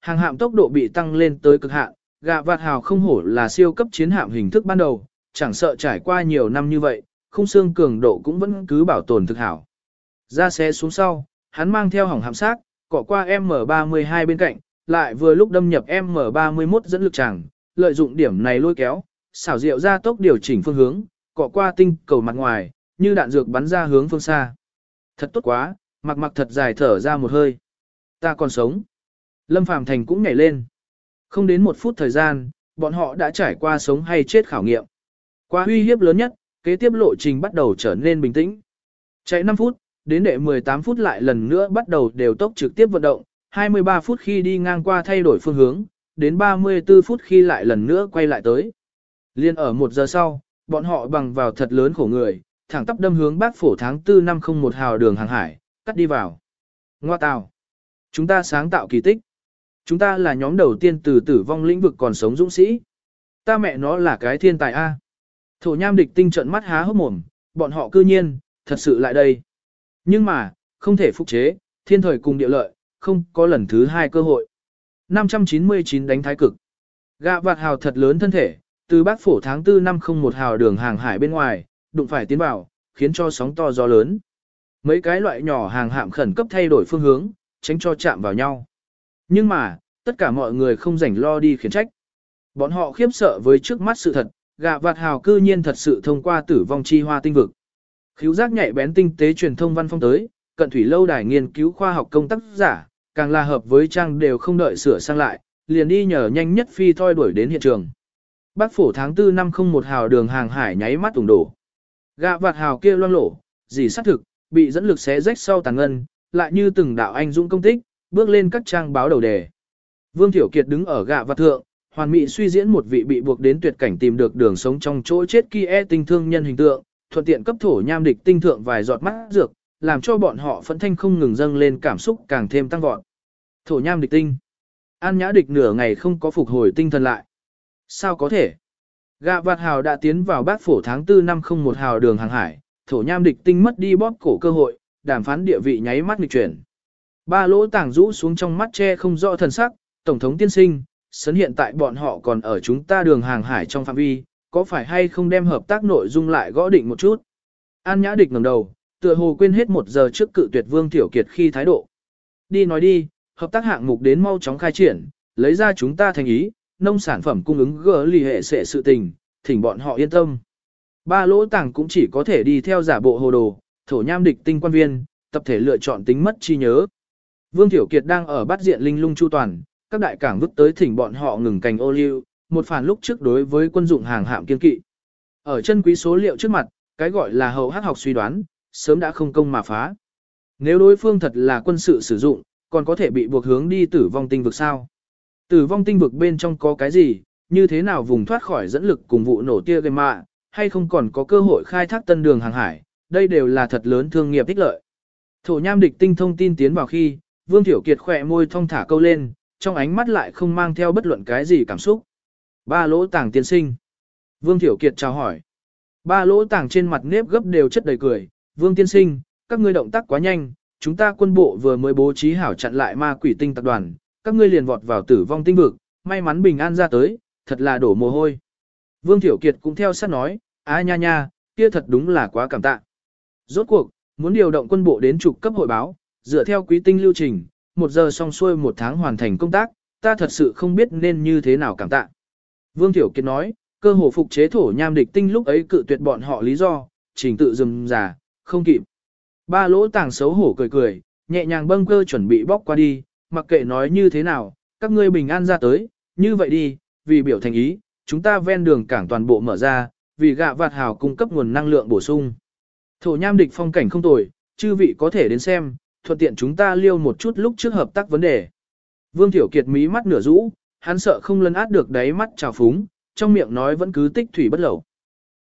Hàng hạm tốc độ bị tăng lên tới cực hạn, gạ vạt hào không hổ là siêu cấp chiến hạm hình thức ban đầu, chẳng sợ trải qua nhiều năm như vậy, không xương cường độ cũng vẫn cứ bảo tồn thực hảo. Ra xe xuống sau, hắn mang theo hỏng hạm sát, cọ qua M32 bên cạnh, lại vừa lúc đâm nhập M31 dẫn lực tràng, lợi dụng điểm này lôi kéo, xảo diệu ra tốc điều chỉnh phương hướng, cọ qua tinh cầu mặt ngoài, như đạn dược bắn ra hướng phương xa. Thật tốt quá, mặc mặc thật dài thở ra một hơi. Ta còn sống. Lâm Phàm Thành cũng nhảy lên. Không đến một phút thời gian, bọn họ đã trải qua sống hay chết khảo nghiệm. Qua huy hiếp lớn nhất, kế tiếp lộ trình bắt đầu trở nên bình tĩnh. Chạy 5 phút, đến đệ 18 phút lại lần nữa bắt đầu đều tốc trực tiếp vận động, 23 phút khi đi ngang qua thay đổi phương hướng, đến 34 phút khi lại lần nữa quay lại tới. Liên ở một giờ sau, bọn họ bằng vào thật lớn khổ người, thẳng tắp đâm hướng bác phổ tháng 4 năm 01 hào đường hàng hải, cắt đi vào. Ngoa tào. Chúng ta sáng tạo kỳ tích. Chúng ta là nhóm đầu tiên từ tử vong lĩnh vực còn sống dũng sĩ. Ta mẹ nó là cái thiên tài A. Thổ nham địch tinh trận mắt há hốc mồm, bọn họ cư nhiên, thật sự lại đây. Nhưng mà, không thể phục chế, thiên thời cùng địa lợi, không có lần thứ hai cơ hội. 599 đánh thái cực. Gạ vạt hào thật lớn thân thể, từ bác phổ tháng 4 năm 01 hào đường hàng hải bên ngoài, đụng phải tiến vào, khiến cho sóng to gió lớn. Mấy cái loại nhỏ hàng hạm khẩn cấp thay đổi phương hướng, tránh cho chạm vào nhau. Nhưng mà, tất cả mọi người không rảnh lo đi khiển trách. Bọn họ khiếp sợ với trước mắt sự thật, gạ vạt hào cư nhiên thật sự thông qua tử vong chi hoa tinh vực. Khíu giác nhạy bén tinh tế truyền thông văn phong tới, cận thủy lâu đài nghiên cứu khoa học công tác giả, càng là hợp với trang đều không đợi sửa sang lại, liền đi nhờ nhanh nhất phi thoi đuổi đến hiện trường. Bác phổ tháng 4 năm 01 hào đường hàng hải nháy mắt ủng đổ. Gạ vạt hào kia loang lổ, gì xác thực, bị dẫn lực xé rách sau tàn ngân, lại như từng đạo anh dũng công tích, bước lên các trang báo đầu đề. Vương Thiểu Kiệt đứng ở gạ và thượng, hoàn mỹ suy diễn một vị bị buộc đến tuyệt cảnh tìm được đường sống trong chỗ chết kia tinh thương nhân hình tượng, thuận tiện cấp thổ nham địch tinh thượng vài giọt mắt dược, làm cho bọn họ phẫn thanh không ngừng dâng lên cảm xúc càng thêm tăng vọt. Thổ nham địch tinh. An nhã địch nửa ngày không có phục hồi tinh thần lại. Sao có thể? Gạ vạt hào đã tiến vào bát phổ tháng 4 năm 01 hào đường hàng hải, thổ nham địch tinh mất đi bóp cổ cơ hội, đàm phán địa vị nháy mắt nghịch chuyển. Ba lỗ tàng rũ xuống trong mắt che không rõ thần sắc, Tổng thống tiên sinh, sấn hiện tại bọn họ còn ở chúng ta đường hàng hải trong phạm vi, có phải hay không đem hợp tác nội dung lại gõ định một chút. An Nhã Địch ngẩng đầu, tựa hồ quên hết một giờ trước cự tuyệt Vương Tiểu Kiệt khi thái độ. Đi nói đi, hợp tác hạng mục đến mau chóng khai triển, lấy ra chúng ta thành ý, nông sản phẩm cung ứng gỡ lì hệ sẽ sự tình, thỉnh bọn họ yên tâm. Ba lỗ tàng cũng chỉ có thể đi theo giả bộ hồ đồ, thổ nham địch tinh quan viên, tập thể lựa chọn tính mất chi nhớ. Vương Tiểu Kiệt đang ở bắt diện linh lung chu toàn, các đại cảng vứt tới thỉnh bọn họ ngừng cành ô liu, một phản lúc trước đối với quân dụng hàng hạm kiên kỵ. Ở chân quý số liệu trước mặt, cái gọi là hậu hắc học suy đoán, sớm đã không công mà phá. Nếu đối phương thật là quân sự sử dụng, còn có thể bị buộc hướng đi tử vong tinh vực sao? Tử vong tinh vực bên trong có cái gì, như thế nào vùng thoát khỏi dẫn lực cùng vụ nổ tia gây mạ, hay không còn có cơ hội khai thác tân đường hàng hải, đây đều là thật lớn thương nghiệp ích lợi. Thổ nham địch tinh thông tin tiến vào khi, Vương Tiểu Kiệt khỏe môi thong thả câu lên, trong ánh mắt lại không mang theo bất luận cái gì cảm xúc. Ba lỗ tàng tiên sinh. Vương Tiểu Kiệt chào hỏi. Ba lỗ tàng trên mặt nếp gấp đều chất đầy cười. Vương tiên sinh, các ngươi động tác quá nhanh, chúng ta quân bộ vừa mới bố trí hảo chặn lại ma quỷ tinh tập đoàn, các ngươi liền vọt vào tử vong tinh vực, may mắn bình an ra tới, thật là đổ mồ hôi. Vương Tiểu Kiệt cũng theo sát nói, á nha nha, kia thật đúng là quá cảm tạ. Rốt cuộc, muốn điều động quân bộ đến trục cấp hội báo, dựa theo quý tinh lưu trình, một giờ xong xuôi một tháng hoàn thành công tác, ta thật sự không biết nên như thế nào cảm tạ. Vương Tiểu Kiệt nói, cơ hồ phục chế thổ nham địch tinh lúc ấy cự tuyệt bọn họ lý do, trình tự dừng già, không kịp. Ba lỗ tàng xấu hổ cười cười, nhẹ nhàng bâng cơ chuẩn bị bóc qua đi, mặc kệ nói như thế nào, các ngươi bình an ra tới, như vậy đi, vì biểu thành ý, chúng ta ven đường cảng toàn bộ mở ra, vì gạ vạt hào cung cấp nguồn năng lượng bổ sung. Thổ nham địch phong cảnh không tồi, chư vị có thể đến xem, thuận tiện chúng ta liêu một chút lúc trước hợp tác vấn đề. Vương Tiểu Kiệt mí mắt nửa rũ, hắn sợ không lấn át được đáy mắt trào phúng, trong miệng nói vẫn cứ tích thủy bất lẩu.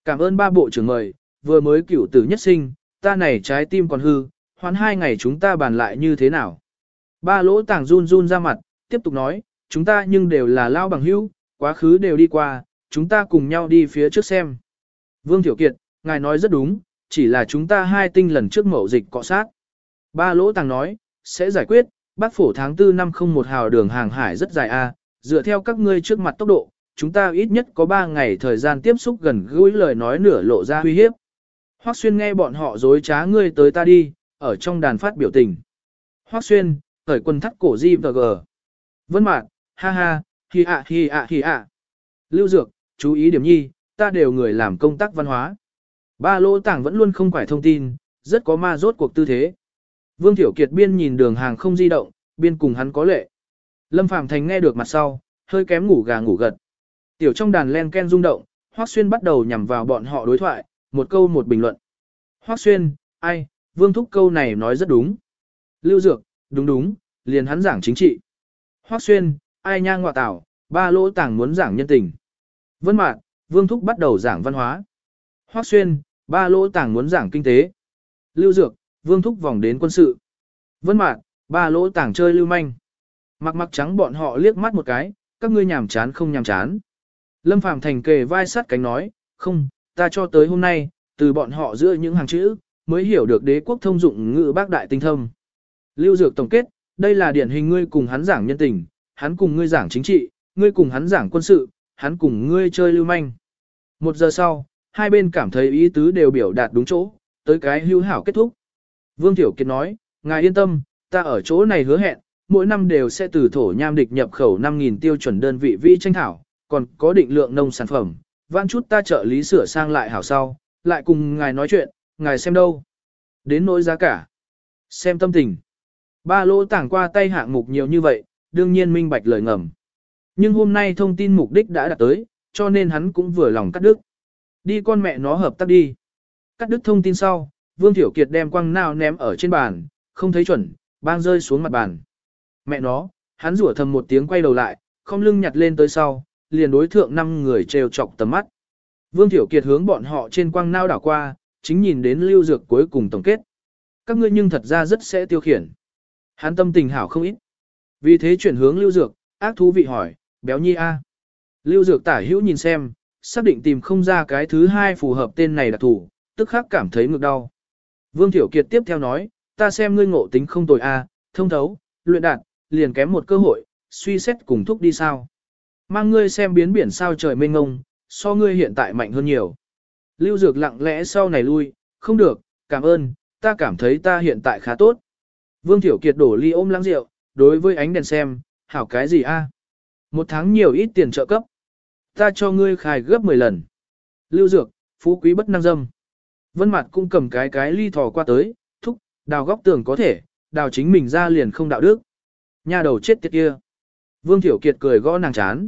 Cảm ơn ba bộ trưởng mời, vừa mới cửu tử nhất sinh, ta này trái tim còn hư, hoãn hai ngày chúng ta bàn lại như thế nào. Ba lỗ tàng run run ra mặt, tiếp tục nói, chúng ta nhưng đều là lao bằng hữu, quá khứ đều đi qua, chúng ta cùng nhau đi phía trước xem. Vương Tiểu Kiệt, ngài nói rất đúng, chỉ là chúng ta hai tinh lần trước mậu dịch cọ sát. Ba lỗ tàng nói, sẽ giải quyết, Bác phổ tháng 4 năm không một hào đường hàng hải rất dài a, dựa theo các ngươi trước mặt tốc độ, chúng ta ít nhất có 3 ngày thời gian tiếp xúc gần gũi lời nói nửa lộ ra uy hiếp. Hoắc Xuyên nghe bọn họ dối trá ngươi tới ta đi, ở trong đàn phát biểu tình. Hoắc Xuyên, khởi quân thắt cổ di và gờ. Vân Mạc, ha ha, hi ạ hi ạ hi ạ. Lưu Dược, chú ý điểm nhi, ta đều người làm công tác văn hóa. Ba lô tảng vẫn luôn không phải thông tin, rất có ma rốt cuộc tư thế. Vương Tiểu Kiệt biên nhìn đường hàng không di động, biên cùng hắn có lệ. Lâm Phàm Thành nghe được mặt sau, hơi kém ngủ gà ngủ gật. Tiểu trong đàn len ken rung động, Hoắc Xuyên bắt đầu nhằm vào bọn họ đối thoại, một câu một bình luận. Hoắc Xuyên, ai, Vương Thúc câu này nói rất đúng. Lưu Dược, đúng đúng, liền hắn giảng chính trị. Hoắc Xuyên, ai nha ngọa tảo, ba lỗ tảng muốn giảng nhân tình. Vân Mạc, Vương Thúc bắt đầu giảng văn hóa. Hoắc Xuyên, ba lỗ tảng muốn giảng kinh tế. Lưu Dược, Vương Thúc vòng đến quân sự. Vân Mạc, ba lỗ tảng chơi lưu manh. Mặc mặc trắng bọn họ liếc mắt một cái, các ngươi nhàm chán không nhàm chán. Lâm Phàm thành kề vai sát cánh nói, không, ta cho tới hôm nay, từ bọn họ giữa những hàng chữ, mới hiểu được đế quốc thông dụng ngữ bác đại tinh thông. Lưu Dược tổng kết, đây là điển hình ngươi cùng hắn giảng nhân tình, hắn cùng ngươi giảng chính trị, ngươi cùng hắn giảng quân sự, hắn cùng ngươi chơi lưu manh. Một giờ sau, hai bên cảm thấy ý tứ đều biểu đạt đúng chỗ, tới cái hưu hảo kết thúc. Vương Tiểu Kiệt nói, ngài yên tâm, ta ở chỗ này hứa hẹn, mỗi năm đều sẽ từ thổ nham địch nhập khẩu 5.000 tiêu chuẩn đơn vị vi tranh thảo, còn có định lượng nông sản phẩm, vãn chút ta trợ lý sửa sang lại hảo sau, lại cùng ngài nói chuyện, ngài xem đâu. Đến nỗi giá cả. Xem tâm tình. Ba lỗ tảng qua tay hạng mục nhiều như vậy, đương nhiên minh bạch lời ngầm. Nhưng hôm nay thông tin mục đích đã đạt tới, cho nên hắn cũng vừa lòng cắt đứt. Đi con mẹ nó hợp tác đi. Cắt đứt thông tin sau, Vương Tiểu Kiệt đem quăng nào ném ở trên bàn, không thấy chuẩn, bang rơi xuống mặt bàn. Mẹ nó, hắn rủa thầm một tiếng quay đầu lại, không lưng nhặt lên tới sau, liền đối thượng năm người trêu chọc tầm mắt. Vương Tiểu Kiệt hướng bọn họ trên quăng nao đảo qua, chính nhìn đến lưu dược cuối cùng tổng kết. Các ngươi nhưng thật ra rất sẽ tiêu khiển. Hắn tâm tình hảo không ít. Vì thế chuyển hướng lưu dược, ác thú vị hỏi, béo nhi a. Lưu dược tả hữu nhìn xem, xác định tìm không ra cái thứ hai phù hợp tên này đặc thủ, tức khắc cảm thấy ngược đau. Vương Thiểu Kiệt tiếp theo nói, ta xem ngươi ngộ tính không tồi a, thông thấu, luyện đạt, liền kém một cơ hội, suy xét cùng thúc đi sao. Mang ngươi xem biến biển sao trời mênh ngông, so ngươi hiện tại mạnh hơn nhiều. Lưu Dược lặng lẽ sau này lui, không được, cảm ơn, ta cảm thấy ta hiện tại khá tốt. Vương Thiểu Kiệt đổ ly ôm lắng rượu, đối với ánh đèn xem, hảo cái gì a? Một tháng nhiều ít tiền trợ cấp. Ta cho ngươi khai gấp 10 lần. Lưu Dược, phú quý bất năng dâm. Vân Mạt cũng cầm cái cái ly thò qua tới, thúc, đào góc tường có thể, đào chính mình ra liền không đạo đức. Nhà đầu chết tiệt kia. Vương Thiểu Kiệt cười gõ nàng chán.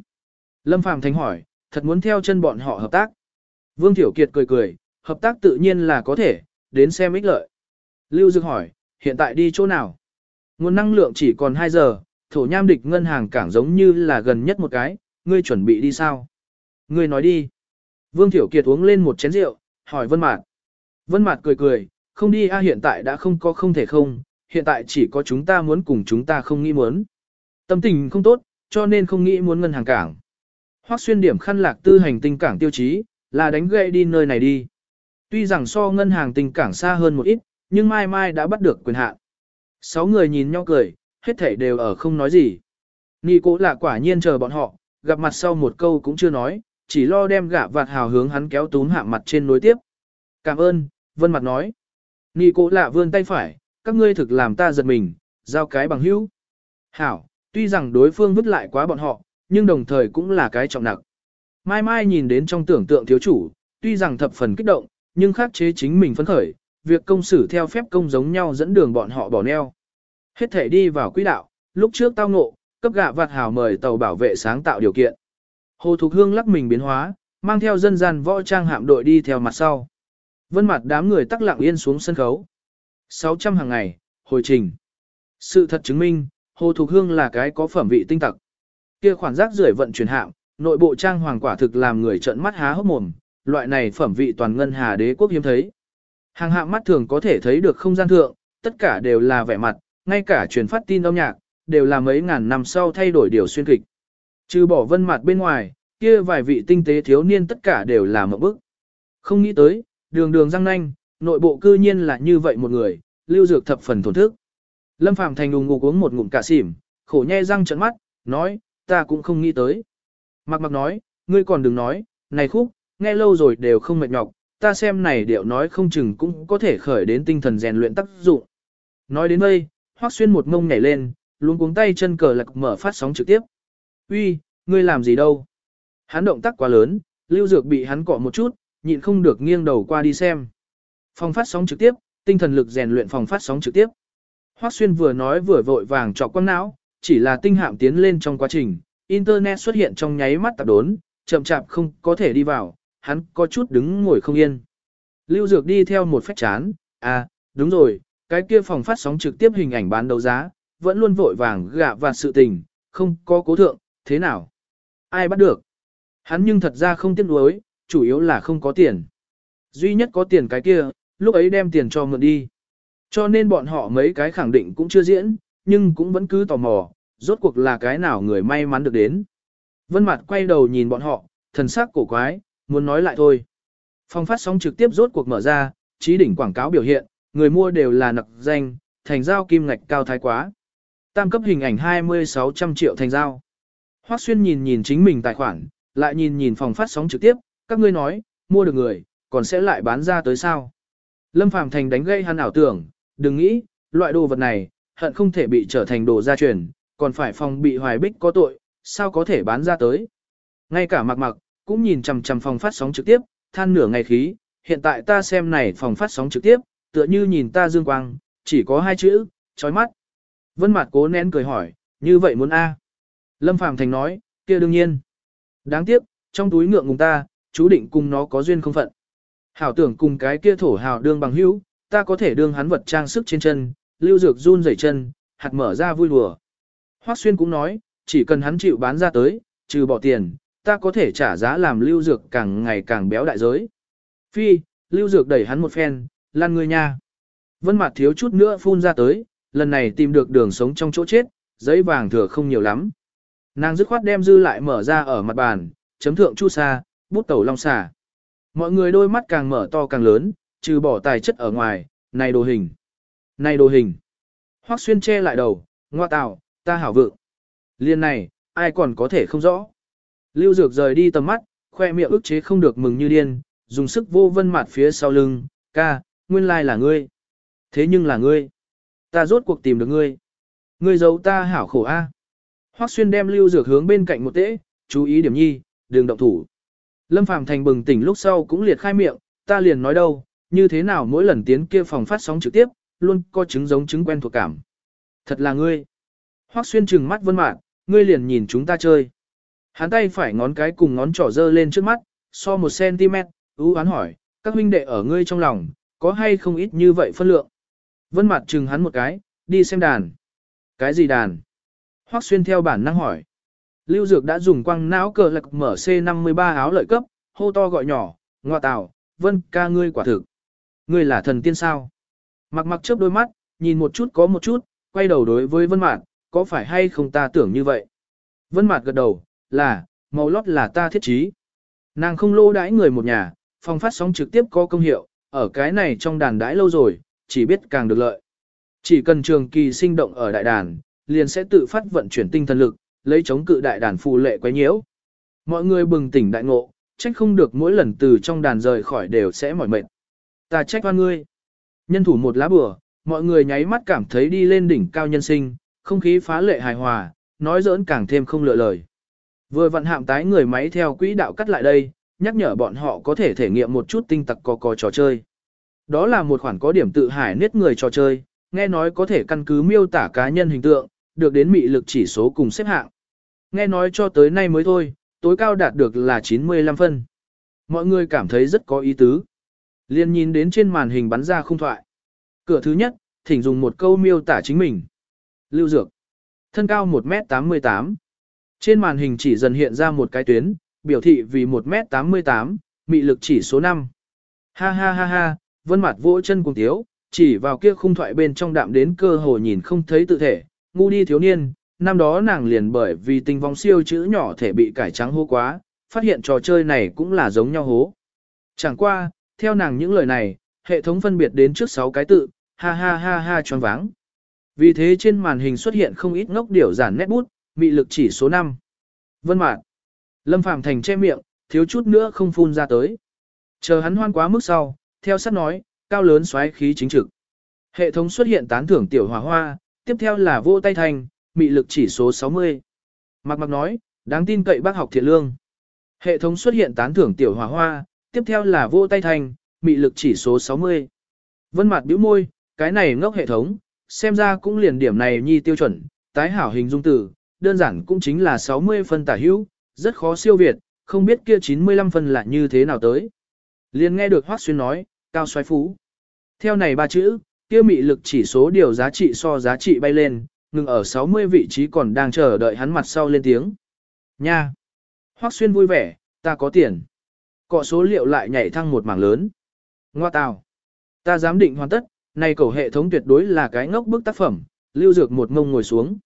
Lâm Phàm thành hỏi, thật muốn theo chân bọn họ hợp tác. Vương Thiểu Kiệt cười cười, hợp tác tự nhiên là có thể, đến xem ích lợi. Lưu Dực hỏi, hiện tại đi chỗ nào? Nguồn năng lượng chỉ còn 2 giờ, thổ nham địch ngân hàng cảng giống như là gần nhất một cái, ngươi chuẩn bị đi sao? Ngươi nói đi. Vương Thiểu Kiệt uống lên một chén rượu, hỏi Vân Mạt. Vân Mạt cười cười, không đi a hiện tại đã không có không thể không, hiện tại chỉ có chúng ta muốn cùng chúng ta không nghĩ muốn. Tâm tình không tốt, cho nên không nghĩ muốn ngân hàng cảng. Hoắc xuyên điểm khăn lạc tư hành tinh cảng tiêu chí, là đánh gậy đi nơi này đi. Tuy rằng so ngân hàng tinh cảng xa hơn một ít, nhưng mai mai đã bắt được quyền hạn. Sáu người nhìn nhau cười, hết thảy đều ở không nói gì. Nị cố là quả nhiên chờ bọn họ, gặp mặt sau một câu cũng chưa nói, chỉ lo đem gạ vạt hào hướng hắn kéo túm hạ mặt trên nối tiếp. Cảm ơn, vân mặt nói. Nị cố lạ vươn tay phải, các ngươi thực làm ta giật mình, giao cái bằng hữu. Hảo, tuy rằng đối phương vứt lại quá bọn họ, nhưng đồng thời cũng là cái trọng nặng. Mai Mai nhìn đến trong tưởng tượng thiếu chủ, tuy rằng thập phần kích động, nhưng khắc chế chính mình phấn khởi, việc công xử theo phép công giống nhau dẫn đường bọn họ bỏ neo. Hết thể đi vào quỹ đạo, lúc trước tao ngộ, cấp gạ vạt hào mời tàu bảo vệ sáng tạo điều kiện. Hồ Thục Hương lắc mình biến hóa, mang theo dân gian võ trang hạm đội đi theo mặt sau. Vân mặt đám người tắc lặng yên xuống sân khấu. 600 hàng ngày, hồi trình. Sự thật chứng minh, Hồ Thục Hương là cái có phẩm vị tinh tặc. Kia khoản rác rưởi vận chuyển hạm, nội bộ trang hoàng quả thực làm người trợn mắt há hốc mồm, loại này phẩm vị toàn ngân hà đế quốc hiếm thấy. Hàng hạng mắt thường có thể thấy được không gian thượng, tất cả đều là vẻ mặt, ngay cả truyền phát tin âm nhạc, đều là mấy ngàn năm sau thay đổi điều xuyên kịch. Trừ bỏ vân mặt bên ngoài, kia vài vị tinh tế thiếu niên tất cả đều là một bức. Không nghĩ tới, đường đường răng nanh, nội bộ cư nhiên là như vậy một người, lưu dược thập phần thổn thức. Lâm Phàm Thành đùng ngục uống một ngụm cả xỉm, khổ nhe răng trợn mắt, nói, ta cũng không nghĩ tới. Mặc mặc nói, ngươi còn đừng nói, này khúc, nghe lâu rồi đều không mệt nhọc, ta xem này điệu nói không chừng cũng có thể khởi đến tinh thần rèn luyện tác dụng. Nói đến đây, Hoắc Xuyên một ngông nhảy lên, luôn cuống tay chân cờ lạc mở phát sóng trực tiếp. Uy, ngươi làm gì đâu? Hắn động tác quá lớn, Lưu Dược bị hắn cọ một chút, nhịn không được nghiêng đầu qua đi xem. Phòng phát sóng trực tiếp, tinh thần lực rèn luyện phòng phát sóng trực tiếp. Hoắc Xuyên vừa nói vừa vội vàng chọc quăng não, chỉ là tinh hạm tiến lên trong quá trình, internet xuất hiện trong nháy mắt tạp đốn, chậm chạp không có thể đi vào, hắn có chút đứng ngồi không yên. Lưu Dược đi theo một phách chán, à, đúng rồi, cái kia phòng phát sóng trực tiếp hình ảnh bán đấu giá, vẫn luôn vội vàng gạ và sự tình, không có cố thượng, thế nào? Ai bắt được? Hắn nhưng thật ra không tiếc nuối, chủ yếu là không có tiền. Duy nhất có tiền cái kia, lúc ấy đem tiền cho mượn đi. Cho nên bọn họ mấy cái khẳng định cũng chưa diễn, nhưng cũng vẫn cứ tò mò, rốt cuộc là cái nào người may mắn được đến. Vân Mạt quay đầu nhìn bọn họ, thần sắc cổ quái, muốn nói lại thôi. Phòng phát sóng trực tiếp rốt cuộc mở ra, trí đỉnh quảng cáo biểu hiện, người mua đều là nặc danh, thành giao kim ngạch cao thái quá. Tam cấp hình ảnh 2600 triệu thành giao. Hoắc Xuyên nhìn nhìn chính mình tài khoản, lại nhìn nhìn phòng phát sóng trực tiếp, các ngươi nói, mua được người, còn sẽ lại bán ra tới sao. Lâm Phàm Thành đánh gây hắn ảo tưởng, đừng nghĩ, loại đồ vật này, hận không thể bị trở thành đồ gia truyền, còn phải phòng bị hoài bích có tội, sao có thể bán ra tới. Ngay cả mặc mặc, cũng nhìn chằm chằm phòng phát sóng trực tiếp, than nửa ngày khí, hiện tại ta xem này phòng phát sóng trực tiếp, tựa như nhìn ta dương quang, chỉ có hai chữ, chói mắt. Vân Mạt cố nén cười hỏi, như vậy muốn a? Lâm Phàm Thành nói, kia đương nhiên. Đáng tiếc, trong túi ngượng ngùng ta, chú định cùng nó có duyên không phận. Hảo tưởng cùng cái kia thổ hào đương bằng hữu, ta có thể đương hắn vật trang sức trên chân, lưu dược run rẩy chân, hạt mở ra vui đùa. Hoắc Xuyên cũng nói, chỉ cần hắn chịu bán ra tới, trừ bỏ tiền, ta có thể trả giá làm lưu dược càng ngày càng béo đại giới. Phi, lưu dược đẩy hắn một phen, lan người nha. Vân mặt thiếu chút nữa phun ra tới, lần này tìm được đường sống trong chỗ chết, giấy vàng thừa không nhiều lắm. Nàng dứt khoát đem dư lại mở ra ở mặt bàn, chấm thượng chu sa, bút tẩu long xà. Mọi người đôi mắt càng mở to càng lớn, trừ bỏ tài chất ở ngoài, này đồ hình. Này đồ hình. Hoắc xuyên che lại đầu, ngoa tạo, ta hảo vượng. Liên này, ai còn có thể không rõ. Lưu Dược rời đi tầm mắt, khoe miệng ức chế không được mừng như điên, dùng sức vô vân mặt phía sau lưng, ca, nguyên lai là ngươi. Thế nhưng là ngươi. Ta rốt cuộc tìm được ngươi. Ngươi giấu ta hảo khổ a. Hoắc xuyên đem Lưu Dược hướng bên cạnh một tễ, chú ý điểm nhi, đừng động thủ. Lâm Phàm Thành bừng tỉnh lúc sau cũng liệt khai miệng, ta liền nói đâu, như thế nào mỗi lần tiến kia phòng phát sóng trực tiếp, luôn có chứng giống chứng quen thuộc cảm. Thật là ngươi. Hoắc xuyên trừng mắt vân mạn, ngươi liền nhìn chúng ta chơi. Hắn tay phải ngón cái cùng ngón trỏ dơ lên trước mắt, so một cm, ưu hắn hỏi, các huynh đệ ở ngươi trong lòng, có hay không ít như vậy phân lượng. Vân mặt trừng hắn một cái, đi xem đàn. Cái gì đàn? Hoắc xuyên theo bản năng hỏi. Lưu Dược đã dùng quăng não cờ lạc mở C53 áo lợi cấp, hô to gọi nhỏ, ngoa tào, vân ca ngươi quả thực. Ngươi là thần tiên sao? Mặc mặc chớp đôi mắt, nhìn một chút có một chút, quay đầu đối với vân mạt, có phải hay không ta tưởng như vậy? Vân mạt gật đầu, là, màu lót là ta thiết trí. Nàng không lô đãi người một nhà, phòng phát sóng trực tiếp có công hiệu, ở cái này trong đàn đãi lâu rồi, chỉ biết càng được lợi. Chỉ cần trường kỳ sinh động ở đại đàn, liền sẽ tự phát vận chuyển tinh thần lực, lấy chống cự đại đàn phù lệ quấy nhiễu. Mọi người bừng tỉnh đại ngộ, trách không được mỗi lần từ trong đàn rời khỏi đều sẽ mỏi mệt. Ta trách oan ngươi. Nhân thủ một lá bừa, mọi người nháy mắt cảm thấy đi lên đỉnh cao nhân sinh, không khí phá lệ hài hòa, nói giỡn càng thêm không lựa lời. Vừa vận hạm tái người máy theo quỹ đạo cắt lại đây, nhắc nhở bọn họ có thể thể nghiệm một chút tinh tặc co co trò chơi. Đó là một khoản có điểm tự hải niết người trò chơi, nghe nói có thể căn cứ miêu tả cá nhân hình tượng, được đến mị lực chỉ số cùng xếp hạng. Nghe nói cho tới nay mới thôi, tối cao đạt được là 95 phân. Mọi người cảm thấy rất có ý tứ. Liên nhìn đến trên màn hình bắn ra khung thoại. Cửa thứ nhất, thỉnh dùng một câu miêu tả chính mình. Lưu Dược. Thân cao 1m88. Trên màn hình chỉ dần hiện ra một cái tuyến, biểu thị vì 1m88, mị lực chỉ số 5. Ha ha ha ha, vân mặt vỗ chân cùng tiếu, chỉ vào kia khung thoại bên trong đạm đến cơ hồ nhìn không thấy tự thể, ngu đi thiếu niên, năm đó nàng liền bởi vì tình vong siêu chữ nhỏ thể bị cải trắng hô quá, phát hiện trò chơi này cũng là giống nhau hố. Chẳng qua, theo nàng những lời này, hệ thống phân biệt đến trước 6 cái tự, ha ha ha ha tròn váng. Vì thế trên màn hình xuất hiện không ít ngốc điểu giản nét bút, mị lực chỉ số 5. Vân mạn, Lâm Phàm Thành che miệng, thiếu chút nữa không phun ra tới. Chờ hắn hoan quá mức sau, theo sát nói, cao lớn xoáy khí chính trực. Hệ thống xuất hiện tán thưởng tiểu hỏa hoa, tiếp theo là vô tay thành, mị lực chỉ số 60. Mạc Mạc nói, đáng tin cậy bác học thiện lương. Hệ thống xuất hiện tán thưởng tiểu hỏa hoa, tiếp theo là vô tay thành, mị lực chỉ số 60. Vân mặt bĩu môi, cái này ngốc hệ thống, xem ra cũng liền điểm này nhi tiêu chuẩn, tái hảo hình dung từ, đơn giản cũng chính là 60 phân tả hữu, rất khó siêu việt, không biết kia 95 phân là như thế nào tới. Liền nghe được Hoắc Xuyên nói, cao xoáy phú. Theo này ba chữ, kia mị lực chỉ số điều giá trị so giá trị bay lên, ngừng ở 60 vị trí còn đang chờ đợi hắn mặt sau lên tiếng. Nha! Hoắc Xuyên vui vẻ, ta có tiền. Cọ số liệu lại nhảy thăng một mảng lớn. Ngoa tào! Ta dám định hoàn tất, này cầu hệ thống tuyệt đối là cái ngốc bức tác phẩm, lưu dược một ngông ngồi xuống.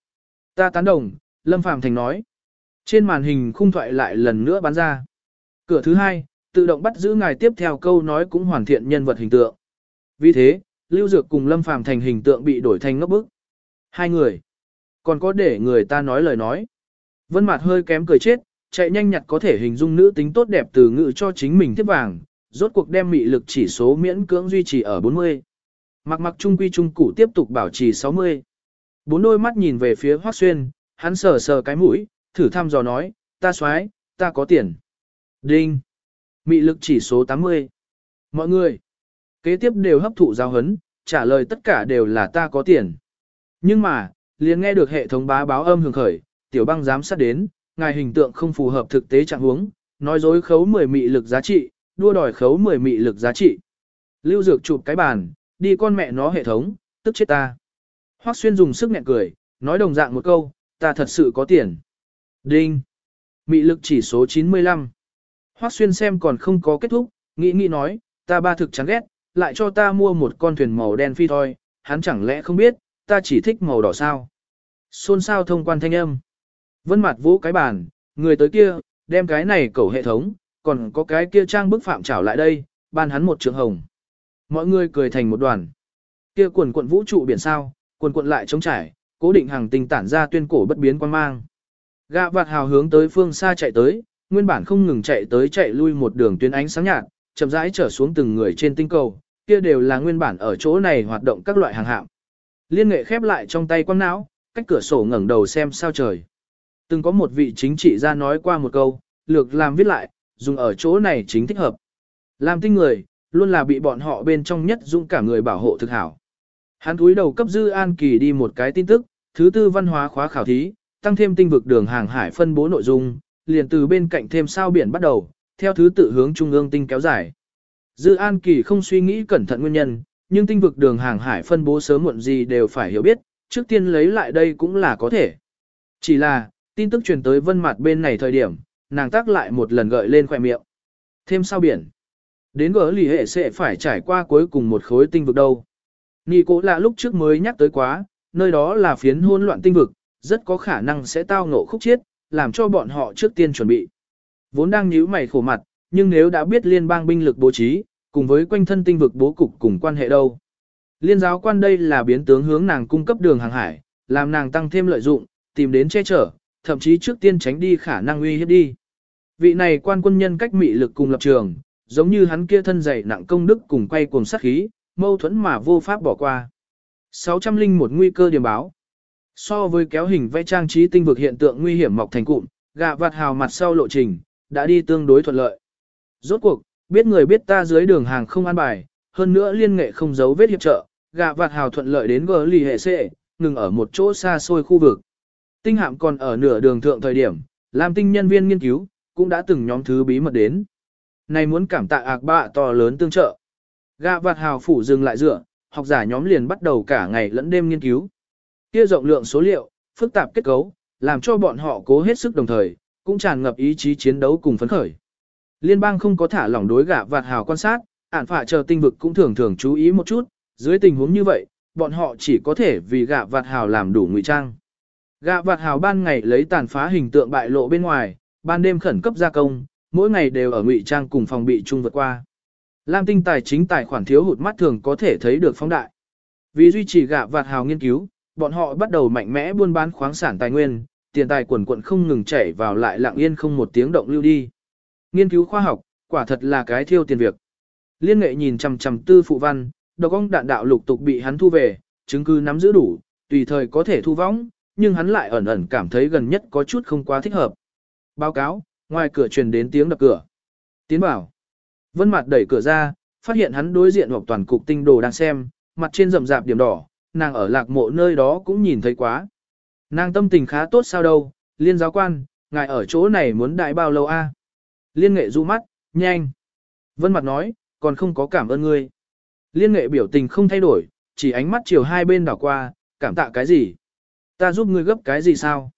Ta tán đồng, Lâm Phàm Thành nói. Trên màn hình khung thoại lại lần nữa bắn ra. Cửa thứ hai, tự động bắt giữ ngài tiếp theo câu nói cũng hoàn thiện nhân vật hình tượng. Vì thế, Lưu Dược cùng Lâm Phàm thành hình tượng bị đổi thành ngốc bức. Hai người. Còn có để người ta nói lời nói. Vân Mạt hơi kém cười chết, chạy nhanh nhặt có thể hình dung nữ tính tốt đẹp từ ngữ cho chính mình tiếp vàng, rốt cuộc đem mị lực chỉ số miễn cưỡng duy trì ở 40. Mặc mặc trung quy trung cụ tiếp tục bảo trì 60. Bốn đôi mắt nhìn về phía Hoắc Xuyên, hắn sờ sờ cái mũi, thử thăm dò nói, ta xoái, ta có tiền. Đinh. Mị lực chỉ số 80. Mọi người. Kế tiếp đều hấp thụ giáo hấn, trả lời tất cả đều là ta có tiền. Nhưng mà, liền nghe được hệ thống bá báo âm hưởng khởi, tiểu băng giám sát đến, ngài hình tượng không phù hợp thực tế trạng huống, nói dối khấu 10 mị lực giá trị, đua đòi khấu 10 mị lực giá trị. Lưu Dược chụp cái bàn, đi con mẹ nó hệ thống, tức chết ta. Hoắc Xuyên dùng sức nhẹ cười, nói đồng dạng một câu, ta thật sự có tiền. Đinh. Mị lực chỉ số 95. Hoắc Xuyên xem còn không có kết thúc, nghĩ nghĩ nói, ta ba thực chán ghét, lại cho ta mua một con thuyền màu đen phi thôi, hắn chẳng lẽ không biết, ta chỉ thích màu đỏ sao. Xôn xao thông quan thanh âm. Vân mặt vũ cái bàn, người tới kia, đem cái này cầu hệ thống, còn có cái kia trang bức phạm trảo lại đây, ban hắn một trường hồng. Mọi người cười thành một đoàn. Kia quần quận vũ trụ biển sao, quần quận lại trống trải, cố định hàng tình tản ra tuyên cổ bất biến quan mang. Gạ vạt hào hướng tới phương xa chạy tới, nguyên bản không ngừng chạy tới chạy lui một đường tuyến ánh sáng nhạt, chậm rãi trở xuống từng người trên tinh cầu, kia đều là nguyên bản ở chỗ này hoạt động các loại hàng hạm. Liên nghệ khép lại trong tay quăng não, cách cửa sổ ngẩng đầu xem sao trời. Từng có một vị chính trị gia nói qua một câu, lược làm viết lại, dùng ở chỗ này chính thích hợp. Làm tinh người, luôn là bị bọn họ bên trong nhất dũng cả người bảo hộ thực hảo. Hắn túi đầu cấp dư an kỳ đi một cái tin tức, thứ tư văn hóa khóa khảo thí, tăng thêm tinh vực đường hàng hải phân bố nội dung, liền từ bên cạnh thêm sao biển bắt đầu, theo thứ tự hướng trung ương tinh kéo dài. Dư An Kỳ không suy nghĩ cẩn thận nguyên nhân, nhưng tinh vực đường hàng hải phân bố sớm muộn gì đều phải hiểu biết, trước tiên lấy lại đây cũng là có thể. Chỉ là, tin tức truyền tới vân mặt bên này thời điểm, nàng tác lại một lần gợi lên khỏe miệng. Thêm sao biển. Đến gỡ lì hệ sẽ phải trải qua cuối cùng một khối tinh vực đâu. Nì cố là lúc trước mới nhắc tới quá, nơi đó là phiến hôn loạn tinh vực, rất có khả năng sẽ tao ngộ khúc chiết, làm cho bọn họ trước tiên chuẩn bị. Vốn đang nhíu mày khổ mặt, nhưng nếu đã biết liên bang binh lực bố trí, cùng với quanh thân tinh vực bố cục cùng quan hệ đâu. Liên giáo quan đây là biến tướng hướng nàng cung cấp đường hàng hải, làm nàng tăng thêm lợi dụng, tìm đến che chở, thậm chí trước tiên tránh đi khả năng uy hiếp đi. Vị này quan quân nhân cách mị lực cùng lập trường, giống như hắn kia thân dày nặng công đức cùng quay cuồng sát khí, mâu thuẫn mà vô pháp bỏ qua. 601 nguy cơ điểm báo. So với kéo hình vẽ trang trí tinh vực hiện tượng nguy hiểm mọc thành cụm, gạ vạt hào mặt sau lộ trình, đã đi tương đối thuận lợi. Rốt cuộc, biết người biết ta dưới đường hàng không an bài, hơn nữa liên nghệ không giấu vết hiệp trợ, gạ vạt hào thuận lợi đến gờ lì hệ xệ, ngừng ở một chỗ xa xôi khu vực. Tinh hạm còn ở nửa đường thượng thời điểm, làm tinh nhân viên nghiên cứu, cũng đã từng nhóm thứ bí mật đến. Này muốn cảm tạ ạc bạ to lớn tương trợ. Gạ vạt hào phủ dừng lại dựa, học giả nhóm liền bắt đầu cả ngày lẫn đêm nghiên cứu. Kia rộng lượng số liệu, phức tạp kết cấu, làm cho bọn họ cố hết sức đồng thời, cũng tràn ngập ý chí chiến đấu cùng phấn khởi. Liên bang không có thả lỏng đối gạ vạt hào quan sát, ản phạ chờ tinh vực cũng thường thường chú ý một chút, dưới tình huống như vậy, bọn họ chỉ có thể vì gạ vạt hào làm đủ ngụy trang. Gạ vạt hào ban ngày lấy tàn phá hình tượng bại lộ bên ngoài, ban đêm khẩn cấp gia công, mỗi ngày đều ở ngụy trang cùng phòng bị chung vượt qua. Lam tinh tài chính tài khoản thiếu hụt mắt thường có thể thấy được phóng đại. Vì duy trì gạ vạt hào nghiên cứu, bọn họ bắt đầu mạnh mẽ buôn bán khoáng sản tài nguyên, tiền tài quần quận không ngừng chảy vào lại lặng yên không một tiếng động lưu đi. Nghiên cứu khoa học, quả thật là cái thiêu tiền việc. Liên nghệ nhìn chằm chằm tư phụ văn, độc ong đạn đạo lục tục bị hắn thu về, chứng cứ nắm giữ đủ, tùy thời có thể thu võng, nhưng hắn lại ẩn ẩn cảm thấy gần nhất có chút không quá thích hợp. Báo cáo, ngoài cửa truyền đến tiếng đập cửa. Tiến bảo. Vân mặt đẩy cửa ra, phát hiện hắn đối diện hoặc toàn cục tinh đồ đang xem, mặt trên rậm rạp điểm đỏ, nàng ở lạc mộ nơi đó cũng nhìn thấy quá. Nàng tâm tình khá tốt sao đâu, liên giáo quan, ngài ở chỗ này muốn đại bao lâu a? Liên nghệ du mắt, nhanh. Vân mặt nói, còn không có cảm ơn ngươi. Liên nghệ biểu tình không thay đổi, chỉ ánh mắt chiều hai bên đảo qua, cảm tạ cái gì? Ta giúp ngươi gấp cái gì sao?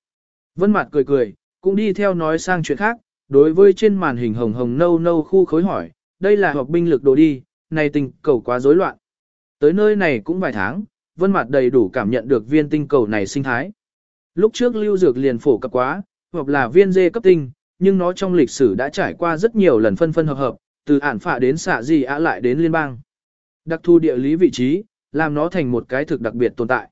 Vân mặt cười cười, cũng đi theo nói sang chuyện khác, đối với trên màn hình hồng hồng nâu nâu khu khối hỏi, đây là hợp binh lực đồ đi, này tình cầu quá rối loạn. Tới nơi này cũng vài tháng, vân mặt đầy đủ cảm nhận được viên tinh cầu này sinh thái. Lúc trước lưu dược liền phổ cập quá, hoặc là viên dê cấp tinh, nhưng nó trong lịch sử đã trải qua rất nhiều lần phân phân hợp hợp, từ ản phạ đến xạ gì ạ lại đến liên bang. Đặc thu địa lý vị trí, làm nó thành một cái thực đặc biệt tồn tại.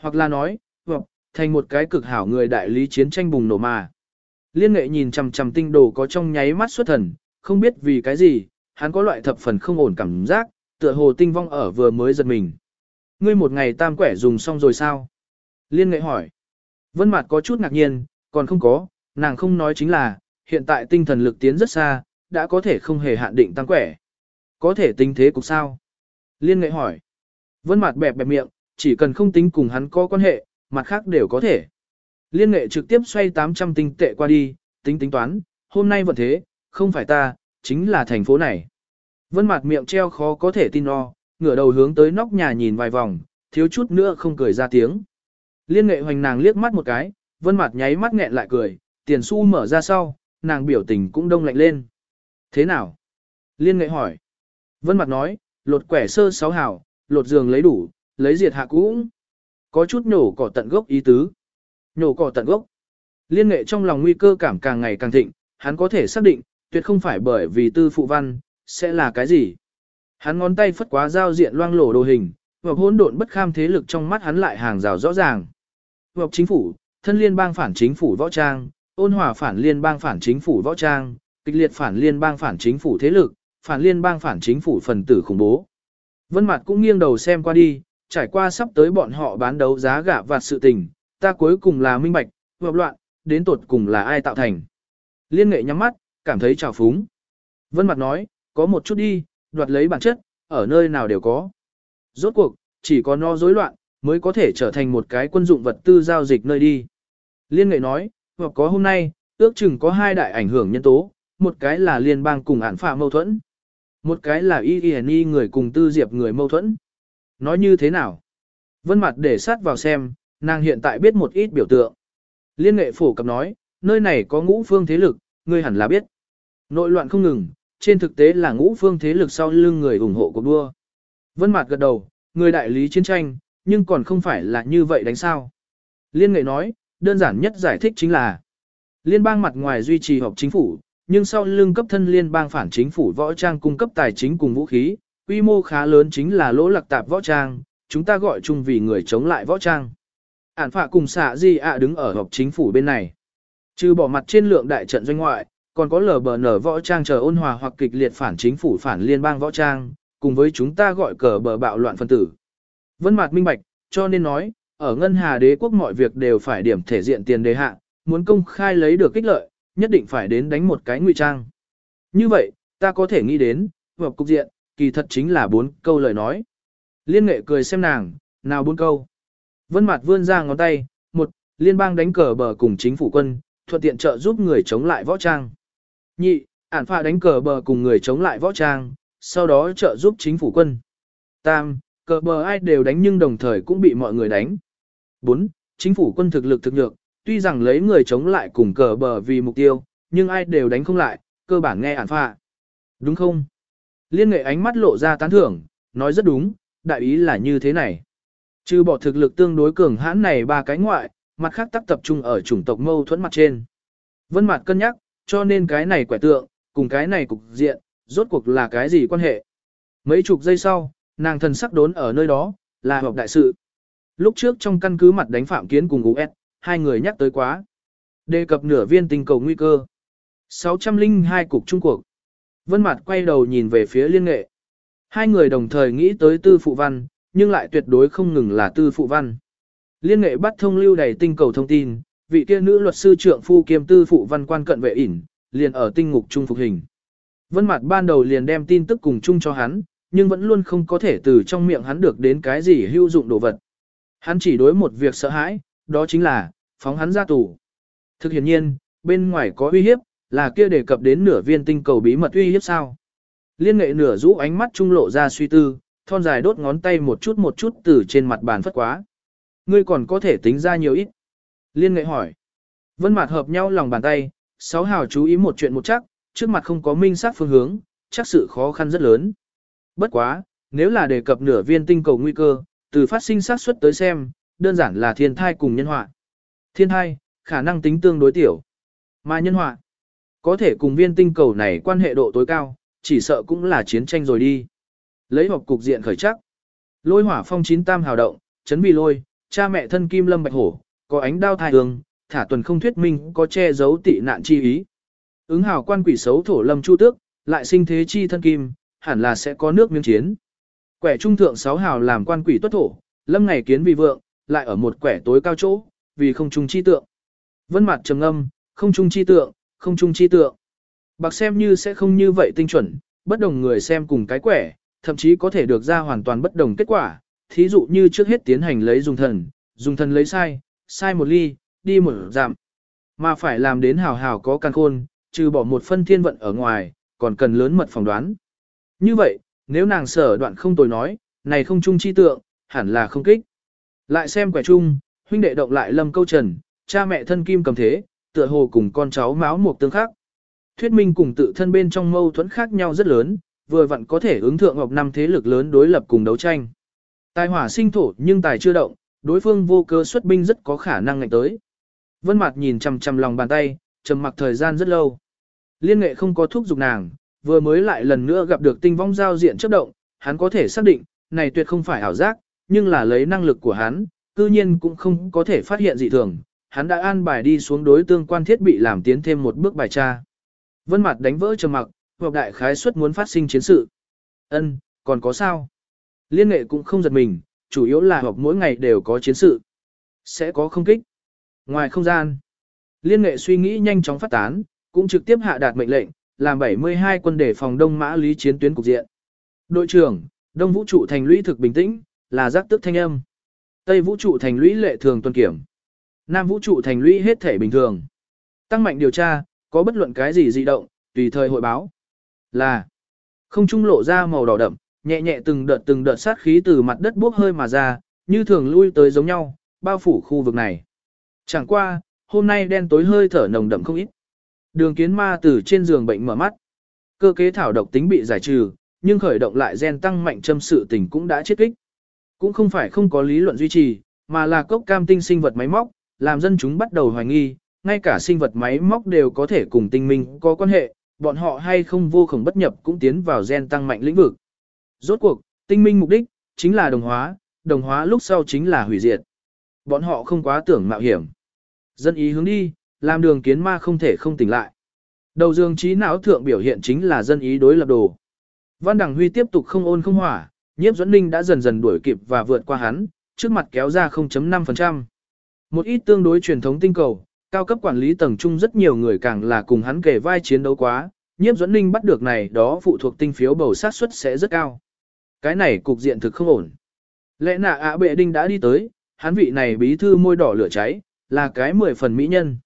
Hoặc là nói, hoặc, thành một cái cực hảo người đại lý chiến tranh bùng nổ mà. Liên nghệ nhìn chằm chằm tinh đồ có trong nháy mắt xuất thần, không biết vì cái gì, hắn có loại thập phần không ổn cảm giác, tựa hồ tinh vong ở vừa mới giật mình. Ngươi một ngày tam quẻ dùng xong rồi sao? Liên nghệ hỏi. Vân Mạt có chút ngạc nhiên, còn không có, nàng không nói chính là, hiện tại tinh thần lực tiến rất xa, đã có thể không hề hạn định tăng quẻ. Có thể tính thế cục sao? Liên nghệ hỏi. Vân mặt bẹp bẹp miệng, chỉ cần không tính cùng hắn có quan hệ, mặt khác đều có thể. Liên nghệ trực tiếp xoay 800 tinh tệ qua đi, tính tính toán, hôm nay vẫn thế, không phải ta, chính là thành phố này. Vân mặt miệng treo khó có thể tin o, ngửa đầu hướng tới nóc nhà nhìn vài vòng, thiếu chút nữa không cười ra tiếng. Liên nghệ hoành nàng liếc mắt một cái, vân mặt nháy mắt nghẹn lại cười, tiền xu mở ra sau, nàng biểu tình cũng đông lạnh lên. Thế nào? Liên nghệ hỏi. Vân mặt nói, lột quẻ sơ sáu hảo, lột giường lấy đủ, lấy diệt hạ cũng. Có chút nhổ cỏ tận gốc ý tứ. Nhổ cỏ tận gốc. Liên nghệ trong lòng nguy cơ cảm càng ngày càng thịnh, hắn có thể xác định, tuyệt không phải bởi vì tư phụ văn, sẽ là cái gì. Hắn ngón tay phất quá giao diện loang lổ đồ hình, và hỗn độn bất kham thế lực trong mắt hắn lại hàng rào rõ ràng. Hoặc chính phủ, thân liên bang phản chính phủ võ trang, ôn hòa phản liên bang phản chính phủ võ trang, kịch liệt phản liên bang phản chính phủ thế lực, phản liên bang phản chính phủ phần tử khủng bố. Vân Mạt cũng nghiêng đầu xem qua đi, trải qua sắp tới bọn họ bán đấu giá gạ vặt sự tình, ta cuối cùng là minh bạch, hợp loạn, đến tột cùng là ai tạo thành. Liên nghệ nhắm mắt, cảm thấy trào phúng. Vân Mặt nói, có một chút đi, đoạt lấy bản chất, ở nơi nào đều có. Rốt cuộc, chỉ có nó rối loạn, mới có thể trở thành một cái quân dụng vật tư giao dịch nơi đi. Liên nghệ nói, hoặc có hôm nay, ước chừng có hai đại ảnh hưởng nhân tố, một cái là liên bang cùng án phạm mâu thuẫn, một cái là y y người cùng tư diệp người mâu thuẫn. Nói như thế nào? Vân mặt để sát vào xem, nàng hiện tại biết một ít biểu tượng. Liên nghệ phổ cập nói, nơi này có ngũ phương thế lực, ngươi hẳn là biết. Nội loạn không ngừng, trên thực tế là ngũ phương thế lực sau lưng người ủng hộ cuộc đua. Vân Mạt gật đầu, người đại lý chiến tranh, nhưng còn không phải là như vậy đánh sao. Liên nghệ nói, đơn giản nhất giải thích chính là liên bang mặt ngoài duy trì họp chính phủ, nhưng sau lưng cấp thân liên bang phản chính phủ võ trang cung cấp tài chính cùng vũ khí, quy mô khá lớn chính là lỗ lạc tạp võ trang, chúng ta gọi chung vì người chống lại võ trang. Ản phạ cùng xạ di ạ đứng ở họp chính phủ bên này. Trừ bỏ mặt trên lượng đại trận doanh ngoại, còn có lờ bờ nở võ trang chờ ôn hòa hoặc kịch liệt phản chính phủ phản liên bang võ trang, cùng với chúng ta gọi cờ bờ bạo loạn phân tử. Vân mặt minh bạch, cho nên nói, ở ngân hà đế quốc mọi việc đều phải điểm thể diện tiền đề hạ, muốn công khai lấy được kích lợi, nhất định phải đến đánh một cái ngụy trang. Như vậy, ta có thể nghĩ đến, hợp cục diện, kỳ thật chính là bốn câu lời nói. Liên nghệ cười xem nàng, nào bốn câu. Vân Mạt vươn ra ngón tay, một, liên bang đánh cờ bờ cùng chính phủ quân, thuận tiện trợ giúp người chống lại võ trang. Nhị, ản phạ đánh cờ bờ cùng người chống lại võ trang, sau đó trợ giúp chính phủ quân. Tam, cờ bờ ai đều đánh nhưng đồng thời cũng bị mọi người đánh. Bốn, chính phủ quân thực lực thực nhược, tuy rằng lấy người chống lại cùng cờ bờ vì mục tiêu, nhưng ai đều đánh không lại, cơ bản nghe ản phạ. Đúng không? Liên nghệ ánh mắt lộ ra tán thưởng, nói rất đúng, đại ý là như thế này. Trừ bỏ thực lực tương đối cường hãn này ba cái ngoại, mặt khác tác tập trung ở chủng tộc mâu thuẫn mặt trên. Vân Mạt cân nhắc, cho nên cái này quẻ tượng, cùng cái này cục diện, rốt cuộc là cái gì quan hệ. Mấy chục giây sau, nàng thần sắc đốn ở nơi đó, là họp đại sự. Lúc trước trong căn cứ mặt đánh Phạm Kiến cùng US, hai người nhắc tới quá. Đề cập nửa viên tinh cầu nguy cơ. 602 cục Trung cuộc. Vân Mạt quay đầu nhìn về phía liên nghệ. Hai người đồng thời nghĩ tới tư phụ văn, nhưng lại tuyệt đối không ngừng là tư phụ văn. Liên nghệ bắt thông lưu đầy tinh cầu thông tin, vị kia nữ luật sư trưởng phu kiêm tư phụ văn quan cận vệ ỉn, liền ở tinh ngục trung phục hình. Vân Mạt ban đầu liền đem tin tức cùng chung cho hắn, nhưng vẫn luôn không có thể từ trong miệng hắn được đến cái gì hữu dụng đồ vật. Hắn chỉ đối một việc sợ hãi, đó chính là phóng hắn ra tù. Thực hiện nhiên, bên ngoài có uy hiếp, là kia đề cập đến nửa viên tinh cầu bí mật uy hiếp sao? Liên nghệ nửa rũ ánh mắt trung lộ ra suy tư, thon dài đốt ngón tay một chút một chút từ trên mặt bàn phất quá. Ngươi còn có thể tính ra nhiều ít. Liên nghệ hỏi. Vân mặt hợp nhau lòng bàn tay, sáu hào chú ý một chuyện một chắc, trước mặt không có minh sát phương hướng, chắc sự khó khăn rất lớn. Bất quá, nếu là đề cập nửa viên tinh cầu nguy cơ, từ phát sinh xác suất tới xem, đơn giản là thiên thai cùng nhân họa. Thiên thai, khả năng tính tương đối tiểu. Mà nhân họa, có thể cùng viên tinh cầu này quan hệ độ tối cao, chỉ sợ cũng là chiến tranh rồi đi. Lấy hộp cục diện khởi chắc. Lôi hỏa phong chín tam hào động, chấn vì lôi, cha mẹ thân kim lâm bạch hổ, có ánh đao thai hương, thả tuần không thuyết minh, có che giấu tị nạn chi ý. Ứng hào quan quỷ xấu thổ lâm chu tước, lại sinh thế chi thân kim, hẳn là sẽ có nước miếng chiến. Quẻ trung thượng sáu hào làm quan quỷ tuất thổ, lâm ngày kiến vì vượng, lại ở một quẻ tối cao chỗ, vì không trung chi tượng. Vân mặt trầm âm, không trung chi tượng, không trung chi tượng. Bạc xem như sẽ không như vậy tinh chuẩn, bất đồng người xem cùng cái quẻ, thậm chí có thể được ra hoàn toàn bất đồng kết quả. Thí dụ như trước hết tiến hành lấy dùng thần, dùng thần lấy sai, sai một ly, đi một giảm. Mà phải làm đến hào hào có căn khôn, trừ bỏ một phân thiên vận ở ngoài, còn cần lớn mật phỏng đoán. Như vậy, nếu nàng sở đoạn không tồi nói, này không chung chi tượng, hẳn là không kích. Lại xem quẻ chung, huynh đệ động lại lâm câu trần, cha mẹ thân kim cầm thế, tựa hồ cùng con cháu máu một tương khác. Thuyết minh cùng tự thân bên trong mâu thuẫn khác nhau rất lớn, vừa vặn có thể ứng thượng ngọc năm thế lực lớn đối lập cùng đấu tranh. Tài hỏa sinh thổ nhưng tài chưa động, đối phương vô cơ xuất binh rất có khả năng ngạnh tới. Vân Mạt nhìn chằm chằm lòng bàn tay, trầm mặc thời gian rất lâu. Liên nghệ không có thúc giục nàng, vừa mới lại lần nữa gặp được tinh vong giao diện chấp động, hắn có thể xác định, này tuyệt không phải ảo giác, nhưng là lấy năng lực của hắn, cư nhiên cũng không có thể phát hiện dị thường. Hắn đã an bài đi xuống đối tương quan thiết bị làm tiến thêm một bước bài tra. Vân mặt đánh vỡ trầm mặc, hoặc đại khái suất muốn phát sinh chiến sự. Ân, còn có sao? Liên nghệ cũng không giật mình, chủ yếu là học mỗi ngày đều có chiến sự. Sẽ có không kích. Ngoài không gian, liên nghệ suy nghĩ nhanh chóng phát tán, cũng trực tiếp hạ đạt mệnh lệnh, làm 72 quân để phòng đông mã lý chiến tuyến cục diện. Đội trưởng, đông vũ trụ thành lũy thực bình tĩnh, là giác tức thanh âm. Tây vũ trụ thành lũy lệ thường tuân kiểm. Nam vũ trụ thành lũy hết thể bình thường. Tăng mạnh điều tra, có bất luận cái gì dị động, tùy thời hội báo. Là, không trung lộ ra màu đỏ đậm, nhẹ nhẹ từng đợt từng đợt sát khí từ mặt đất bốc hơi mà ra, như thường lui tới giống nhau, bao phủ khu vực này. Chẳng qua, hôm nay đen tối hơi thở nồng đậm không ít. Đường kiến ma từ trên giường bệnh mở mắt. Cơ kế thảo độc tính bị giải trừ, nhưng khởi động lại gen tăng mạnh châm sự tình cũng đã chết kích. Cũng không phải không có lý luận duy trì, mà là cốc cam tinh sinh vật máy móc, làm dân chúng bắt đầu hoài nghi, ngay cả sinh vật máy móc đều có thể cùng tinh minh có quan hệ, bọn họ hay không vô khổng bất nhập cũng tiến vào gen tăng mạnh lĩnh vực. Rốt cuộc, tinh minh mục đích, chính là đồng hóa, đồng hóa lúc sau chính là hủy diệt. Bọn họ không quá tưởng mạo hiểm. Dân ý hướng đi, làm đường kiến ma không thể không tỉnh lại. Đầu dương trí não thượng biểu hiện chính là dân ý đối lập đồ. Văn Đằng Huy tiếp tục không ôn không hỏa, nhiếp dẫn ninh đã dần dần đuổi kịp và vượt qua hắn, trước mặt kéo ra 0.5%. Một ít tương đối truyền thống tinh cầu, cao cấp quản lý tầng trung rất nhiều người càng là cùng hắn kể vai chiến đấu quá, nhiếp dẫn ninh bắt được này đó phụ thuộc tinh phiếu bầu sát suất sẽ rất cao. Cái này cục diện thực không ổn. Lẽ nạ ạ bệ đinh đã đi tới, hắn vị này bí thư môi đỏ lửa cháy, là cái mười phần mỹ nhân.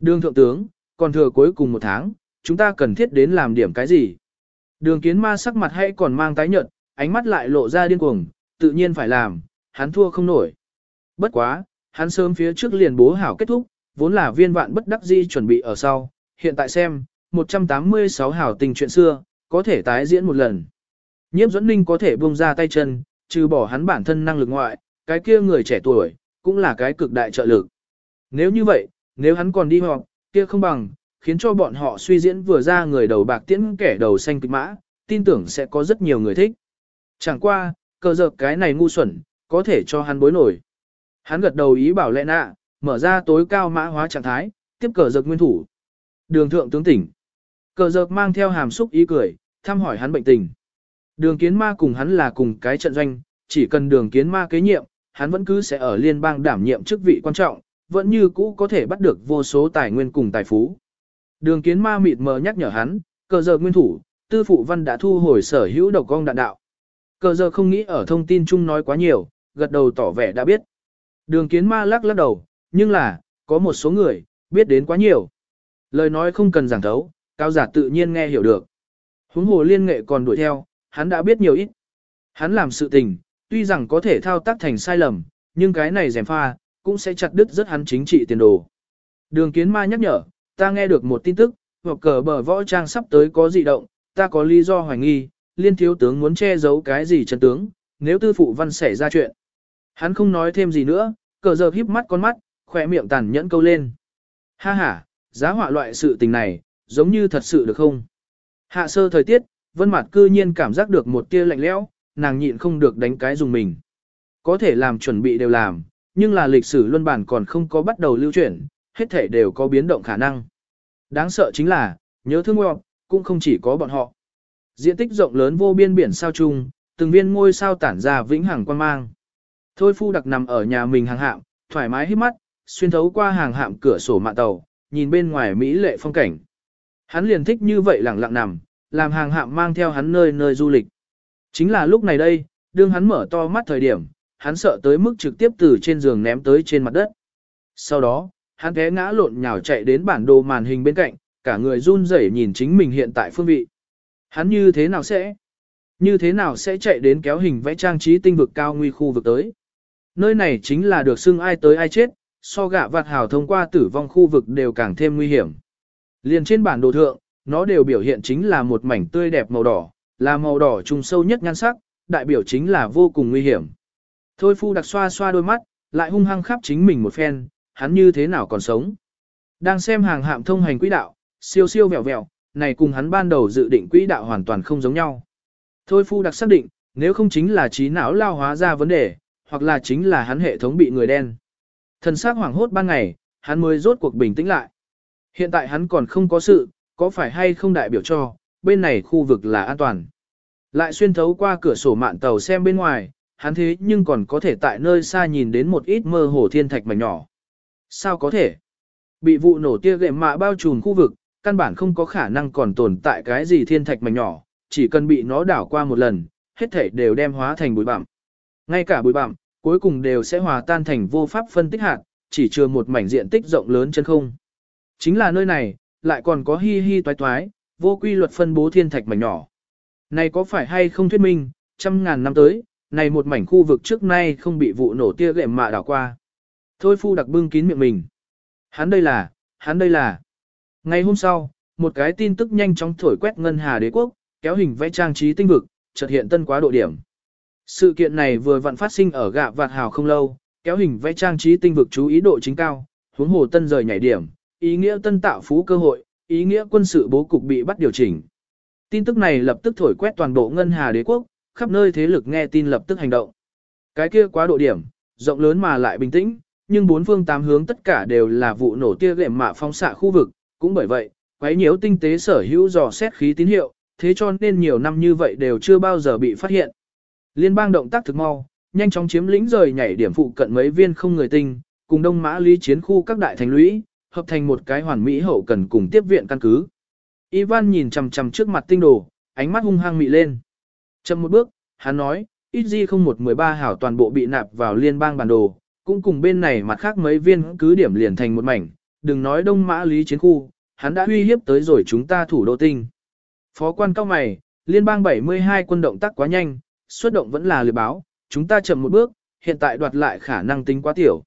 Đường thượng tướng, còn thừa cuối cùng một tháng, chúng ta cần thiết đến làm điểm cái gì? Đường kiến ma sắc mặt hay còn mang tái nhợt, ánh mắt lại lộ ra điên cuồng, tự nhiên phải làm, hắn thua không nổi. Bất quá, hắn sớm phía trước liền bố hảo kết thúc, vốn là viên vạn bất đắc di chuẩn bị ở sau, hiện tại xem, 186 hảo tình chuyện xưa, có thể tái diễn một lần. Nhiếp dẫn ninh có thể buông ra tay chân, trừ bỏ hắn bản thân năng lực ngoại, cái kia người trẻ tuổi, cũng là cái cực đại trợ lực. Nếu như vậy, nếu hắn còn đi họp, kia không bằng, khiến cho bọn họ suy diễn vừa ra người đầu bạc tiễn kẻ đầu xanh kịch mã, tin tưởng sẽ có rất nhiều người thích. Chẳng qua, cờ dợp cái này ngu xuẩn, có thể cho hắn bối nổi. Hắn gật đầu ý bảo lẽ nạ, mở ra tối cao mã hóa trạng thái, tiếp cờ giật nguyên thủ. Đường thượng tướng tỉnh. Cờ giật mang theo hàm xúc ý cười, thăm hỏi hắn bệnh tình. Đường kiến ma cùng hắn là cùng cái trận doanh, chỉ cần đường kiến ma kế nhiệm, hắn vẫn cứ sẽ ở liên bang đảm nhiệm chức vị quan trọng, vẫn như cũ có thể bắt được vô số tài nguyên cùng tài phú. Đường kiến ma mịt mờ nhắc nhở hắn, cờ giờ nguyên thủ, tư phụ văn đã thu hồi sở hữu độc con đạn đạo. Cờ giờ không nghĩ ở thông tin chung nói quá nhiều, gật đầu tỏ vẻ đã biết. Đường kiến ma lắc lắc đầu, nhưng là, có một số người, biết đến quá nhiều. Lời nói không cần giảng thấu, cao giả tự nhiên nghe hiểu được. Huống hồ liên nghệ còn đuổi theo, hắn đã biết nhiều ít. Hắn làm sự tình, tuy rằng có thể thao tác thành sai lầm, nhưng cái này dèm pha, cũng sẽ chặt đứt rất hắn chính trị tiền đồ. Đường kiến ma nhắc nhở, ta nghe được một tin tức, hoặc cờ bờ võ trang sắp tới có dị động, ta có lý do hoài nghi, liên thiếu tướng muốn che giấu cái gì chân tướng, nếu tư phụ văn xảy ra chuyện. Hắn không nói thêm gì nữa, cờ giờ híp mắt con mắt, khỏe miệng tàn nhẫn câu lên. Ha ha, giá họa loại sự tình này, giống như thật sự được không? Hạ sơ thời tiết, vân mặt cư nhiên cảm giác được một tia lạnh lẽo, nàng nhịn không được đánh cái dùng mình. Có thể làm chuẩn bị đều làm, nhưng là lịch sử luân bản còn không có bắt đầu lưu chuyển, hết thể đều có biến động khả năng. Đáng sợ chính là, nhớ thương ngọc, cũng không chỉ có bọn họ. Diện tích rộng lớn vô biên biển sao chung, từng viên ngôi sao tản ra vĩnh hằng quan mang. Thôi phu đặc nằm ở nhà mình hàng hạm, thoải mái hít mắt, xuyên thấu qua hàng hạm cửa sổ mạn tàu, nhìn bên ngoài mỹ lệ phong cảnh. Hắn liền thích như vậy lặng lặng nằm, làm hàng hạm mang theo hắn nơi nơi du lịch. Chính là lúc này đây, đương hắn mở to mắt thời điểm, hắn sợ tới mức trực tiếp từ trên giường ném tới trên mặt đất. Sau đó, hắn té ngã lộn nhào chạy đến bản đồ màn hình bên cạnh, cả người run rẩy nhìn chính mình hiện tại phương vị. Hắn như thế nào sẽ? Như thế nào sẽ chạy đến kéo hình vẽ trang trí tinh vực cao nguy khu vực tới? Nơi này chính là được xưng ai tới ai chết, so gạ vạt hào thông qua tử vong khu vực đều càng thêm nguy hiểm. Liền trên bản đồ thượng, nó đều biểu hiện chính là một mảnh tươi đẹp màu đỏ, là màu đỏ trùng sâu nhất nhan sắc, đại biểu chính là vô cùng nguy hiểm. Thôi phu đặc xoa xoa đôi mắt, lại hung hăng khắp chính mình một phen, hắn như thế nào còn sống. Đang xem hàng hạm thông hành quỹ đạo, siêu siêu vẹo vẹo, này cùng hắn ban đầu dự định quỹ đạo hoàn toàn không giống nhau. Thôi phu đặc xác định, nếu không chính là trí não lao hóa ra vấn đề, hoặc là chính là hắn hệ thống bị người đen. Thần xác hoảng hốt ban ngày, hắn mới rốt cuộc bình tĩnh lại. Hiện tại hắn còn không có sự, có phải hay không đại biểu cho, bên này khu vực là an toàn. Lại xuyên thấu qua cửa sổ mạn tàu xem bên ngoài, hắn thế nhưng còn có thể tại nơi xa nhìn đến một ít mơ hồ thiên thạch mảnh nhỏ. Sao có thể? Bị vụ nổ tia gệm mạ bao trùm khu vực, căn bản không có khả năng còn tồn tại cái gì thiên thạch mảnh nhỏ, chỉ cần bị nó đảo qua một lần, hết thể đều đem hóa thành bụi bặm. Ngay cả bụi bặm, cuối cùng đều sẽ hòa tan thành vô pháp phân tích hạt, chỉ chừa một mảnh diện tích rộng lớn chân không. Chính là nơi này, lại còn có hi hi toái toái, vô quy luật phân bố thiên thạch mảnh nhỏ. Này có phải hay không thuyết minh, trăm ngàn năm tới, này một mảnh khu vực trước nay không bị vụ nổ tia gệm mạ đảo qua. Thôi phu đặc bưng kín miệng mình. Hắn đây là, hắn đây là. Ngày hôm sau, một cái tin tức nhanh chóng thổi quét ngân hà đế quốc, kéo hình vẽ trang trí tinh vực, chợt hiện tân quá độ điểm. Sự kiện này vừa vặn phát sinh ở gạ vạt hào không lâu, kéo hình vẽ trang trí tinh vực chú ý độ chính cao, huống hồ tân rời nhảy điểm, ý nghĩa tân tạo phú cơ hội, ý nghĩa quân sự bố cục bị bắt điều chỉnh. Tin tức này lập tức thổi quét toàn bộ ngân hà đế quốc, khắp nơi thế lực nghe tin lập tức hành động. Cái kia quá độ điểm, rộng lớn mà lại bình tĩnh, nhưng bốn phương tám hướng tất cả đều là vụ nổ tia gệm mạ phóng xạ khu vực, cũng bởi vậy, quấy nhiễu tinh tế sở hữu dò xét khí tín hiệu, thế cho nên nhiều năm như vậy đều chưa bao giờ bị phát hiện. Liên bang động tác thực mau, nhanh chóng chiếm lĩnh rời nhảy điểm phụ cận mấy viên không người tinh, cùng đông mã lý chiến khu các đại thành lũy, hợp thành một cái hoàn mỹ hậu cần cùng tiếp viện căn cứ. Ivan nhìn chằm chằm trước mặt tinh đồ, ánh mắt hung hăng mị lên. Chậm một bước, hắn nói, ít di không một mười ba hảo toàn bộ bị nạp vào liên bang bản đồ, cũng cùng bên này mặt khác mấy viên cứ điểm liền thành một mảnh, đừng nói đông mã lý chiến khu, hắn đã uy hiếp tới rồi chúng ta thủ đô tinh. Phó quan cao mày, liên bang 72 quân động tác quá nhanh, xuất động vẫn là lừa báo, chúng ta chậm một bước, hiện tại đoạt lại khả năng tính quá tiểu.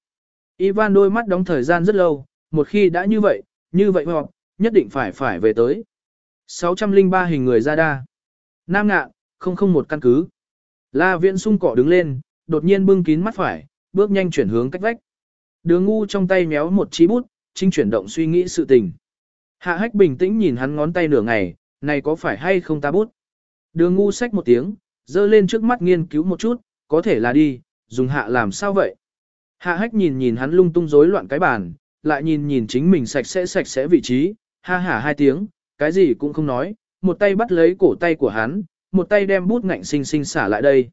Ivan đôi mắt đóng thời gian rất lâu, một khi đã như vậy, như vậy hoặc, nhất định phải phải về tới. 603 hình người ra đa. Nam ngạn, không không một căn cứ. La viễn sung cỏ đứng lên, đột nhiên bưng kín mắt phải, bước nhanh chuyển hướng cách vách. Đường ngu trong tay méo một chí bút, chính chuyển động suy nghĩ sự tình. Hạ hách bình tĩnh nhìn hắn ngón tay nửa ngày, này có phải hay không ta bút. Đường ngu xách một tiếng, dơ lên trước mắt nghiên cứu một chút, có thể là đi, dùng hạ làm sao vậy. Hạ hách nhìn nhìn hắn lung tung rối loạn cái bàn, lại nhìn nhìn chính mình sạch sẽ sạch sẽ vị trí, ha hả hai tiếng, cái gì cũng không nói, một tay bắt lấy cổ tay của hắn, một tay đem bút ngạnh sinh sinh xả lại đây.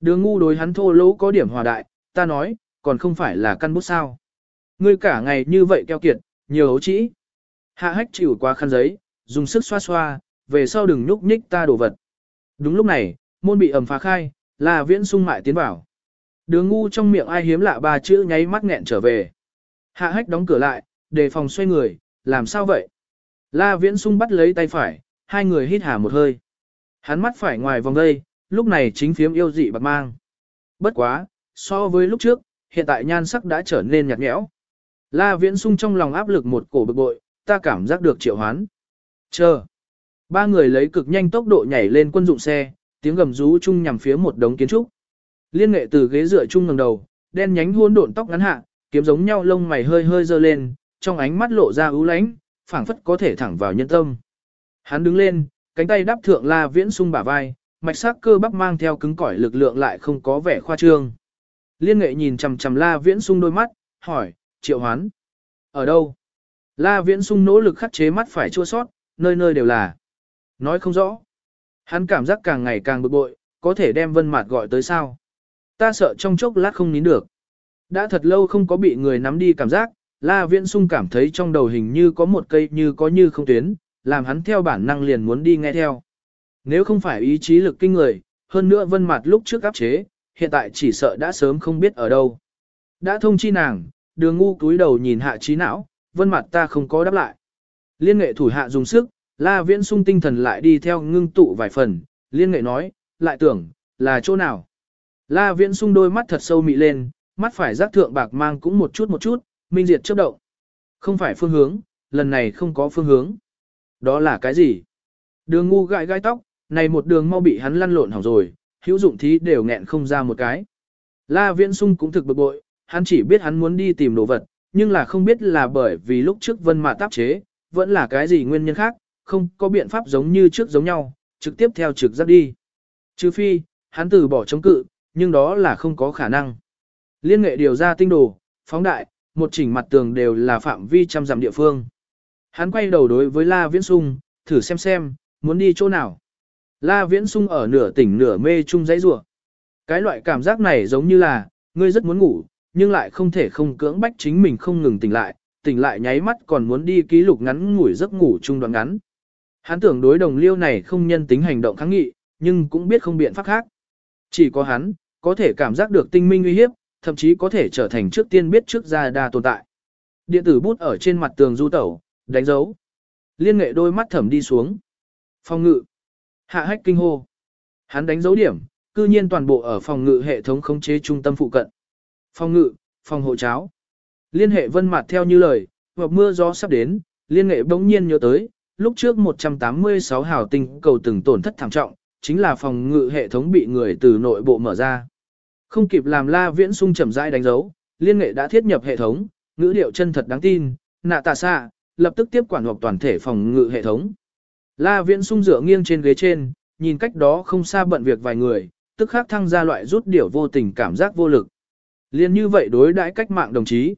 Đường ngu đối hắn thô lỗ có điểm hòa đại, ta nói, còn không phải là căn bút sao. Ngươi cả ngày như vậy keo kiệt, nhiều hấu trĩ. Hạ hách chịu qua khăn giấy, dùng sức xoa xoa, về sau đừng nhúc nhích ta đổ vật. Đúng lúc này, môn bị ẩm phá khai, là viễn sung mại tiến vào. Đường ngu trong miệng ai hiếm lạ ba chữ nháy mắt nghẹn trở về. Hạ hách đóng cửa lại, đề phòng xoay người, làm sao vậy? La viễn sung bắt lấy tay phải, hai người hít hà một hơi. Hắn mắt phải ngoài vòng đây, lúc này chính phiếm yêu dị bạc mang. Bất quá, so với lúc trước, hiện tại nhan sắc đã trở nên nhạt nhẽo. La viễn sung trong lòng áp lực một cổ bực bội, ta cảm giác được triệu hoán. Chờ. Ba người lấy cực nhanh tốc độ nhảy lên quân dụng xe, tiếng gầm rú chung nhằm phía một đống kiến trúc. Liên nghệ từ ghế dựa chung ngẩng đầu, đen nhánh hôn độn tóc ngắn hạ, kiếm giống nhau lông mày hơi hơi dơ lên, trong ánh mắt lộ ra ưu lánh, phảng phất có thể thẳng vào nhân tâm. Hắn đứng lên, cánh tay đắp thượng La Viễn Sung bả vai, mạch sắc cơ bắp mang theo cứng cỏi lực lượng lại không có vẻ khoa trương. Liên nghệ nhìn chằm chằm La Viễn Sung đôi mắt, hỏi, triệu hoán. Ở đâu? La Viễn Sung nỗ lực khắc chế mắt phải chua sót, nơi nơi đều là. Nói không rõ. Hắn cảm giác càng ngày càng bực bội, có thể đem vân mạt gọi tới sao. Ta sợ trong chốc lát không nín được. Đã thật lâu không có bị người nắm đi cảm giác, La Viễn Sung cảm thấy trong đầu hình như có một cây như có như không tuyến, làm hắn theo bản năng liền muốn đi nghe theo. Nếu không phải ý chí lực kinh người, hơn nữa vân mặt lúc trước áp chế, hiện tại chỉ sợ đã sớm không biết ở đâu. Đã thông chi nàng, đường ngu túi đầu nhìn hạ trí não, vân mặt ta không có đáp lại. Liên nghệ thủ hạ dùng sức, la viễn sung tinh thần lại đi theo ngưng tụ vài phần, liên nghệ nói, lại tưởng, là chỗ nào. La viễn sung đôi mắt thật sâu mị lên, mắt phải giác thượng bạc mang cũng một chút một chút, minh diệt chớp động. Không phải phương hướng, lần này không có phương hướng. Đó là cái gì? Đường ngu gãi gai tóc, này một đường mau bị hắn lăn lộn hỏng rồi, hữu dụng thí đều nghẹn không ra một cái. La Viễn Sung cũng thực bực bội, hắn chỉ biết hắn muốn đi tìm đồ vật, nhưng là không biết là bởi vì lúc trước vân mà táp chế, vẫn là cái gì nguyên nhân khác, không có biện pháp giống như trước giống nhau, trực tiếp theo trực giác đi. Trừ phi, hắn từ bỏ chống cự, nhưng đó là không có khả năng. Liên nghệ điều ra tinh đồ, phóng đại, một chỉnh mặt tường đều là phạm vi trăm dặm địa phương. Hắn quay đầu đối với La Viễn Sung, thử xem xem, muốn đi chỗ nào. La Viễn Sung ở nửa tỉnh nửa mê chung dãy rủa. Cái loại cảm giác này giống như là, ngươi rất muốn ngủ, nhưng lại không thể không cưỡng bách chính mình không ngừng tỉnh lại, tỉnh lại nháy mắt còn muốn đi ký lục ngắn ngủi giấc ngủ chung đoạn ngắn. Hắn tưởng đối đồng liêu này không nhân tính hành động kháng nghị, nhưng cũng biết không biện pháp khác. Chỉ có hắn, có thể cảm giác được tinh minh uy hiếp, thậm chí có thể trở thành trước tiên biết trước ra đa tồn tại. Điện tử bút ở trên mặt tường du tẩu, đánh dấu. Liên nghệ đôi mắt thẩm đi xuống. Phòng ngự. Hạ hách kinh hô. Hắn đánh dấu điểm, cư nhiên toàn bộ ở phòng ngự hệ thống khống chế trung tâm phụ cận. Phòng ngự, phòng hộ cháo. Liên hệ vân mặt theo như lời, hoặc mưa gió sắp đến, liên nghệ bỗng nhiên nhớ tới, lúc trước 186 hào tinh cầu từng tổn thất thảm trọng, chính là phòng ngự hệ thống bị người từ nội bộ mở ra. Không kịp làm la viễn sung chậm rãi đánh dấu, liên nghệ đã thiết nhập hệ thống, ngữ điệu chân thật đáng tin, nạ tà xạ, lập tức tiếp quản họp toàn thể phòng ngự hệ thống. La Viễn sung dựa nghiêng trên ghế trên, nhìn cách đó không xa bận việc vài người, tức khắc thăng ra loại rút điểu vô tình cảm giác vô lực. Liên như vậy đối đãi cách mạng đồng chí.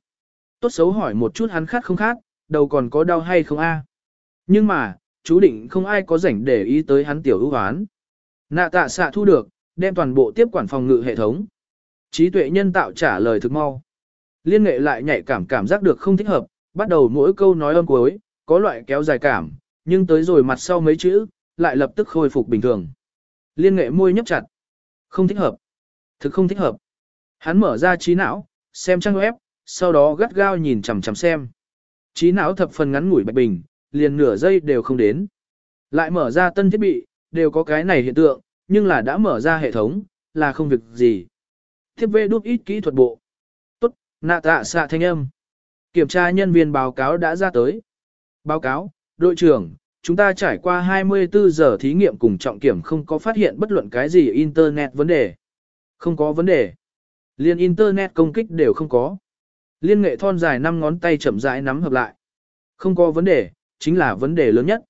Tốt xấu hỏi một chút hắn khát không khát, đầu còn có đau hay không a? Nhưng mà, chú định không ai có rảnh để ý tới hắn tiểu ưu hoán. Nạ tạ xạ thu được, đem toàn bộ tiếp quản phòng ngự hệ thống. Trí tuệ nhân tạo trả lời thực mau. Liên nghệ lại nhạy cảm cảm giác được không thích hợp, bắt đầu mỗi câu nói âm cuối, có loại kéo dài cảm, nhưng tới rồi mặt sau mấy chữ, lại lập tức khôi phục bình thường. Liên nghệ môi nhấp chặt. Không thích hợp. Thực không thích hợp. Hắn mở ra trí não, xem trang web, sau đó gắt gao nhìn chằm chằm xem. Trí não thập phần ngắn ngủi bạch bình, liền nửa giây đều không đến. Lại mở ra tân thiết bị, đều có cái này hiện tượng, nhưng là đã mở ra hệ thống, là không việc gì. Tiếp về đút ít kỹ thuật bộ. Tốt, nạ tạ xạ thanh âm. Kiểm tra nhân viên báo cáo đã ra tới. Báo cáo, đội trưởng, chúng ta trải qua 24 giờ thí nghiệm cùng trọng kiểm không có phát hiện bất luận cái gì Internet vấn đề. Không có vấn đề. Liên Internet công kích đều không có. Liên nghệ thon dài năm ngón tay chậm rãi nắm hợp lại. Không có vấn đề, chính là vấn đề lớn nhất.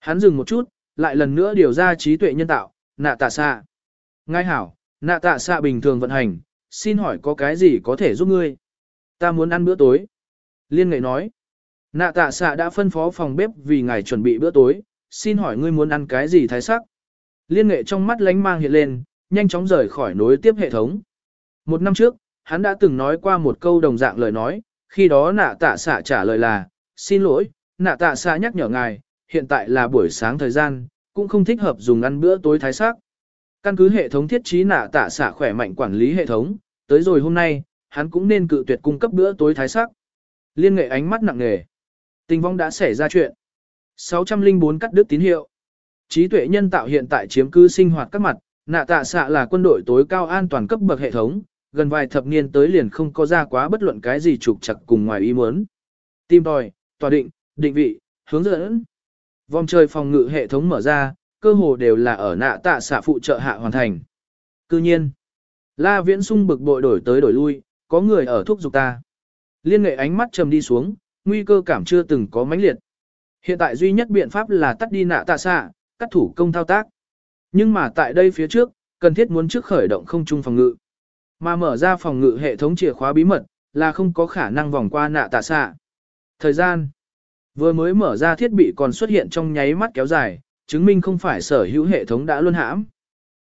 Hắn dừng một chút, lại lần nữa điều ra trí tuệ nhân tạo, nạ tạ xạ. Ngay hảo, nạ tạ xạ bình thường vận hành, xin hỏi có cái gì có thể giúp ngươi? Ta muốn ăn bữa tối. Liên nghệ nói, nạ tạ xạ đã phân phó phòng bếp vì ngài chuẩn bị bữa tối, xin hỏi ngươi muốn ăn cái gì thái sắc? Liên nghệ trong mắt lánh mang hiện lên, nhanh chóng rời khỏi nối tiếp hệ thống. Một năm trước, hắn đã từng nói qua một câu đồng dạng lời nói, khi đó nạ tạ xạ trả lời là, xin lỗi, nạ tạ xạ nhắc nhở ngài, hiện tại là buổi sáng thời gian, cũng không thích hợp dùng ăn bữa tối thái sắc. Căn cứ hệ thống thiết trí nạ tạ xạ khỏe mạnh quản lý hệ thống, tới rồi hôm nay, hắn cũng nên cự tuyệt cung cấp bữa tối thái sắc. Liên nghệ ánh mắt nặng nề. Tình vong đã xảy ra chuyện. 604 cắt đứt tín hiệu. Trí tuệ nhân tạo hiện tại chiếm cư sinh hoạt các mặt, nạ tạ xạ là quân đội tối cao an toàn cấp bậc hệ thống, gần vài thập niên tới liền không có ra quá bất luận cái gì trục chặt cùng ngoài ý muốn. Tim tòi, tòa định, định vị, hướng dẫn. Vòng trời phòng ngự hệ thống mở ra, cơ hồ đều là ở nạ tạ xạ phụ trợ hạ hoàn thành. Cư nhiên, La Viễn sung bực bội đổi tới đổi lui, có người ở thúc giục ta. Liên nghệ ánh mắt trầm đi xuống, nguy cơ cảm chưa từng có mãnh liệt. Hiện tại duy nhất biện pháp là tắt đi nạ tạ xạ, cắt thủ công thao tác. Nhưng mà tại đây phía trước, cần thiết muốn trước khởi động không trung phòng ngự. Mà mở ra phòng ngự hệ thống chìa khóa bí mật, là không có khả năng vòng qua nạ tạ xạ. Thời gian vừa mới mở ra thiết bị còn xuất hiện trong nháy mắt kéo dài, chứng minh không phải sở hữu hệ thống đã luân hãm.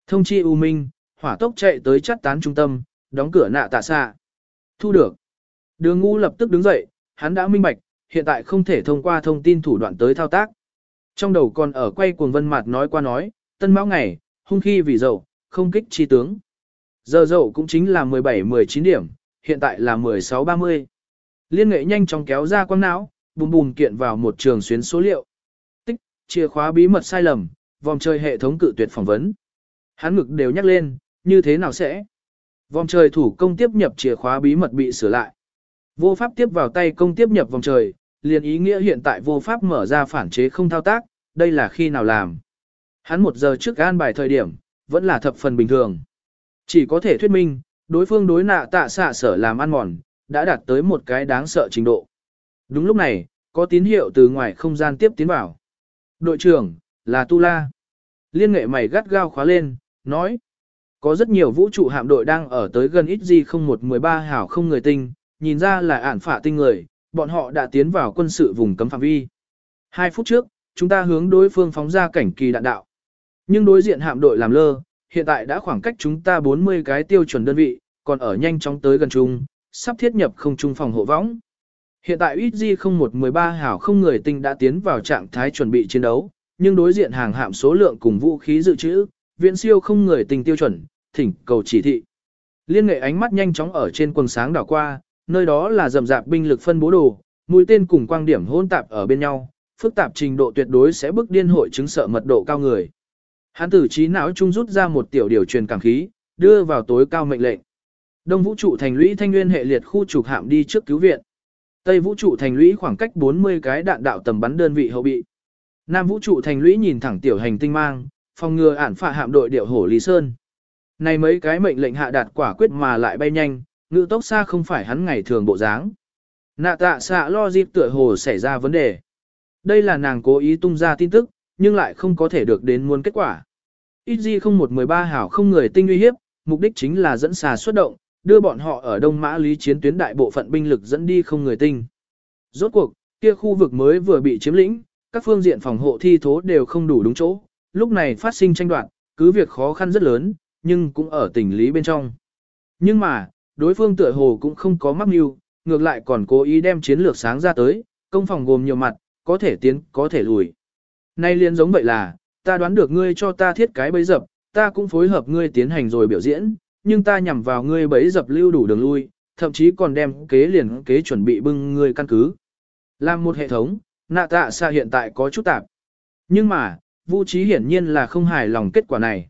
Thông chi U Minh, hỏa tốc chạy tới chắt tán trung tâm, đóng cửa nạ tạ xạ. Thu được. Đường ngu lập tức đứng dậy, hắn đã minh bạch, hiện tại không thể thông qua thông tin thủ đoạn tới thao tác. Trong đầu còn ở quay cuồng vân mặt nói qua nói, tân mão ngày, hung khi vì dậu, không kích chi tướng. Giờ dậu cũng chính là 17-19 điểm, hiện tại là 16-30. Liên nghệ nhanh chóng kéo ra quang não, bùm bùm kiện vào một trường xuyến số liệu. Tích, chìa khóa bí mật sai lầm, vòng chơi hệ thống cự tuyệt phỏng vấn. Hắn ngực đều nhắc lên, như thế nào sẽ? Vòng trời thủ công tiếp nhập chìa khóa bí mật bị sửa lại. Vô pháp tiếp vào tay công tiếp nhập vòng trời, liền ý nghĩa hiện tại vô pháp mở ra phản chế không thao tác, đây là khi nào làm. Hắn một giờ trước gan bài thời điểm, vẫn là thập phần bình thường. Chỉ có thể thuyết minh, đối phương đối nạ tạ xạ sở làm ăn mòn, đã đạt tới một cái đáng sợ trình độ. Đúng lúc này, có tín hiệu từ ngoài không gian tiếp tiến vào. Đội trưởng, là Tu La. Liên nghệ mày gắt gao khóa lên, nói. Có rất nhiều vũ trụ hạm đội đang ở tới gần ít gì không một mười ba hảo không người tinh, nhìn ra là ản phả tinh người, bọn họ đã tiến vào quân sự vùng cấm phạm vi. Hai phút trước, chúng ta hướng đối phương phóng ra cảnh kỳ đạn đạo. Nhưng đối diện hạm đội làm lơ, hiện tại đã khoảng cách chúng ta 40 cái tiêu chuẩn đơn vị, còn ở nhanh chóng tới gần chung, sắp thiết nhập không trung phòng hộ võng. Hiện tại XG0113 hảo không người tinh đã tiến vào trạng thái chuẩn bị chiến đấu, nhưng đối diện hàng hạm số lượng cùng vũ khí dự trữ, viện siêu không người tinh tiêu chuẩn, thỉnh cầu chỉ thị. Liên nghệ ánh mắt nhanh chóng ở trên quần sáng đảo qua, nơi đó là rầm rạp binh lực phân bố đồ, mũi tên cùng quang điểm hỗn tạp ở bên nhau, phức tạp trình độ tuyệt đối sẽ bức điên hội chứng sợ mật độ cao người. Hắn tử trí não trung rút ra một tiểu điều truyền cảm khí, đưa vào tối cao mệnh lệnh. Đông vũ trụ thành lũy thanh nguyên hệ liệt khu trục hạm đi trước cứu viện. Tây vũ trụ thành lũy khoảng cách 40 cái đạn đạo tầm bắn đơn vị hậu bị. Nam vũ trụ thành lũy nhìn thẳng tiểu hành tinh mang, phòng ngừa ản phạ hạm đội điệu hổ Lý Sơn. Này mấy cái mệnh lệnh hạ đạt quả quyết mà lại bay nhanh, ngự tốc xa không phải hắn ngày thường bộ dáng. Nạ tạ xạ lo dịp tựa hồ xảy ra vấn đề. Đây là nàng cố ý tung ra tin tức, nhưng lại không có thể được đến muôn kết quả. Ít gì không một mười ba hảo không người tinh uy hiếp, mục đích chính là dẫn xà xuất động, đưa bọn họ ở Đông Mã Lý chiến tuyến đại bộ phận binh lực dẫn đi không người tinh. Rốt cuộc, kia khu vực mới vừa bị chiếm lĩnh, các phương diện phòng hộ thi thố đều không đủ đúng chỗ, lúc này phát sinh tranh đoạt, cứ việc khó khăn rất lớn, nhưng cũng ở tình lý bên trong. Nhưng mà, đối phương tựa hồ cũng không có mắc mưu, ngược lại còn cố ý đem chiến lược sáng ra tới, công phòng gồm nhiều mặt, có thể tiến, có thể lùi. Nay liên giống vậy là, ta đoán được ngươi cho ta thiết cái bẫy dập, ta cũng phối hợp ngươi tiến hành rồi biểu diễn, nhưng ta nhằm vào ngươi bẫy dập lưu đủ đường lui, thậm chí còn đem kế liền kế chuẩn bị bưng ngươi căn cứ. Làm một hệ thống, nạ tạ xa hiện tại có chút tạp. Nhưng mà, Vu Trí hiển nhiên là không hài lòng kết quả này.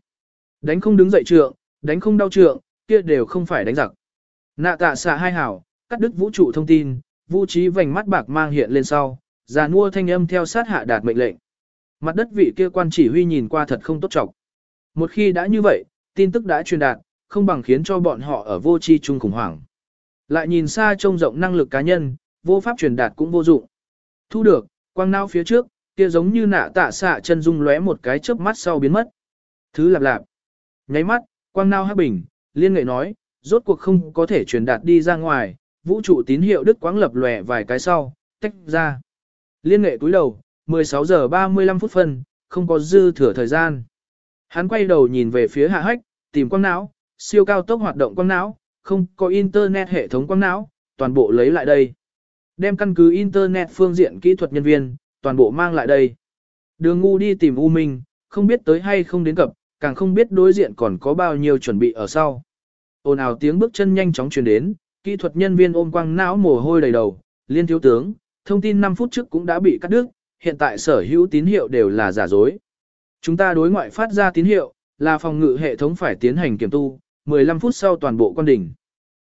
Đánh không đứng dậy trượng, đánh không đau trượng, kia đều không phải đánh giặc. Nạ tạ xạ hai hảo, cắt đứt vũ trụ thông tin, vũ Trí vành mắt bạc mang hiện lên sau, già nua thanh âm theo sát hạ đạt mệnh lệnh. Mặt đất vị kia quan chỉ huy nhìn qua thật không tốt trọng. Một khi đã như vậy, tin tức đã truyền đạt, không bằng khiến cho bọn họ ở vô tri chung khủng hoảng. Lại nhìn xa trông rộng năng lực cá nhân, vô pháp truyền đạt cũng vô dụng. Thu được, quang nao phía trước, kia giống như nạ tạ xạ chân dung lóe một cái chớp mắt sau biến mất. Thứ lạp lạp. Nháy mắt, quang nao hắc bình, liên nghệ nói, rốt cuộc không có thể truyền đạt đi ra ngoài, vũ trụ tín hiệu đức quáng lập lòe vài cái sau, tách ra. Liên nghệ túi đầu, 16 giờ 35 phút phân, không có dư thừa thời gian. Hắn quay đầu nhìn về phía hạ hách, tìm quang não, siêu cao tốc hoạt động quang não, không có internet hệ thống quang não, toàn bộ lấy lại đây. Đem căn cứ internet phương diện kỹ thuật nhân viên, toàn bộ mang lại đây. Đường ngu đi tìm U Minh, không biết tới hay không đến cập, càng không biết đối diện còn có bao nhiêu chuẩn bị ở sau. Ồn ào tiếng bước chân nhanh chóng truyền đến, kỹ thuật nhân viên ôm quang não mồ hôi đầy đầu, liên thiếu tướng, thông tin 5 phút trước cũng đã bị cắt đứt, hiện tại sở hữu tín hiệu đều là giả dối. Chúng ta đối ngoại phát ra tín hiệu, là phòng ngự hệ thống phải tiến hành kiểm tu, 15 phút sau toàn bộ quan đỉnh.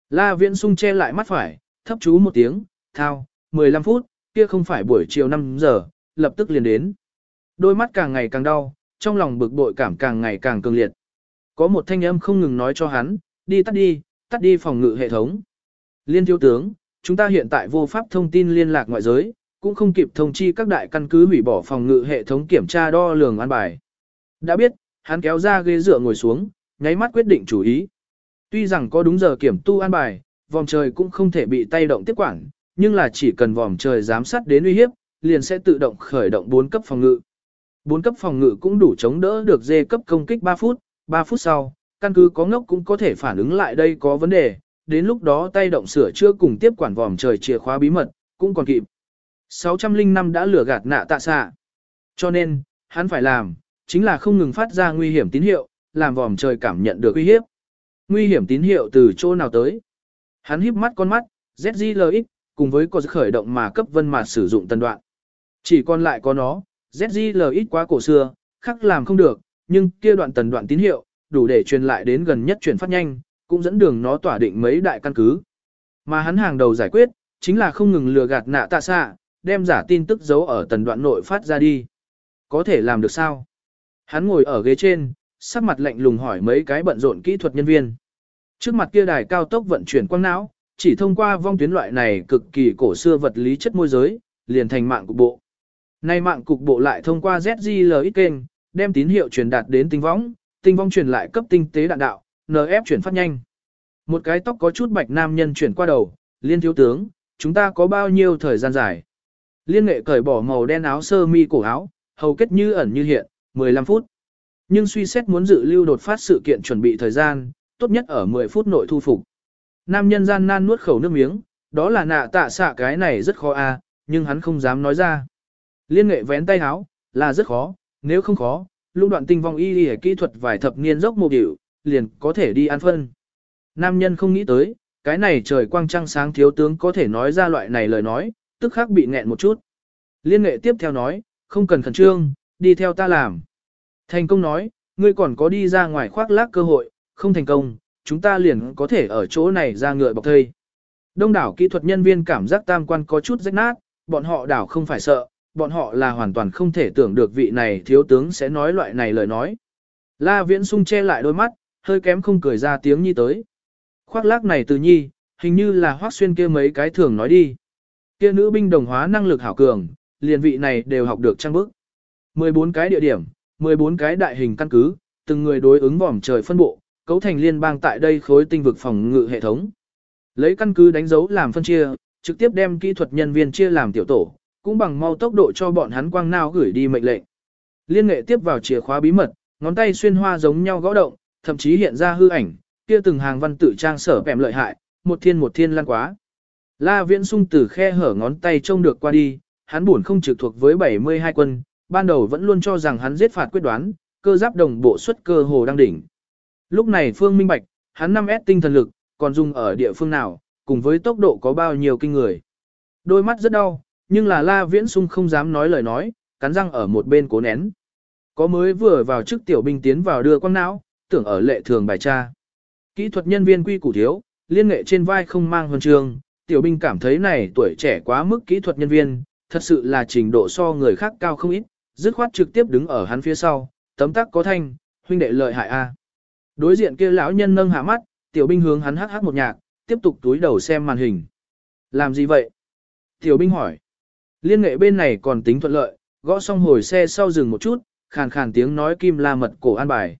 La Viễn Sung che lại mắt phải, thấp chú một tiếng, thao, 15 phút, kia không phải buổi chiều 5 giờ, lập tức liền đến. Đôi mắt càng ngày càng đau, trong lòng bực bội cảm càng ngày càng cường liệt. Có một thanh âm không ngừng nói cho hắn, đi tắt đi, tắt đi phòng ngự hệ thống. Liên thiếu tướng, chúng ta hiện tại vô pháp thông tin liên lạc ngoại giới, cũng không kịp thông chi các đại căn cứ hủy bỏ phòng ngự hệ thống kiểm tra đo lường an bài. Đã biết, hắn kéo ra ghế dựa ngồi xuống, nháy mắt quyết định chủ ý. Tuy rằng có đúng giờ kiểm tu an bài, vòng trời cũng không thể bị tay động tiếp quản, nhưng là chỉ cần vòng trời giám sát đến uy hiếp, liền sẽ tự động khởi động 4 cấp phòng ngự. 4 cấp phòng ngự cũng đủ chống đỡ được dê cấp công kích 3 phút, 3 phút sau, căn cứ có ngốc cũng có thể phản ứng lại đây có vấn đề, đến lúc đó tay động sửa chữa cùng tiếp quản vòm trời chìa khóa bí mật, cũng còn kịp. 605 đã lừa gạt nạ tạ xạ. Cho nên, hắn phải làm, chính là không ngừng phát ra nguy hiểm tín hiệu, làm vòm trời cảm nhận được uy hiếp. Nguy hiểm tín hiệu từ chỗ nào tới? Hắn híp mắt con mắt, ZZLX, cùng với có khởi động mà cấp vân mà sử dụng tân đoạn. Chỉ còn lại có nó, ZZLX quá cổ xưa, khắc làm không được, nhưng kia đoạn tần đoạn tín hiệu, đủ để truyền lại đến gần nhất chuyển phát nhanh, cũng dẫn đường nó tỏa định mấy đại căn cứ. Mà hắn hàng đầu giải quyết, chính là không ngừng lừa gạt nạ tạ xạ, đem giả tin tức giấu ở tần đoạn nội phát ra đi. Có thể làm được sao? Hắn ngồi ở ghế trên, sắc mặt lạnh lùng hỏi mấy cái bận rộn kỹ thuật nhân viên. Trước mặt kia đài cao tốc vận chuyển quang não, chỉ thông qua vong tuyến loại này cực kỳ cổ xưa vật lý chất môi giới, liền thành mạng cục bộ. Nay mạng cục bộ lại thông qua ZGLX kênh, đem tín hiệu truyền đạt đến tinh võng, tinh vong truyền lại cấp tinh tế đạn đạo, NF chuyển phát nhanh. Một cái tóc có chút bạch nam nhân chuyển qua đầu, liên thiếu tướng, chúng ta có bao nhiêu thời gian dài. Liên nghệ cởi bỏ màu đen áo sơ mi cổ áo, hầu kết như ẩn như hiện, 15 phút. Nhưng suy xét muốn dự lưu đột phát sự kiện chuẩn bị thời gian, tốt nhất ở 10 phút nội thu phục. Nam nhân gian nan nuốt khẩu nước miếng, đó là nạ tạ xạ cái này rất khó a, nhưng hắn không dám nói ra. Liên nghệ vén tay áo, là rất khó, nếu không khó, lúc đoạn tinh vong y y kỹ thuật vài thập niên dốc một điệu, liền có thể đi ăn phân. Nam nhân không nghĩ tới, cái này trời quang trăng sáng thiếu tướng có thể nói ra loại này lời nói, tức khắc bị nghẹn một chút. Liên nghệ tiếp theo nói, không cần khẩn trương, đi theo ta làm. Thành công nói, ngươi còn có đi ra ngoài khoác lác cơ hội, không thành công, chúng ta liền có thể ở chỗ này ra ngựa bọc thây. Đông đảo kỹ thuật nhân viên cảm giác tam quan có chút rách nát, bọn họ đảo không phải sợ, bọn họ là hoàn toàn không thể tưởng được vị này thiếu tướng sẽ nói loại này lời nói. La Viễn Sung che lại đôi mắt, hơi kém không cười ra tiếng nhi tới. Khoác lác này từ nhi, hình như là hoác xuyên kia mấy cái thường nói đi. Kia nữ binh đồng hóa năng lực hảo cường, liền vị này đều học được trang bức. 14 cái địa điểm, 14 cái đại hình căn cứ, từng người đối ứng vòm trời phân bộ, cấu thành liên bang tại đây khối tinh vực phòng ngự hệ thống. Lấy căn cứ đánh dấu làm phân chia, trực tiếp đem kỹ thuật nhân viên chia làm tiểu tổ, cũng bằng mau tốc độ cho bọn hắn quang nao gửi đi mệnh lệnh. Liên nghệ tiếp vào chìa khóa bí mật, ngón tay xuyên hoa giống nhau gõ động, thậm chí hiện ra hư ảnh, kia từng hàng văn tự trang sở bẻm lợi hại, một thiên một thiên lan quá. La Viễn Sung từ khe hở ngón tay trông được qua đi, hắn buồn không trực thuộc với 72 quân, ban đầu vẫn luôn cho rằng hắn giết phạt quyết đoán, cơ giáp đồng bộ xuất cơ hồ đang đỉnh. Lúc này Phương minh bạch, hắn 5S tinh thần lực, còn dùng ở địa phương nào, cùng với tốc độ có bao nhiêu kinh người. Đôi mắt rất đau, nhưng là La Viễn Sung không dám nói lời nói, cắn răng ở một bên cố nén. Có mới vừa vào chức tiểu binh tiến vào đưa quang não, tưởng ở lệ thường bài tra. Kỹ thuật nhân viên quy củ thiếu, liên nghệ trên vai không mang huân trường, tiểu binh cảm thấy này tuổi trẻ quá mức kỹ thuật nhân viên, thật sự là trình độ so người khác cao không ít, dứt khoát trực tiếp đứng ở hắn phía sau, tấm tắc có thanh, huynh đệ lợi hại a. Đối diện kia lão nhân nâng hạ mắt, tiểu binh hướng hắn hắc hắc một nhạc, tiếp tục túi đầu xem màn hình. Làm gì vậy? Tiểu binh hỏi. Liên nghệ bên này còn tính thuận lợi, gõ xong hồi xe sau dừng một chút, khàn khàn tiếng nói kim la mật cổ an bài.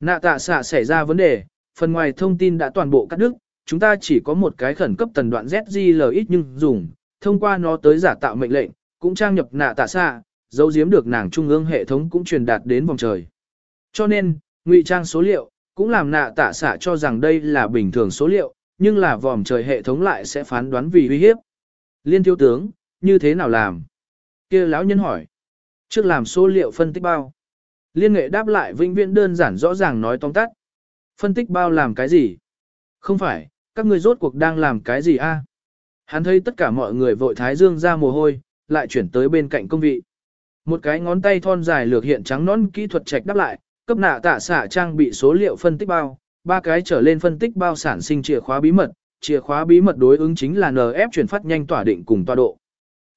Nạ tạ xạ xảy ra vấn đề, Phần ngoài thông tin đã toàn bộ cắt đứt, chúng ta chỉ có một cái khẩn cấp tần đoạn ZGLX nhưng dùng, thông qua nó tới giả tạo mệnh lệnh, cũng trang nhập nạ tạ xạ, dấu giếm được nàng trung ương hệ thống cũng truyền đạt đến vòng trời. Cho nên, ngụy trang số liệu, cũng làm nạ tạ xạ cho rằng đây là bình thường số liệu, nhưng là vòng trời hệ thống lại sẽ phán đoán vì uy hiếp. Liên thiếu tướng, như thế nào làm? kia lão nhân hỏi. Trước làm số liệu phân tích bao. Liên nghệ đáp lại vĩnh viễn đơn giản rõ ràng nói tóm tắt. Phân tích bao làm cái gì? Không phải, các người rốt cuộc đang làm cái gì a? Hắn thấy tất cả mọi người vội thái dương ra mồ hôi, lại chuyển tới bên cạnh công vị. Một cái ngón tay thon dài lược hiện trắng nón kỹ thuật trạch đáp lại, cấp nạ tạ xạ trang bị số liệu phân tích bao, ba cái trở lên phân tích bao sản sinh chìa khóa bí mật, chìa khóa bí mật đối ứng chính là NF chuyển phát nhanh tỏa định cùng tọa độ.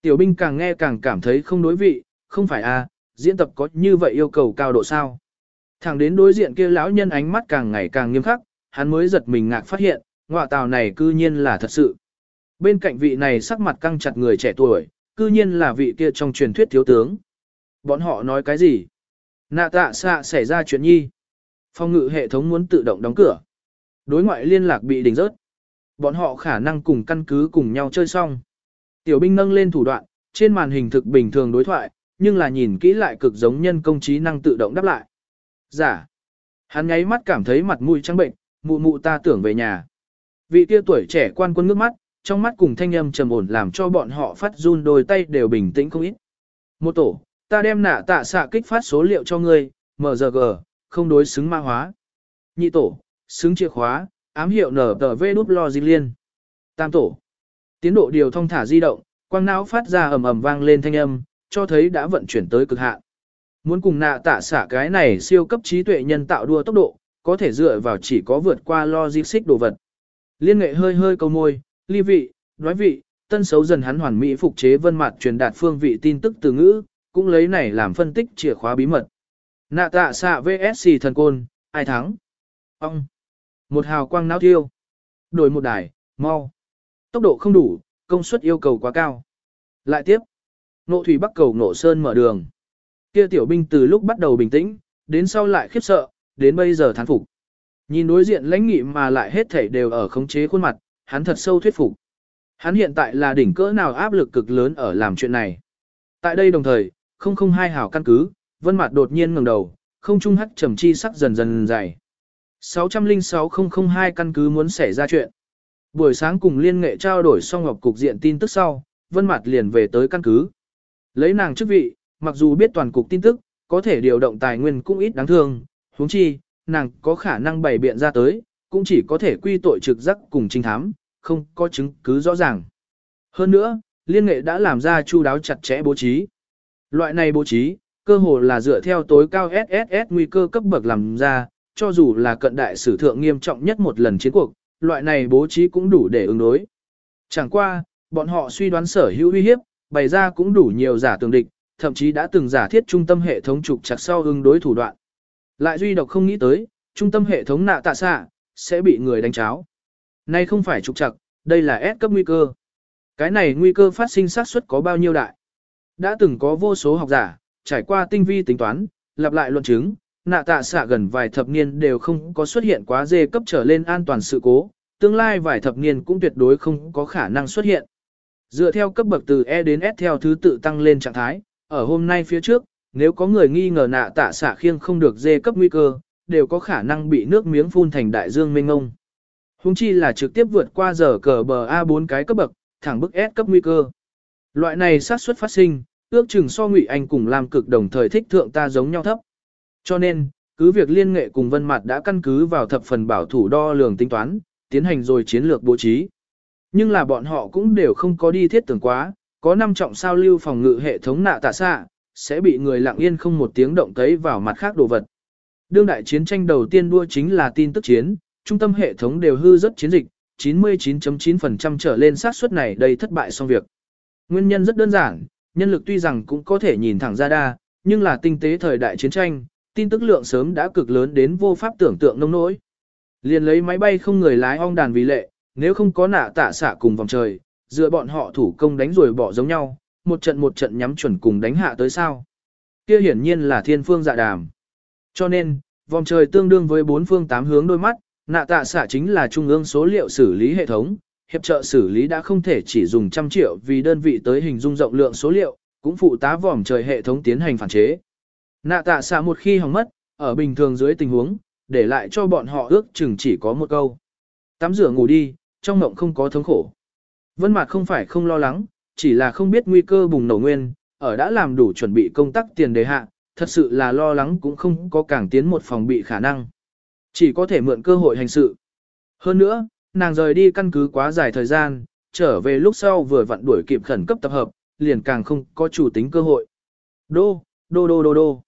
Tiểu binh càng nghe càng cảm thấy không đối vị, không phải a, diễn tập có như vậy yêu cầu cao độ sao? Thẳng đến đối diện kia lão nhân ánh mắt càng ngày càng nghiêm khắc, hắn mới giật mình ngạc phát hiện, ngọa tào này cư nhiên là thật sự. Bên cạnh vị này sắc mặt căng chặt người trẻ tuổi, cư nhiên là vị kia trong truyền thuyết thiếu tướng. Bọn họ nói cái gì? Nạ tạ xạ xảy ra chuyện nhi. Phòng ngự hệ thống muốn tự động đóng cửa. Đối ngoại liên lạc bị đình rớt. Bọn họ khả năng cùng căn cứ cùng nhau chơi xong. Tiểu binh nâng lên thủ đoạn, trên màn hình thực bình thường đối thoại, nhưng là nhìn kỹ lại cực giống nhân công trí năng tự động đáp lại. Giả. Hắn nháy mắt cảm thấy mặt mũi trắng bệnh, mụ mụ ta tưởng về nhà. Vị kia tuổi trẻ quan quân nước mắt, trong mắt cùng thanh âm trầm ổn làm cho bọn họ phát run đôi tay đều bình tĩnh không ít. Một tổ, ta đem nạ tạ xạ kích phát số liệu cho ngươi, MGG, không đối xứng ma hóa. Nhị tổ, xứng chìa khóa, ám hiệu nở tờ vê đút lo liên. Tam tổ, tiến độ điều thông thả di động, quang não phát ra ầm ầm vang lên thanh âm, cho thấy đã vận chuyển tới cực hạn. Muốn cùng nạ tạ xả cái này siêu cấp trí tuệ nhân tạo đua tốc độ, có thể dựa vào chỉ có vượt qua logic đồ vật. Liên nghệ hơi hơi câu môi, ly vị, nói vị, tân xấu dần hắn hoàn mỹ phục chế vân mặt truyền đạt phương vị tin tức từ ngữ, cũng lấy này làm phân tích chìa khóa bí mật. Nạ tạ xạ VSC thần côn, ai thắng? Ông. Một hào quang náo tiêu. Đổi một đài, mau. Tốc độ không đủ, công suất yêu cầu quá cao. Lại tiếp. Nộ thủy bắc cầu nộ sơn mở đường. Kia tiểu binh từ lúc bắt đầu bình tĩnh, đến sau lại khiếp sợ, đến bây giờ thán phục. Nhìn đối diện lãnh nghị mà lại hết thảy đều ở khống chế khuôn mặt, hắn thật sâu thuyết phục. Hắn hiện tại là đỉnh cỡ nào áp lực cực lớn ở làm chuyện này. Tại đây đồng thời, không không hai hảo căn cứ, vân mặt đột nhiên ngẩng đầu, không trung hắc trầm chi sắc dần dần dày. 606002 căn cứ muốn xảy ra chuyện. Buổi sáng cùng liên nghệ trao đổi xong ngọc cục diện tin tức sau, vân mạt liền về tới căn cứ. Lấy nàng chức vị, mặc dù biết toàn cục tin tức, có thể điều động tài nguyên cũng ít đáng thương, huống chi, nàng có khả năng bày biện ra tới, cũng chỉ có thể quy tội trực giác cùng trinh thám, không có chứng cứ rõ ràng. Hơn nữa, liên nghệ đã làm ra chu đáo chặt chẽ bố trí. Loại này bố trí, cơ hồ là dựa theo tối cao SSS nguy cơ cấp bậc làm ra, cho dù là cận đại sử thượng nghiêm trọng nhất một lần chiến cuộc, loại này bố trí cũng đủ để ứng đối. Chẳng qua, bọn họ suy đoán sở hữu uy hiếp, bày ra cũng đủ nhiều giả tường địch, thậm chí đã từng giả thiết trung tâm hệ thống trục chặt sau ứng đối thủ đoạn. Lại duy độc không nghĩ tới, trung tâm hệ thống nạ tạ xạ, sẽ bị người đánh cháo. Nay không phải trục chặt, đây là S cấp nguy cơ. Cái này nguy cơ phát sinh xác suất có bao nhiêu đại? Đã từng có vô số học giả, trải qua tinh vi tính toán, lặp lại luận chứng, nạ tạ xạ gần vài thập niên đều không có xuất hiện quá dê cấp trở lên an toàn sự cố, tương lai vài thập niên cũng tuyệt đối không có khả năng xuất hiện. Dựa theo cấp bậc từ E đến S theo thứ tự tăng lên trạng thái, ở hôm nay phía trước, nếu có người nghi ngờ nạ tạ xạ khiêng không được dê cấp nguy cơ, đều có khả năng bị nước miếng phun thành đại dương mênh ngông. Hùng chi là trực tiếp vượt qua giờ cờ bờ A4 cái cấp bậc, thẳng bức S cấp nguy cơ. Loại này xác suất phát sinh, ước chừng so ngụy anh cùng làm cực đồng thời thích thượng ta giống nhau thấp. Cho nên, cứ việc liên nghệ cùng vân mặt đã căn cứ vào thập phần bảo thủ đo lường tính toán, tiến hành rồi chiến lược bố trí. Nhưng là bọn họ cũng đều không có đi thiết tưởng quá, có năm trọng sao lưu phòng ngự hệ thống nạ tạ xạ, sẽ bị người lặng yên không một tiếng động tới vào mặt khác đồ vật. Đương đại chiến tranh đầu tiên đua chính là tin tức chiến, trung tâm hệ thống đều hư rất chiến dịch, 99.9% trở lên xác suất này đây thất bại xong việc. Nguyên nhân rất đơn giản, nhân lực tuy rằng cũng có thể nhìn thẳng ra đa, nhưng là tinh tế thời đại chiến tranh, tin tức lượng sớm đã cực lớn đến vô pháp tưởng tượng nông nỗi. Liền lấy máy bay không người lái ong đàn vì lệ, nếu không có nạ tạ xạ cùng vòng trời, dựa bọn họ thủ công đánh rồi bỏ giống nhau, một trận một trận nhắm chuẩn cùng đánh hạ tới sao. Kia hiển nhiên là thiên phương dạ đàm. Cho nên, vòng trời tương đương với bốn phương tám hướng đôi mắt, nạ tạ xạ chính là trung ương số liệu xử lý hệ thống, hiệp trợ xử lý đã không thể chỉ dùng trăm triệu vì đơn vị tới hình dung rộng lượng số liệu, cũng phụ tá vòng trời hệ thống tiến hành phản chế. Nạ tạ xạ một khi hỏng mất, ở bình thường dưới tình huống, để lại cho bọn họ ước chừng chỉ có một câu. Tắm rửa ngủ đi, trong mộng không có thống khổ. Vân mạc không phải không lo lắng, chỉ là không biết nguy cơ bùng nổ nguyên, ở đã làm đủ chuẩn bị công tác tiền đề hạ, thật sự là lo lắng cũng không có càng tiến một phòng bị khả năng. Chỉ có thể mượn cơ hội hành sự. Hơn nữa, nàng rời đi căn cứ quá dài thời gian, trở về lúc sau vừa vặn đuổi kịp khẩn cấp tập hợp, liền càng không có chủ tính cơ hội. Đô, đô đô đô đô.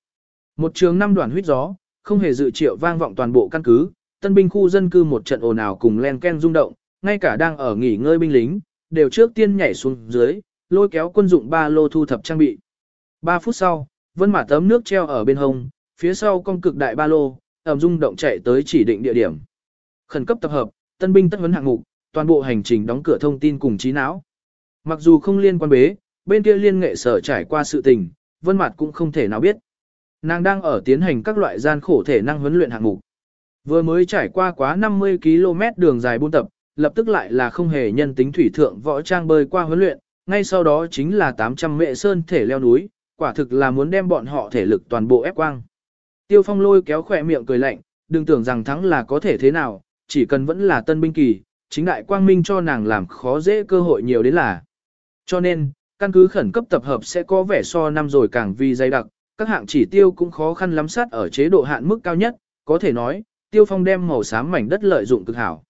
Một trường năm đoàn huyết gió, không hề dự triệu vang vọng toàn bộ căn cứ, tân binh khu dân cư một trận ồn ào cùng len ken rung động, ngay cả đang ở nghỉ ngơi binh lính, đều trước tiên nhảy xuống dưới, lôi kéo quân dụng ba lô thu thập trang bị. 3 phút sau, vân mã tấm nước treo ở bên hông, phía sau con cực đại ba lô, ẩm rung động chạy tới chỉ định địa điểm. Khẩn cấp tập hợp, tân binh tất huấn hạng mục, toàn bộ hành trình đóng cửa thông tin cùng trí não. Mặc dù không liên quan bế, bên kia liên nghệ sở trải qua sự tình, vân mặt cũng không thể nào biết. Nàng đang ở tiến hành các loại gian khổ thể năng huấn luyện hạng mục. Vừa mới trải qua quá 50 km đường dài buôn tập, lập tức lại là không hề nhân tính thủy thượng võ trang bơi qua huấn luyện, ngay sau đó chính là 800 mệ sơn thể leo núi, quả thực là muốn đem bọn họ thể lực toàn bộ ép quang. Tiêu phong lôi kéo khỏe miệng cười lạnh, đừng tưởng rằng thắng là có thể thế nào, chỉ cần vẫn là tân binh kỳ, chính đại quang minh cho nàng làm khó dễ cơ hội nhiều đến là. Cho nên, căn cứ khẩn cấp tập hợp sẽ có vẻ so năm rồi càng vì dày đặc, các hạng chỉ tiêu cũng khó khăn lắm sát ở chế độ hạn mức cao nhất, có thể nói, tiêu phong đem màu xám mảnh đất lợi dụng cực hảo.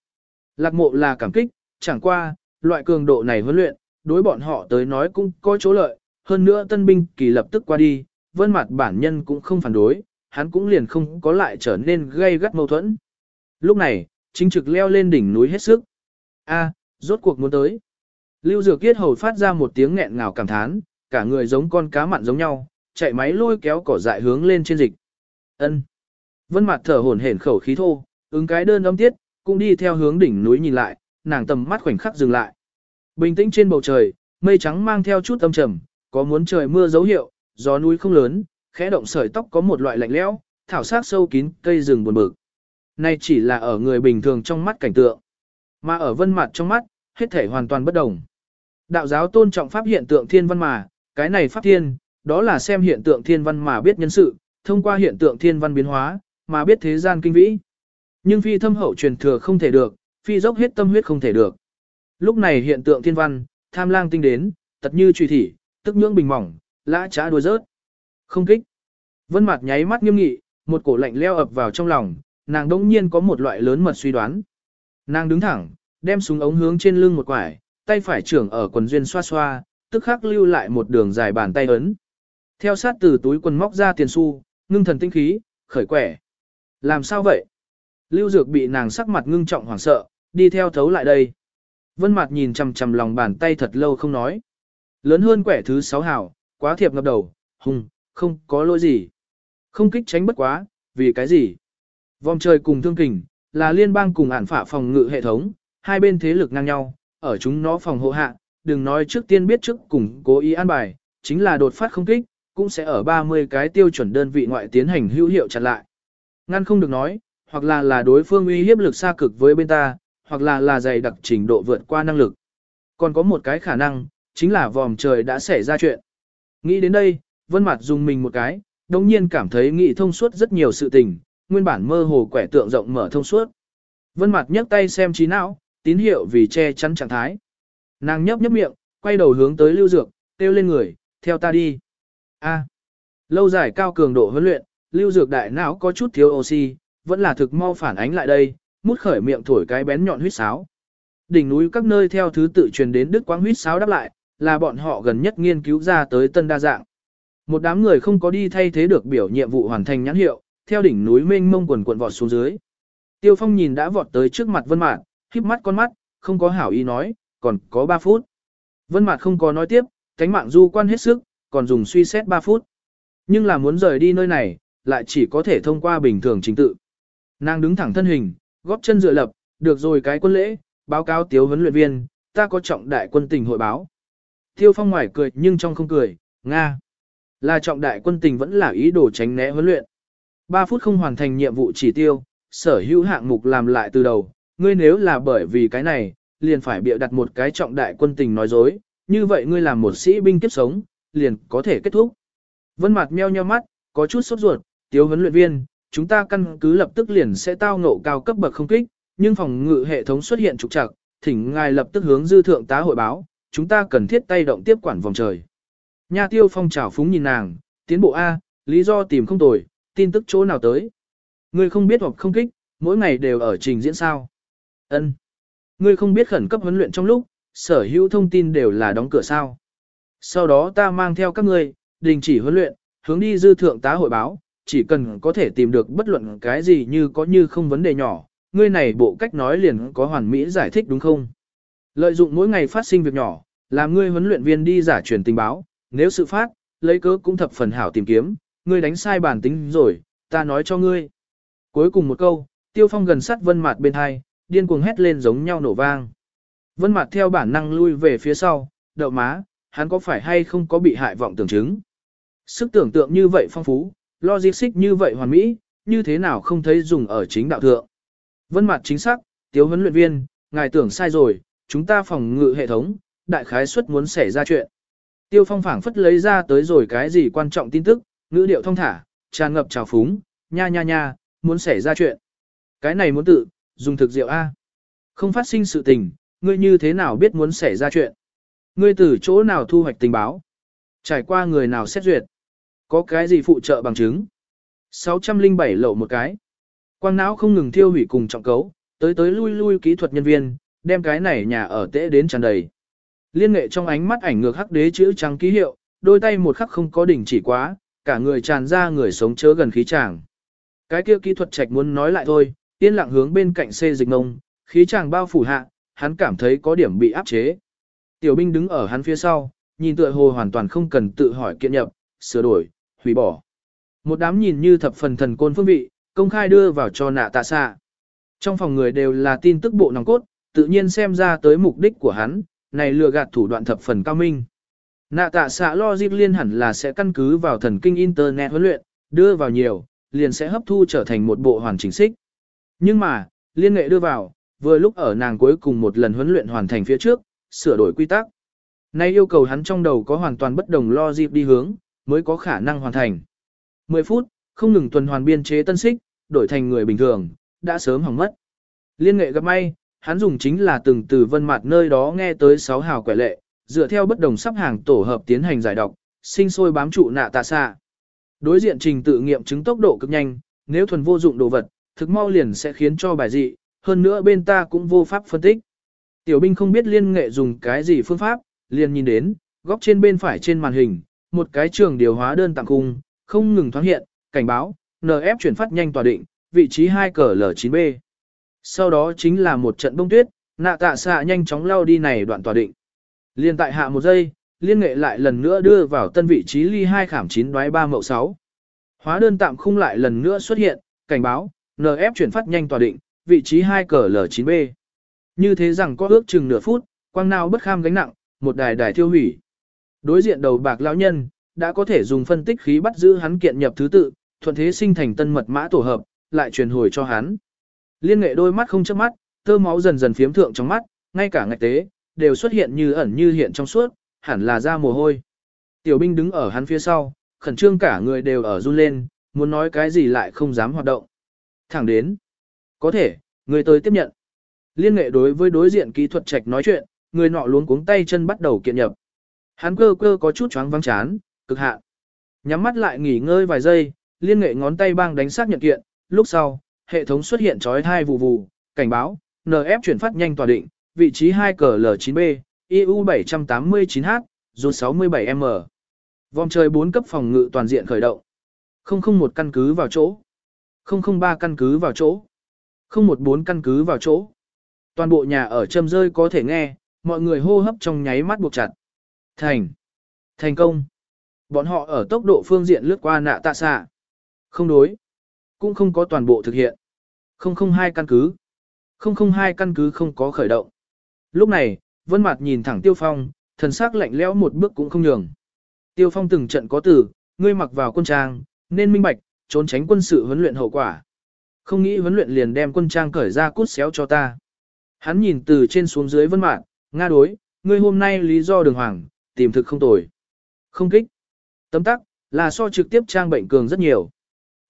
Lạc mộ là cảm kích, chẳng qua, loại cường độ này huấn luyện, đối bọn họ tới nói cũng có chỗ lợi, hơn nữa tân binh kỳ lập tức qua đi, vân mặt bản nhân cũng không phản đối, hắn cũng liền không có lại trở nên gây gắt mâu thuẫn. Lúc này, chính trực leo lên đỉnh núi hết sức. A, rốt cuộc muốn tới. Lưu Dược Kiết hầu phát ra một tiếng nghẹn ngào cảm thán, cả người giống con cá mặn giống nhau, chạy máy lôi kéo cỏ dại hướng lên trên dịch. Ân. Vân mặt thở hổn hển khẩu khí thô, ứng cái đơn âm tiết, cũng đi theo hướng đỉnh núi nhìn lại, nàng tầm mắt khoảnh khắc dừng lại. Bình tĩnh trên bầu trời, mây trắng mang theo chút âm trầm, có muốn trời mưa dấu hiệu, gió núi không lớn, khẽ động sợi tóc có một loại lạnh lẽo, thảo sắc sâu kín, cây rừng buồn bực. nay chỉ là ở người bình thường trong mắt cảnh tượng, mà ở vân mặt trong mắt, hết thể hoàn toàn bất đồng. Đạo giáo tôn trọng pháp hiện tượng thiên văn mà, cái này pháp thiên, đó là xem hiện tượng thiên văn mà biết nhân sự, thông qua hiện tượng thiên văn biến hóa, mà biết thế gian kinh vĩ. Nhưng phi thâm hậu truyền thừa không thể được, phi dốc hết tâm huyết không thể được. Lúc này hiện tượng thiên văn, tham lang tinh đến, tật như truy thỉ, tức nhưỡng bình mỏng, lã trá đuôi rớt. Không kích. Vân mặt nháy mắt nghiêm nghị, một cổ lạnh leo ập vào trong lòng, nàng đông nhiên có một loại lớn mật suy đoán. Nàng đứng thẳng, đem súng ống hướng trên lưng một quải, tay phải trưởng ở quần duyên xoa xoa, tức khắc lưu lại một đường dài bàn tay ấn. Theo sát từ túi quần móc ra tiền xu, ngưng thần tinh khí, khởi quẻ. Làm sao vậy? Lưu Dược bị nàng sắc mặt ngưng trọng hoảng sợ, đi theo thấu lại đây. Vân Mạt nhìn chằm chằm lòng bàn tay thật lâu không nói. Lớn hơn quẻ thứ sáu hảo, quá thiệp ngập đầu, hùng, không có lỗi gì. Không kích tránh bất quá, vì cái gì? Vòng trời cùng thương kình, là liên bang cùng ản phả phòng ngự hệ thống, hai bên thế lực ngang nhau, ở chúng nó phòng hộ hạ, đừng nói trước tiên biết trước cùng cố ý an bài, chính là đột phát không kích, cũng sẽ ở 30 cái tiêu chuẩn đơn vị ngoại tiến hành hữu hiệu chặn lại. Ngăn không được nói, hoặc là là đối phương uy hiếp lực xa cực với bên ta, hoặc là là dày đặc trình độ vượt qua năng lực. Còn có một cái khả năng, chính là vòm trời đã xảy ra chuyện. Nghĩ đến đây, vân mặt dùng mình một cái, đồng nhiên cảm thấy nghĩ thông suốt rất nhiều sự tình, nguyên bản mơ hồ quẻ tượng rộng mở thông suốt. Vân mặt nhấc tay xem trí não, tín hiệu vì che chắn trạng thái. Nàng nhấp nhấp miệng, quay đầu hướng tới lưu dược, kêu lên người, theo ta đi. A. Lâu dài cao cường độ huấn luyện, lưu dược đại não có chút thiếu oxy, vẫn là thực mau phản ánh lại đây, mút khởi miệng thổi cái bén nhọn huyết sáo. Đỉnh núi các nơi theo thứ tự truyền đến đức quang huyết sáo đáp lại, là bọn họ gần nhất nghiên cứu ra tới tân đa dạng. Một đám người không có đi thay thế được biểu nhiệm vụ hoàn thành nhãn hiệu, theo đỉnh núi mênh mông quần quần vọt xuống dưới. Tiêu Phong nhìn đã vọt tới trước mặt Vân mạn khép mắt con mắt, không có hảo ý nói, còn có 3 phút. Vân mạn không có nói tiếp, cánh mạng du quan hết sức, còn dùng suy xét 3 phút. Nhưng là muốn rời đi nơi này, lại chỉ có thể thông qua bình thường chính tự. Nàng đứng thẳng thân hình, góp chân dựa lập, được rồi cái quân lễ, báo cáo tiếu huấn luyện viên, ta có trọng đại quân tình hội báo. Tiêu Phong ngoài cười nhưng trong không cười, Nga. Là trọng đại quân tình vẫn là ý đồ tránh né huấn luyện. 3 phút không hoàn thành nhiệm vụ chỉ tiêu, sở hữu hạng mục làm lại từ đầu, ngươi nếu là bởi vì cái này, liền phải bịa đặt một cái trọng đại quân tình nói dối, như vậy ngươi làm một sĩ binh tiếp sống, liền có thể kết thúc. Vân Mạt meo nheo mắt, có chút sốt ruột, "Tiếu huấn luyện viên, chúng ta căn cứ lập tức liền sẽ tao ngộ cao cấp bậc không kích, nhưng phòng ngự hệ thống xuất hiện trục trặc, thỉnh ngài lập tức hướng dư thượng tá hội báo, chúng ta cần thiết tay động tiếp quản vòng trời." Nha Tiêu Phong chào phúng nhìn nàng, "Tiến bộ a, lý do tìm không tồi, tin tức chỗ nào tới?" Ngươi không biết hoặc không kích, mỗi ngày đều ở trình diễn sao? Ân. Ngươi không biết khẩn cấp huấn luyện trong lúc, sở hữu thông tin đều là đóng cửa sao? Sau đó ta mang theo các ngươi, đình chỉ huấn luyện, hướng đi dư thượng tá hội báo, chỉ cần có thể tìm được bất luận cái gì như có như không vấn đề nhỏ, ngươi này bộ cách nói liền có hoàn mỹ giải thích đúng không? Lợi dụng mỗi ngày phát sinh việc nhỏ, làm ngươi huấn luyện viên đi giả truyền tình báo, nếu sự phát, lấy cớ cũng thập phần hảo tìm kiếm, ngươi đánh sai bản tính rồi, ta nói cho ngươi. Cuối cùng một câu, Tiêu Phong gần sát Vân Mạt bên hai, điên cuồng hét lên giống nhau nổ vang. Vân Mạt theo bản năng lui về phía sau, đậu má, hắn có phải hay không có bị hại vọng tưởng chứng. Sức tưởng tượng như vậy phong phú, logic như vậy hoàn mỹ, như thế nào không thấy dùng ở chính đạo thượng. Vân mặt chính xác, Tiêu huấn luyện viên, ngài tưởng sai rồi, chúng ta phòng ngự hệ thống, đại khái suất muốn xảy ra chuyện. Tiêu Phong phảng phất lấy ra tới rồi cái gì quan trọng tin tức, ngữ điệu thông thả, tràn ngập trào phúng, nha nha nha, muốn xảy ra chuyện. Cái này muốn tự, dùng thực rượu A. Không phát sinh sự tình, ngươi như thế nào biết muốn xảy ra chuyện? Ngươi từ chỗ nào thu hoạch tình báo? Trải qua người nào xét duyệt? Có cái gì phụ trợ bằng chứng? 607 lộ một cái. Quang não không ngừng thiêu hủy cùng trọng cấu, tới tới lui lui kỹ thuật nhân viên, đem cái này nhà ở tễ đến tràn đầy. Liên nghệ trong ánh mắt ảnh ngược hắc đế chữ trắng ký hiệu, đôi tay một khắc không có đỉnh chỉ quá, cả người tràn ra người sống chớ gần khí chàng. Cái kia kỹ thuật trạch muốn nói lại thôi, yên lặng hướng bên cạnh xê dịch ngông, khí chàng bao phủ hạ, hắn cảm thấy có điểm bị áp chế. Tiểu binh đứng ở hắn phía sau, nhìn tựa hồ hoàn toàn không cần tự hỏi kiện nhập, sửa đổi, hủy bỏ. Một đám nhìn như thập phần thần côn phương vị, công khai đưa vào cho nạ tạ xạ. Trong phòng người đều là tin tức bộ nòng cốt, tự nhiên xem ra tới mục đích của hắn, này lừa gạt thủ đoạn thập phần cao minh. Nạ tạ xạ lo dịp liên hẳn là sẽ căn cứ vào thần kinh internet huấn luyện, đưa vào nhiều, liền sẽ hấp thu trở thành một bộ hoàn chỉnh xích. Nhưng mà, liên nghệ đưa vào, vừa lúc ở nàng cuối cùng một lần huấn luyện hoàn thành phía trước, sửa đổi quy tắc. Nay yêu cầu hắn trong đầu có hoàn toàn bất đồng lo dịp đi hướng, mới có khả năng hoàn thành. 10 phút, không ngừng tuần hoàn biên chế tân xích, đổi thành người bình thường, đã sớm hỏng mất. Liên nghệ gặp may, hắn dùng chính là từng từ vân mặt nơi đó nghe tới 6 hào quẻ lệ, dựa theo bất đồng sắp hàng tổ hợp tiến hành giải độc, sinh sôi bám trụ nạ tạ xạ. Đối diện trình tự nghiệm chứng tốc độ cực nhanh, nếu thuần vô dụng đồ vật, thực mau liền sẽ khiến cho bài dị, hơn nữa bên ta cũng vô pháp phân tích. Tiểu binh không biết liên nghệ dùng cái gì phương pháp, liền nhìn đến, góc trên bên phải trên màn hình, một cái trường điều hóa đơn tặng cung, không ngừng thoáng hiện, cảnh báo, NF chuyển phát nhanh tòa định, vị trí 2 cờ L9B. Sau đó chính là một trận bông tuyết, nạ tạ xạ nhanh chóng lao đi này đoạn tòa định. Liên tại hạ một giây, liên nghệ lại lần nữa đưa vào tân vị trí ly 2 khảm 9 đoái 3 mậu 6. Hóa đơn tạm khung lại lần nữa xuất hiện, cảnh báo, NF chuyển phát nhanh tòa định, vị trí 2 cờ L9B. Như thế rằng có ước chừng nửa phút, quang nào bất kham gánh nặng, một đài đài thiêu hủy. Đối diện đầu bạc lão nhân, đã có thể dùng phân tích khí bắt giữ hắn kiện nhập thứ tự, thuận thế sinh thành tân mật mã tổ hợp, lại truyền hồi cho hắn. Liên nghệ đôi mắt không chớp mắt, tơ máu dần dần phiếm thượng trong mắt, ngay cả ngạch tế, đều xuất hiện như ẩn như hiện trong suốt, hẳn là ra mồ hôi. Tiểu binh đứng ở hắn phía sau, khẩn trương cả người đều ở run lên, muốn nói cái gì lại không dám hoạt động. Thẳng đến. Có thể, người tới tiếp nhận. Liên nghệ đối với đối diện kỹ thuật trạch nói chuyện, người nọ luống cuống tay chân bắt đầu kiện nhập. Hắn cơ cơ có chút choáng vắng chán, cực hạn. Nhắm mắt lại nghỉ ngơi vài giây, liên nghệ ngón tay băng đánh xác nhận kiện, lúc sau, hệ thống xuất hiện chói thai vụ vụ, cảnh báo, NF chuyển phát nhanh tòa định, vị trí 2 cờ L9B, EU 789H, dù 67M. Vòng trời 4 cấp phòng ngự toàn diện khởi động. 001 căn cứ vào chỗ. 003 căn cứ vào chỗ. 014 căn cứ vào chỗ. Toàn bộ nhà ở châm rơi có thể nghe, mọi người hô hấp trong nháy mắt buộc chặt. Thành. Thành công. Bọn họ ở tốc độ phương diện lướt qua nạ tạ xạ. Không đối. Cũng không có toàn bộ thực hiện. 002 căn cứ. 002 căn cứ không có khởi động. Lúc này, Vân Mạt nhìn thẳng Tiêu Phong, thần sắc lạnh lẽo một bước cũng không nhường. Tiêu Phong từng trận có tử ngươi mặc vào quân trang, nên minh bạch, trốn tránh quân sự huấn luyện hậu quả. Không nghĩ huấn luyện liền đem quân trang cởi ra cút xéo cho ta. Hắn nhìn từ trên xuống dưới vân mạn, nga đối, ngươi hôm nay lý do đường hoàng, tìm thực không tồi. Không kích. Tấm tắc, là so trực tiếp trang bệnh cường rất nhiều.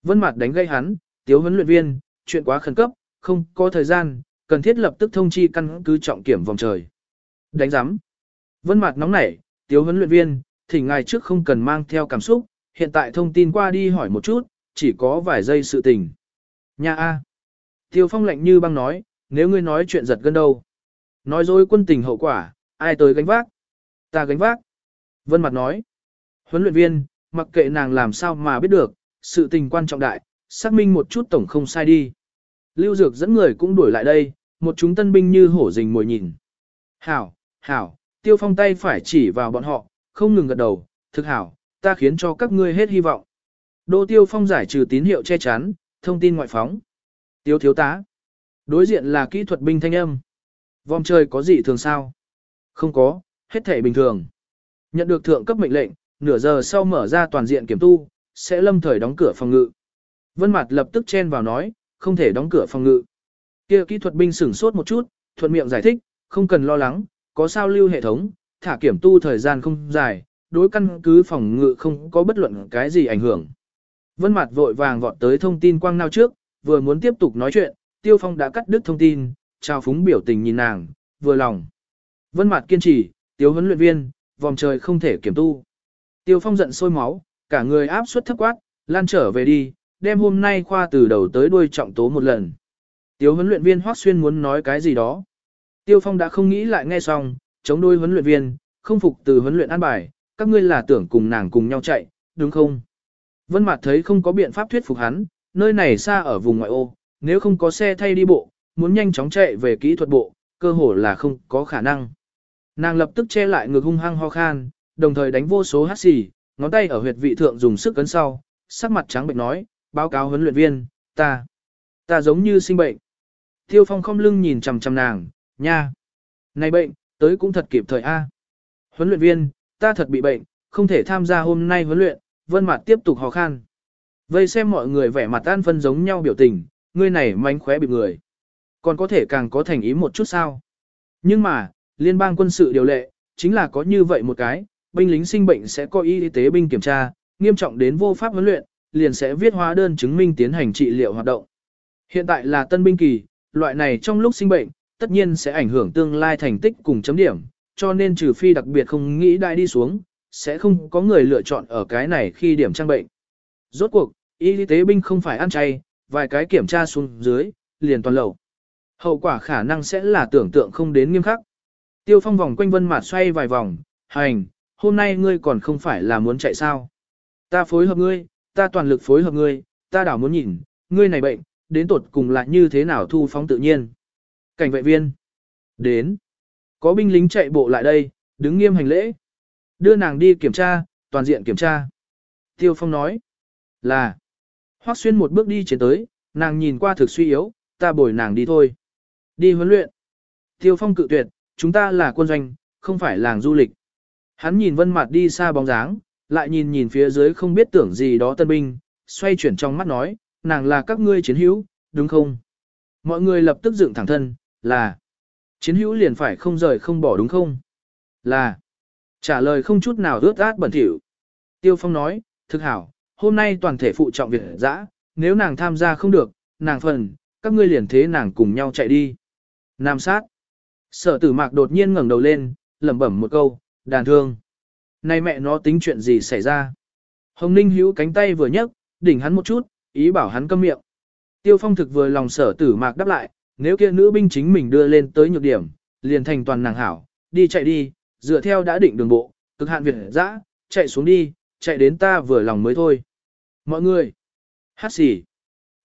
Vân Mạt đánh gây hắn, tiếu huấn luyện viên, chuyện quá khẩn cấp, không có thời gian, cần thiết lập tức thông chi căn cứ trọng kiểm vòng trời. Đánh giám. Vân Mạt nóng nảy, tiếu huấn luyện viên, thỉnh ngài trước không cần mang theo cảm xúc, hiện tại thông tin qua đi hỏi một chút, chỉ có vài giây sự tình. Nha a. Tiêu Phong lạnh như băng nói, nếu ngươi nói chuyện giật gân đâu. Nói dối quân tình hậu quả, ai tới gánh vác? Ta gánh vác. Vân Mặt nói. Huấn luyện viên, mặc kệ nàng làm sao mà biết được, sự tình quan trọng đại, xác minh một chút tổng không sai đi. Lưu Dược dẫn người cũng đuổi lại đây, một chúng tân binh như hổ rình mồi nhìn. Hảo, hảo, tiêu phong tay phải chỉ vào bọn họ, không ngừng gật đầu, thực hảo, ta khiến cho các ngươi hết hy vọng. Đô tiêu phong giải trừ tín hiệu che chắn, thông tin ngoại phóng. Tiêu thiếu tá. Đối diện là kỹ thuật binh thanh âm. Vòng trời có gì thường sao? Không có, hết thể bình thường. Nhận được thượng cấp mệnh lệnh, nửa giờ sau mở ra toàn diện kiểm tu, sẽ lâm thời đóng cửa phòng ngự. Vân Mạt lập tức chen vào nói, không thể đóng cửa phòng ngự. Kia kỹ thuật binh sửng sốt một chút, thuận miệng giải thích, không cần lo lắng, có sao lưu hệ thống, thả kiểm tu thời gian không dài, đối căn cứ phòng ngự không có bất luận cái gì ảnh hưởng. Vân Mạt vội vàng vọt tới thông tin quang nao trước, vừa muốn tiếp tục nói chuyện, Tiêu Phong đã cắt đứt thông tin, chào phúng biểu tình nhìn nàng, vừa lòng. Vân Mạt kiên trì, "Tiêu huấn luyện viên, vòng trời không thể kiểm tu." Tiêu Phong giận sôi máu, cả người áp suất thấp quát, lan trở về đi, đem hôm nay khoa từ đầu tới đuôi trọng tố một lần. Tiêu huấn luyện viên Hoắc Xuyên muốn nói cái gì đó. Tiêu Phong đã không nghĩ lại nghe xong, chống đôi huấn luyện viên, không phục từ huấn luyện an bài, các ngươi là tưởng cùng nàng cùng nhau chạy, đúng không? Vân Mạt thấy không có biện pháp thuyết phục hắn, nơi này xa ở vùng ngoại ô, nếu không có xe thay đi bộ, muốn nhanh chóng chạy về kỹ thuật bộ, cơ hồ là không có khả năng. Nàng lập tức che lại ngực hung hăng ho khan, đồng thời đánh vô số hát xì, ngón tay ở huyệt vị thượng dùng sức cấn sau, sắc mặt trắng bệnh nói, báo cáo huấn luyện viên, ta, ta giống như sinh bệnh. Tiêu phong không lưng nhìn chằm chằm nàng, nha. Này bệnh, tới cũng thật kịp thời A. Huấn luyện viên, ta thật bị bệnh, không thể tham gia hôm nay huấn luyện, vân mặt tiếp tục ho khan, Vây xem mọi người vẻ mặt an phân giống nhau biểu tình, ngươi này manh khóe bị người. Còn có thể càng có thành ý một chút sao. Nhưng mà, liên bang quân sự điều lệ, chính là có như vậy một cái, binh lính sinh bệnh sẽ có y tế binh kiểm tra, nghiêm trọng đến vô pháp huấn luyện, liền sẽ viết hóa đơn chứng minh tiến hành trị liệu hoạt động. Hiện tại là tân binh kỳ, loại này trong lúc sinh bệnh, tất nhiên sẽ ảnh hưởng tương lai thành tích cùng chấm điểm, cho nên trừ phi đặc biệt không nghĩ đại đi xuống, sẽ không có người lựa chọn ở cái này khi điểm trang bệnh. Rốt cuộc, y tế binh không phải ăn chay, vài cái kiểm tra xuống dưới, liền toàn lầu. Hậu quả khả năng sẽ là tưởng tượng không đến nghiêm khắc. Tiêu phong vòng quanh vân mặt xoay vài vòng, hành, hôm nay ngươi còn không phải là muốn chạy sao. Ta phối hợp ngươi, ta toàn lực phối hợp ngươi, ta đảo muốn nhìn, ngươi này bệnh, đến tột cùng là như thế nào thu phóng tự nhiên. Cảnh vệ viên. Đến. Có binh lính chạy bộ lại đây, đứng nghiêm hành lễ. Đưa nàng đi kiểm tra, toàn diện kiểm tra. Tiêu Phong nói. Là. Hoắc xuyên một bước đi trên tới, nàng nhìn qua thực suy yếu, ta bồi nàng đi thôi. Đi huấn luyện. Tiêu Phong cự tuyệt, chúng ta là quân doanh, không phải làng du lịch. Hắn nhìn vân mặt đi xa bóng dáng, lại nhìn nhìn phía dưới không biết tưởng gì đó tân binh, xoay chuyển trong mắt nói, nàng là các ngươi chiến hữu, đúng không? Mọi người lập tức dựng thẳng thân, là chiến hữu liền phải không rời không bỏ đúng không? Là trả lời không chút nào ướt át bẩn thỉu. Tiêu Phong nói, thực hảo, hôm nay toàn thể phụ trọng việc dã, nếu nàng tham gia không được, nàng phần, các ngươi liền thế nàng cùng nhau chạy đi. Nam sát. Sở tử mạc đột nhiên ngẩng đầu lên, lẩm bẩm một câu, đàn thương. Này mẹ nó tính chuyện gì xảy ra? Hồng Ninh hữu cánh tay vừa nhấc, đỉnh hắn một chút, ý bảo hắn câm miệng. Tiêu phong thực vừa lòng sở tử mạc đáp lại, nếu kia nữ binh chính mình đưa lên tới nhược điểm, liền thành toàn nàng hảo, đi chạy đi, dựa theo đã định đường bộ, cực hạn việt dã, chạy xuống đi, chạy đến ta vừa lòng mới thôi. Mọi người, hát xì,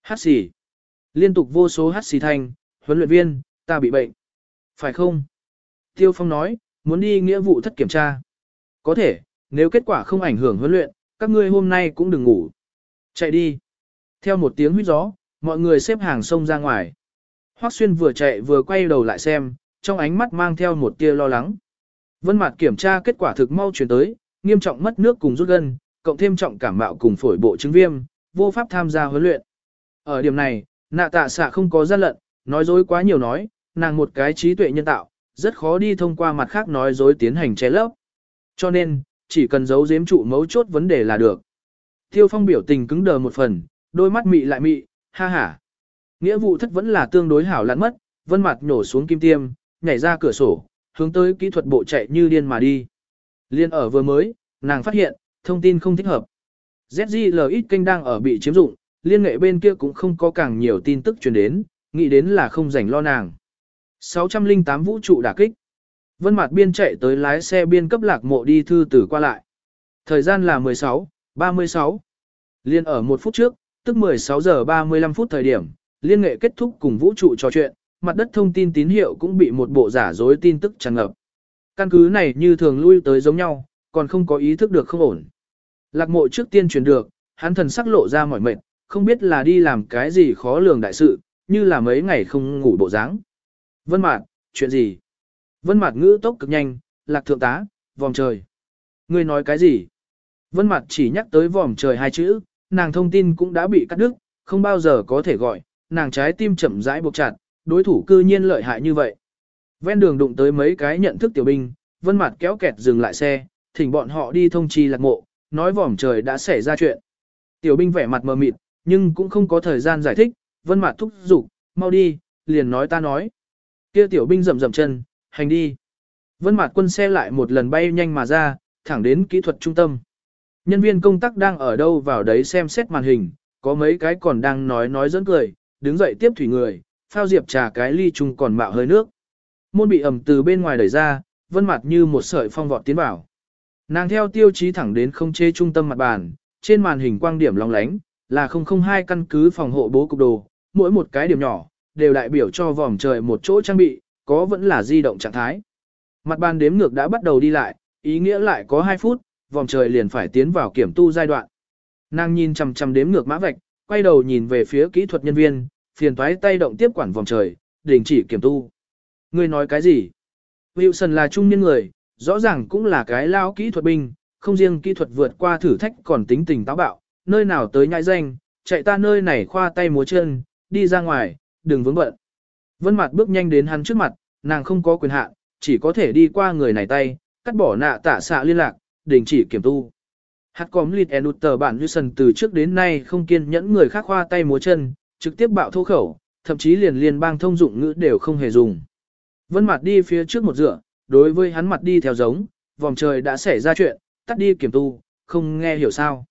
hát xì, liên tục vô số hát xì thanh, huấn luyện viên, ta bị bệnh. Phải không? Tiêu Phong nói, muốn đi nghĩa vụ thất kiểm tra. Có thể, nếu kết quả không ảnh hưởng huấn luyện, các ngươi hôm nay cũng đừng ngủ. Chạy đi. Theo một tiếng huyết gió, mọi người xếp hàng sông ra ngoài. Hoắc Xuyên vừa chạy vừa quay đầu lại xem, trong ánh mắt mang theo một tia lo lắng. Vân Mạt kiểm tra kết quả thực mau truyền tới, nghiêm trọng mất nước cùng rút gân, cộng thêm trọng cảm mạo cùng phổi bộ chứng viêm, vô pháp tham gia huấn luyện. Ở điểm này, Nạ tạ xạ không có gian lận, nói dối quá nhiều nói, nàng một cái trí tuệ nhân tạo, rất khó đi thông qua mặt khác nói dối tiến hành che lấp. Cho nên, chỉ cần giấu giếm trụ mấu chốt vấn đề là được. Tiêu phong biểu tình cứng đờ một phần, đôi mắt mị lại mị, ha ha. Nghĩa vụ thất vẫn là tương đối hảo lặn mất, vân mặt nhổ xuống kim tiêm, nhảy ra cửa sổ, hướng tới kỹ thuật bộ chạy như điên mà đi. Liên ở vừa mới, nàng phát hiện, thông tin không thích hợp. ZGLX kênh đang ở bị chiếm dụng, liên nghệ bên kia cũng không có càng nhiều tin tức truyền đến, nghĩ đến là không rảnh lo nàng. 608 vũ trụ đả kích. Vân Mạt biên chạy tới lái xe biên cấp lạc mộ đi thư tử qua lại. Thời gian là 16, 36. Liên ở một phút trước, tức 16 giờ 35 phút thời điểm, liên nghệ kết thúc cùng vũ trụ trò chuyện, mặt đất thông tin tín hiệu cũng bị một bộ giả dối tin tức tràn ngập. Căn cứ này như thường lui tới giống nhau, còn không có ý thức được không ổn. Lạc mộ trước tiên truyền được, hắn thần sắc lộ ra mỏi mệt, không biết là đi làm cái gì khó lường đại sự, như là mấy ngày không ngủ bộ dáng. Vân Mạt, chuyện gì? Vân Mạt ngữ tốc cực nhanh, Lạc thượng tá, vòng trời. Ngươi nói cái gì? Vân Mạt chỉ nhắc tới vòng trời hai chữ, nàng thông tin cũng đã bị cắt đứt, không bao giờ có thể gọi, nàng trái tim chậm rãi buộc chặt, đối thủ cư nhiên lợi hại như vậy. Ven đường đụng tới mấy cái nhận thức tiểu binh, Vân Mạt kéo kẹt dừng lại xe, thỉnh bọn họ đi thông tri Lạc Mộ, nói vòm trời đã xảy ra chuyện. Tiểu binh vẻ mặt mờ mịt, nhưng cũng không có thời gian giải thích, Vân mặt thúc giục, "Mau đi, liền nói ta nói." Kia tiểu binh rầm rầm chân, "Hành đi." Vân mặt quân xe lại một lần bay nhanh mà ra, thẳng đến kỹ thuật trung tâm. Nhân viên công tác đang ở đâu vào đấy xem xét màn hình, có mấy cái còn đang nói nói dẫn cười, đứng dậy tiếp thủy người, phao diệp trà cái ly chung còn mạo hơi nước. Môn bị ẩm từ bên ngoài đẩy ra, vân mặt như một sợi phong vọt tiến vào. Nàng theo tiêu chí thẳng đến không chế trung tâm mặt bàn, trên màn hình quang điểm long lánh, là 002 căn cứ phòng hộ bố cục đồ, mỗi một cái điểm nhỏ, đều đại biểu cho vòm trời một chỗ trang bị, có vẫn là di động trạng thái. Mặt bàn đếm ngược đã bắt đầu đi lại, ý nghĩa lại có 2 phút, vòm trời liền phải tiến vào kiểm tu giai đoạn. Nàng nhìn chằm chằm đếm ngược mã vạch, quay đầu nhìn về phía kỹ thuật nhân viên, phiền toái tay động tiếp quản vòng trời, đình chỉ kiểm tu. Ngươi nói cái gì? Wilson là trung niên người, rõ ràng cũng là cái lao kỹ thuật binh, không riêng kỹ thuật vượt qua thử thách còn tính tình táo bạo, nơi nào tới nhãi danh, chạy ta nơi này khoa tay múa chân, đi ra ngoài, đừng vướng bận. Vân mặt bước nhanh đến hắn trước mặt, nàng không có quyền hạn, chỉ có thể đi qua người này tay, cắt bỏ nạ tạ xạ liên lạc, đình chỉ kiểm tu. Hạt cóm lịt ẹnụt tờ bản Wilson từ trước đến nay không kiên nhẫn người khác khoa tay múa chân, trực tiếp bạo thô khẩu, thậm chí liền liên bang thông dụng ngữ đều không hề dùng. Vân mặt đi phía trước một dựa, đối với hắn mặt đi theo giống, vòng trời đã xảy ra chuyện, tắt đi kiểm tu, không nghe hiểu sao.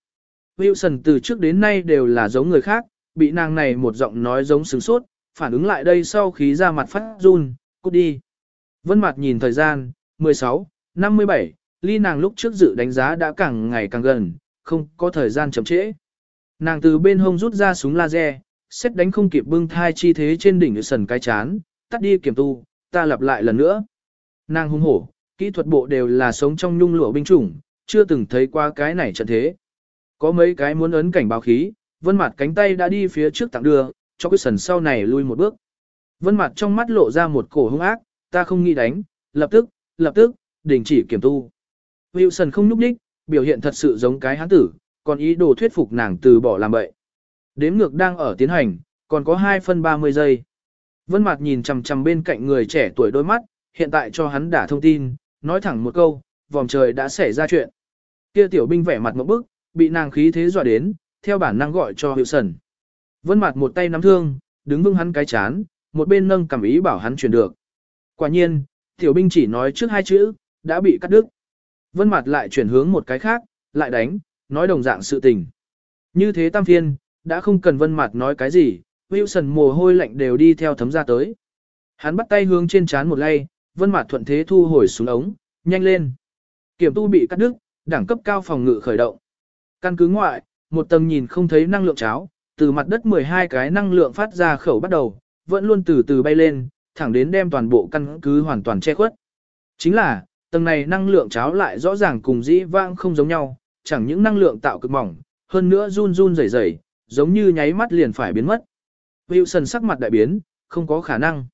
Wilson từ trước đến nay đều là giống người khác, bị nàng này một giọng nói giống sướng sốt, phản ứng lại đây sau khí ra mặt phát run, cút đi. Vân mặt nhìn thời gian, 16, 57, ly nàng lúc trước dự đánh giá đã càng ngày càng gần, không có thời gian chậm trễ. Nàng từ bên hông rút ra súng laser, xét đánh không kịp bưng thai chi thế trên đỉnh sần cái chán, tắt đi kiểm tu, ta lặp lại lần nữa. Nàng hung hổ, kỹ thuật bộ đều là sống trong nhung lụa binh chủng, chưa từng thấy qua cái này trận thế. Có mấy cái muốn ấn cảnh báo khí, vân mặt cánh tay đã đi phía trước tặng đưa, cho quyết sần sau này lui một bước. Vân mặt trong mắt lộ ra một cổ hung ác, ta không nghĩ đánh, lập tức, lập tức, đình chỉ kiểm tu. Wilson không nhúc đích, biểu hiện thật sự giống cái hán tử, còn ý đồ thuyết phục nàng từ bỏ làm bậy. Đếm ngược đang ở tiến hành, còn có 2 phân 30 giây. Vân Mạc nhìn chằm chằm bên cạnh người trẻ tuổi đôi mắt, hiện tại cho hắn đả thông tin, nói thẳng một câu, vòng trời đã xảy ra chuyện. Kia tiểu binh vẻ mặt một bức, bị nàng khí thế dọa đến, theo bản năng gọi cho hiệu sần. Vân mặt một tay nắm thương, đứng vững hắn cái chán, một bên nâng cảm ý bảo hắn chuyển được. Quả nhiên, tiểu binh chỉ nói trước hai chữ, đã bị cắt đứt. Vân mặt lại chuyển hướng một cái khác, lại đánh, nói đồng dạng sự tình. Như thế tam phiên, đã không cần Vân mặt nói cái gì, Wilson mồ hôi lạnh đều đi theo thấm ra tới. Hắn bắt tay hướng trên chán một lay, Vân Mạc thuận thế thu hồi xuống ống, nhanh lên. Kiểm tu bị cắt đứt, đẳng cấp cao phòng ngự khởi động. Căn cứ ngoại, một tầng nhìn không thấy năng lượng cháo, từ mặt đất 12 cái năng lượng phát ra khẩu bắt đầu, vẫn luôn từ từ bay lên, thẳng đến đem toàn bộ căn cứ hoàn toàn che khuất. Chính là, tầng này năng lượng cháo lại rõ ràng cùng dĩ vãng không giống nhau, chẳng những năng lượng tạo cực mỏng, hơn nữa run run rẩy rẩy, giống như nháy mắt liền phải biến mất. Wilson sắc mặt đại biến, không có khả năng.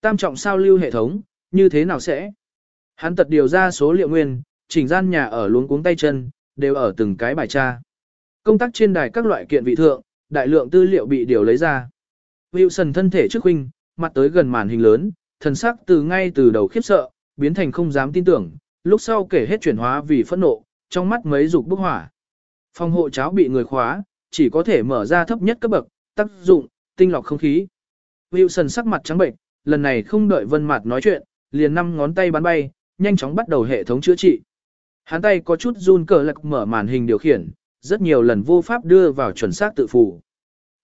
Tam trọng sao lưu hệ thống, như thế nào sẽ? Hắn tật điều ra số liệu nguyên, chỉnh gian nhà ở luống cuống tay chân, đều ở từng cái bài tra. Công tác trên đài các loại kiện vị thượng, đại lượng tư liệu bị điều lấy ra. Wilson thân thể trước huynh, mặt tới gần màn hình lớn, thần sắc từ ngay từ đầu khiếp sợ, biến thành không dám tin tưởng, lúc sau kể hết chuyển hóa vì phẫn nộ, trong mắt mấy dục bốc hỏa. Phòng hộ cháo bị người khóa, chỉ có thể mở ra thấp nhất cấp bậc, tác dụng, tinh lọc không khí. Wilson sắc mặt trắng bệnh, lần này không đợi Vân Mạt nói chuyện, liền năm ngón tay bắn bay, nhanh chóng bắt đầu hệ thống chữa trị. Hắn tay có chút run cờ lạc mở màn hình điều khiển, rất nhiều lần vô pháp đưa vào chuẩn xác tự phủ.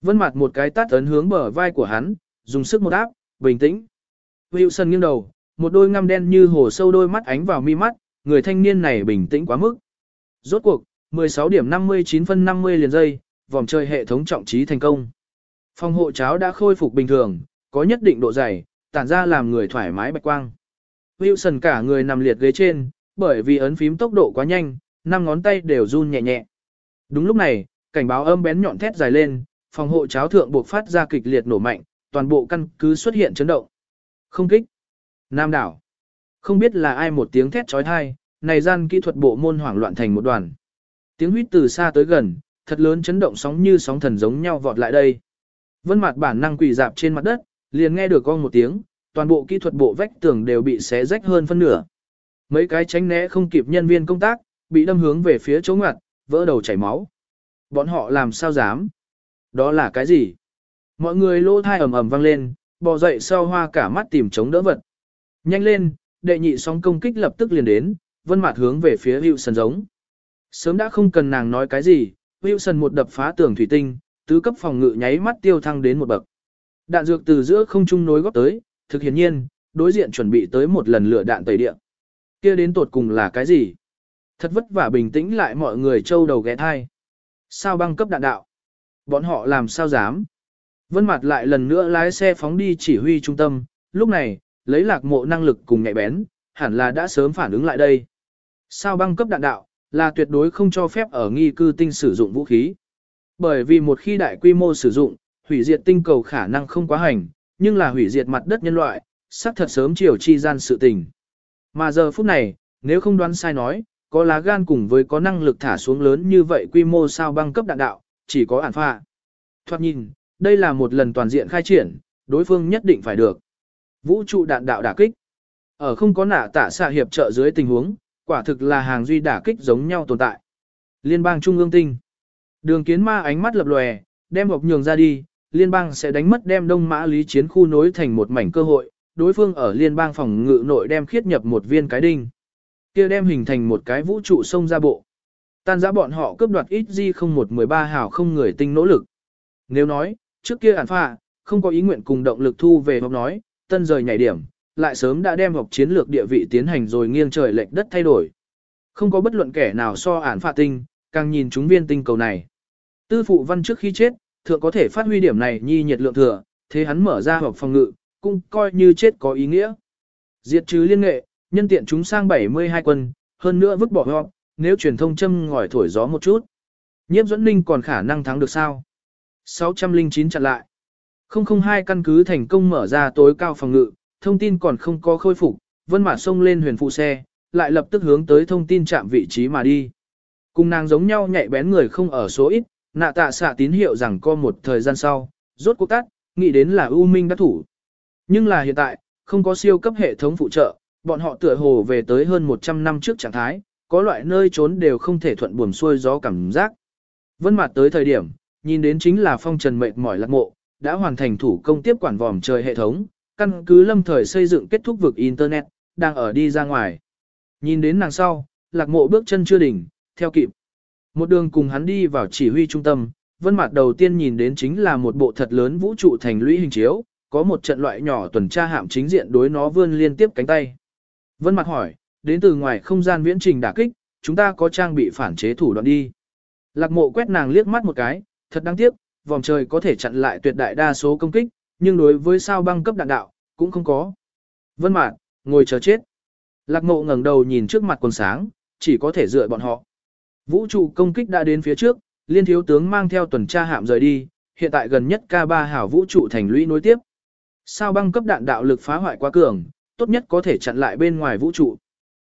Vân Mạt một cái tát ấn hướng bờ vai của hắn, dùng sức một áp, bình tĩnh. Wilson nghiêng đầu, một đôi ngăm đen như hồ sâu đôi mắt ánh vào mi mắt, người thanh niên này bình tĩnh quá mức. Rốt cuộc, 16 điểm 59 phân 50 liền giây, vòng chơi hệ thống trọng trí thành công. Phòng hộ cháo đã khôi phục bình thường, có nhất định độ dày, tản ra làm người thoải mái bạch quang. Wilson cả người nằm liệt ghế trên, bởi vì ấn phím tốc độ quá nhanh, năm ngón tay đều run nhẹ nhẹ. Đúng lúc này, cảnh báo âm bén nhọn thét dài lên, phòng hộ cháo thượng buộc phát ra kịch liệt nổ mạnh, toàn bộ căn cứ xuất hiện chấn động. Không kích. Nam đảo. Không biết là ai một tiếng thét trói thai, này gian kỹ thuật bộ môn hoảng loạn thành một đoàn. Tiếng huýt từ xa tới gần, thật lớn chấn động sóng như sóng thần giống nhau vọt lại đây. Vân mặt bản năng quỳ dạp trên mặt đất, liền nghe được con một tiếng, toàn bộ kỹ thuật bộ vách tường đều bị xé rách hơn phân nửa. Mấy cái tránh né không kịp nhân viên công tác, bị đâm hướng về phía chỗ ngoặt, vỡ đầu chảy máu. Bọn họ làm sao dám? Đó là cái gì? Mọi người lô thai ầm ầm vang lên, bò dậy sau hoa cả mắt tìm chống đỡ vật. Nhanh lên, đệ nhị sóng công kích lập tức liền đến, vân mặt hướng về phía Wilson giống. Sớm đã không cần nàng nói cái gì, Wilson một đập phá tường thủy tinh, tứ cấp phòng ngự nháy mắt tiêu thăng đến một bậc. Đạn dược từ giữa không trung nối góp tới, thực hiển nhiên, đối diện chuẩn bị tới một lần lửa đạn tẩy địa. Kia đến tột cùng là cái gì? Thật vất vả bình tĩnh lại mọi người trâu đầu ghé thai. Sao băng cấp đạn đạo? Bọn họ làm sao dám? Vân mặt lại lần nữa lái xe phóng đi chỉ huy trung tâm, lúc này, lấy lạc mộ năng lực cùng nhạy bén, hẳn là đã sớm phản ứng lại đây. Sao băng cấp đạn đạo, là tuyệt đối không cho phép ở nghi cư tinh sử dụng vũ khí. Bởi vì một khi đại quy mô sử dụng, hủy diệt tinh cầu khả năng không quá hành, nhưng là hủy diệt mặt đất nhân loại, sắp thật sớm chiều chi gian sự tình. Mà giờ phút này, nếu không đoán sai nói, có lá gan cùng với có năng lực thả xuống lớn như vậy quy mô sao băng cấp đạn đạo, chỉ có ản pha. Thoát nhìn, đây là một lần toàn diện khai triển, đối phương nhất định phải được. Vũ trụ đạn đạo đả kích. Ở không có nạ tả xạ hiệp trợ dưới tình huống, quả thực là hàng duy đả kích giống nhau tồn tại. Liên bang Trung ương tinh. Đường kiến ma ánh mắt lập lòe, đem hộp nhường ra đi, liên bang sẽ đánh mất đem đông mã lý chiến khu nối thành một mảnh cơ hội, đối phương ở liên bang phòng ngự nội đem khiết nhập một viên cái đinh. kia đem hình thành một cái vũ trụ sông ra bộ. Tan giã bọn họ cướp đoạt ít di không một mười ba hào không người tinh nỗ lực. Nếu nói, trước kia ản phạ, không có ý nguyện cùng động lực thu về học nói, tân rời nhảy điểm, lại sớm đã đem học chiến lược địa vị tiến hành rồi nghiêng trời lệch đất thay đổi. Không có bất luận kẻ nào so ản phạ tinh, càng nhìn chúng viên tinh cầu này. Tư phụ văn trước khi chết, thượng có thể phát huy điểm này nhi nhiệt lượng thừa, thế hắn mở ra hoặc phòng ngự, cũng coi như chết có ý nghĩa. Diệt trừ liên nghệ, nhân tiện chúng sang 72 quân, hơn nữa vứt bỏ họ, nếu truyền thông châm ngòi thổi gió một chút. Nhiếp dẫn ninh còn khả năng thắng được sao? 609 chặn lại. 002 căn cứ thành công mở ra tối cao phòng ngự, thông tin còn không có khôi phục, vân mã xông lên huyền phụ xe, lại lập tức hướng tới thông tin chạm vị trí mà đi. Cùng nàng giống nhau nhạy bén người không ở số ít, nạ tạ xạ tín hiệu rằng có một thời gian sau, rốt cuộc tắt, nghĩ đến là ưu minh đã thủ. Nhưng là hiện tại, không có siêu cấp hệ thống phụ trợ, bọn họ tựa hồ về tới hơn 100 năm trước trạng thái, có loại nơi trốn đều không thể thuận buồm xuôi gió cảm giác. Vân mặt tới thời điểm, nhìn đến chính là phong trần mệt mỏi lạc mộ, đã hoàn thành thủ công tiếp quản vòm trời hệ thống, căn cứ lâm thời xây dựng kết thúc vực Internet, đang ở đi ra ngoài. Nhìn đến nàng sau, lạc mộ bước chân chưa đỉnh, theo kịp. Một đường cùng hắn đi vào chỉ huy trung tâm, vân mặt đầu tiên nhìn đến chính là một bộ thật lớn vũ trụ thành lũy hình chiếu, có một trận loại nhỏ tuần tra hạm chính diện đối nó vươn liên tiếp cánh tay. Vân mặt hỏi, đến từ ngoài không gian viễn trình đả kích, chúng ta có trang bị phản chế thủ đoạn đi. Lạc mộ quét nàng liếc mắt một cái, thật đáng tiếc, vòng trời có thể chặn lại tuyệt đại đa số công kích, nhưng đối với sao băng cấp đạn đạo, cũng không có. Vân Mạn, ngồi chờ chết. Lạc mộ ngẩng đầu nhìn trước mặt quần sáng, chỉ có thể dựa bọn họ. Vũ trụ công kích đã đến phía trước, liên thiếu tướng mang theo tuần tra hạm rời đi, hiện tại gần nhất K3 hảo vũ trụ thành lũy nối tiếp. Sao băng cấp đạn đạo lực phá hoại quá cường, tốt nhất có thể chặn lại bên ngoài vũ trụ.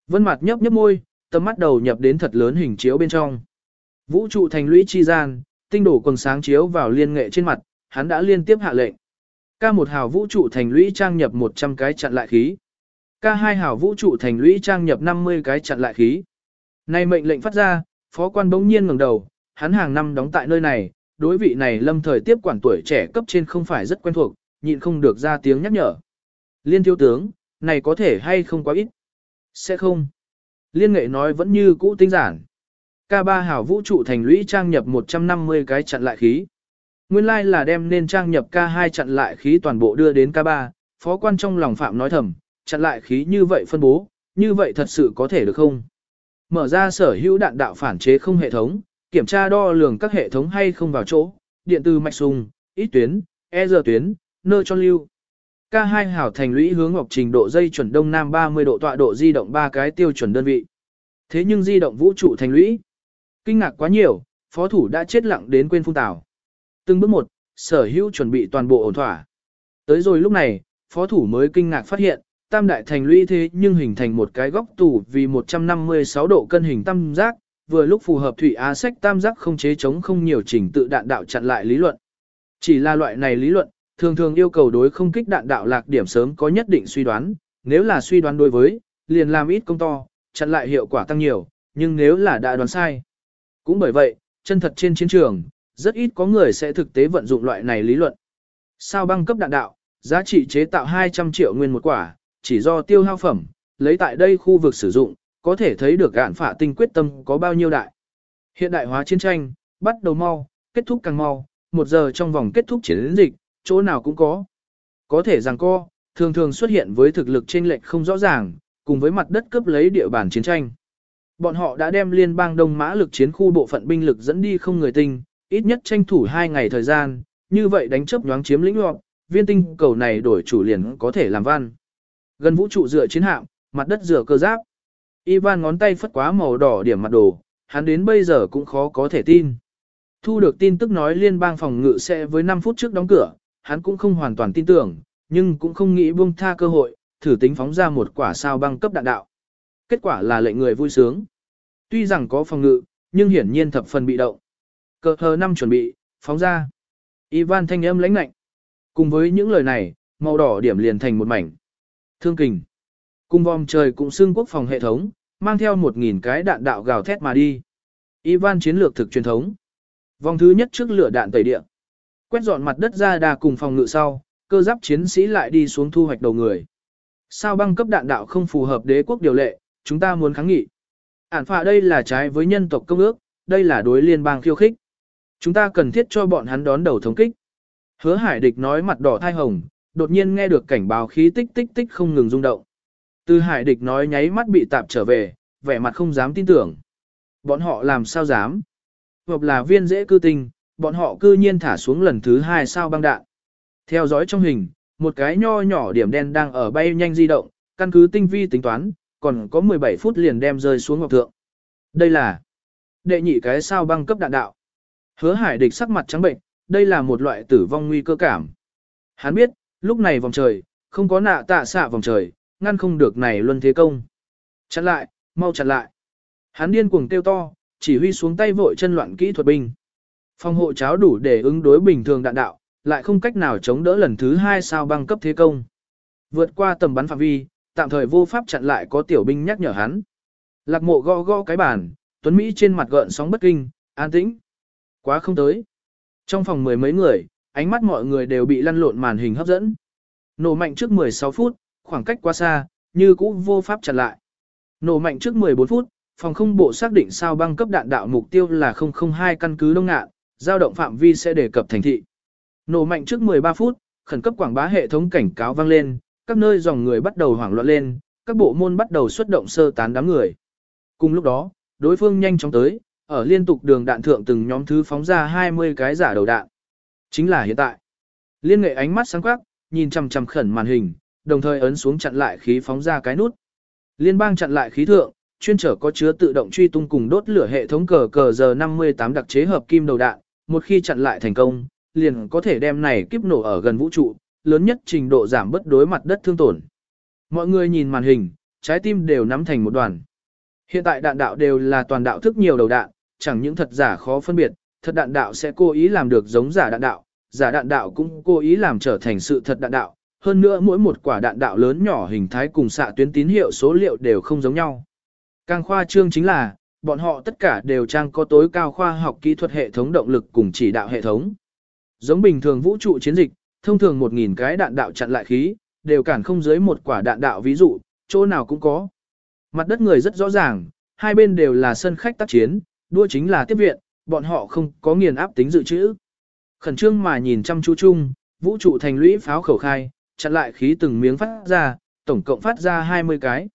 Vân mặt nhấp nhấp môi, tầm mắt đầu nhập đến thật lớn hình chiếu bên trong. Vũ trụ thành lũy chi gian, tinh đổ quần sáng chiếu vào liên nghệ trên mặt, hắn đã liên tiếp hạ lệnh. K1 hào vũ trụ thành lũy trang nhập 100 cái chặn lại khí. K2 hào vũ trụ thành lũy trang nhập 50 cái chặn lại khí. Này mệnh lệnh phát ra, phó quan bỗng nhiên ngẩng đầu, hắn hàng năm đóng tại nơi này, đối vị này lâm thời tiếp quản tuổi trẻ cấp trên không phải rất quen thuộc, nhịn không được ra tiếng nhắc nhở. Liên thiếu tướng, này có thể hay không quá ít? Sẽ không. Liên nghệ nói vẫn như cũ tinh giản. K3 hảo vũ trụ thành lũy trang nhập 150 cái chặn lại khí. Nguyên lai like là đem nên trang nhập K2 chặn lại khí toàn bộ đưa đến K3, phó quan trong lòng phạm nói thầm, chặn lại khí như vậy phân bố, như vậy thật sự có thể được không? Mở ra sở hữu đạn đạo phản chế không hệ thống, kiểm tra đo lường các hệ thống hay không vào chỗ, điện từ mạch sung ít tuyến, e giờ tuyến, nơ cho lưu. K2 hảo thành lũy hướng ngọc trình độ dây chuẩn đông nam 30 độ tọa độ di động ba cái tiêu chuẩn đơn vị. Thế nhưng di động vũ trụ thành lũy. Kinh ngạc quá nhiều, phó thủ đã chết lặng đến quên phun tảo. Từng bước một, sở hữu chuẩn bị toàn bộ ổn thỏa. Tới rồi lúc này, phó thủ mới kinh ngạc phát hiện, tam đại thành lũy thế nhưng hình thành một cái góc tủ vì 156 độ cân hình tam giác, vừa lúc phù hợp thủy á sách tam giác không chế chống không nhiều trình tự đạn đạo chặn lại lý luận. Chỉ là loại này lý luận, thường thường yêu cầu đối không kích đạn đạo lạc điểm sớm có nhất định suy đoán, nếu là suy đoán đối với, liền làm ít công to, chặn lại hiệu quả tăng nhiều, nhưng nếu là đã đoán sai. Cũng bởi vậy, chân thật trên chiến trường, rất ít có người sẽ thực tế vận dụng loại này lý luận. Sao băng cấp đạn đạo, giá trị chế tạo 200 triệu nguyên một quả, chỉ do tiêu hao phẩm, lấy tại đây khu vực sử dụng, có thể thấy được gạn phả tinh quyết tâm có bao nhiêu đại. Hiện đại hóa chiến tranh, bắt đầu mau, kết thúc càng mau, một giờ trong vòng kết thúc chiến dịch, chỗ nào cũng có. Có thể rằng co, thường thường xuất hiện với thực lực trên lệch không rõ ràng, cùng với mặt đất cướp lấy địa bàn chiến tranh. Bọn họ đã đem liên bang đông mã lực chiến khu bộ phận binh lực dẫn đi không người tinh, ít nhất tranh thủ 2 ngày thời gian, như vậy đánh chấp nhoáng chiếm lĩnh loạn, viên tinh cầu này đổi chủ liền có thể làm văn. Gần vũ trụ dựa chiến hạm, mặt đất dựa cơ giáp. Ivan ngón tay phất quá màu đỏ điểm mặt đồ, hắn đến bây giờ cũng khó có thể tin. Thu được tin tức nói liên bang phòng ngự sẽ với 5 phút trước đóng cửa, hắn cũng không hoàn toàn tin tưởng, nhưng cũng không nghĩ buông tha cơ hội, thử tính phóng ra một quả sao băng cấp đạn đạo. Kết quả là lệnh người vui sướng. Tuy rằng có phòng ngự, nhưng hiển nhiên thập phần bị động. Cờ hờ năm chuẩn bị, phóng ra. Ivan thanh âm lãnh lạnh. Cùng với những lời này, màu đỏ điểm liền thành một mảnh. Thương kình. Cùng vòm trời cũng xưng quốc phòng hệ thống, mang theo một nghìn cái đạn đạo gào thét mà đi. Ivan chiến lược thực truyền thống. Vòng thứ nhất trước lửa đạn tẩy địa. Quét dọn mặt đất ra đà cùng phòng ngự sau, cơ giáp chiến sĩ lại đi xuống thu hoạch đầu người. Sao băng cấp đạn đạo không phù hợp đế quốc điều lệ, chúng ta muốn kháng nghị. Ản phạ đây là trái với nhân tộc công ước, đây là đối liên bang khiêu khích. Chúng ta cần thiết cho bọn hắn đón đầu thống kích. Hứa hải địch nói mặt đỏ thai hồng, đột nhiên nghe được cảnh báo khí tích tích tích không ngừng rung động. Từ hải địch nói nháy mắt bị tạp trở về, vẻ mặt không dám tin tưởng. Bọn họ làm sao dám? Hợp là viên dễ cư tình, bọn họ cư nhiên thả xuống lần thứ hai sao băng đạn. Theo dõi trong hình, một cái nho nhỏ điểm đen đang ở bay nhanh di động, căn cứ tinh vi tính toán, còn có 17 phút liền đem rơi xuống ngọc thượng. Đây là đệ nhị cái sao băng cấp đạn đạo. Hứa hải địch sắc mặt trắng bệnh, đây là một loại tử vong nguy cơ cảm. Hắn biết, lúc này vòng trời, không có nạ tạ xạ vòng trời, ngăn không được này luân thế công. Chặn lại, mau chặn lại. Hắn điên cuồng kêu to, chỉ huy xuống tay vội chân loạn kỹ thuật binh. Phòng hộ cháo đủ để ứng đối bình thường đạn đạo, lại không cách nào chống đỡ lần thứ hai sao băng cấp thế công. Vượt qua tầm bắn phạm vi, tạm thời vô pháp chặn lại có tiểu binh nhắc nhở hắn. Lạc mộ gõ gõ cái bàn, Tuấn Mỹ trên mặt gợn sóng bất kinh, an tĩnh. Quá không tới. Trong phòng mười mấy người, ánh mắt mọi người đều bị lăn lộn màn hình hấp dẫn. Nổ mạnh trước 16 phút, khoảng cách quá xa, như cũ vô pháp chặn lại. Nổ mạnh trước 14 phút, phòng không bộ xác định sao băng cấp đạn đạo mục tiêu là 002 căn cứ đông ngạn, giao động phạm vi sẽ đề cập thành thị. Nổ mạnh trước 13 phút, khẩn cấp quảng bá hệ thống cảnh cáo vang lên, các nơi dòng người bắt đầu hoảng loạn lên, các bộ môn bắt đầu xuất động sơ tán đám người. Cùng lúc đó, đối phương nhanh chóng tới, ở liên tục đường đạn thượng từng nhóm thứ phóng ra 20 cái giả đầu đạn. Chính là hiện tại. Liên nghệ ánh mắt sáng quắc, nhìn chằm chằm khẩn màn hình, đồng thời ấn xuống chặn lại khí phóng ra cái nút. Liên bang chặn lại khí thượng, chuyên trở có chứa tự động truy tung cùng đốt lửa hệ thống cờ cờ giờ 58 đặc chế hợp kim đầu đạn, một khi chặn lại thành công, liền có thể đem này kiếp nổ ở gần vũ trụ, lớn nhất trình độ giảm bất đối mặt đất thương tổn. Mọi người nhìn màn hình, trái tim đều nắm thành một đoàn. Hiện tại đạn đạo đều là toàn đạo thức nhiều đầu đạn, chẳng những thật giả khó phân biệt, thật đạn đạo sẽ cố ý làm được giống giả đạn đạo, giả đạn đạo cũng cố ý làm trở thành sự thật đạn đạo, hơn nữa mỗi một quả đạn đạo lớn nhỏ hình thái cùng xạ tuyến tín hiệu số liệu đều không giống nhau. Càng khoa trương chính là, bọn họ tất cả đều trang có tối cao khoa học kỹ thuật hệ thống động lực cùng chỉ đạo hệ thống. Giống bình thường vũ trụ chiến dịch, thông thường 1.000 cái đạn đạo chặn lại khí, đều cản không dưới một quả đạn đạo ví dụ, chỗ nào cũng có. Mặt đất người rất rõ ràng, hai bên đều là sân khách tác chiến, đua chính là tiếp viện, bọn họ không có nghiền áp tính dự trữ. Khẩn trương mà nhìn chăm chú chung, vũ trụ thành lũy pháo khẩu khai, chặn lại khí từng miếng phát ra, tổng cộng phát ra 20 cái.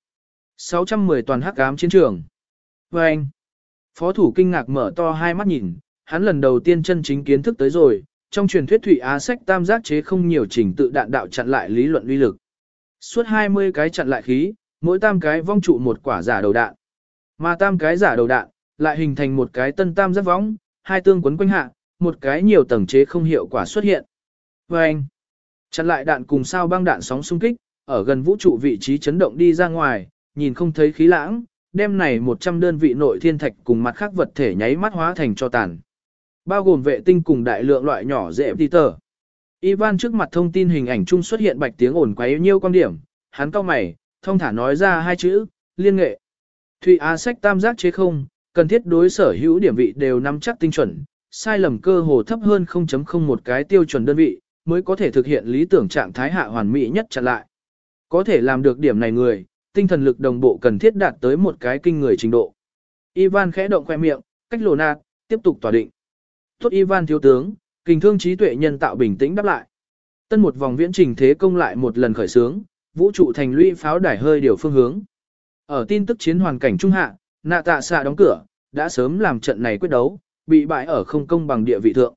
610 toàn hắc ám chiến trường. Và anh, phó thủ kinh ngạc mở to hai mắt nhìn, hắn lần đầu tiên chân chính kiến thức tới rồi, trong truyền thuyết thủy Á sách tam giác chế không nhiều trình tự đạn đạo chặn lại lý luận uy lực. Suốt 20 cái chặn lại khí, mỗi tam cái vong trụ một quả giả đầu đạn. Mà tam cái giả đầu đạn, lại hình thành một cái tân tam giác võng, hai tương quấn quanh hạ, một cái nhiều tầng chế không hiệu quả xuất hiện. Và anh, chặn lại đạn cùng sao băng đạn sóng xung kích, ở gần vũ trụ vị trí chấn động đi ra ngoài, nhìn không thấy khí lãng, đem này 100 đơn vị nội thiên thạch cùng mặt khác vật thể nháy mắt hóa thành cho tàn. Bao gồm vệ tinh cùng đại lượng loại nhỏ dễ đi tờ. Ivan trước mặt thông tin hình ảnh chung xuất hiện bạch tiếng ồn quấy nhiêu quan điểm, hắn cao mày, thông thả nói ra hai chữ, liên nghệ. Thụy Á sách tam giác chế không, cần thiết đối sở hữu điểm vị đều nắm chắc tinh chuẩn, sai lầm cơ hồ thấp hơn 0.0 một cái tiêu chuẩn đơn vị, mới có thể thực hiện lý tưởng trạng thái hạ hoàn mỹ nhất chặn lại. Có thể làm được điểm này người, tinh thần lực đồng bộ cần thiết đạt tới một cái kinh người trình độ. Ivan khẽ động khoe miệng, cách lộ nạt, tiếp tục tỏa định. Tốt Ivan thiếu tướng, kinh thương trí tuệ nhân tạo bình tĩnh đáp lại. Tân một vòng viễn trình thế công lại một lần khởi sướng, vũ trụ thành lũy pháo đài hơi điều phương hướng. Ở tin tức chiến hoàn cảnh trung hạ, nạ tạ xạ đóng cửa, đã sớm làm trận này quyết đấu, bị bại ở không công bằng địa vị thượng.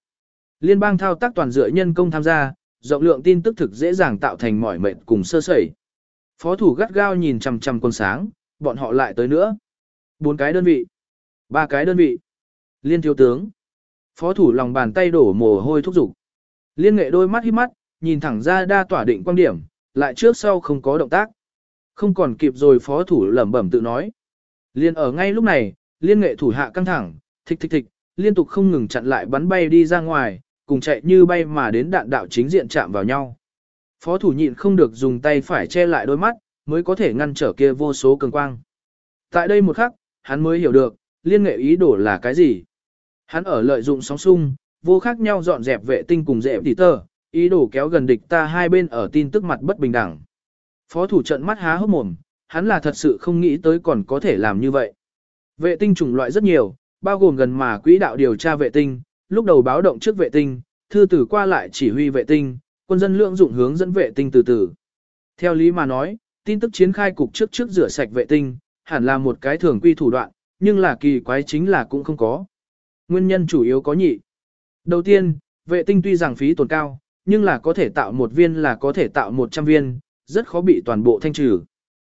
Liên bang thao tác toàn dựa nhân công tham gia, rộng lượng tin tức thực dễ dàng tạo thành mỏi mệt cùng sơ sẩy. Phó thủ gắt gao nhìn chằm chằm quân sáng, bọn họ lại tới nữa. Bốn cái đơn vị. Ba cái đơn vị. Liên thiếu tướng. Phó thủ lòng bàn tay đổ mồ hôi thúc giục. Liên nghệ đôi mắt híp mắt, nhìn thẳng ra đa tỏa định quan điểm, lại trước sau không có động tác. Không còn kịp rồi phó thủ lẩm bẩm tự nói. Liên ở ngay lúc này, liên nghệ thủ hạ căng thẳng, thịch thịch thịch, liên tục không ngừng chặn lại bắn bay đi ra ngoài, cùng chạy như bay mà đến đạn đạo chính diện chạm vào nhau. Phó thủ nhịn không được dùng tay phải che lại đôi mắt, mới có thể ngăn trở kia vô số cường quang. Tại đây một khắc, hắn mới hiểu được, liên nghệ ý đồ là cái gì. Hắn ở lợi dụng sóng sung, vô khác nhau dọn dẹp vệ tinh cùng dẹp tỉ tơ, ý đồ kéo gần địch ta hai bên ở tin tức mặt bất bình đẳng. Phó thủ trận mắt há hốc mồm, hắn là thật sự không nghĩ tới còn có thể làm như vậy. Vệ tinh chủng loại rất nhiều, bao gồm gần mà quỹ đạo điều tra vệ tinh, lúc đầu báo động trước vệ tinh, thư tử qua lại chỉ huy vệ tinh, quân dân lượng dụng hướng dẫn vệ tinh từ từ. Theo lý mà nói, tin tức chiến khai cục trước trước rửa sạch vệ tinh, hẳn là một cái thường quy thủ đoạn, nhưng là kỳ quái chính là cũng không có. Nguyên nhân chủ yếu có nhị. Đầu tiên, vệ tinh tuy rằng phí tổn cao, nhưng là có thể tạo một viên là có thể tạo 100 viên, rất khó bị toàn bộ thanh trừ.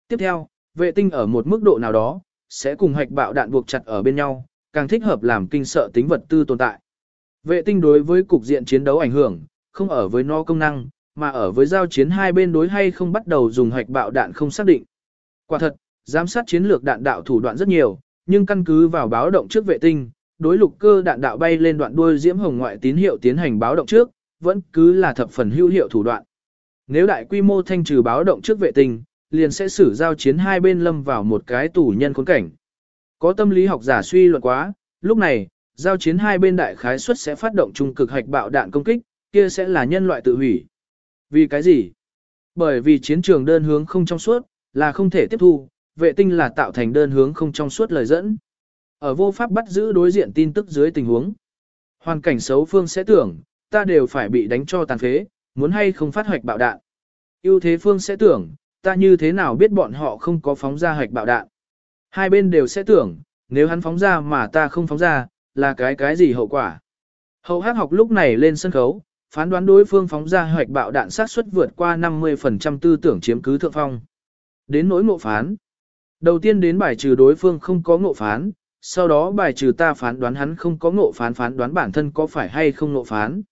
Tiếp theo, vệ tinh ở một mức độ nào đó, sẽ cùng hạch bạo đạn buộc chặt ở bên nhau, càng thích hợp làm kinh sợ tính vật tư tồn tại. Vệ tinh đối với cục diện chiến đấu ảnh hưởng, không ở với nó công năng, mà ở với giao chiến hai bên đối hay không bắt đầu dùng hạch bạo đạn không xác định. Quả thật, giám sát chiến lược đạn đạo thủ đoạn rất nhiều, nhưng căn cứ vào báo động trước vệ tinh, đối lục cơ đạn đạo bay lên đoạn đuôi diễm hồng ngoại tín hiệu tiến hành báo động trước, vẫn cứ là thập phần hữu hiệu thủ đoạn. Nếu đại quy mô thanh trừ báo động trước vệ tinh, liền sẽ xử giao chiến hai bên lâm vào một cái tủ nhân khốn cảnh. Có tâm lý học giả suy luận quá, lúc này, giao chiến hai bên đại khái suất sẽ phát động trung cực hạch bạo đạn công kích, kia sẽ là nhân loại tự hủy. Vì cái gì? Bởi vì chiến trường đơn hướng không trong suốt, là không thể tiếp thu, vệ tinh là tạo thành đơn hướng không trong suốt lời dẫn. Ở vô pháp bắt giữ đối diện tin tức dưới tình huống. Hoàn cảnh xấu phương sẽ tưởng, ta đều phải bị đánh cho tàn phế, muốn hay không phát hoạch bạo đạn. ưu thế phương sẽ tưởng, ta như thế nào biết bọn họ không có phóng ra hoạch bạo đạn. Hai bên đều sẽ tưởng, nếu hắn phóng ra mà ta không phóng ra, là cái cái gì hậu quả. Hậu hát học lúc này lên sân khấu, phán đoán đối phương phóng ra hoạch bạo đạn sát suất vượt qua 50% tư tưởng chiếm cứ thượng phong. Đến nỗi ngộ phán. Đầu tiên đến bài trừ đối phương không có ngộ phán, sau đó bài trừ ta phán đoán hắn không có ngộ phán phán đoán bản thân có phải hay không ngộ phán.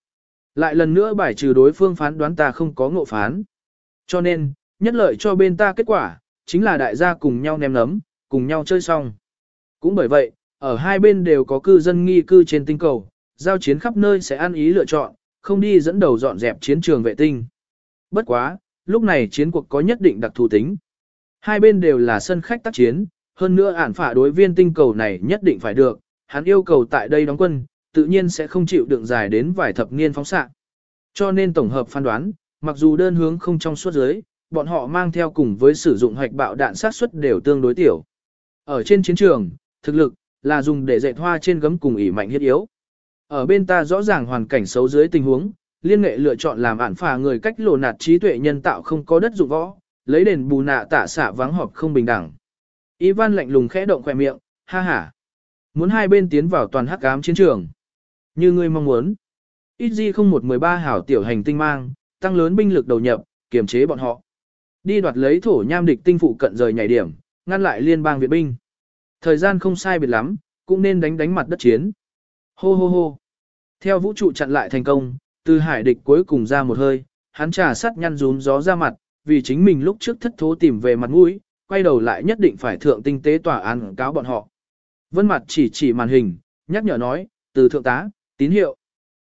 Lại lần nữa bài trừ đối phương phán đoán ta không có ngộ phán. Cho nên, nhất lợi cho bên ta kết quả, chính là đại gia cùng nhau ném nấm, cùng nhau chơi xong. Cũng bởi vậy, ở hai bên đều có cư dân nghi cư trên tinh cầu, giao chiến khắp nơi sẽ ăn ý lựa chọn, không đi dẫn đầu dọn dẹp chiến trường vệ tinh. Bất quá, lúc này chiến cuộc có nhất định đặc thù tính. Hai bên đều là sân khách tác chiến, hơn nữa ản phả đối viên tinh cầu này nhất định phải được, hắn yêu cầu tại đây đóng quân, tự nhiên sẽ không chịu đựng dài đến vài thập niên phóng xạ. Cho nên tổng hợp phán đoán, mặc dù đơn hướng không trong suốt giới, bọn họ mang theo cùng với sử dụng hoạch bạo đạn sát suất đều tương đối tiểu. Ở trên chiến trường, thực lực là dùng để dạy hoa trên gấm cùng ỉ mạnh thiết yếu. Ở bên ta rõ ràng hoàn cảnh xấu dưới tình huống, liên nghệ lựa chọn làm ản phà người cách lộ nạt trí tuệ nhân tạo không có đất dụng võ, lấy đền bù nạ tạ xả vắng họp không bình đẳng. Ivan lạnh lùng khẽ động khỏe miệng, ha ha. Muốn hai bên tiến vào toàn hắc ám chiến trường. Như ngươi mong muốn. Ít di không một mười ba hảo tiểu hành tinh mang, tăng lớn binh lực đầu nhập, kiềm chế bọn họ. Đi đoạt lấy thổ nham địch tinh phụ cận rời nhảy điểm, ngăn lại liên bang viện binh. Thời gian không sai biệt lắm, cũng nên đánh đánh mặt đất chiến. Hô hô hô. Theo vũ trụ chặn lại thành công, từ hải địch cuối cùng ra một hơi, hắn trà sắt nhăn rúm gió ra mặt, vì chính mình lúc trước thất thố tìm về mặt mũi, quay đầu lại nhất định phải thượng tinh tế tòa án cáo bọn họ. Vân mặt chỉ chỉ màn hình, nhắc nhở nói, từ thượng tá, tín hiệu.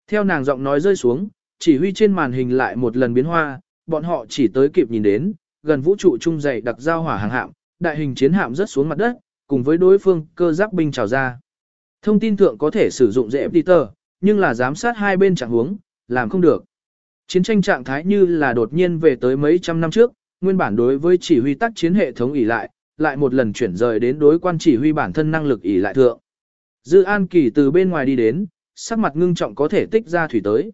Theo nàng giọng nói rơi xuống, chỉ huy trên màn hình lại một lần biến hoa, bọn họ chỉ tới kịp nhìn đến, gần vũ trụ trung dày đặc giao hỏa hàng hạm, đại hình chiến hạm rớt xuống mặt đất, cùng với đối phương cơ giáp binh trào ra. Thông tin thượng có thể sử dụng dễ tờ, nhưng là giám sát hai bên trạng huống, làm không được. Chiến tranh trạng thái như là đột nhiên về tới mấy trăm năm trước, nguyên bản đối với chỉ huy tác chiến hệ thống ỉ lại, lại một lần chuyển rời đến đối quan chỉ huy bản thân năng lực ỉ lại thượng. Dư An Kỳ từ bên ngoài đi đến, sắc mặt ngưng trọng có thể tích ra thủy tới.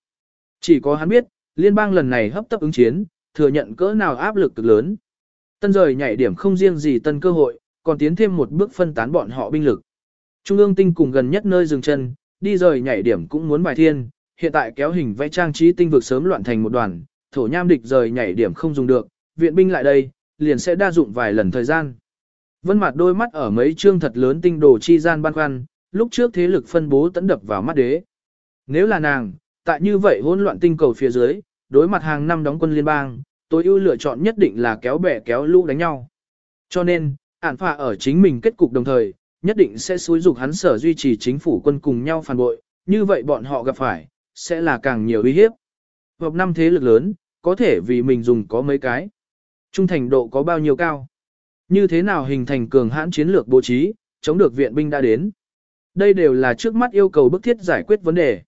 Chỉ có hắn biết, liên bang lần này hấp tấp ứng chiến, thừa nhận cỡ nào áp lực cực lớn. Tân rời nhảy điểm không riêng gì tân cơ hội, còn tiến thêm một bước phân tán bọn họ binh lực. Trung ương tinh cùng gần nhất nơi dừng chân, đi rời nhảy điểm cũng muốn bài thiên, hiện tại kéo hình vẽ trang trí tinh vực sớm loạn thành một đoàn, thổ nham địch rời nhảy điểm không dùng được, viện binh lại đây, liền sẽ đa dụng vài lần thời gian. Vân mặt đôi mắt ở mấy chương thật lớn tinh đồ chi gian ban khoăn, lúc trước thế lực phân bố tấn đập vào mắt đế. Nếu là nàng, tại như vậy hỗn loạn tinh cầu phía dưới, đối mặt hàng năm đóng quân liên bang, tôi ưu lựa chọn nhất định là kéo bè kéo lũ đánh nhau. Cho nên, ản phạ ở chính mình kết cục đồng thời, nhất định sẽ xúi dục hắn sở duy trì chính phủ quân cùng nhau phản bội, như vậy bọn họ gặp phải, sẽ là càng nhiều uy hiếp. Hợp năm thế lực lớn, có thể vì mình dùng có mấy cái. Trung thành độ có bao nhiêu cao? Như thế nào hình thành cường hãn chiến lược bố trí, chống được viện binh đã đến? Đây đều là trước mắt yêu cầu bức thiết giải quyết vấn đề.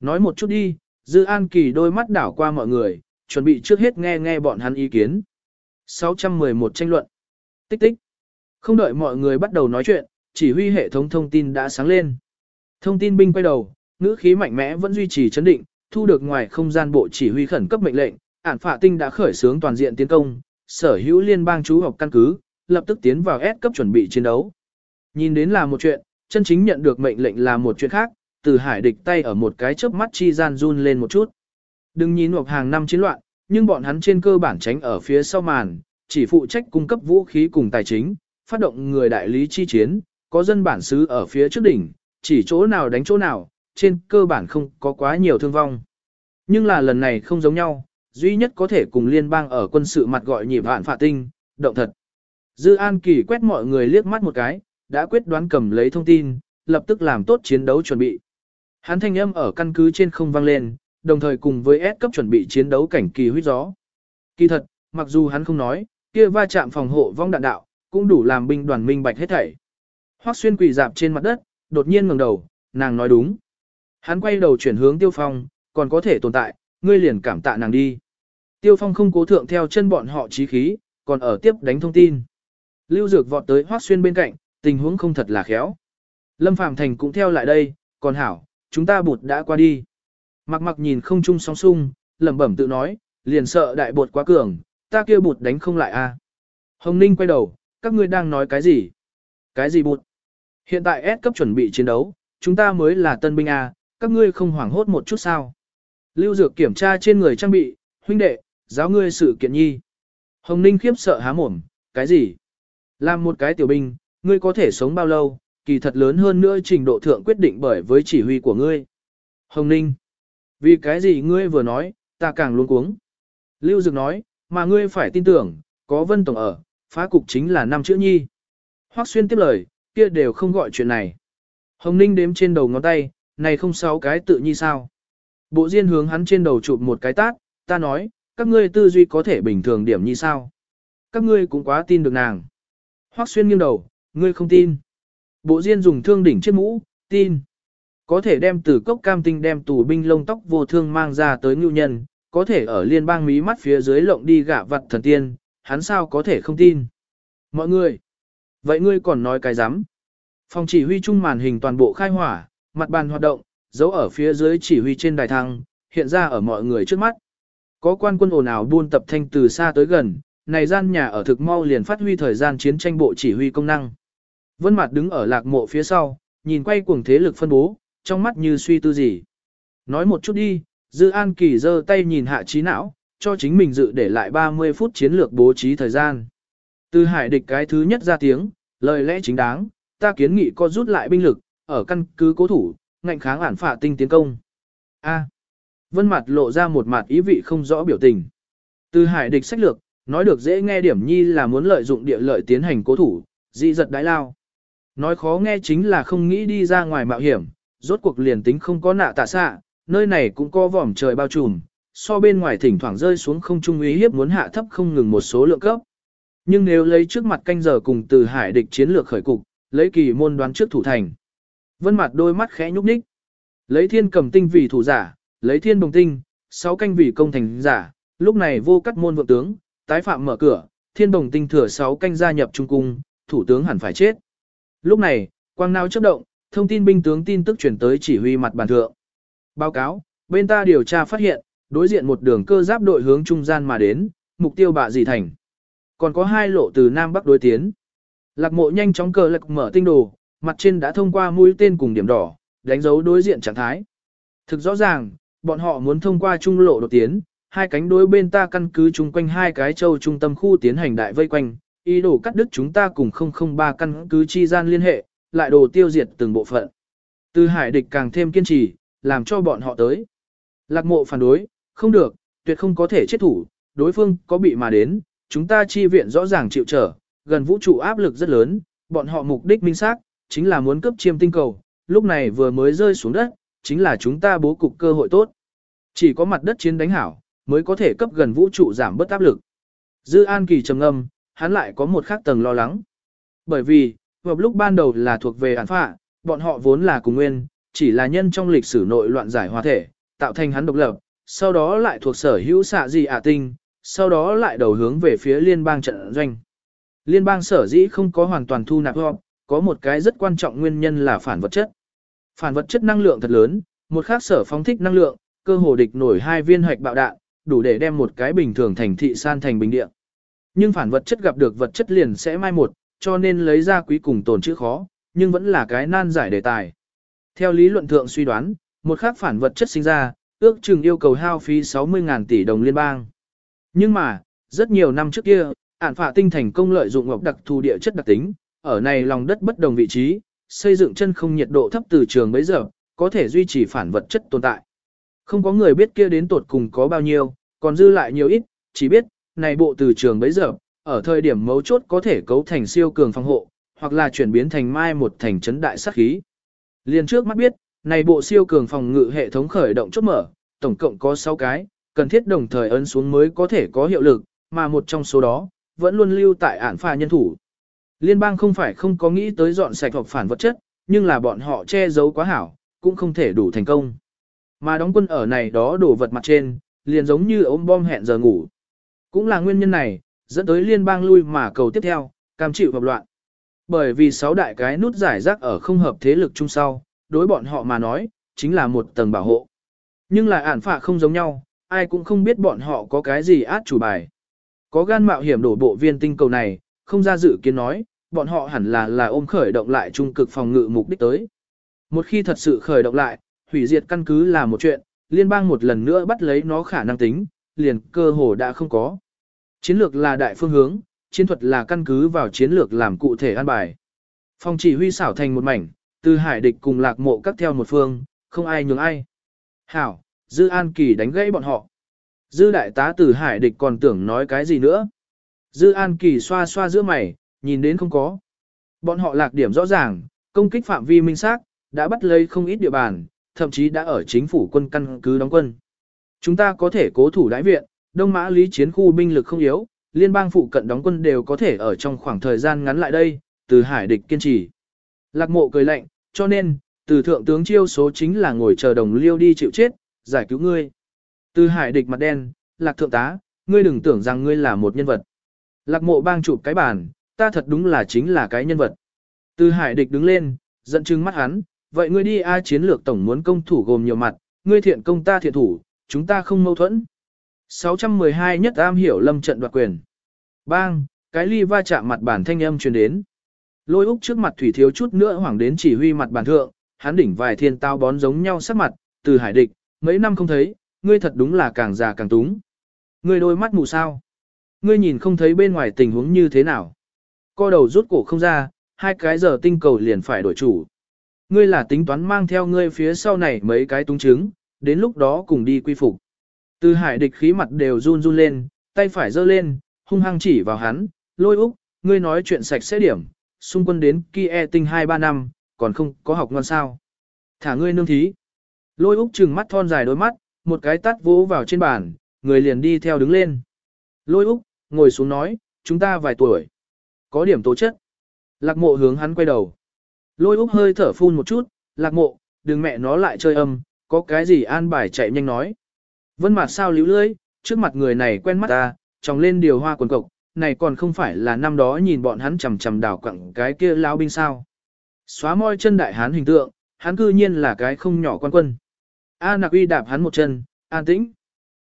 Nói một chút đi, Dư An Kỳ đôi mắt đảo qua mọi người, chuẩn bị trước hết nghe nghe bọn hắn ý kiến. 611 tranh luận. Tích tích. Không đợi mọi người bắt đầu nói chuyện, chỉ huy hệ thống thông tin đã sáng lên. Thông tin binh quay đầu, ngữ khí mạnh mẽ vẫn duy trì chấn định, thu được ngoài không gian bộ chỉ huy khẩn cấp mệnh lệnh, ản phạ tinh đã khởi xướng toàn diện tiến công, sở hữu liên bang chú học căn cứ, lập tức tiến vào S cấp chuẩn bị chiến đấu. Nhìn đến là một chuyện, chân chính nhận được mệnh lệnh là một chuyện khác, từ hải địch tay ở một cái chớp mắt chi gian run lên một chút. Đừng nhìn một hàng năm chiến loạn, nhưng bọn hắn trên cơ bản tránh ở phía sau màn, chỉ phụ trách cung cấp vũ khí cùng tài chính, phát động người đại lý chi chiến, có dân bản xứ ở phía trước đỉnh, chỉ chỗ nào đánh chỗ nào, trên cơ bản không có quá nhiều thương vong. Nhưng là lần này không giống nhau, duy nhất có thể cùng liên bang ở quân sự mặt gọi nhịp hạn phạ tinh, động thật. Dư An Kỳ quét mọi người liếc mắt một cái, đã quyết đoán cầm lấy thông tin, lập tức làm tốt chiến đấu chuẩn bị. Hắn thanh âm ở căn cứ trên không vang lên, đồng thời cùng với S cấp chuẩn bị chiến đấu cảnh kỳ huyết gió. Kỳ thật, mặc dù hắn không nói, kia va chạm phòng hộ vong đạn đạo, cũng đủ làm binh đoàn minh bạch hết thảy. Hoắc xuyên quỳ dạp trên mặt đất, đột nhiên ngẩng đầu, nàng nói đúng. Hắn quay đầu chuyển hướng Tiêu Phong, còn có thể tồn tại, ngươi liền cảm tạ nàng đi. Tiêu Phong không cố thượng theo chân bọn họ trí khí, còn ở tiếp đánh thông tin. Lưu Dược vọt tới Hoắc Xuyên bên cạnh, tình huống không thật là khéo. Lâm Phàm Thành cũng theo lại đây, còn hảo, chúng ta bụt đã qua đi. Mặc mặc nhìn không chung song sung, lẩm bẩm tự nói, liền sợ đại bột quá cường, ta kia bụt đánh không lại a. À. Hồng Ninh quay đầu, các ngươi đang nói cái gì? Cái gì bụt? Hiện tại S cấp chuẩn bị chiến đấu, chúng ta mới là tân binh a, các ngươi không hoảng hốt một chút sao? Lưu Dược kiểm tra trên người trang bị, huynh đệ, giáo ngươi sự kiện nhi. Hồng Ninh khiếp sợ há mồm, cái gì? Làm một cái tiểu binh, ngươi có thể sống bao lâu, kỳ thật lớn hơn nữa trình độ thượng quyết định bởi với chỉ huy của ngươi. Hồng Ninh, vì cái gì ngươi vừa nói, ta càng luôn cuống. Lưu Dực nói, mà ngươi phải tin tưởng, có Vân Tổng ở, phá cục chính là năm chữ nhi. Hoắc Xuyên tiếp lời, kia đều không gọi chuyện này. Hồng Ninh đếm trên đầu ngón tay, này không sáu cái tự nhi sao. Bộ Diên hướng hắn trên đầu chụp một cái tát, ta nói, các ngươi tư duy có thể bình thường điểm như sao? Các ngươi cũng quá tin được nàng. Hoắc Xuyên nghiêng đầu, ngươi không tin. Bộ Diên dùng thương đỉnh chiếc mũ, tin. Có thể đem từ cốc cam tinh đem tù binh lông tóc vô thương mang ra tới ngưu nhân, có thể ở liên bang mí mắt phía dưới lộng đi gạ vật thần tiên, hắn sao có thể không tin. Mọi người, vậy ngươi còn nói cái rắm Phòng chỉ huy trung màn hình toàn bộ khai hỏa, mặt bàn hoạt động, dấu ở phía dưới chỉ huy trên đài thăng, hiện ra ở mọi người trước mắt. Có quan quân ồn ào buôn tập thanh từ xa tới gần, này gian nhà ở thực mau liền phát huy thời gian chiến tranh bộ chỉ huy công năng. Vân Mạt đứng ở lạc mộ phía sau, nhìn quay cuồng thế lực phân bố, trong mắt như suy tư gì. Nói một chút đi, Dư An Kỳ giơ tay nhìn hạ trí não, cho chính mình dự để lại 30 phút chiến lược bố trí thời gian. Từ hải địch cái thứ nhất ra tiếng, lời lẽ chính đáng, ta kiến nghị có rút lại binh lực, ở căn cứ cố thủ, ngạnh kháng ản phạ tinh tiến công. A. Vân mặt lộ ra một mặt ý vị không rõ biểu tình. Từ hải địch sách lược, nói được dễ nghe điểm nhi là muốn lợi dụng địa lợi tiến hành cố thủ, dị giật đái lao. Nói khó nghe chính là không nghĩ đi ra ngoài mạo hiểm, rốt cuộc liền tính không có nạ tạ xạ, nơi này cũng có vòm trời bao trùm, so bên ngoài thỉnh thoảng rơi xuống không trung uy hiếp muốn hạ thấp không ngừng một số lượng cấp. Nhưng nếu lấy trước mặt canh giờ cùng từ hải địch chiến lược khởi cục, lấy kỳ môn đoán trước thủ thành. Vân mặt đôi mắt khẽ nhúc nhích. Lấy thiên cầm tinh vì thủ giả, lấy thiên đồng tinh, sáu canh vì công thành giả, lúc này vô cắt môn vượng tướng, tái phạm mở cửa, thiên đồng tinh thừa sáu canh gia nhập trung cung, thủ tướng hẳn phải chết. Lúc này, quang não chấp động, thông tin binh tướng tin tức chuyển tới chỉ huy mặt bàn thượng. Báo cáo, bên ta điều tra phát hiện, đối diện một đường cơ giáp đội hướng trung gian mà đến, mục tiêu bạ gì thành. Còn có hai lộ từ Nam Bắc đối tiến. Lạc mộ nhanh chóng cờ lạc mở tinh đồ, mặt trên đã thông qua mũi tên cùng điểm đỏ, đánh dấu đối diện trạng thái. Thực rõ ràng, bọn họ muốn thông qua trung lộ đột tiến, hai cánh đối bên ta căn cứ chung quanh hai cái châu trung tâm khu tiến hành đại vây quanh, ý đồ cắt đứt chúng ta cùng 003 căn cứ chi gian liên hệ, lại đồ tiêu diệt từng bộ phận. Từ hải địch càng thêm kiên trì, làm cho bọn họ tới. Lạc mộ phản đối, không được, tuyệt không có thể chết thủ, đối phương có bị mà đến, chúng ta chi viện rõ ràng chịu trở, gần vũ trụ áp lực rất lớn, bọn họ mục đích minh xác chính là muốn cấp chiêm tinh cầu, lúc này vừa mới rơi xuống đất, chính là chúng ta bố cục cơ hội tốt. Chỉ có mặt đất chiến đánh hảo, mới có thể cấp gần vũ trụ giảm bớt áp lực. Dư An Kỳ trầm ngâm, hắn lại có một khác tầng lo lắng. Bởi vì, vào lúc ban đầu là thuộc về án phạ, bọn họ vốn là cùng nguyên, chỉ là nhân trong lịch sử nội loạn giải hòa thể, tạo thành hắn độc lập, sau đó lại thuộc sở hữu xạ gì ả tinh, sau đó lại đầu hướng về phía liên bang trận doanh. Liên bang sở dĩ không có hoàn toàn thu nạp họp, có một cái rất quan trọng nguyên nhân là phản vật chất. Phản vật chất năng lượng thật lớn, một khác sở phóng thích năng lượng, cơ hồ địch nổi hai viên hạch bạo đạn, đủ để đem một cái bình thường thành thị san thành bình địa. Nhưng phản vật chất gặp được vật chất liền sẽ mai một, cho nên lấy ra quý cùng tồn chữ khó, nhưng vẫn là cái nan giải đề tài. Theo lý luận thượng suy đoán, một khác phản vật chất sinh ra, ước chừng yêu cầu hao phí 60.000 tỷ đồng liên bang. Nhưng mà, rất nhiều năm trước kia, ản phạ tinh thành công lợi dụng ngọc đặc thù địa chất đặc tính, ở này lòng đất bất đồng vị trí, xây dựng chân không nhiệt độ thấp từ trường bấy giờ, có thể duy trì phản vật chất tồn tại. Không có người biết kia đến tột cùng có bao nhiêu, còn dư lại nhiều ít, chỉ biết, này bộ từ trường bấy giờ, ở thời điểm mấu chốt có thể cấu thành siêu cường phòng hộ, hoặc là chuyển biến thành mai một thành trấn đại sát khí. Liên trước mắt biết, này bộ siêu cường phòng ngự hệ thống khởi động chốt mở, tổng cộng có 6 cái, cần thiết đồng thời ấn xuống mới có thể có hiệu lực, mà một trong số đó, vẫn luôn lưu tại ản pha nhân thủ. Liên bang không phải không có nghĩ tới dọn sạch hoặc phản vật chất, nhưng là bọn họ che giấu quá hảo, cũng không thể đủ thành công. Mà đóng quân ở này đó đổ vật mặt trên, liền giống như ôm bom hẹn giờ ngủ. Cũng là nguyên nhân này, dẫn tới liên bang lui mà cầu tiếp theo, cam chịu hợp loạn. Bởi vì sáu đại cái nút giải rác ở không hợp thế lực chung sau, đối bọn họ mà nói, chính là một tầng bảo hộ. Nhưng lại ản phạ không giống nhau, ai cũng không biết bọn họ có cái gì át chủ bài. Có gan mạo hiểm đổ bộ viên tinh cầu này, không ra dự kiến nói, bọn họ hẳn là là ôm khởi động lại trung cực phòng ngự mục đích tới. Một khi thật sự khởi động lại, hủy diệt căn cứ là một chuyện, liên bang một lần nữa bắt lấy nó khả năng tính, liền cơ hồ đã không có. Chiến lược là đại phương hướng, chiến thuật là căn cứ vào chiến lược làm cụ thể an bài. Phòng chỉ huy xảo thành một mảnh, từ hải địch cùng lạc mộ các theo một phương, không ai nhường ai. Hảo, Dư An Kỳ đánh gãy bọn họ. Dư đại tá từ hải địch còn tưởng nói cái gì nữa. Dư An Kỳ xoa xoa giữa mày, nhìn đến không có. Bọn họ lạc điểm rõ ràng, công kích phạm vi minh xác, đã bắt lấy không ít địa bàn, thậm chí đã ở chính phủ quân căn cứ đóng quân. Chúng ta có thể cố thủ đại viện, Đông Mã Lý chiến khu binh lực không yếu, liên bang phụ cận đóng quân đều có thể ở trong khoảng thời gian ngắn lại đây, từ hải địch kiên trì. Lạc mộ cười lạnh, cho nên, từ thượng tướng chiêu số chính là ngồi chờ đồng liêu đi chịu chết, giải cứu ngươi. Từ hải địch mặt đen, lạc thượng tá, ngươi đừng tưởng rằng ngươi là một nhân vật. Lạc mộ bang chụp cái bàn, ta thật đúng là chính là cái nhân vật. Từ hải địch đứng lên, giận chừng mắt hắn, vậy ngươi đi ai chiến lược tổng muốn công thủ gồm nhiều mặt, ngươi thiện công ta thiện thủ, chúng ta không mâu thuẫn. 612 nhất am hiểu lâm trận đoạt quyền. Bang, cái ly va chạm mặt bản thanh âm truyền đến. Lôi úc trước mặt thủy thiếu chút nữa hoảng đến chỉ huy mặt bản thượng, hắn đỉnh vài thiên tao bón giống nhau sắc mặt, từ hải địch, mấy năm không thấy, ngươi thật đúng là càng già càng túng. Ngươi đôi mắt mù sao? Ngươi nhìn không thấy bên ngoài tình huống như thế nào? Co đầu rút cổ không ra, hai cái giờ tinh cầu liền phải đổi chủ. Ngươi là tính toán mang theo ngươi phía sau này mấy cái túng trứng, đến lúc đó cùng đi quy phục. Từ hải địch khí mặt đều run run lên, tay phải giơ lên, hung hăng chỉ vào hắn, lôi úc, ngươi nói chuyện sạch sẽ điểm, xung quân đến kia tinh 2-3 năm, còn không có học ngon sao. Thả ngươi nương thí. Lôi úc trừng mắt thon dài đôi mắt, một cái tắt vỗ vào trên bàn, người liền đi theo đứng lên. Lôi úc, ngồi xuống nói, chúng ta vài tuổi. Có điểm tố chất. Lạc mộ hướng hắn quay đầu. Lôi úc hơi thở phun một chút, lạc mộ, đừng mẹ nó lại chơi âm, có cái gì an bài chạy nhanh nói. Vân mặt sao líu lưỡi, trước mặt người này quen mắt ta, tròng lên điều hoa quần cộc, này còn không phải là năm đó nhìn bọn hắn chầm chầm đảo quặng cái kia lao binh sao. Xóa môi chân đại hán hình tượng, hắn cư nhiên là cái không nhỏ quan quân. A nặc uy đạp hắn một chân, an tĩnh.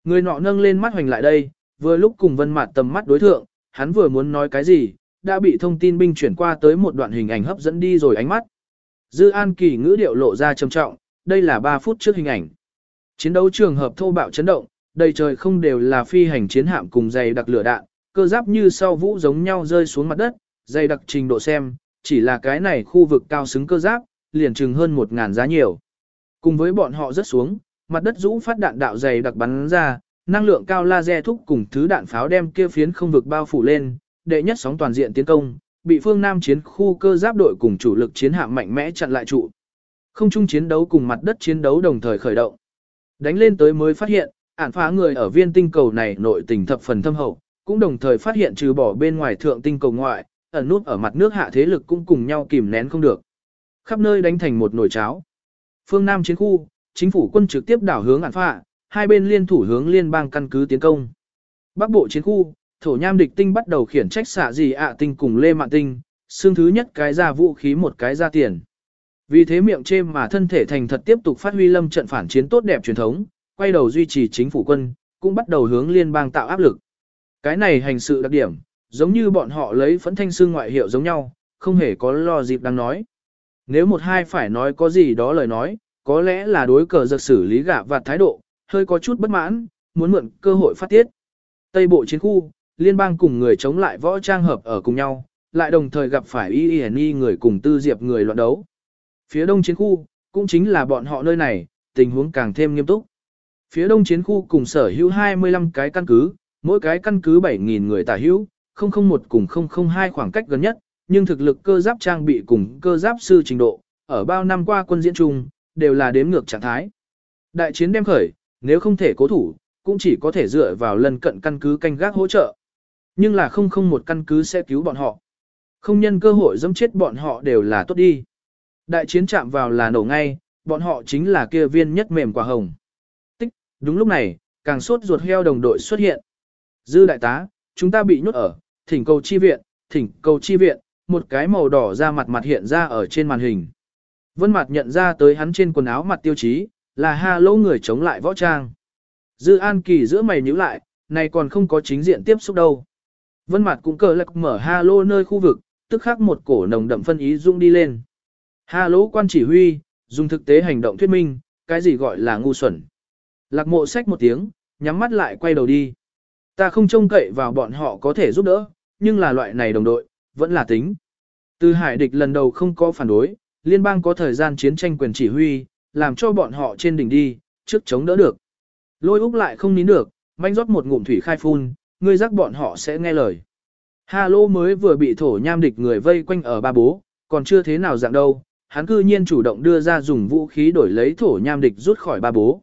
Người nọ nâng lên mắt hoành lại đây, vừa lúc cùng vân mặt tầm mắt đối thượng, hắn vừa muốn nói cái gì, đã bị thông tin binh chuyển qua tới một đoạn hình ảnh hấp dẫn đi rồi ánh mắt. Dư An Kỳ ngữ điệu lộ ra trầm trọng, đây là 3 phút trước hình ảnh. Chiến đấu trường hợp thô bạo chấn động, đầy trời không đều là phi hành chiến hạm cùng dày đặc lửa đạn, cơ giáp như sau vũ giống nhau rơi xuống mặt đất, dày đặc trình độ xem, chỉ là cái này khu vực cao xứng cơ giáp, liền chừng hơn 1.000 giá nhiều. Cùng với bọn họ rất xuống, mặt đất rũ phát đạn đạo dày đặc bắn ra, năng lượng cao laser thúc cùng thứ đạn pháo đem kia phiến không vực bao phủ lên, đệ nhất sóng toàn diện tiến công, bị phương Nam chiến khu cơ giáp đội cùng chủ lực chiến hạm mạnh mẽ chặn lại trụ. Không chung chiến đấu cùng mặt đất chiến đấu đồng thời khởi động. Đánh lên tới mới phát hiện, ản phá người ở viên tinh cầu này nội tình thập phần thâm hậu, cũng đồng thời phát hiện trừ bỏ bên ngoài thượng tinh cầu ngoại, ẩn nút ở mặt nước hạ thế lực cũng cùng nhau kìm nén không được. Khắp nơi đánh thành một nồi cháo. Phương Nam chiến khu, chính phủ quân trực tiếp đảo hướng ản phạ, hai bên liên thủ hướng liên bang căn cứ tiến công. Bắc bộ chiến khu, thổ nham địch tinh bắt đầu khiển trách xạ gì ạ tinh cùng lê mạn tinh, xương thứ nhất cái ra vũ khí một cái ra tiền. Vì thế miệng chê mà thân thể thành thật tiếp tục phát huy lâm trận phản chiến tốt đẹp truyền thống, quay đầu duy trì chính phủ quân, cũng bắt đầu hướng liên bang tạo áp lực. Cái này hành sự đặc điểm, giống như bọn họ lấy phấn thanh sư ngoại hiệu giống nhau, không hề có lo dịp đang nói. Nếu một hai phải nói có gì đó lời nói, có lẽ là đối cờ giật xử lý gạ và thái độ, hơi có chút bất mãn, muốn mượn cơ hội phát tiết. Tây bộ chiến khu, liên bang cùng người chống lại võ trang hợp ở cùng nhau, lại đồng thời gặp phải y người cùng tư diệp người loạn đấu. Phía đông chiến khu, cũng chính là bọn họ nơi này, tình huống càng thêm nghiêm túc. Phía đông chiến khu cùng sở hữu 25 cái căn cứ, mỗi cái căn cứ 7.000 người tả hữu, 001 cùng 002 khoảng cách gần nhất, nhưng thực lực cơ giáp trang bị cùng cơ giáp sư trình độ, ở bao năm qua quân diễn chung, đều là đếm ngược trạng thái. Đại chiến đem khởi, nếu không thể cố thủ, cũng chỉ có thể dựa vào lần cận căn cứ canh gác hỗ trợ. Nhưng là không không một căn cứ sẽ cứu bọn họ. Không nhân cơ hội dẫm chết bọn họ đều là tốt đi. Đại chiến chạm vào là nổ ngay, bọn họ chính là kia viên nhất mềm quả hồng. Tích, đúng lúc này, càng sốt ruột heo đồng đội xuất hiện. Dư đại tá, chúng ta bị nhốt ở, thỉnh cầu chi viện, thỉnh cầu chi viện, một cái màu đỏ ra mặt mặt hiện ra ở trên màn hình. Vân mặt nhận ra tới hắn trên quần áo mặt tiêu chí, là ha lỗ người chống lại võ trang. Dư an kỳ giữa mày nhíu lại, này còn không có chính diện tiếp xúc đâu. Vân mặt cũng cờ lạc mở ha lô nơi khu vực, tức khắc một cổ nồng đậm phân ý dung đi lên. Hà lỗ quan chỉ huy, dùng thực tế hành động thuyết minh, cái gì gọi là ngu xuẩn. Lạc mộ sách một tiếng, nhắm mắt lại quay đầu đi. Ta không trông cậy vào bọn họ có thể giúp đỡ, nhưng là loại này đồng đội, vẫn là tính. Từ hải địch lần đầu không có phản đối, liên bang có thời gian chiến tranh quyền chỉ huy, làm cho bọn họ trên đỉnh đi, trước chống đỡ được. Lôi úc lại không nín được, manh rót một ngụm thủy khai phun, ngươi rắc bọn họ sẽ nghe lời. Hà lô mới vừa bị thổ nham địch người vây quanh ở ba bố, còn chưa thế nào dạng đâu, hắn cư nhiên chủ động đưa ra dùng vũ khí đổi lấy thổ nham địch rút khỏi ba bố.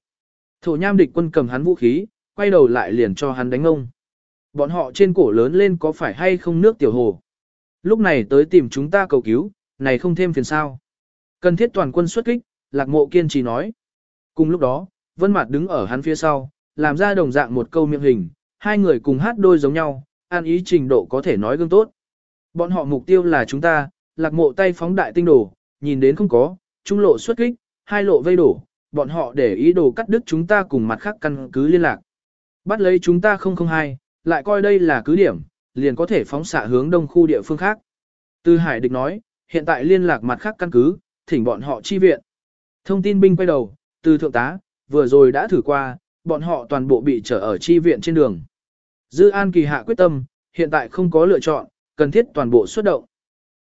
Thổ nham địch quân cầm hắn vũ khí, quay đầu lại liền cho hắn đánh ông. Bọn họ trên cổ lớn lên có phải hay không nước tiểu hồ. Lúc này tới tìm chúng ta cầu cứu, này không thêm phiền sao. Cần thiết toàn quân xuất kích, lạc mộ kiên trì nói. Cùng lúc đó, Vân Mạt đứng ở hắn phía sau, làm ra đồng dạng một câu miệng hình, hai người cùng hát đôi giống nhau, an ý trình độ có thể nói gương tốt. Bọn họ mục tiêu là chúng ta, lạc mộ tay phóng đại tinh đồ, nhìn đến không có, trung lộ xuất kích, hai lộ vây đổ, bọn họ để ý đồ cắt đứt chúng ta cùng mặt khác căn cứ liên lạc. Bắt lấy chúng ta 002, lại coi đây là cứ điểm, liền có thể phóng xạ hướng đông khu địa phương khác. Từ Hải Địch nói, hiện tại liên lạc mặt khác căn cứ, thỉnh bọn họ chi viện. Thông tin binh quay đầu, từ thượng tá, vừa rồi đã thử qua, bọn họ toàn bộ bị trở ở chi viện trên đường. Dư An kỳ hạ quyết tâm, hiện tại không có lựa chọn, cần thiết toàn bộ xuất động.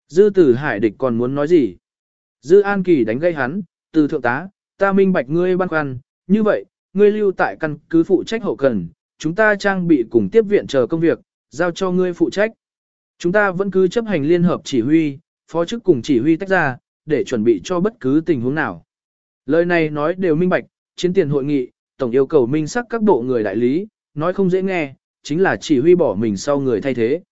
Dư tử hải địch còn muốn nói gì? Dư An kỳ đánh gây hắn, từ thượng tá, ta minh bạch ngươi băn khoăn, như vậy, ngươi lưu tại căn cứ phụ trách hậu cần, chúng ta trang bị cùng tiếp viện chờ công việc, giao cho ngươi phụ trách. Chúng ta vẫn cứ chấp hành liên hợp chỉ huy, phó chức cùng chỉ huy tách ra, để chuẩn bị cho bất cứ tình huống nào. Lời này nói đều minh bạch, chiến tiền hội nghị, tổng yêu cầu minh sắc các bộ người đại lý, nói không dễ nghe, chính là chỉ huy bỏ mình sau người thay thế.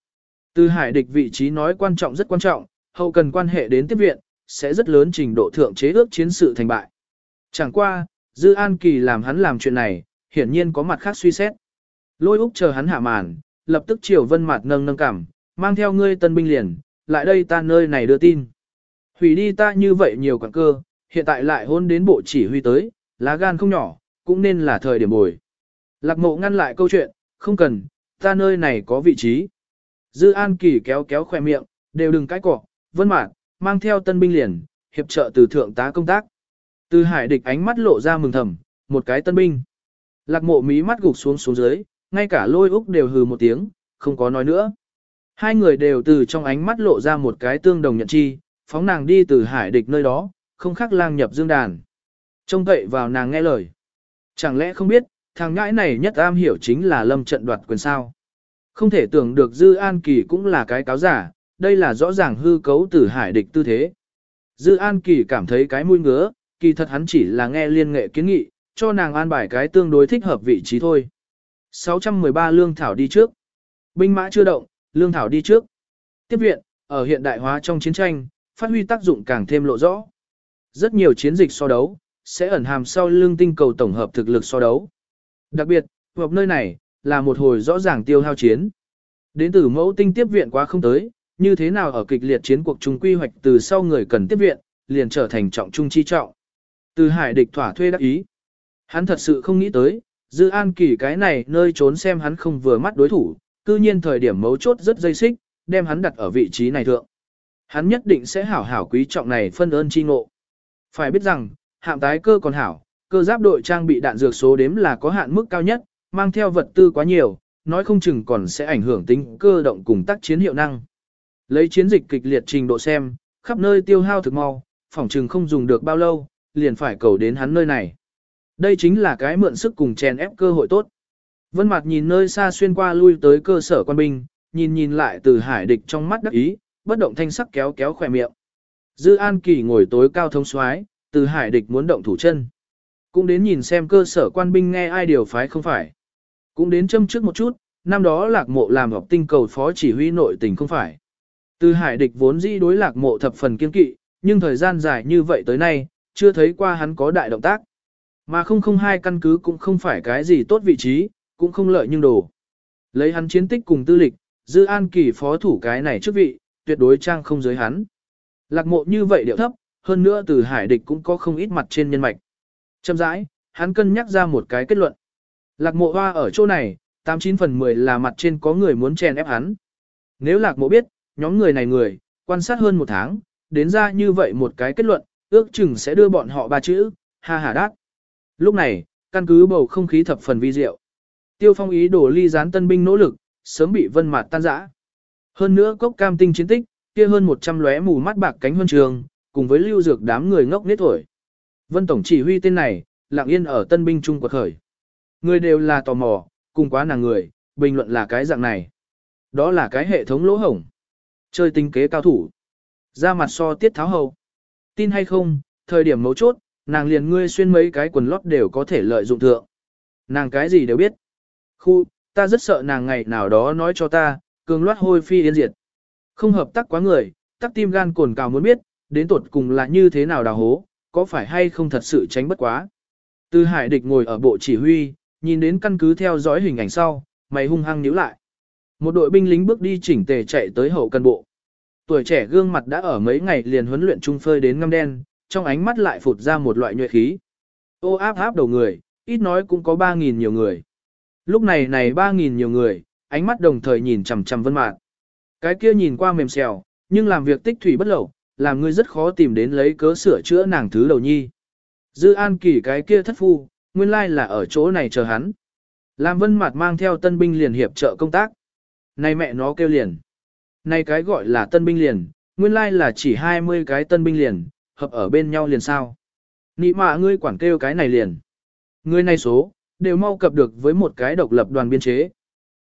Từ hải địch vị trí nói quan trọng rất quan trọng, hậu cần quan hệ đến tiếp viện, sẽ rất lớn trình độ thượng chế ước chiến sự thành bại. Chẳng qua, Dư An Kỳ làm hắn làm chuyện này, hiển nhiên có mặt khác suy xét. Lôi Úc chờ hắn hạ màn, lập tức chiều vân mặt nâng nâng cảm, mang theo ngươi tân binh liền, lại đây ta nơi này đưa tin. Hủy đi ta như vậy nhiều quảng cơ, hiện tại lại hôn đến bộ chỉ huy tới, lá gan không nhỏ, cũng nên là thời điểm bồi. Lạc mộ ngăn lại câu chuyện, không cần, ta nơi này có vị trí. Dư An Kỳ kéo kéo khoe miệng, đều đừng cãi cọ, vân mạc, mang theo tân binh liền, hiệp trợ từ thượng tá công tác. Từ hải địch ánh mắt lộ ra mừng thầm, một cái tân binh. Lạc mộ mí mắt gục xuống xuống dưới, ngay cả lôi úc đều hừ một tiếng, không có nói nữa. Hai người đều từ trong ánh mắt lộ ra một cái tương đồng nhận chi, phóng nàng đi từ hải địch nơi đó, không khác lang nhập dương đàn. Trông cậy vào nàng nghe lời. Chẳng lẽ không biết, thằng ngãi này nhất am hiểu chính là lâm trận đoạt quyền sao. Không thể tưởng được Dư An Kỳ cũng là cái cáo giả, đây là rõ ràng hư cấu từ hải địch tư thế. Dư An Kỳ cảm thấy cái mũi ngứa, kỳ thật hắn chỉ là nghe liên nghệ kiến nghị, cho nàng an bài cái tương đối thích hợp vị trí thôi. 613 Lương Thảo đi trước. Binh mã chưa động, Lương Thảo đi trước. Tiếp viện, ở hiện đại hóa trong chiến tranh, phát huy tác dụng càng thêm lộ rõ. Rất nhiều chiến dịch so đấu, sẽ ẩn hàm sau lương tinh cầu tổng hợp thực lực so đấu. Đặc biệt, hợp nơi này, là một hồi rõ ràng tiêu hao chiến. Đến từ mẫu tinh tiếp viện quá không tới, như thế nào ở kịch liệt chiến cuộc Chung quy hoạch từ sau người cần tiếp viện, liền trở thành trọng trung chi trọng. Từ hải địch thỏa thuê đắc ý. Hắn thật sự không nghĩ tới, dư an kỳ cái này nơi trốn xem hắn không vừa mắt đối thủ, cư nhiên thời điểm mấu chốt rất dây xích, đem hắn đặt ở vị trí này thượng. Hắn nhất định sẽ hảo hảo quý trọng này phân ơn chi ngộ. Phải biết rằng, hạng tái cơ còn hảo, cơ giáp đội trang bị đạn dược số đếm là có hạn mức cao nhất, mang theo vật tư quá nhiều, nói không chừng còn sẽ ảnh hưởng tính cơ động cùng tác chiến hiệu năng. Lấy chiến dịch kịch liệt trình độ xem, khắp nơi tiêu hao thực mau, phòng chừng không dùng được bao lâu, liền phải cầu đến hắn nơi này. Đây chính là cái mượn sức cùng chèn ép cơ hội tốt. Vân Mạt nhìn nơi xa xuyên qua lui tới cơ sở quan binh, nhìn nhìn lại từ hải địch trong mắt đắc ý, bất động thanh sắc kéo kéo khóe miệng. Dư An Kỳ ngồi tối cao thông soái, từ hải địch muốn động thủ chân. Cũng đến nhìn xem cơ sở quan binh nghe ai điều phái không phải. Cũng đến châm trước một chút, năm đó lạc mộ làm học tinh cầu phó chỉ huy nội tình không phải. Từ hải địch vốn dĩ đối lạc mộ thập phần kiên kỵ, nhưng thời gian dài như vậy tới nay, chưa thấy qua hắn có đại động tác. Mà 002 căn cứ cũng không phải cái gì tốt vị trí, cũng không lợi nhưng đồ. Lấy hắn chiến tích cùng tư lịch, dư an kỳ phó thủ cái này chức vị, tuyệt đối trang không giới hắn. Lạc mộ như vậy điệu thấp, hơn nữa từ hải địch cũng có không ít mặt trên nhân mạch. Châm rãi, hắn cân nhắc ra một cái kết luận. Lạc mộ hoa ở chỗ này, 89 phần 10 là mặt trên có người muốn chèn ép hắn. Nếu lạc mộ biết, nhóm người này người, quan sát hơn một tháng, đến ra như vậy một cái kết luận, ước chừng sẽ đưa bọn họ ba chữ, ha ha đát. Lúc này, căn cứ bầu không khí thập phần vi diệu. Tiêu phong ý đổ ly gián tân binh nỗ lực, sớm bị vân mạt tan rã. Hơn nữa cốc cam tinh chiến tích, kia hơn 100 lóe mù mắt bạc cánh huân trường, cùng với lưu dược đám người ngốc nết thổi. Vân Tổng chỉ huy tên này, lặng yên ở tân binh trung quật khởi. Người đều là tò mò, cùng quá nàng người, bình luận là cái dạng này. Đó là cái hệ thống lỗ hổng. Chơi tinh kế cao thủ. Ra mặt so tiết tháo hầu. Tin hay không, thời điểm mấu chốt, nàng liền ngươi xuyên mấy cái quần lót đều có thể lợi dụng thượng. Nàng cái gì đều biết. Khu, ta rất sợ nàng ngày nào đó nói cho ta, cường loát hôi phi yên diệt. Không hợp tác quá người, tắc tim gan cồn cào muốn biết, đến tột cùng là như thế nào đào hố, có phải hay không thật sự tránh bất quá. Từ hải địch ngồi ở bộ chỉ huy, nhìn đến căn cứ theo dõi hình ảnh sau, mày hung hăng nhíu lại. Một đội binh lính bước đi chỉnh tề chạy tới hậu cần bộ. Tuổi trẻ gương mặt đã ở mấy ngày liền huấn luyện trung phơi đến ngăm đen, trong ánh mắt lại phụt ra một loại nhuệ khí. Ô áp áp đầu người, ít nói cũng có 3.000 nhiều người. Lúc này này 3.000 nhiều người, ánh mắt đồng thời nhìn chằm chằm vân mạc. Cái kia nhìn qua mềm xèo, nhưng làm việc tích thủy bất lậu, làm người rất khó tìm đến lấy cớ sửa chữa nàng thứ đầu nhi. Dư an kỳ cái kia thất phu, nguyên lai là ở chỗ này chờ hắn. Làm vân mặt mang theo tân binh liền hiệp trợ công tác nay mẹ nó kêu liền. nay cái gọi là tân binh liền, nguyên lai là chỉ 20 cái tân binh liền, hợp ở bên nhau liền sao. Nị mạ ngươi quản kêu cái này liền. Ngươi này số, đều mau cập được với một cái độc lập đoàn biên chế.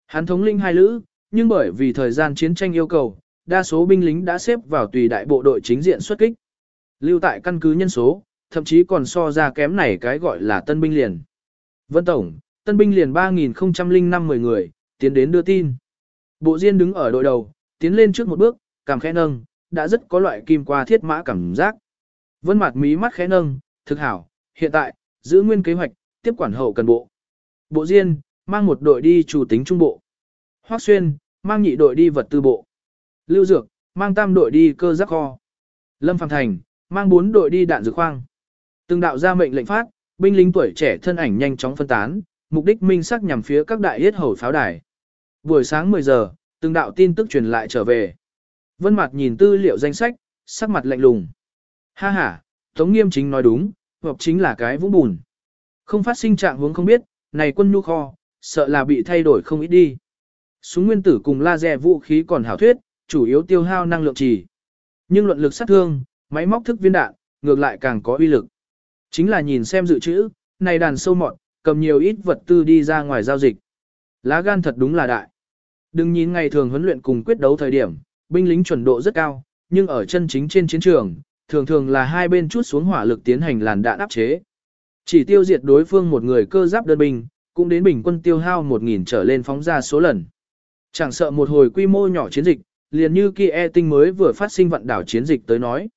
Hắn thống linh hai lữ, nhưng bởi vì thời gian chiến tranh yêu cầu, đa số binh lính đã xếp vào tùy đại bộ đội chính diện xuất kích. Lưu tại căn cứ nhân số, thậm chí còn so ra kém này cái gọi là tân binh liền. Vân Tổng, tân binh liền 3005 10 người, tiến đến đưa tin. Bộ Diên đứng ở đội đầu, tiến lên trước một bước, cảm khẽ nâng, đã rất có loại kim qua thiết mã cảm giác. Vân mặt mí mắt khẽ nâng, thực hảo, hiện tại, giữ nguyên kế hoạch, tiếp quản hậu cần bộ. Bộ Diên, mang một đội đi chủ tính trung bộ. Hoắc Xuyên, mang nhị đội đi vật tư bộ. Lưu Dược, mang tam đội đi cơ giáp kho. Lâm Phàm Thành, mang bốn đội đi đạn dược khoang. Từng đạo ra mệnh lệnh phát, binh lính tuổi trẻ thân ảnh nhanh chóng phân tán, mục đích minh xác nhằm phía các đại yết hầu pháo đài. Buổi sáng 10 giờ, từng đạo tin tức truyền lại trở về. Vân Mạt nhìn tư liệu danh sách, sắc mặt lạnh lùng. Ha ha, Tống Nghiêm chính nói đúng, hợp chính là cái vũng bùn. Không phát sinh trạng huống không biết, này quân nhu kho, sợ là bị thay đổi không ít đi. Súng nguyên tử cùng laser vũ khí còn hảo thuyết, chủ yếu tiêu hao năng lượng chỉ. Nhưng luận lực sát thương, máy móc thức viên đạn, ngược lại càng có uy lực. Chính là nhìn xem dự trữ, này đàn sâu mọt, cầm nhiều ít vật tư đi ra ngoài giao dịch. Lá gan thật đúng là đại. Đừng nhìn ngày thường huấn luyện cùng quyết đấu thời điểm, binh lính chuẩn độ rất cao, nhưng ở chân chính trên chiến trường, thường thường là hai bên chút xuống hỏa lực tiến hành làn đạn áp chế. Chỉ tiêu diệt đối phương một người cơ giáp đơn binh, cũng đến bình quân tiêu hao 1.000 trở lên phóng ra số lần. Chẳng sợ một hồi quy mô nhỏ chiến dịch, liền như kia e tinh mới vừa phát sinh vận đảo chiến dịch tới nói.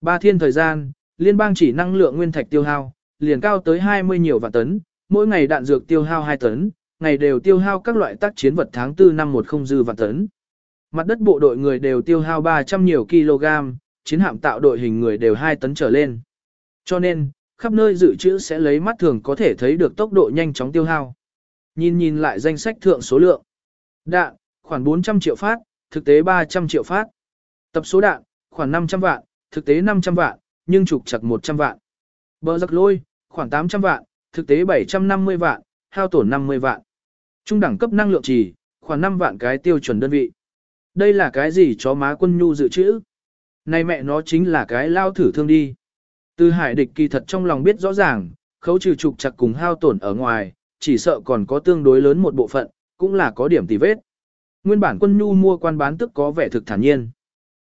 Ba thiên thời gian, liên bang chỉ năng lượng nguyên thạch tiêu hao, liền cao tới 20 nhiều vạn tấn, mỗi ngày đạn dược tiêu hao 2 tấn, ngày đều tiêu hao các loại tác chiến vật tháng 4 năm 10 dư vạn tấn. Mặt đất bộ đội người đều tiêu hao 300 nhiều kg, chiến hạm tạo đội hình người đều 2 tấn trở lên. Cho nên, khắp nơi dự trữ sẽ lấy mắt thường có thể thấy được tốc độ nhanh chóng tiêu hao. Nhìn nhìn lại danh sách thượng số lượng. Đạn, khoảng 400 triệu phát, thực tế 300 triệu phát. Tập số đạn, khoảng 500 vạn, thực tế 500 vạn, nhưng trục chặt 100 vạn. Bờ giặc lôi, khoảng 800 vạn, thực tế 750 vạn, hao tổn 50 vạn. Trung đẳng cấp năng lượng trì, khoảng 5 vạn cái tiêu chuẩn đơn vị. Đây là cái gì chó má quân nhu dự trữ? Này mẹ nó chính là cái lao thử thương đi. Từ hải địch kỳ thật trong lòng biết rõ ràng, khấu trừ trục chặt cùng hao tổn ở ngoài, chỉ sợ còn có tương đối lớn một bộ phận, cũng là có điểm tì vết. Nguyên bản quân nhu mua quan bán tức có vẻ thực thản nhiên.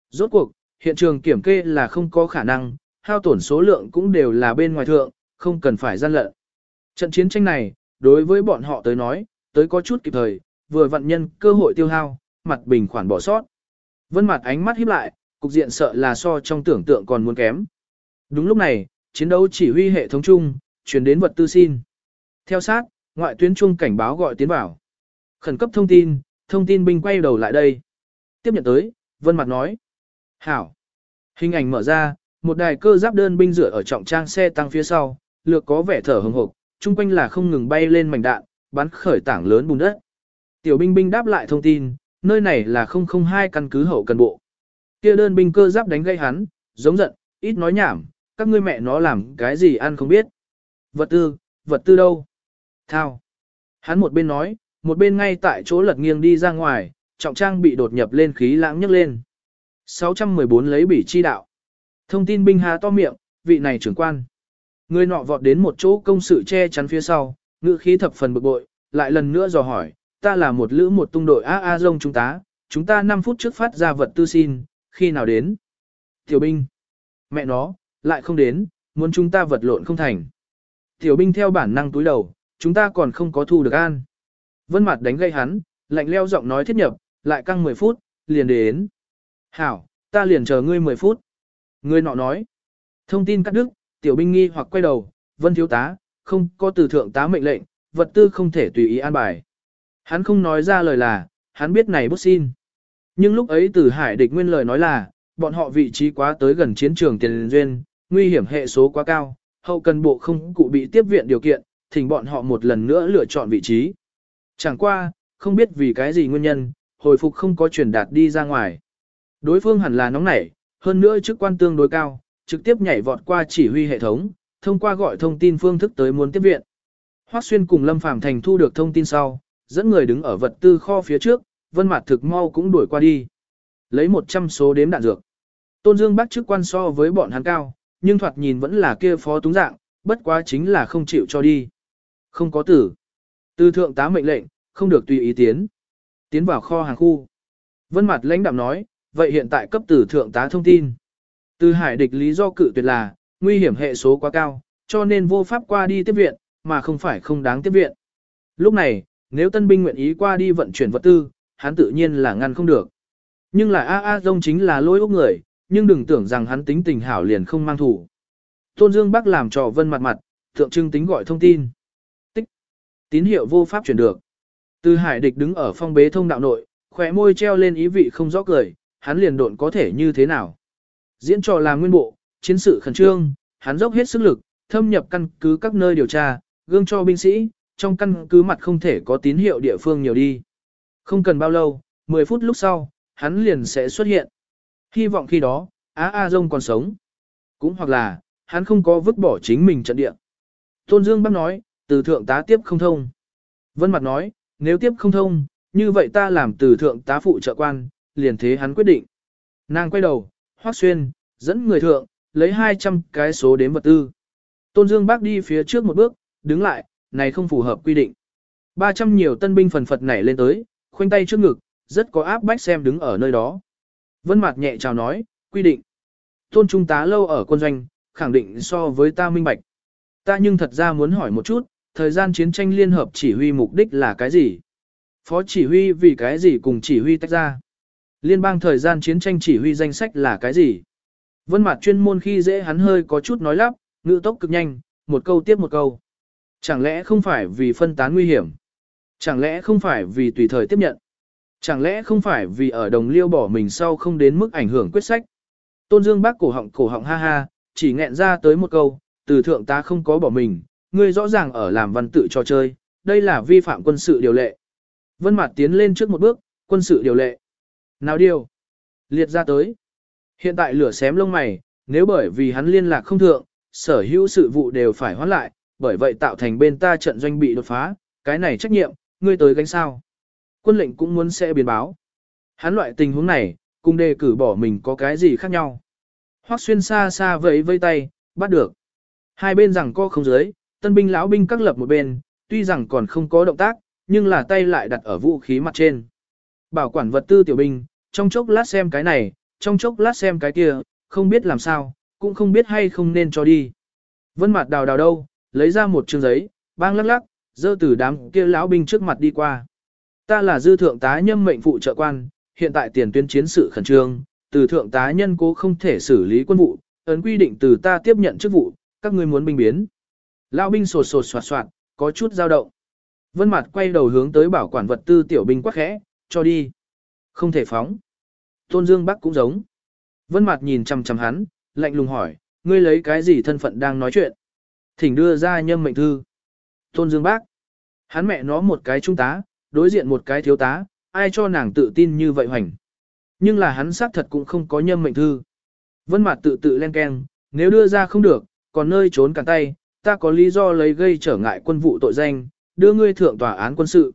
Rốt cuộc, hiện trường kiểm kê là không có khả năng, hao tổn số lượng cũng đều là bên ngoài thượng, không cần phải gian lận. Trận chiến tranh này, đối với bọn họ tới nói, tới có chút kịp thời, vừa vận nhân cơ hội tiêu hao, mặt bình khoản bỏ sót. Vân mặt ánh mắt híp lại, cục diện sợ là so trong tưởng tượng còn muốn kém. Đúng lúc này, chiến đấu chỉ huy hệ thống chung, truyền đến vật tư xin. Theo sát, ngoại tuyến chung cảnh báo gọi tiến vào. Khẩn cấp thông tin, thông tin binh quay đầu lại đây. Tiếp nhận tới, Vân Mặt nói. Hảo. Hình ảnh mở ra, một đài cơ giáp đơn binh dựa ở trọng trang xe tăng phía sau, lược có vẻ thở hừng hực, chung quanh là không ngừng bay lên mảnh đạn, bắn khởi tảng lớn bùn đất. Tiểu binh binh đáp lại thông tin, nơi này là 002 căn cứ hậu cần bộ. Kia đơn binh cơ giáp đánh gây hắn, giống giận, ít nói nhảm, các ngươi mẹ nó làm cái gì ăn không biết. Vật tư, vật tư đâu? Thao. Hắn một bên nói, một bên ngay tại chỗ lật nghiêng đi ra ngoài, trọng trang bị đột nhập lên khí lãng nhấc lên. 614 lấy bỉ chi đạo. Thông tin binh hà to miệng, vị này trưởng quan. Người nọ vọt đến một chỗ công sự che chắn phía sau, ngữ khí thập phần bực bội, lại lần nữa dò hỏi, ta là một lữ một tung đội A A Dông chúng ta, chúng ta 5 phút trước phát ra vật tư xin, khi nào đến? Tiểu binh. Mẹ nó, lại không đến, muốn chúng ta vật lộn không thành. Tiểu binh theo bản năng túi đầu, chúng ta còn không có thu được an. Vân mặt đánh gây hắn, lạnh leo giọng nói thiết nhập, lại căng 10 phút, liền đến. Hảo, ta liền chờ ngươi 10 phút. Ngươi nọ nói. Thông tin cắt đứt, tiểu binh nghi hoặc quay đầu, vân thiếu tá, không có từ thượng tá mệnh lệnh, vật tư không thể tùy ý an bài. Hắn không nói ra lời là, hắn biết này bút xin. Nhưng lúc ấy từ hải địch nguyên lời nói là, bọn họ vị trí quá tới gần chiến trường tiền duyên, nguy hiểm hệ số quá cao, hậu cần bộ không cụ bị tiếp viện điều kiện, thỉnh bọn họ một lần nữa lựa chọn vị trí. Chẳng qua, không biết vì cái gì nguyên nhân, hồi phục không có truyền đạt đi ra ngoài. Đối phương hẳn là nóng nảy, hơn nữa chức quan tương đối cao, trực tiếp nhảy vọt qua chỉ huy hệ thống, thông qua gọi thông tin phương thức tới muốn tiếp viện. Hoắc Xuyên cùng Lâm Phàm Thành thu được thông tin sau, dẫn người đứng ở vật tư kho phía trước, Vân Mạt thực mau cũng đuổi qua đi. Lấy 100 số đếm đạn dược. Tôn Dương Bắc chức quan so với bọn hắn cao, nhưng thoạt nhìn vẫn là kia phó túng dạng, bất quá chính là không chịu cho đi. Không có tử. Tư thượng tá mệnh lệnh, không được tùy ý tiến. Tiến vào kho hàng khu. Vân Mạt lãnh đạm nói, vậy hiện tại cấp tử thượng tá thông tin. Từ hải địch lý do cự tuyệt là, nguy hiểm hệ số quá cao, cho nên vô pháp qua đi tiếp viện, mà không phải không đáng tiếp viện. Lúc này, nếu tân binh nguyện ý qua đi vận chuyển vật tư, hắn tự nhiên là ngăn không được. Nhưng là A A Dông chính là lôi ốc người, nhưng đừng tưởng rằng hắn tính tình hảo liền không mang thủ. Tôn Dương Bắc làm trò vân mặt mặt, thượng trưng tính gọi thông tin. Tích. Tín hiệu vô pháp chuyển được. Từ hải địch đứng ở phong bế thông đạo nội, khỏe môi treo lên ý vị không rõ cười, hắn liền độn có thể như thế nào. Diễn trò làm nguyên bộ, chiến sự khẩn trương, hắn dốc hết sức lực, thâm nhập căn cứ các nơi điều tra, gương cho binh sĩ, trong căn cứ mặt không thể có tín hiệu địa phương nhiều đi. Không cần bao lâu, 10 phút lúc sau, hắn liền sẽ xuất hiện. Hy vọng khi đó, Á A Dông còn sống. Cũng hoặc là, hắn không có vứt bỏ chính mình trận địa. Tôn Dương bác nói, từ thượng tá tiếp không thông. Vân Mặt nói, nếu tiếp không thông, như vậy ta làm từ thượng tá phụ trợ quan, liền thế hắn quyết định. Nàng quay đầu, hoác xuyên, dẫn người thượng, lấy 200 cái số đến vật tư. Tôn Dương bác đi phía trước một bước, đứng lại, này không phù hợp quy định. 300 nhiều tân binh phần phật nảy lên tới, khoanh tay trước ngực, rất có áp bách xem đứng ở nơi đó. Vân Mạt nhẹ chào nói, quy định. Tôn Trung tá lâu ở quân doanh, khẳng định so với ta minh bạch. Ta nhưng thật ra muốn hỏi một chút, thời gian chiến tranh liên hợp chỉ huy mục đích là cái gì? Phó chỉ huy vì cái gì cùng chỉ huy tách ra? Liên bang thời gian chiến tranh chỉ huy danh sách là cái gì? Vân mặt chuyên môn khi dễ hắn hơi có chút nói lắp, ngữ tốc cực nhanh, một câu tiếp một câu. Chẳng lẽ không phải vì phân tán nguy hiểm? Chẳng lẽ không phải vì tùy thời tiếp nhận? Chẳng lẽ không phải vì ở đồng liêu bỏ mình sau không đến mức ảnh hưởng quyết sách? Tôn Dương bác cổ họng cổ họng ha ha, chỉ nghẹn ra tới một câu, từ thượng ta không có bỏ mình, ngươi rõ ràng ở làm văn tự cho chơi, đây là vi phạm quân sự điều lệ. Vân Mạt tiến lên trước một bước, quân sự điều lệ. Nào điều? Liệt ra tới. Hiện tại lửa xém lông mày, nếu bởi vì hắn liên lạc không thượng, sở hữu sự vụ đều phải hoãn lại, bởi vậy tạo thành bên ta trận doanh bị đột phá, cái này trách nhiệm, ngươi tới gánh sao. Quân lệnh cũng muốn sẽ biến báo. Hắn loại tình huống này, cùng đề cử bỏ mình có cái gì khác nhau. Hoắc xuyên xa xa vẫy vây tay, bắt được. Hai bên rằng co không dưới, tân binh lão binh các lập một bên, tuy rằng còn không có động tác, nhưng là tay lại đặt ở vũ khí mặt trên. Bảo quản vật tư tiểu binh, trong chốc lát xem cái này, trong chốc lát xem cái kia, không biết làm sao, cũng không biết hay không nên cho đi. Vân mặt đào đào đâu, lấy ra một chương giấy, bang lắc lắc, dơ từ đám kia lão binh trước mặt đi qua. Ta là dư thượng tá nhâm mệnh phụ trợ quan, hiện tại tiền tuyến chiến sự khẩn trương, từ thượng tá nhân cố không thể xử lý quân vụ, ấn quy định từ ta tiếp nhận chức vụ, các ngươi muốn binh biến. Lão binh sột sột soạt soạt, có chút dao động. Vân mặt quay đầu hướng tới bảo quản vật tư tiểu binh quắc khẽ, cho đi. Không thể phóng. Tôn Dương Bắc cũng giống. Vân Mạt nhìn chằm chằm hắn, lạnh lùng hỏi, ngươi lấy cái gì thân phận đang nói chuyện? Thỉnh đưa ra nhâm mệnh thư. Tôn Dương Bắc, Hắn mẹ nó một cái trung tá, đối diện một cái thiếu tá, ai cho nàng tự tin như vậy hoành. Nhưng là hắn xác thật cũng không có nhâm mệnh thư. Vân Mạt tự tự len keng, nếu đưa ra không được, còn nơi trốn cản tay, ta có lý do lấy gây trở ngại quân vụ tội danh, đưa ngươi thượng tòa án quân sự.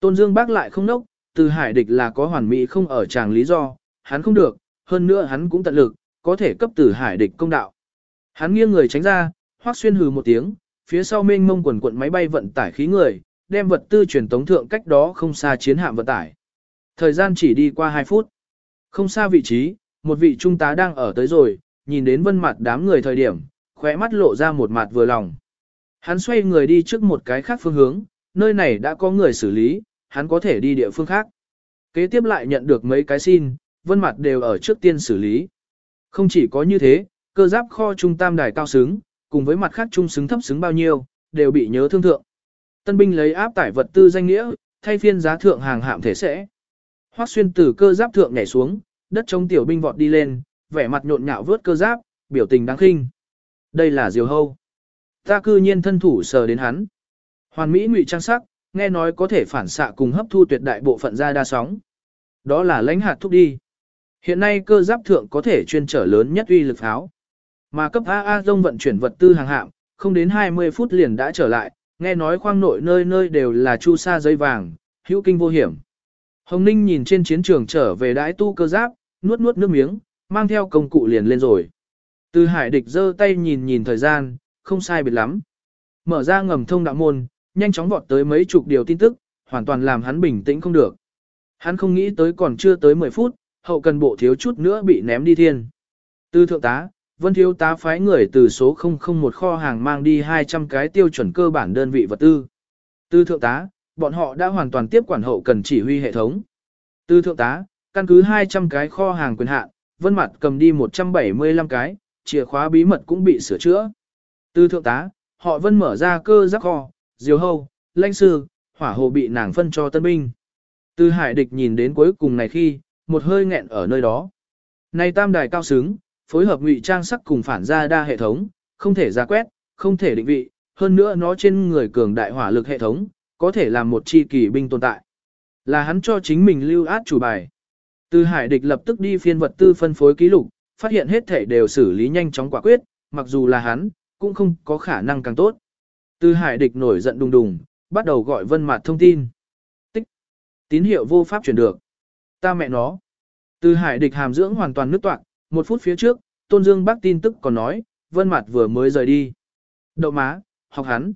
Tôn Dương Bác lại không nốc, từ hải địch là có hoàn mỹ không ở chàng lý do, hắn không được, hơn nữa hắn cũng tận lực, có thể cấp tử hải địch công đạo. Hắn nghiêng người tránh ra, hoác xuyên hừ một tiếng, phía sau mênh mông quần quận máy bay vận tải khí người, đem vật tư truyền tống thượng cách đó không xa chiến hạm vận tải. Thời gian chỉ đi qua 2 phút. Không xa vị trí, một vị trung tá đang ở tới rồi, nhìn đến vân mặt đám người thời điểm, khóe mắt lộ ra một mặt vừa lòng. Hắn xoay người đi trước một cái khác phương hướng, nơi này đã có người xử lý, hắn có thể đi địa phương khác. Kế tiếp lại nhận được mấy cái xin, vân mặt đều ở trước tiên xử lý. Không chỉ có như thế, cơ giáp kho trung tam đài cao xứng, cùng với mặt khác trung xứng thấp xứng bao nhiêu, đều bị nhớ thương thượng. Tân binh lấy áp tải vật tư danh nghĩa, thay phiên giá thượng hàng hạm thể sẽ. Hoắc xuyên từ cơ giáp thượng nhảy xuống, đất chống tiểu binh vọt đi lên, vẻ mặt nhộn nhạo vớt cơ giáp, biểu tình đáng khinh. Đây là diều hâu. Ta cư nhiên thân thủ sờ đến hắn. Hoàn mỹ ngụy trang sắc, nghe nói có thể phản xạ cùng hấp thu tuyệt đại bộ phận ra đa sóng. Đó là lãnh hạt thúc đi. Hiện nay cơ giáp thượng có thể chuyên trở lớn nhất uy lực pháo. Mà cấp AA dông vận chuyển vật tư hàng hạm, không đến 20 phút liền đã trở lại, nghe nói khoang nội nơi nơi đều là chu sa giấy vàng, hữu kinh vô hiểm. Hồng Ninh nhìn trên chiến trường trở về đái tu cơ giáp, nuốt nuốt nước miếng, mang theo công cụ liền lên rồi. Từ hải địch giơ tay nhìn nhìn thời gian, không sai biệt lắm. Mở ra ngầm thông đạo môn, nhanh chóng vọt tới mấy chục điều tin tức, hoàn toàn làm hắn bình tĩnh không được. Hắn không nghĩ tới còn chưa tới 10 phút, hậu cần bộ thiếu chút nữa bị ném đi thiên. Từ thượng tá, vân thiếu tá phái người từ số 001 kho hàng mang đi 200 cái tiêu chuẩn cơ bản đơn vị vật tư. Từ thượng tá, bọn họ đã hoàn toàn tiếp quản hậu cần chỉ huy hệ thống. Từ thượng tá, căn cứ 200 cái kho hàng quyền hạn, vân mặt cầm đi 175 cái, chìa khóa bí mật cũng bị sửa chữa. Từ thượng tá, họ vân mở ra cơ giáp kho, diều hâu, lãnh sư, hỏa hồ bị nàng phân cho tân binh. Từ hải địch nhìn đến cuối cùng này khi, một hơi nghẹn ở nơi đó. Này tam đài cao xứng, phối hợp ngụy trang sắc cùng phản ra đa hệ thống, không thể ra quét, không thể định vị, hơn nữa nó trên người cường đại hỏa lực hệ thống, có thể làm một chi kỳ binh tồn tại. Là hắn cho chính mình lưu át chủ bài. Từ hải địch lập tức đi phiên vật tư phân phối ký lục, phát hiện hết thể đều xử lý nhanh chóng quả quyết, mặc dù là hắn, cũng không có khả năng càng tốt. Từ hải địch nổi giận đùng đùng, bắt đầu gọi vân mặt thông tin. Tích. Tín hiệu vô pháp chuyển được. Ta mẹ nó. Từ hải địch hàm dưỡng hoàn toàn nứt toạn, một phút phía trước, Tôn Dương bác tin tức còn nói, vân mạt vừa mới rời đi. Đậu má, học hắn.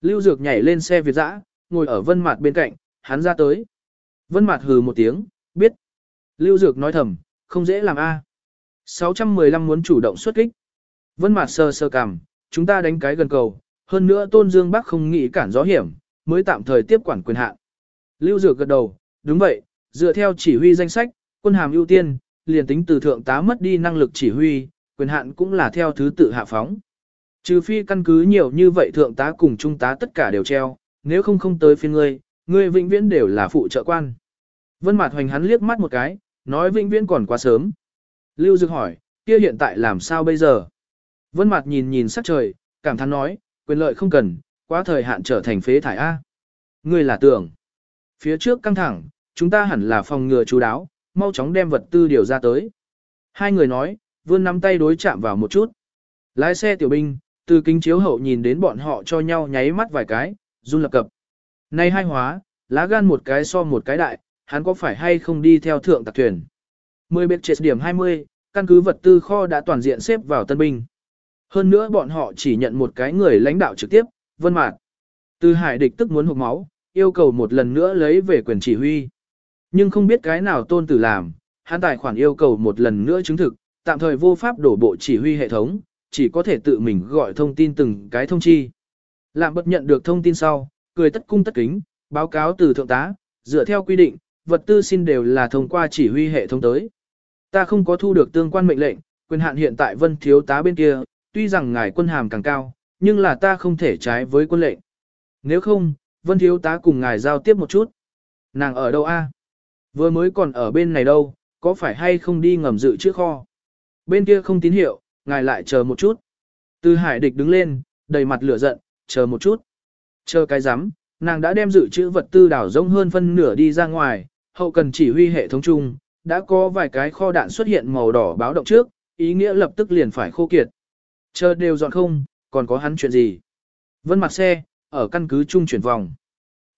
Lưu Dược nhảy lên xe Việt dã, ngồi ở vân mạt bên cạnh, hắn ra tới. Vân mạt hừ một tiếng, biết. Lưu Dược nói thầm, không dễ làm a. 615 muốn chủ động xuất kích. Vân mạt sơ sơ cằm, chúng ta đánh cái gần cầu, hơn nữa Tôn Dương Bắc không nghĩ cản gió hiểm, mới tạm thời tiếp quản quyền hạn. Lưu Dược gật đầu, đúng vậy, dựa theo chỉ huy danh sách, quân hàm ưu tiên, liền tính từ thượng tá mất đi năng lực chỉ huy, quyền hạn cũng là theo thứ tự hạ phóng. Trừ phi căn cứ nhiều như vậy thượng tá cùng trung tá tất cả đều treo, nếu không không tới phiên ngươi, ngươi vĩnh viễn đều là phụ trợ quan. Vân Mạt Hoành hắn liếc mắt một cái, nói vĩnh viễn còn quá sớm. Lưu Dực hỏi, kia hiện tại làm sao bây giờ? Vân Mạt nhìn nhìn sắc trời, cảm thán nói, quyền lợi không cần, quá thời hạn trở thành phế thải A. Ngươi là tưởng. Phía trước căng thẳng, chúng ta hẳn là phòng ngừa chú đáo, mau chóng đem vật tư điều ra tới. Hai người nói, vươn nắm tay đối chạm vào một chút. Lái xe tiểu binh, từ kính chiếu hậu nhìn đến bọn họ cho nhau nháy mắt vài cái, run lập cập. Này hai hóa, lá gan một cái so một cái đại, hắn có phải hay không đi theo thượng tạc thuyền. 10 biệt trệt điểm 20, căn cứ vật tư kho đã toàn diện xếp vào tân binh. Hơn nữa bọn họ chỉ nhận một cái người lãnh đạo trực tiếp, vân mạc. Từ hải địch tức muốn hụt máu, yêu cầu một lần nữa lấy về quyền chỉ huy. Nhưng không biết cái nào tôn tử làm, hắn tài khoản yêu cầu một lần nữa chứng thực, tạm thời vô pháp đổ bộ chỉ huy hệ thống, chỉ có thể tự mình gọi thông tin từng cái thông chi. Lạm bật nhận được thông tin sau, cười tất cung tất kính, báo cáo từ thượng tá, dựa theo quy định, vật tư xin đều là thông qua chỉ huy hệ thống tới. Ta không có thu được tương quan mệnh lệnh, quyền hạn hiện tại vân thiếu tá bên kia, tuy rằng ngài quân hàm càng cao, nhưng là ta không thể trái với quân lệnh. Nếu không, vân thiếu tá cùng ngài giao tiếp một chút. Nàng ở đâu a? Vừa mới còn ở bên này đâu, có phải hay không đi ngầm dự trước kho? Bên kia không tín hiệu, ngài lại chờ một chút. Từ hải địch đứng lên, đầy mặt lửa giận, chờ một chút. Chờ cái rắm nàng đã đem dự trữ vật tư đảo rông hơn phân nửa đi ra ngoài, hậu cần chỉ huy hệ thống chung, đã có vài cái kho đạn xuất hiện màu đỏ báo động trước, ý nghĩa lập tức liền phải khô kiệt. Chờ đều dọn không, còn có hắn chuyện gì? Vân mặt xe, ở căn cứ chung chuyển vòng.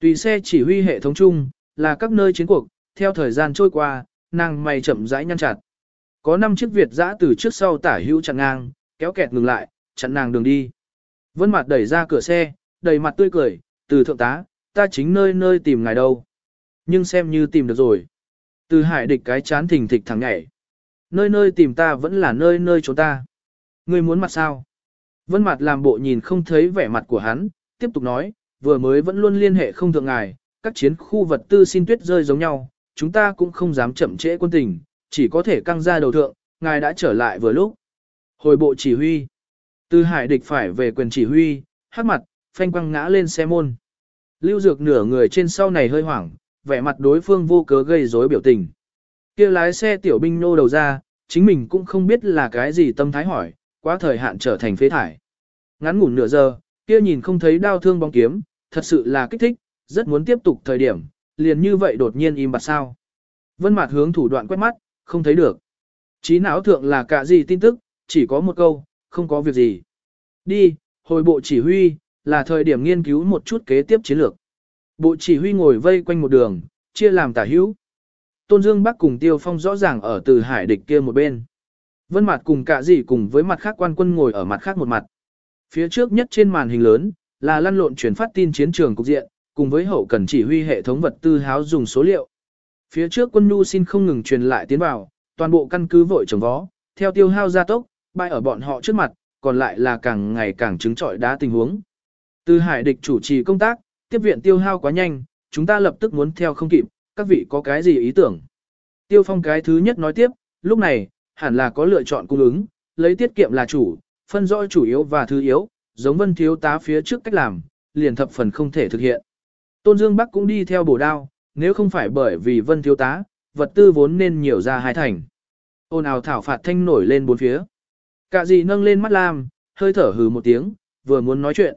Tùy xe chỉ huy hệ thống chung, là các nơi chiến cuộc, theo thời gian trôi qua, nàng mày chậm rãi nhăn chặt. Có năm chiếc Việt dã từ trước sau tả hữu chặn ngang, kéo kẹt ngừng lại, chặn nàng đường đi. Vân mặt đẩy ra cửa xe, đầy mặt tươi cười, từ thượng tá, ta chính nơi nơi tìm ngài đâu. Nhưng xem như tìm được rồi. Từ hải địch cái chán thình thịch thẳng nhảy. nơi nơi tìm ta vẫn là nơi nơi trốn ta. Ngươi muốn mặt sao? Vân mặt làm bộ nhìn không thấy vẻ mặt của hắn, tiếp tục nói, vừa mới vẫn luôn liên hệ không thượng ngài, các chiến khu vật tư xin tuyết rơi giống nhau, chúng ta cũng không dám chậm trễ quân tình, chỉ có thể căng ra đầu thượng, ngài đã trở lại vừa lúc. Hồi bộ chỉ huy. Từ hải địch phải về quyền chỉ huy, hát mặt, phanh quăng ngã lên xe môn. Lưu Dược nửa người trên sau này hơi hoảng, vẻ mặt đối phương vô cớ gây rối biểu tình. kia lái xe tiểu binh nô đầu ra, chính mình cũng không biết là cái gì tâm thái hỏi, quá thời hạn trở thành phế thải. Ngắn ngủn nửa giờ, kia nhìn không thấy đau thương bóng kiếm, thật sự là kích thích, rất muốn tiếp tục thời điểm, liền như vậy đột nhiên im bặt sao. Vân Mạt hướng thủ đoạn quét mắt, không thấy được. Trí não thượng là cả gì tin tức, chỉ có một câu, không có việc gì. Đi, hồi bộ chỉ huy, là thời điểm nghiên cứu một chút kế tiếp chiến lược. Bộ chỉ huy ngồi vây quanh một đường, chia làm tả hữu. Tôn Dương Bắc cùng Tiêu Phong rõ ràng ở từ hải địch kia một bên. Vân Mạt cùng cả gì cùng với mặt khác quan quân ngồi ở mặt khác một mặt. Phía trước nhất trên màn hình lớn là lăn lộn truyền phát tin chiến trường cục diện, cùng với hậu cần chỉ huy hệ thống vật tư háo dùng số liệu. Phía trước quân nhu xin không ngừng truyền lại tiến vào, toàn bộ căn cứ vội trồng vó, theo tiêu hao gia tốc, bay ở bọn họ trước mặt, còn lại là càng ngày càng chứng trọi đá tình huống. Từ hải địch chủ trì công tác, tiếp viện tiêu hao quá nhanh, chúng ta lập tức muốn theo không kịp, các vị có cái gì ý tưởng. Tiêu phong cái thứ nhất nói tiếp, lúc này, hẳn là có lựa chọn cung ứng, lấy tiết kiệm là chủ, phân rõ chủ yếu và thứ yếu, giống vân thiếu tá phía trước cách làm, liền thập phần không thể thực hiện. Tôn Dương Bắc cũng đi theo bổ đao, nếu không phải bởi vì vân thiếu tá, vật tư vốn nên nhiều ra hai thành. Ôn ào thảo phạt thanh nổi lên bốn phía. Cả gì nâng lên mắt lam, hơi thở hừ một tiếng, vừa muốn nói chuyện.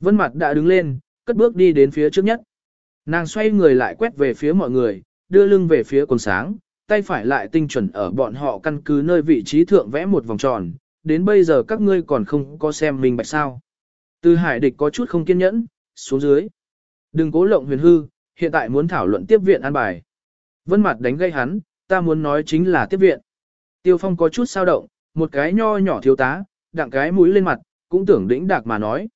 Vân mặt đã đứng lên, cất bước đi đến phía trước nhất. Nàng xoay người lại quét về phía mọi người, đưa lưng về phía quần sáng, tay phải lại tinh chuẩn ở bọn họ căn cứ nơi vị trí thượng vẽ một vòng tròn. Đến bây giờ các ngươi còn không có xem mình bạch sao. Từ hải địch có chút không kiên nhẫn, xuống dưới. Đừng cố lộng huyền hư, hiện tại muốn thảo luận tiếp viện an bài. Vân mặt đánh gây hắn, ta muốn nói chính là tiếp viện. Tiêu phong có chút sao động, một cái nho nhỏ thiếu tá, đặng cái mũi lên mặt, cũng tưởng đĩnh đạc mà nói.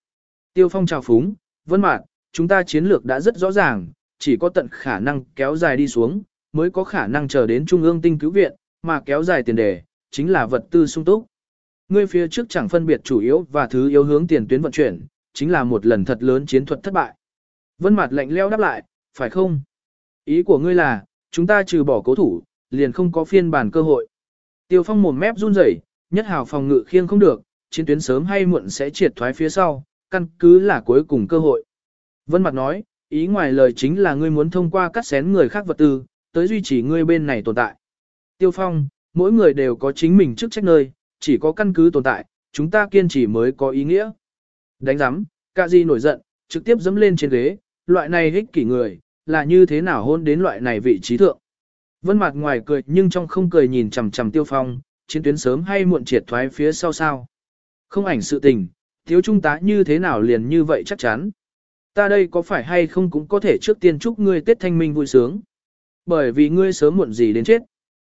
Tiêu phong chào phúng, vân mạc, chúng ta chiến lược đã rất rõ ràng, chỉ có tận khả năng kéo dài đi xuống, mới có khả năng chờ đến trung ương tinh cứu viện, mà kéo dài tiền đề, chính là vật tư sung túc. Ngươi phía trước chẳng phân biệt chủ yếu và thứ yếu hướng tiền tuyến vận chuyển, chính là một lần thật lớn chiến thuật thất bại. Vân Mạt lạnh lẽo đáp lại, phải không? Ý của ngươi là, chúng ta trừ bỏ cố thủ, liền không có phiên bản cơ hội. Tiêu Phong mồm mép run rẩy, nhất hào phòng ngự khiêng không được, chiến tuyến sớm hay muộn sẽ triệt thoái phía sau, căn cứ là cuối cùng cơ hội. Vân Mặt nói, ý ngoài lời chính là ngươi muốn thông qua cắt xén người khác vật tư, tới duy trì ngươi bên này tồn tại. Tiêu Phong, mỗi người đều có chính mình chức trách nơi, chỉ có căn cứ tồn tại, chúng ta kiên trì mới có ý nghĩa. Đánh giám, Cả di nổi giận, trực tiếp dẫm lên trên ghế, loại này ích kỷ người, là như thế nào hôn đến loại này vị trí thượng. Vân mặt ngoài cười nhưng trong không cười nhìn chằm chằm tiêu phong, chiến tuyến sớm hay muộn triệt thoái phía sau sao. Không ảnh sự tình, thiếu trung tá như thế nào liền như vậy chắc chắn. Ta đây có phải hay không cũng có thể trước tiên chúc ngươi Tết Thanh Minh vui sướng. Bởi vì ngươi sớm muộn gì đến chết.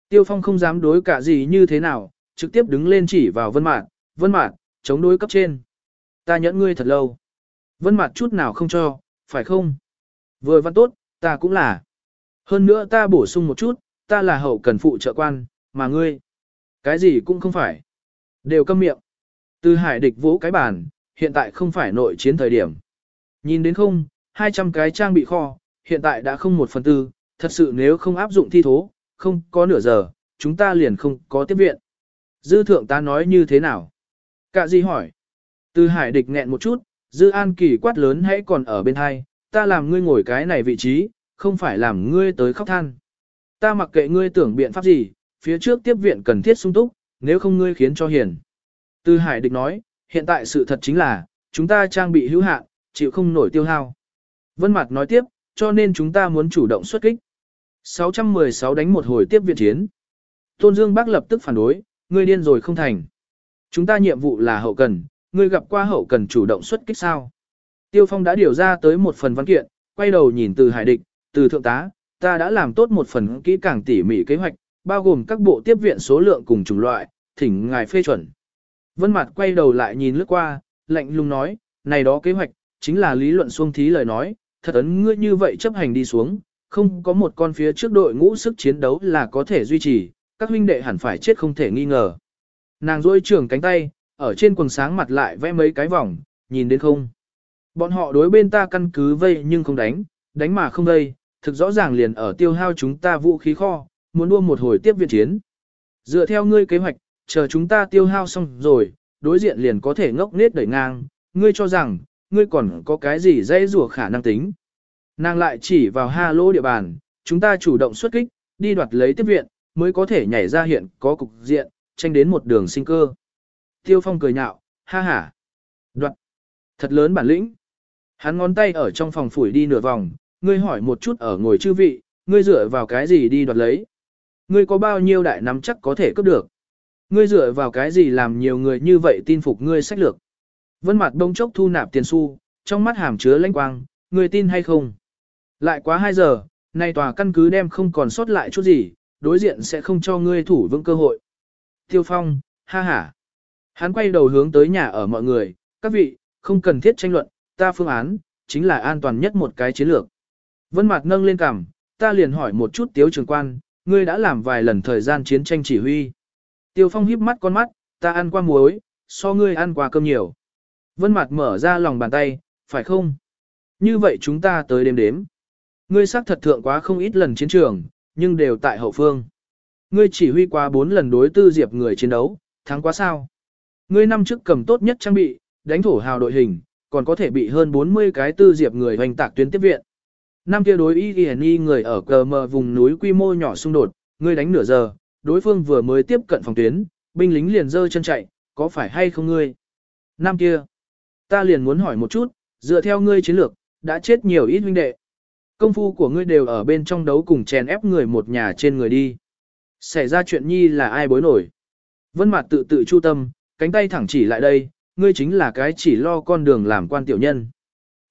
Tiêu Phong không dám đối cả gì như thế nào, trực tiếp đứng lên chỉ vào Vân Mạn, Vân Mạn, chống đối cấp trên. Ta nhẫn ngươi thật lâu. Vân Mạn chút nào không cho, phải không? Vừa văn tốt, ta cũng là. Hơn nữa ta bổ sung một chút, ta là hậu cần phụ trợ quan, mà ngươi. Cái gì cũng không phải. Đều câm miệng. Từ hải địch vỗ cái bàn, hiện tại không phải nội chiến thời điểm. Nhìn đến không, 200 cái trang bị kho, hiện tại đã không một phần tư, thật sự nếu không áp dụng thi thố, không có nửa giờ, chúng ta liền không có tiếp viện. Dư thượng ta nói như thế nào? Cả gì hỏi? Từ hải địch nghẹn một chút, dư an kỳ quát lớn hãy còn ở bên hai, ta làm ngươi ngồi cái này vị trí, không phải làm ngươi tới khóc than. Ta mặc kệ ngươi tưởng biện pháp gì, phía trước tiếp viện cần thiết sung túc, nếu không ngươi khiến cho hiền. Từ hải địch nói, hiện tại sự thật chính là, chúng ta trang bị hữu hạn, chịu không nổi tiêu hao. Vân Mạt nói tiếp, cho nên chúng ta muốn chủ động xuất kích. 616 đánh một hồi tiếp viện chiến. Tôn Dương Bắc lập tức phản đối, ngươi điên rồi không thành. Chúng ta nhiệm vụ là hậu cần, ngươi gặp qua hậu cần chủ động xuất kích sao? Tiêu Phong đã điều ra tới một phần văn kiện, quay đầu nhìn từ hải địch, từ thượng tá, ta đã làm tốt một phần kỹ càng tỉ mỉ kế hoạch, bao gồm các bộ tiếp viện số lượng cùng chủng loại, thỉnh ngài phê chuẩn. Vân Mạt quay đầu lại nhìn lướt qua, lạnh lùng nói, này đó kế hoạch, chính là lý luận xuông thí lời nói, thật ấn ngươi như vậy chấp hành đi xuống, không có một con phía trước đội ngũ sức chiến đấu là có thể duy trì, các huynh đệ hẳn phải chết không thể nghi ngờ. Nàng duỗi trưởng cánh tay, ở trên quần sáng mặt lại vẽ mấy cái vòng, nhìn đến không. Bọn họ đối bên ta căn cứ vây nhưng không đánh, đánh mà không vây, thực rõ ràng liền ở tiêu hao chúng ta vũ khí kho, muốn đua một hồi tiếp viện chiến. Dựa theo ngươi kế hoạch, chờ chúng ta tiêu hao xong rồi, đối diện liền có thể ngốc nết đẩy ngang, ngươi cho rằng, ngươi còn có cái gì dây rùa khả năng tính. Nàng lại chỉ vào ha lô địa bàn, chúng ta chủ động xuất kích, đi đoạt lấy tiếp viện, mới có thể nhảy ra hiện có cục diện, tranh đến một đường sinh cơ. Tiêu Phong cười nhạo, ha ha. Đoạt. Thật lớn bản lĩnh. Hắn ngón tay ở trong phòng phủi đi nửa vòng, ngươi hỏi một chút ở ngồi chư vị, ngươi dựa vào cái gì đi đoạt lấy. Ngươi có bao nhiêu đại nắm chắc có thể cướp được. Ngươi dựa vào cái gì làm nhiều người như vậy tin phục ngươi sách lược. Vân mặt đông chốc thu nạp tiền xu, trong mắt hàm chứa lãnh quang, ngươi tin hay không. Lại quá 2 giờ, nay tòa căn cứ đem không còn sót lại chút gì, đối diện sẽ không cho ngươi thủ vững cơ hội. Tiêu Phong, ha ha. Hắn quay đầu hướng tới nhà ở mọi người, các vị, không cần thiết tranh luận, ta phương án, chính là an toàn nhất một cái chiến lược. Vân Mạc nâng lên cằm, ta liền hỏi một chút Tiếu Trường Quan, ngươi đã làm vài lần thời gian chiến tranh chỉ huy. Tiêu Phong híp mắt con mắt, ta ăn qua muối, so ngươi ăn qua cơm nhiều. Vân Mạc mở ra lòng bàn tay, phải không? Như vậy chúng ta tới đêm đếm. Ngươi xác thật thượng quá không ít lần chiến trường, nhưng đều tại hậu phương. Ngươi chỉ huy qua 4 lần đối tư diệp người chiến đấu, thắng quá sao? Ngươi năm trước cầm tốt nhất trang bị, đánh thổ hào đội hình, còn có thể bị hơn 40 cái tư diệp người hoành tạc tuyến tiếp viện. Năm kia đối y người ở cờ mờ vùng núi quy mô nhỏ xung đột, ngươi đánh nửa giờ, đối phương vừa mới tiếp cận phòng tuyến, binh lính liền dơ chân chạy, có phải hay không ngươi? Năm kia, ta liền muốn hỏi một chút, dựa theo ngươi chiến lược, đã chết nhiều ít huynh đệ. Công phu của ngươi đều ở bên trong đấu cùng chèn ép người một nhà trên người đi. Xảy ra chuyện nhi là ai bối nổi. Vân mặt tự tự chu tâm, cánh tay thẳng chỉ lại đây, ngươi chính là cái chỉ lo con đường làm quan tiểu nhân.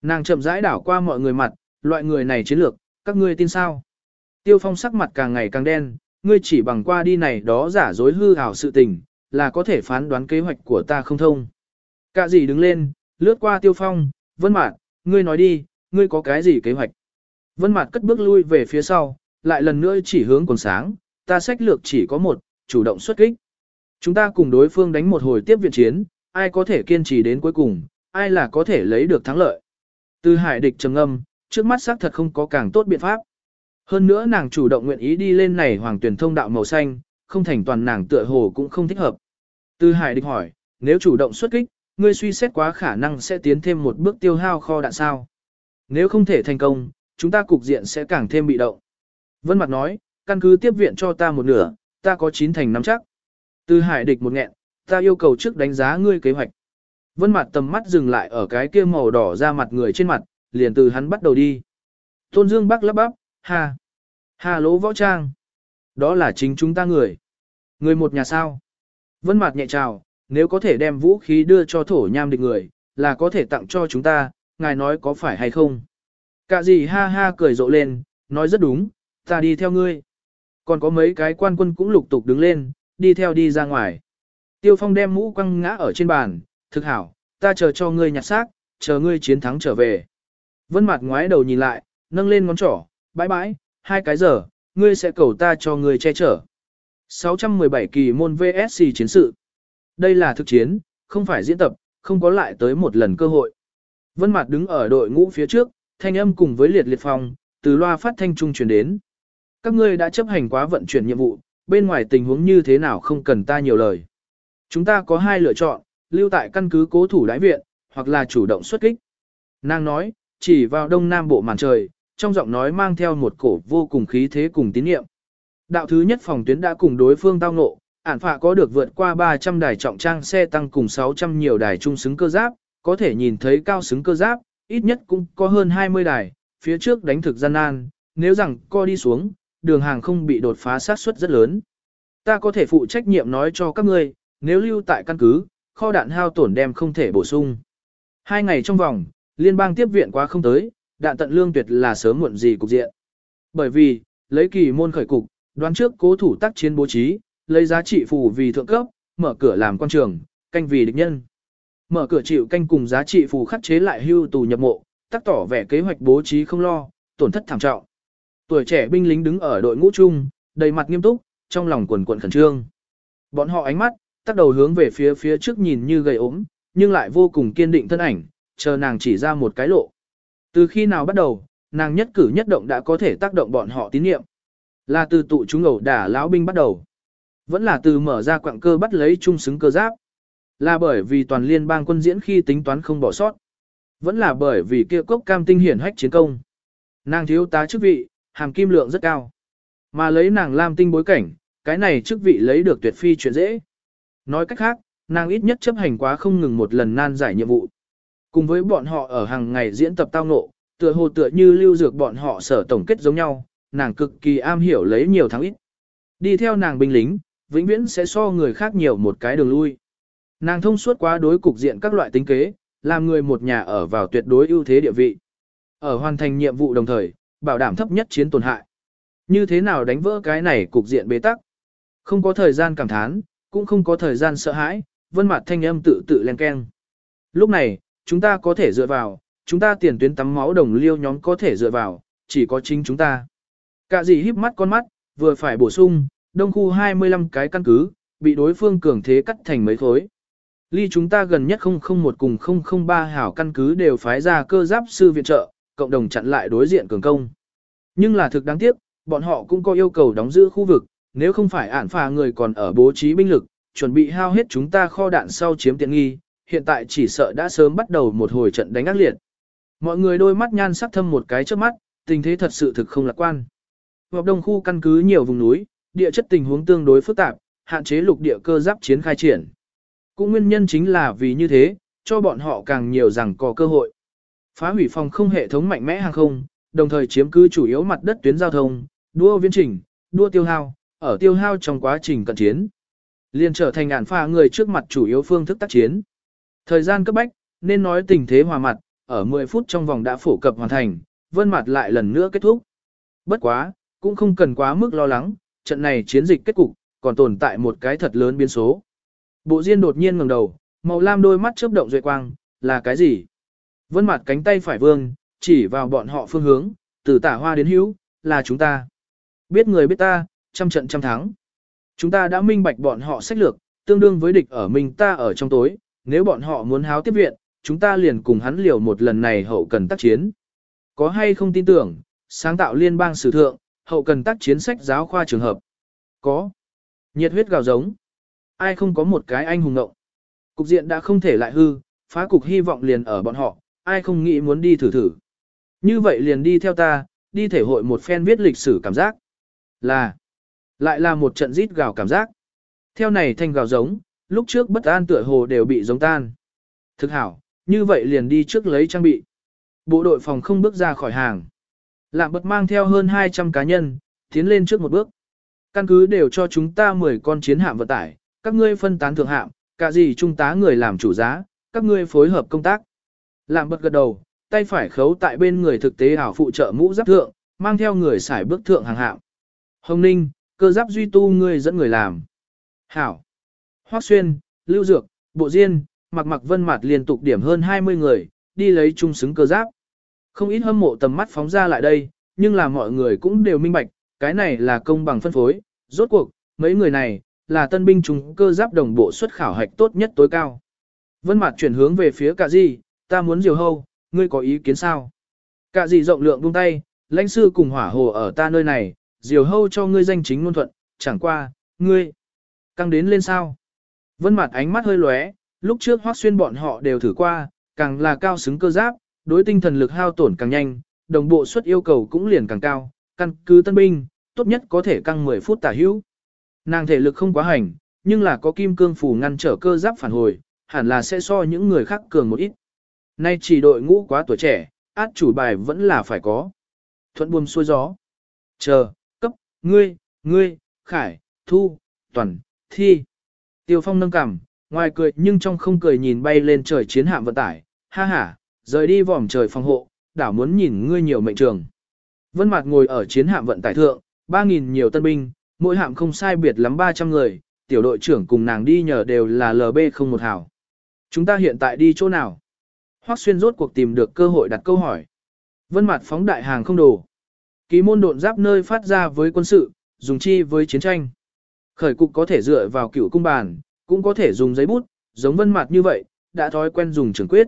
Nàng chậm rãi đảo qua mọi người mặt, loại người này chiến lược, các ngươi tin sao? Tiêu phong sắc mặt càng ngày càng đen, ngươi chỉ bằng qua đi này đó giả dối hư ảo sự tình, là có thể phán đoán kế hoạch của ta không thông. Cả gì đứng lên, lướt qua tiêu phong, vân mạt, ngươi nói đi, ngươi có cái gì kế hoạch? Vân mạt cất bước lui về phía sau, lại lần nữa chỉ hướng quần sáng, ta sách lược chỉ có một, chủ động xuất kích. Chúng ta cùng đối phương đánh một hồi tiếp viện chiến, ai có thể kiên trì đến cuối cùng, ai là có thể lấy được thắng lợi. Từ hải địch trầm âm, trước mắt xác thật không có càng tốt biện pháp. Hơn nữa nàng chủ động nguyện ý đi lên này hoàng tuyển thông đạo màu xanh, không thành toàn nàng tựa hồ cũng không thích hợp. Từ hải địch hỏi, nếu chủ động xuất kích, ngươi suy xét quá khả năng sẽ tiến thêm một bước tiêu hao kho đạn sao. Nếu không thể thành công, chúng ta cục diện sẽ càng thêm bị động. Vân Mặt nói, căn cứ tiếp viện cho ta một nửa, ta có chín thành nắm chắc. Từ hải địch một nghẹn, ta yêu cầu trước đánh giá ngươi kế hoạch. Vân mặt tầm mắt dừng lại ở cái kia màu đỏ ra mặt người trên mặt, liền từ hắn bắt đầu đi. Tôn Dương Bắc lắp bắp, ha, ha lỗ võ trang. Đó là chính chúng ta người. Người một nhà sao. Vân mặt nhẹ chào, nếu có thể đem vũ khí đưa cho thổ nham địch người, là có thể tặng cho chúng ta, ngài nói có phải hay không. Cả gì ha ha cười rộ lên, nói rất đúng, ta đi theo ngươi. Còn có mấy cái quan quân cũng lục tục đứng lên, đi theo đi ra ngoài. Tiêu Phong đem mũ quăng ngã ở trên bàn, thực hảo, ta chờ cho ngươi nhặt xác, chờ ngươi chiến thắng trở về. Vân mặt ngoái đầu nhìn lại, nâng lên ngón trỏ, bãi bãi, hai cái giờ, ngươi sẽ cầu ta cho ngươi che chở. 617 kỳ môn VSC chiến sự. Đây là thực chiến, không phải diễn tập, không có lại tới một lần cơ hội. Vân Mạt đứng ở đội ngũ phía trước, thanh âm cùng với liệt liệt phong, từ loa phát thanh trung truyền đến. Các ngươi đã chấp hành quá vận chuyển nhiệm vụ, bên ngoài tình huống như thế nào không cần ta nhiều lời. Chúng ta có hai lựa chọn, lưu tại căn cứ cố thủ đái viện, hoặc là chủ động xuất kích. Nàng nói, chỉ vào đông nam bộ màn trời, trong giọng nói mang theo một cổ vô cùng khí thế cùng tín nhiệm. Đạo thứ nhất phòng tuyến đã cùng đối phương tao ngộ, ản phạ có được vượt qua 300 đài trọng trang xe tăng cùng 600 nhiều đài trung xứng cơ giáp, có thể nhìn thấy cao xứng cơ giáp, ít nhất cũng có hơn 20 đài, phía trước đánh thực gian nan, nếu rằng co đi xuống, đường hàng không bị đột phá sát suất rất lớn. Ta có thể phụ trách nhiệm nói cho các ngươi, nếu lưu tại căn cứ, kho đạn hao tổn đem không thể bổ sung. Hai ngày trong vòng, liên bang tiếp viện quá không tới, đạn tận lương tuyệt là sớm muộn gì cục diện. Bởi vì, lấy kỳ môn khởi cục, đoán trước cố thủ tác chiến bố trí, lấy giá trị phù vì thượng cấp, mở cửa làm quan trường, canh vì địch nhân. Mở cửa chịu canh cùng giá trị phù khắc chế lại hưu tù nhập mộ, tác tỏ vẻ kế hoạch bố trí không lo, tổn thất thảm trọng. Tuổi trẻ binh lính đứng ở đội ngũ chung, đầy mặt nghiêm túc, trong lòng quần quần khẩn trương. Bọn họ ánh mắt, tắt đầu hướng về phía phía trước nhìn như gầy ốm, nhưng lại vô cùng kiên định thân ảnh, chờ nàng chỉ ra một cái lộ. Từ khi nào bắt đầu, nàng nhất cử nhất động đã có thể tác động bọn họ tín nhiệm. Là từ tụ chúng ẩu đả lão binh bắt đầu. Vẫn là từ mở ra quặng cơ bắt lấy trung xứng cơ giáp. Là bởi vì toàn liên bang quân diễn khi tính toán không bỏ sót. Vẫn là bởi vì kia cốc cam tinh hiển hách chiến công. Nàng thiếu tá chức vị, hàm kim lượng rất cao. Mà lấy nàng làm tinh bối cảnh, cái này chức vị lấy được tuyệt phi chuyện dễ. Nói cách khác, nàng ít nhất chấp hành quá không ngừng một lần nan giải nhiệm vụ. Cùng với bọn họ ở hàng ngày diễn tập tao ngộ, tựa hồ tựa như lưu dược bọn họ sở tổng kết giống nhau, nàng cực kỳ am hiểu lấy nhiều thắng ít. Đi theo nàng binh lính, vĩnh viễn sẽ so người khác nhiều một cái đường lui. Nàng thông suốt quá đối cục diện các loại tính kế, làm người một nhà ở vào tuyệt đối ưu thế địa vị. Ở hoàn thành nhiệm vụ đồng thời, bảo đảm thấp nhất chiến tổn hại. Như thế nào đánh vỡ cái này cục diện bế tắc? Không có thời gian cảm thán, cũng không có thời gian sợ hãi, vân mặt thanh âm tự tự len keng. Lúc này, chúng ta có thể dựa vào, chúng ta tiền tuyến tắm máu đồng liêu nhóm có thể dựa vào, chỉ có chính chúng ta. Cả gì híp mắt con mắt, vừa phải bổ sung, đông khu 25 cái căn cứ, bị đối phương cường thế cắt thành mấy khối. Ly chúng ta gần nhất 001 cùng 003 hảo căn cứ đều phái ra cơ giáp sư viện trợ, cộng đồng chặn lại đối diện cường công. Nhưng là thực đáng tiếc, bọn họ cũng có yêu cầu đóng giữ khu vực, nếu không phải ản phà người còn ở bố trí binh lực, chuẩn bị hao hết chúng ta kho đạn sau chiếm tiện nghi, hiện tại chỉ sợ đã sớm bắt đầu một hồi trận đánh ác liệt. Mọi người đôi mắt nhan sắc thâm một cái trước mắt, tình thế thật sự thực không lạc quan. Hợp đông khu căn cứ nhiều vùng núi, địa chất tình huống tương đối phức tạp, hạn chế lục địa cơ giáp chiến khai triển. Cũng nguyên nhân chính là vì như thế, cho bọn họ càng nhiều rằng có cơ hội. Phá hủy phòng không hệ thống mạnh mẽ hàng không, đồng thời chiếm cứ chủ yếu mặt đất tuyến giao thông, đua viễn trình, đua tiêu hao, ở tiêu hao trong quá trình cận chiến. liền trở thành ản pha người trước mặt chủ yếu phương thức tác chiến. Thời gian cấp bách, nên nói tình thế hòa mặt, ở 10 phút trong vòng đã phổ cập hoàn thành, vân mặt lại lần nữa kết thúc. Bất quá, cũng không cần quá mức lo lắng, trận này chiến dịch kết cục, còn tồn tại một cái thật lớn biến số. Bộ Diên đột nhiên ngẩng đầu, màu lam đôi mắt chớp động duệ quang, là cái gì? Vân mặt cánh tay phải vương, chỉ vào bọn họ phương hướng, từ tả hoa đến hữu, là chúng ta. Biết người biết ta, trăm trận trăm thắng. Chúng ta đã minh bạch bọn họ sách lược, tương đương với địch ở mình ta ở trong tối, nếu bọn họ muốn háo tiếp viện, chúng ta liền cùng hắn liều một lần này hậu cần tác chiến. Có hay không tin tưởng, sáng tạo liên bang sử thượng, hậu cần tác chiến sách giáo khoa trường hợp. Có. Nhiệt huyết gào giống. Ai không có một cái anh hùng ngộng. Cục diện đã không thể lại hư, phá cục hy vọng liền ở bọn họ, ai không nghĩ muốn đi thử thử. Như vậy liền đi theo ta, đi thể hội một phen viết lịch sử cảm giác. Là, lại là một trận rít gào cảm giác. Theo này thanh gào giống, lúc trước bất an tựa hồ đều bị giống tan. Thực hảo, như vậy liền đi trước lấy trang bị. Bộ đội phòng không bước ra khỏi hàng. Lạm bật mang theo hơn 200 cá nhân, tiến lên trước một bước. Căn cứ đều cho chúng ta 10 con chiến hạm vận tải, các ngươi phân tán thượng hạm, cả gì trung tá người làm chủ giá, các ngươi phối hợp công tác làm bật gật đầu, tay phải khấu tại bên người thực tế ảo phụ trợ mũ giáp thượng, mang theo người xài bước thượng hàng hạng. Hồng Ninh, cơ giáp duy tu ngươi dẫn người làm. Hảo. Hoác Xuyên, Lưu Dược, Bộ Diên, mặc mặc vân Mạt liên tục điểm hơn 20 người, đi lấy trung xứng cơ giáp. Không ít hâm mộ tầm mắt phóng ra lại đây, nhưng là mọi người cũng đều minh bạch, cái này là công bằng phân phối, rốt cuộc, mấy người này, là tân binh chúng cơ giáp đồng bộ xuất khảo hạch tốt nhất tối cao. Vân Mạt chuyển hướng về phía cả gì, ta muốn diều hâu, ngươi có ý kiến sao? Cả gì rộng lượng buông tay, lãnh sư cùng hỏa hồ ở ta nơi này, diều hâu cho ngươi danh chính ngôn thuận, chẳng qua, ngươi, căng đến lên sao? Vân mặt ánh mắt hơi lóe, lúc trước hoác xuyên bọn họ đều thử qua, càng là cao xứng cơ giáp, đối tinh thần lực hao tổn càng nhanh, đồng bộ suất yêu cầu cũng liền càng cao, căn cứ tân binh, tốt nhất có thể căng 10 phút tả hữu. Nàng thể lực không quá hành, nhưng là có kim cương phủ ngăn trở cơ giáp phản hồi, hẳn là sẽ so những người khác cường một ít. Nay chỉ đội ngũ quá tuổi trẻ, át chủ bài vẫn là phải có. Thuận buồm xuôi gió. Chờ, cấp, ngươi, ngươi, khải, thu, toàn, thi. Tiêu phong nâng cằm, ngoài cười nhưng trong không cười nhìn bay lên trời chiến hạm vận tải, ha ha, rời đi vòm trời phòng hộ, đảo muốn nhìn ngươi nhiều mệnh trường. Vân Mạt ngồi ở chiến hạm vận tải thượng, 3000 nhiều tân binh, mỗi hạm không sai biệt lắm 300 người, tiểu đội trưởng cùng nàng đi nhờ đều là LB01 hảo. Chúng ta hiện tại đi chỗ nào? Hoắc Xuyên rốt cuộc tìm được cơ hội đặt câu hỏi. Vân Mạt phóng đại hàng không đồ. Ký môn độn giáp nơi phát ra với quân sự, dùng chi với chiến tranh. Khởi cục có thể dựa vào cựu cung bàn, cũng có thể dùng giấy bút, giống vân mặt như vậy, đã thói quen dùng trường quyết.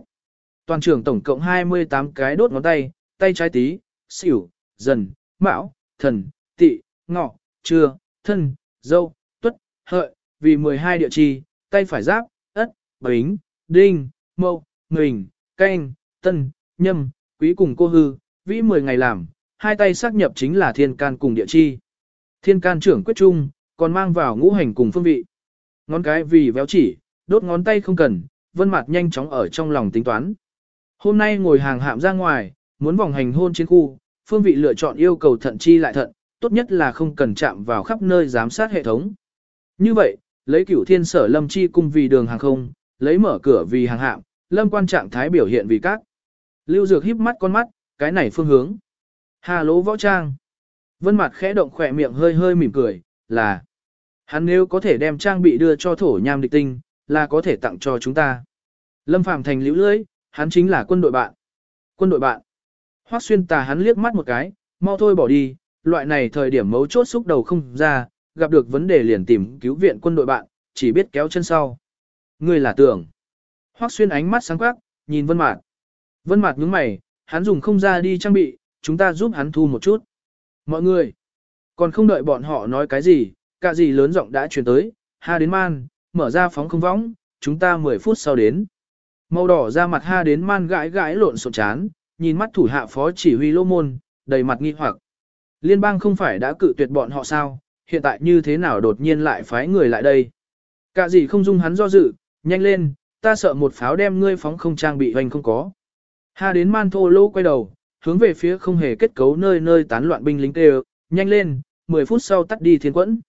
Toàn trường tổng cộng 28 cái đốt ngón tay, tay trái tí, xỉu, dần, mão, thần, tị, ngọ, trưa, thân, dâu, tuất, hợi, vì 12 địa chi, tay phải giáp, ất, bính, đinh, mậu, ngình, canh, tân, nhâm, quý cùng cô hư, vĩ 10 ngày làm, hai tay xác nhập chính là thiên can cùng địa chi. Thiên can trưởng quyết trung, còn mang vào ngũ hành cùng phương vị. Ngón cái vì véo chỉ, đốt ngón tay không cần, vân mặt nhanh chóng ở trong lòng tính toán. Hôm nay ngồi hàng hạm ra ngoài, muốn vòng hành hôn trên khu, phương vị lựa chọn yêu cầu thận chi lại thận, tốt nhất là không cần chạm vào khắp nơi giám sát hệ thống. Như vậy, lấy cửu thiên sở lâm chi cung vì đường hàng không, lấy mở cửa vì hàng hạm, lâm quan trạng thái biểu hiện vì các. Lưu Dược híp mắt con mắt, cái này phương hướng. Hà lỗ võ trang. Vân mặt khẽ động khỏe miệng hơi hơi mỉm cười, là. Hắn nếu có thể đem trang bị đưa cho thổ nham địch tinh, là có thể tặng cho chúng ta. Lâm Phàm thành liễu lưỡi, hắn chính là quân đội bạn. Quân đội bạn. Hoắc xuyên tà hắn liếc mắt một cái, mau thôi bỏ đi, loại này thời điểm mấu chốt xúc đầu không ra, gặp được vấn đề liền tìm cứu viện quân đội bạn, chỉ biết kéo chân sau. Ngươi là tưởng. Hoắc xuyên ánh mắt sáng quắc, nhìn Vân Mạt. Vân Mạt nhướng mày, hắn dùng không ra đi trang bị, chúng ta giúp hắn thu một chút. Mọi người, còn không đợi bọn họ nói cái gì, cả gì lớn giọng đã truyền tới, ha đến man, mở ra phóng không võng, chúng ta 10 phút sau đến. Màu đỏ ra mặt ha đến man gãi gãi lộn xộn chán, nhìn mắt thủ hạ phó chỉ huy lô môn, đầy mặt nghi hoặc. Liên bang không phải đã cự tuyệt bọn họ sao, hiện tại như thế nào đột nhiên lại phái người lại đây. Cả gì không dung hắn do dự, nhanh lên, ta sợ một pháo đem ngươi phóng không trang bị hoành không có. Ha đến man thô lô quay đầu, hướng về phía không hề kết cấu nơi nơi tán loạn binh lính kêu, nhanh lên, 10 phút sau tắt đi thiên quẫn.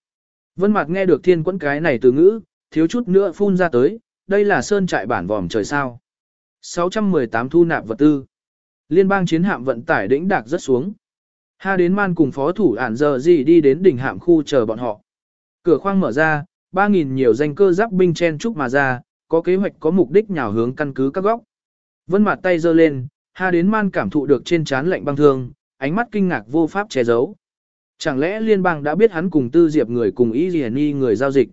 Vân Mạc nghe được thiên quẫn cái này từ ngữ, thiếu chút nữa phun ra tới, đây là sơn trại bản vòm trời sao. 618 thu nạp vật tư. Liên bang chiến hạm vận tải đỉnh đạc rất xuống. Ha đến man cùng phó thủ ản giờ gì đi đến đỉnh hạm khu chờ bọn họ. Cửa khoang mở ra, 3.000 nhiều danh cơ giáp binh chen trúc mà ra, có kế hoạch có mục đích nhào hướng căn cứ các góc. Vân mặt tay giơ lên, ha đến man cảm thụ được trên trán lạnh băng thương, ánh mắt kinh ngạc vô pháp che giấu. Chẳng lẽ liên bang đã biết hắn cùng tư diệp người cùng ý gì người giao dịch?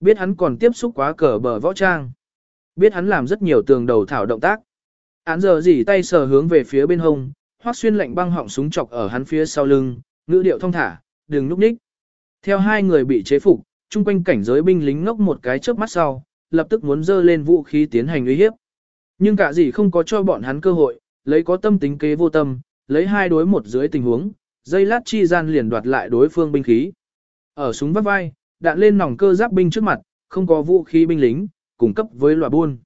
Biết hắn còn tiếp xúc quá cờ bờ võ trang. Biết hắn làm rất nhiều tường đầu thảo động tác. Án giờ dỉ tay sờ hướng về phía bên hông, hoác xuyên lạnh băng họng súng chọc ở hắn phía sau lưng, ngữ điệu thông thả, đừng núp ních. Theo hai người bị chế phục, chung quanh cảnh giới binh lính ngốc một cái trước mắt sau, lập tức muốn dơ lên vũ khí tiến hành uy hiếp. Nhưng cả gì không có cho bọn hắn cơ hội, lấy có tâm tính kế vô tâm, lấy hai đối một dưới tình huống, dây lát chi gian liền đoạt lại đối phương binh khí. Ở súng vắt vai, đạn lên nòng cơ giáp binh trước mặt, không có vũ khí binh lính, cung cấp với loại buôn.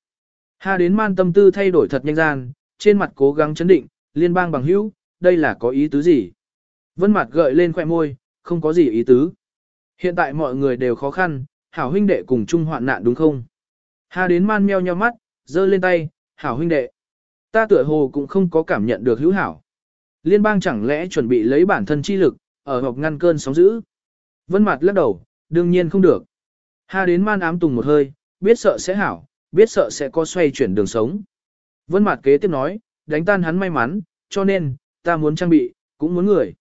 Ha đến man tâm tư thay đổi thật nhanh gian, trên mặt cố gắng chấn định, liên bang bằng hữu, đây là có ý tứ gì? Vân mặt gợi lên khoẻ môi, không có gì ý tứ. Hiện tại mọi người đều khó khăn, hảo huynh đệ cùng chung hoạn nạn đúng không? Ha đến man meo nheo mắt, giơ lên tay, hảo huynh đệ. Ta tựa hồ cũng không có cảm nhận được hữu hảo. Liên bang chẳng lẽ chuẩn bị lấy bản thân chi lực, ở hộp ngăn cơn sóng dữ. Vân mặt lắc đầu, đương nhiên không được. Ha đến man ám tùng một hơi, biết sợ sẽ hảo, biết sợ sẽ có xoay chuyển đường sống. Vân mặt kế tiếp nói, đánh tan hắn may mắn, cho nên, ta muốn trang bị, cũng muốn người.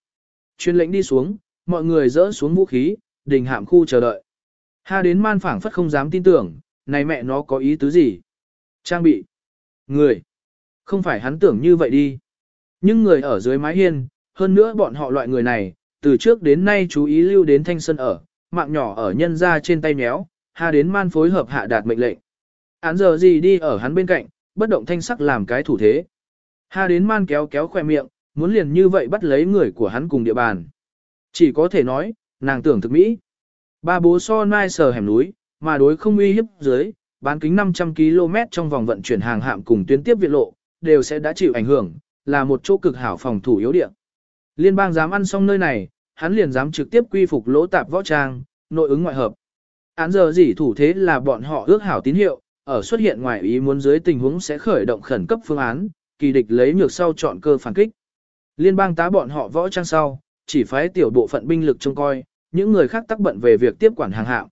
Chuyên lệnh đi xuống, mọi người dỡ xuống vũ khí, đình hạm khu chờ đợi. Ha đến man phảng phất không dám tin tưởng, này mẹ nó có ý tứ gì? Trang bị. Người. Không phải hắn tưởng như vậy đi. Nhưng người ở dưới mái hiên, hơn nữa bọn họ loại người này, từ trước đến nay chú ý lưu đến thanh sân ở, mạng nhỏ ở nhân ra trên tay méo, ha đến man phối hợp hạ đạt mệnh lệnh. Án giờ gì đi ở hắn bên cạnh, bất động thanh sắc làm cái thủ thế. Ha đến man kéo kéo khoe miệng, muốn liền như vậy bắt lấy người của hắn cùng địa bàn. Chỉ có thể nói, nàng tưởng thực mỹ. Ba bố so nai sờ hẻm núi, mà đối không uy hiếp dưới, bán kính 500 km trong vòng vận chuyển hàng hạm cùng tuyến tiếp viện lộ, đều sẽ đã chịu ảnh hưởng, là một chỗ cực hảo phòng thủ yếu địa. Liên bang dám ăn xong nơi này, hắn liền dám trực tiếp quy phục lỗ tạp võ trang, nội ứng ngoại hợp. Án giờ gì thủ thế là bọn họ ước hảo tín hiệu, ở xuất hiện ngoài ý muốn dưới tình huống sẽ khởi động khẩn cấp phương án, kỳ địch lấy nhược sau chọn cơ phản kích. Liên bang tá bọn họ võ trang sau, chỉ phái tiểu bộ phận binh lực trông coi, những người khác tác bận về việc tiếp quản hàng hạng.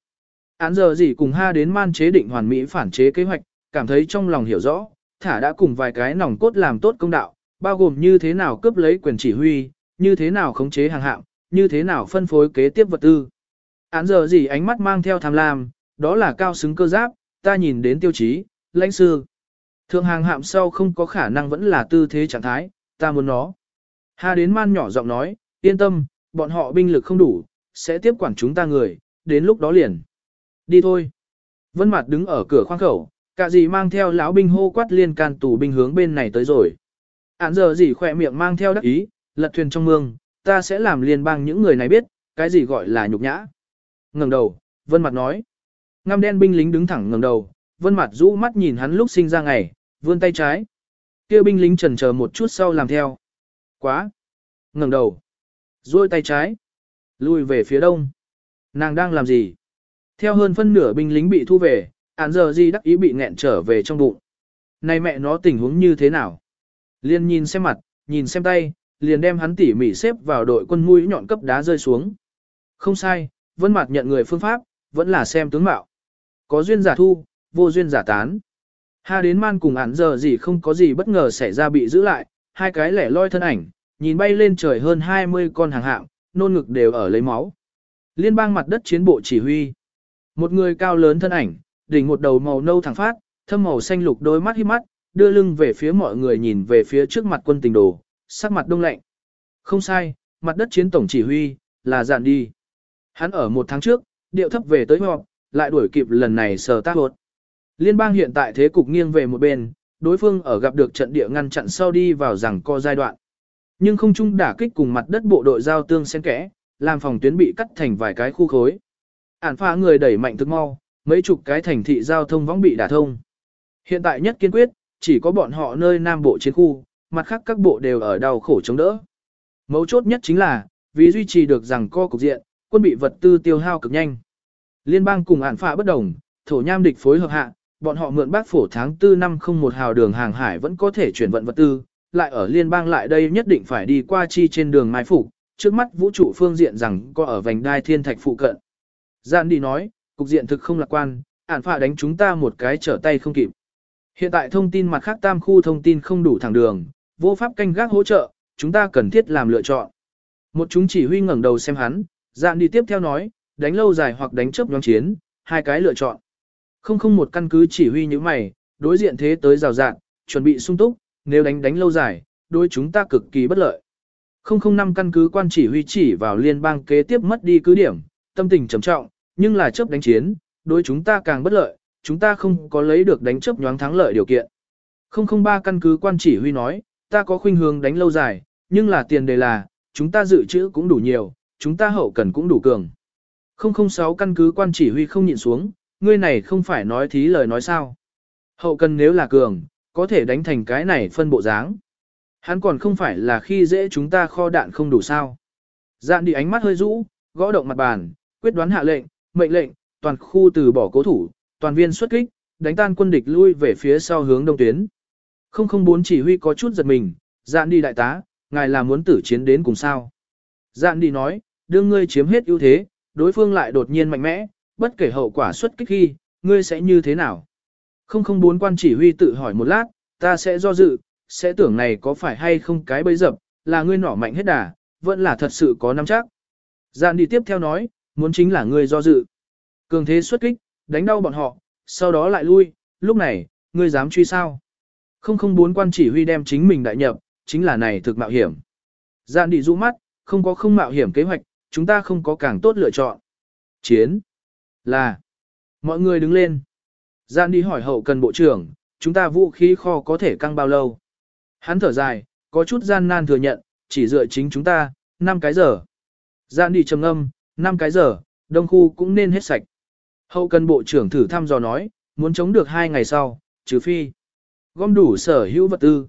Án giờ gì cùng ha đến man chế định hoàn mỹ phản chế kế hoạch, cảm thấy trong lòng hiểu rõ, thả đã cùng vài cái nòng cốt làm tốt công đạo, bao gồm như thế nào cướp lấy quyền chỉ huy, như thế nào khống chế hàng hạng, như thế nào phân phối kế tiếp vật tư. Án giờ gì ánh mắt mang theo tham lam, đó là cao xứng cơ giáp, ta nhìn đến tiêu chí, lãnh sư. Thượng hàng hạm sau không có khả năng vẫn là tư thế trạng thái, ta muốn nó. Hà đến man nhỏ giọng nói, yên tâm, bọn họ binh lực không đủ, sẽ tiếp quản chúng ta người, đến lúc đó liền. Đi thôi. Vân Mạt đứng ở cửa khoang khẩu, cả gì mang theo lão binh hô quát liên can tù binh hướng bên này tới rồi. Án giờ gì khỏe miệng mang theo đắc ý, lật thuyền trong mương, ta sẽ làm liên bang những người này biết, cái gì gọi là nhục nhã. Ngẩng đầu, Vân Mạt nói. Ngăm đen binh lính đứng thẳng ngẩng đầu, Vân Mạt rũ mắt nhìn hắn lúc sinh ra ngày, vươn tay trái. Kia binh lính chần chờ một chút sau làm theo. Quá. Ngẩng đầu. Duỗi tay trái. Lui về phía đông. Nàng đang làm gì? Theo hơn phân nửa binh lính bị thu về, án giờ gì đắc ý bị nghẹn trở về trong bụng. Này mẹ nó tình huống như thế nào? Liên nhìn xem mặt, nhìn xem tay, liền đem hắn tỉ mỉ xếp vào đội quân mũi nhọn cấp đá rơi xuống. Không sai, Vân mặt nhận người phương pháp, vẫn là xem tướng mạo. Có duyên giả thu, vô duyên giả tán. Ha đến man cùng án giờ gì không có gì bất ngờ xảy ra bị giữ lại, hai cái lẻ loi thân ảnh, nhìn bay lên trời hơn 20 con hàng hạng, nôn ngực đều ở lấy máu. Liên bang mặt đất chiến bộ chỉ huy. Một người cao lớn thân ảnh, đỉnh một đầu màu nâu thẳng phát, thâm màu xanh lục đôi mắt híp mắt, đưa lưng về phía mọi người nhìn về phía trước mặt quân tình đồ, sắc mặt đông lạnh. Không sai, mặt đất chiến tổng chỉ huy, là dạn đi. Hắn ở một tháng trước, điệu thấp về tới họp, lại đuổi kịp lần này sờ tác hột. Liên bang hiện tại thế cục nghiêng về một bên, đối phương ở gặp được trận địa ngăn chặn sau đi vào rằng co giai đoạn. Nhưng không chung đả kích cùng mặt đất bộ đội giao tương xen kẽ, làm phòng tuyến bị cắt thành vài cái khu khối. Ản phá người đẩy mạnh thức mau, mấy chục cái thành thị giao thông võng bị đả thông. Hiện tại nhất kiên quyết, chỉ có bọn họ nơi nam bộ chiến khu, mặt khác các bộ đều ở đau khổ chống đỡ. Mấu chốt nhất chính là, vì duy trì được rằng co cục diện, quân bị vật tư tiêu hao cực nhanh. Liên bang cùng ản phạ bất đồng, thổ nham địch phối hợp hạ, bọn họ mượn bác phổ tháng 4 năm không một hào đường hàng hải vẫn có thể chuyển vận vật tư, lại ở liên bang lại đây nhất định phải đi qua chi trên đường mai phủ. trước mắt vũ trụ phương diện rằng có ở vành đai thiên thạch phụ cận. Giản đi nói, cục diện thực không lạc quan, ản phạ đánh chúng ta một cái trở tay không kịp. Hiện tại thông tin mặt khác tam khu thông tin không đủ thẳng đường, vô pháp canh gác hỗ trợ, chúng ta cần thiết làm lựa chọn. Một chúng chỉ huy ngẩng đầu xem hắn, dạn đi tiếp theo nói, đánh lâu dài hoặc đánh chớp nhóm chiến, hai cái lựa chọn. Không không một căn cứ chỉ huy như mày, đối diện thế tới rào rạn, chuẩn bị sung túc, nếu đánh đánh lâu dài, đối chúng ta cực kỳ bất lợi. Không không năm căn cứ quan chỉ huy chỉ vào liên bang kế tiếp mất đi cứ điểm, tâm tình trầm trọng, nhưng là chớp đánh chiến, đối chúng ta càng bất lợi, chúng ta không có lấy được đánh chớp nhoáng thắng lợi điều kiện. 003 căn cứ quan chỉ huy nói, ta có khuynh hướng đánh lâu dài, nhưng là tiền đề là, chúng ta dự trữ cũng đủ nhiều, chúng ta hậu cần cũng đủ cường. 006 căn cứ quan chỉ huy không nhịn xuống, ngươi này không phải nói thí lời nói sao. Hậu cần nếu là cường, có thể đánh thành cái này phân bộ dáng. Hắn còn không phải là khi dễ chúng ta kho đạn không đủ sao. Dạn đi ánh mắt hơi rũ, gõ động mặt bàn, quyết đoán hạ lệnh, mệnh lệnh, toàn khu từ bỏ cố thủ, toàn viên xuất kích, đánh tan quân địch lui về phía sau hướng đông tuyến. 004 chỉ huy có chút giật mình, dạn đi đại tá, ngài là muốn tử chiến đến cùng sao. Dạn đi nói, đương ngươi chiếm hết ưu thế, đối phương lại đột nhiên mạnh mẽ, bất kể hậu quả xuất kích khi, ngươi sẽ như thế nào. 004 quan chỉ huy tự hỏi một lát, ta sẽ do dự, sẽ tưởng này có phải hay không cái bấy dập, là ngươi nỏ mạnh hết đà, vẫn là thật sự có nắm chắc. Dạn đi tiếp theo nói, muốn chính là ngươi do dự. Cường thế xuất kích, đánh đau bọn họ, sau đó lại lui, lúc này, ngươi dám truy sao? Không không bốn quan chỉ huy đem chính mình đại nhập, chính là này thực mạo hiểm. Giàn đi rũ mắt, không có không mạo hiểm kế hoạch, chúng ta không có càng tốt lựa chọn. Chiến. Là. Mọi người đứng lên. Giàn đi hỏi hậu cần bộ trưởng, chúng ta vũ khí kho có thể căng bao lâu? Hắn thở dài, có chút gian nan thừa nhận, chỉ dựa chính chúng ta, 5 cái giờ. Giàn đi trầm âm, 5 cái giờ, đông khu cũng nên hết sạch. Hậu cần bộ trưởng thử thăm dò nói, muốn chống được hai ngày sau, trừ phi. Gom đủ sở hữu vật tư.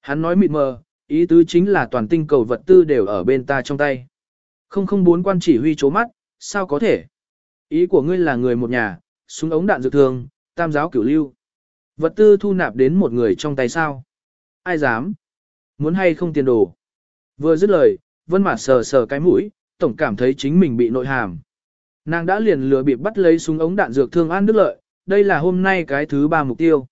Hắn nói mịt mờ, ý tứ chính là toàn tinh cầu vật tư đều ở bên ta trong tay. Không không bốn quan chỉ huy chố mắt, sao có thể? Ý của ngươi là người một nhà, súng ống đạn dược thường, tam giáo cửu lưu. Vật tư thu nạp đến một người trong tay sao? Ai dám? Muốn hay không tiền đồ? Vừa dứt lời, vân mạt sờ sờ cái mũi, tổng cảm thấy chính mình bị nội hàm. Nàng đã liền lừa bị bắt lấy súng ống đạn dược thương an đức lợi, đây là hôm nay cái thứ ba mục tiêu.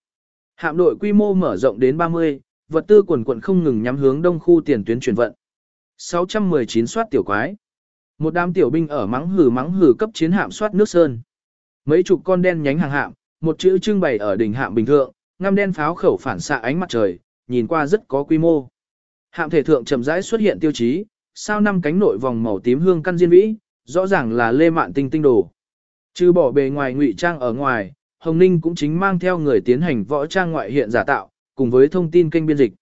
Hạm đội quy mô mở rộng đến 30, vật tư quần quận không ngừng nhắm hướng đông khu tiền tuyến chuyển vận. 619 soát tiểu quái. Một đám tiểu binh ở mắng hử mắng hử cấp chiến hạm soát nước sơn. Mấy chục con đen nhánh hàng hạm, một chữ trưng bày ở đỉnh hạm bình thượng, ngăm đen pháo khẩu phản xạ ánh mặt trời, nhìn qua rất có quy mô. Hạm thể thượng chậm rãi xuất hiện tiêu chí, sao năm cánh nội vòng màu tím hương căn diên vĩ, rõ ràng là lê mạn tinh tinh đồ. Trừ bỏ bề ngoài ngụy trang ở ngoài, Hồng Ninh cũng chính mang theo người tiến hành võ trang ngoại hiện giả tạo, cùng với thông tin kênh biên dịch.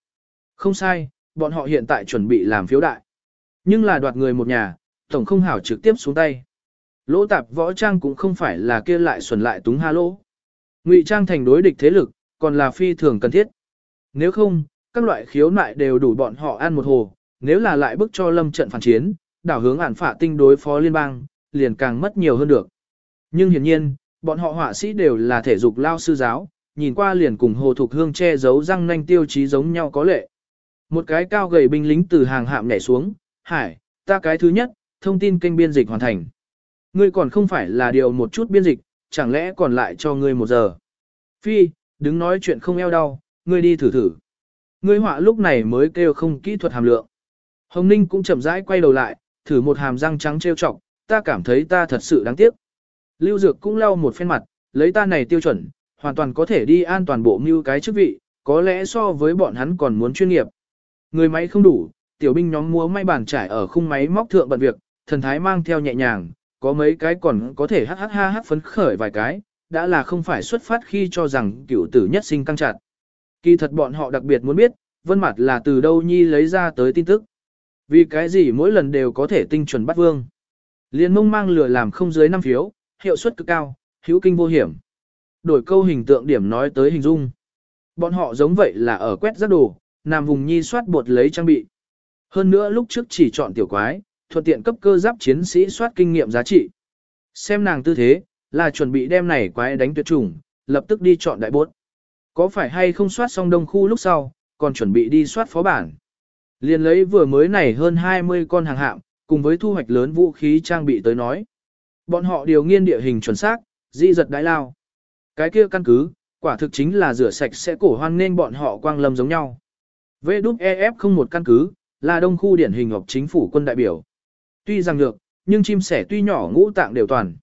Không sai, bọn họ hiện tại chuẩn bị làm phiếu đại. Nhưng là đoạt người một nhà, tổng không hảo trực tiếp xuống tay. Lỗ tạp võ trang cũng không phải là kia lại xuẩn lại túng ha lỗ. Ngụy trang thành đối địch thế lực, còn là phi thường cần thiết. Nếu không, các loại khiếu nại đều đủ bọn họ ăn một hồ, nếu là lại bức cho lâm trận phản chiến, đảo hướng ản phạ tinh đối phó liên bang, liền càng mất nhiều hơn được. Nhưng hiển nhiên, bọn họ họa sĩ đều là thể dục lao sư giáo, nhìn qua liền cùng hồ thục hương che giấu răng nanh tiêu chí giống nhau có lệ. Một cái cao gầy binh lính từ hàng hạm nhảy xuống, hải, ta cái thứ nhất, thông tin kênh biên dịch hoàn thành. Ngươi còn không phải là điều một chút biên dịch, chẳng lẽ còn lại cho ngươi một giờ. Phi, đứng nói chuyện không eo đau, ngươi đi thử thử. Ngươi họa lúc này mới kêu không kỹ thuật hàm lượng. Hồng Ninh cũng chậm rãi quay đầu lại, thử một hàm răng trắng trêu chọc, ta cảm thấy ta thật sự đáng tiếc. Lưu Dược cũng lau một phen mặt, lấy ta này tiêu chuẩn, hoàn toàn có thể đi an toàn bộ mưu cái chức vị, có lẽ so với bọn hắn còn muốn chuyên nghiệp. Người máy không đủ, tiểu binh nhóm múa may bàn trải ở khung máy móc thượng bận việc, thần thái mang theo nhẹ nhàng, có mấy cái còn có thể hát hát ha hát phấn khởi vài cái, đã là không phải xuất phát khi cho rằng cựu tử nhất sinh căng chặt. Kỳ thật bọn họ đặc biệt muốn biết, vân mặt là từ đâu nhi lấy ra tới tin tức. Vì cái gì mỗi lần đều có thể tinh chuẩn bắt vương. Liên mông mang lửa làm không dưới 5 phiếu, hiệu suất cực cao, hữu kinh vô hiểm. Đổi câu hình tượng điểm nói tới hình dung. Bọn họ giống vậy là ở quét rác đồ, nằm vùng nhi soát bột lấy trang bị. Hơn nữa lúc trước chỉ chọn tiểu quái, thuận tiện cấp cơ giáp chiến sĩ soát kinh nghiệm giá trị. Xem nàng tư thế, là chuẩn bị đem này quái đánh tuyệt chủng, lập tức đi chọn đại bốt. Có phải hay không soát xong đông khu lúc sau, còn chuẩn bị đi soát phó bản. Liên lấy vừa mới này hơn 20 con hàng hạm, cùng với thu hoạch lớn vũ khí trang bị tới nói. Bọn họ điều nghiên địa hình chuẩn xác, di giật đái lao. Cái kia căn cứ, quả thực chính là rửa sạch sẽ cổ hoan nên bọn họ quang lâm giống nhau. VWEF không một căn cứ, là đông khu điển hình học chính phủ quân đại biểu. Tuy rằng được, nhưng chim sẻ tuy nhỏ ngũ tạng đều toàn.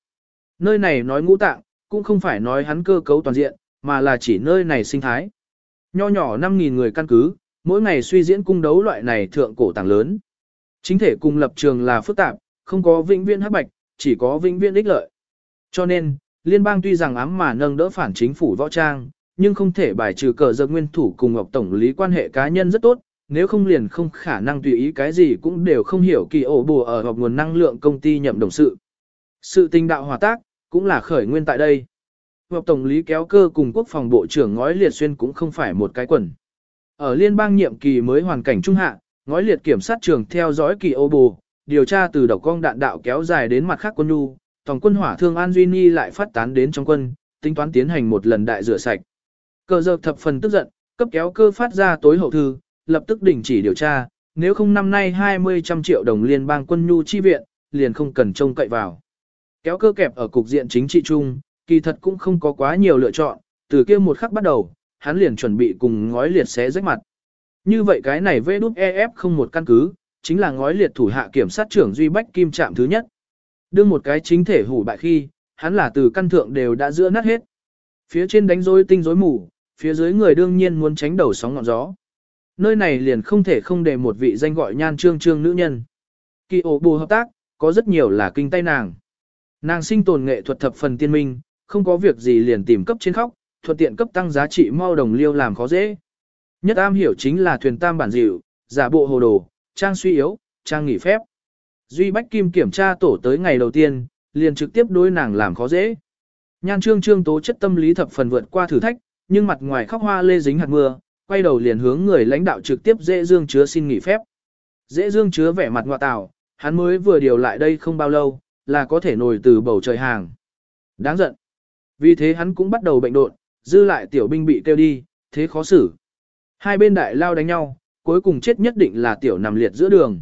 Nơi này nói ngũ tạng, cũng không phải nói hắn cơ cấu toàn diện, mà là chỉ nơi này sinh thái. Nho nhỏ 5.000 người căn cứ, mỗi ngày suy diễn cung đấu loại này thượng cổ tàng lớn. Chính thể cùng lập trường là phức tạp, không có vĩnh viễn hắc bạch, chỉ có vĩnh viễn ích lợi. Cho nên, liên bang tuy rằng ám mà nâng đỡ phản chính phủ võ trang, nhưng không thể bài trừ cờ giật nguyên thủ cùng Ngọc Tổng lý quan hệ cá nhân rất tốt, nếu không liền không khả năng tùy ý cái gì cũng đều không hiểu kỳ ổ bùa ở hoặc nguồn năng lượng công ty nhậm đồng sự. Sự tình đạo hòa tác, cũng là khởi nguyên tại đây. Ngọc Tổng lý kéo cơ cùng quốc phòng bộ trưởng ngói liệt xuyên cũng không phải một cái quần. Ở liên bang nhiệm kỳ mới hoàn cảnh trung hạ, ngói liệt kiểm sát trường theo dõi kỳ ô bù, điều tra từ độc cong đạn đạo kéo dài đến mặt khác quân nhu, tổng quân hỏa thương An Duy Ni lại phát tán đến trong quân, tính toán tiến hành một lần đại rửa sạch. Cờ dợp thập phần tức giận, cấp kéo cơ phát ra tối hậu thư, lập tức đình chỉ điều tra, nếu không năm nay 20 trăm triệu đồng liên bang quân nhu chi viện, liền không cần trông cậy vào. Kéo cơ kẹp ở cục diện chính trị chung, kỳ thật cũng không có quá nhiều lựa chọn, từ kia một khắc bắt đầu, hắn liền chuẩn bị cùng ngói liệt xé rách mặt. Như vậy cái này vê đút EF không một căn cứ, chính là ngói liệt thủ hạ kiểm sát trưởng Duy Bách Kim Trạm thứ nhất. Đương một cái chính thể hủ bại khi, hắn là từ căn thượng đều đã giữa nát hết. Phía trên đánh rối tinh rối mù, phía dưới người đương nhiên muốn tránh đầu sóng ngọn gió. Nơi này liền không thể không để một vị danh gọi nhan trương trương nữ nhân. Kỳ ổ bù hợp tác, có rất nhiều là kinh tay nàng. Nàng sinh tồn nghệ thuật thập phần tiên minh, không có việc gì liền tìm cấp trên khóc, thuận tiện cấp tăng giá trị mau đồng liêu làm khó dễ. Nhất am hiểu chính là thuyền tam bản dịu, giả bộ hồ đồ, trang suy yếu, trang nghỉ phép. Duy Bách Kim kiểm tra tổ tới ngày đầu tiên, liền trực tiếp đối nàng làm khó dễ. Nhan trương trương tố chất tâm lý thập phần vượt qua thử thách, nhưng mặt ngoài khóc hoa lê dính hạt mưa, quay đầu liền hướng người lãnh đạo trực tiếp dễ dương chứa xin nghỉ phép. Dễ dương chứa vẻ mặt ngoại tảo, hắn mới vừa điều lại đây không bao lâu, là có thể nổi từ bầu trời hàng. Đáng giận. Vì thế hắn cũng bắt đầu bệnh đột dư lại tiểu binh bị kêu đi, thế khó xử. Hai bên đại lao đánh nhau, cuối cùng chết nhất định là tiểu nằm liệt giữa đường.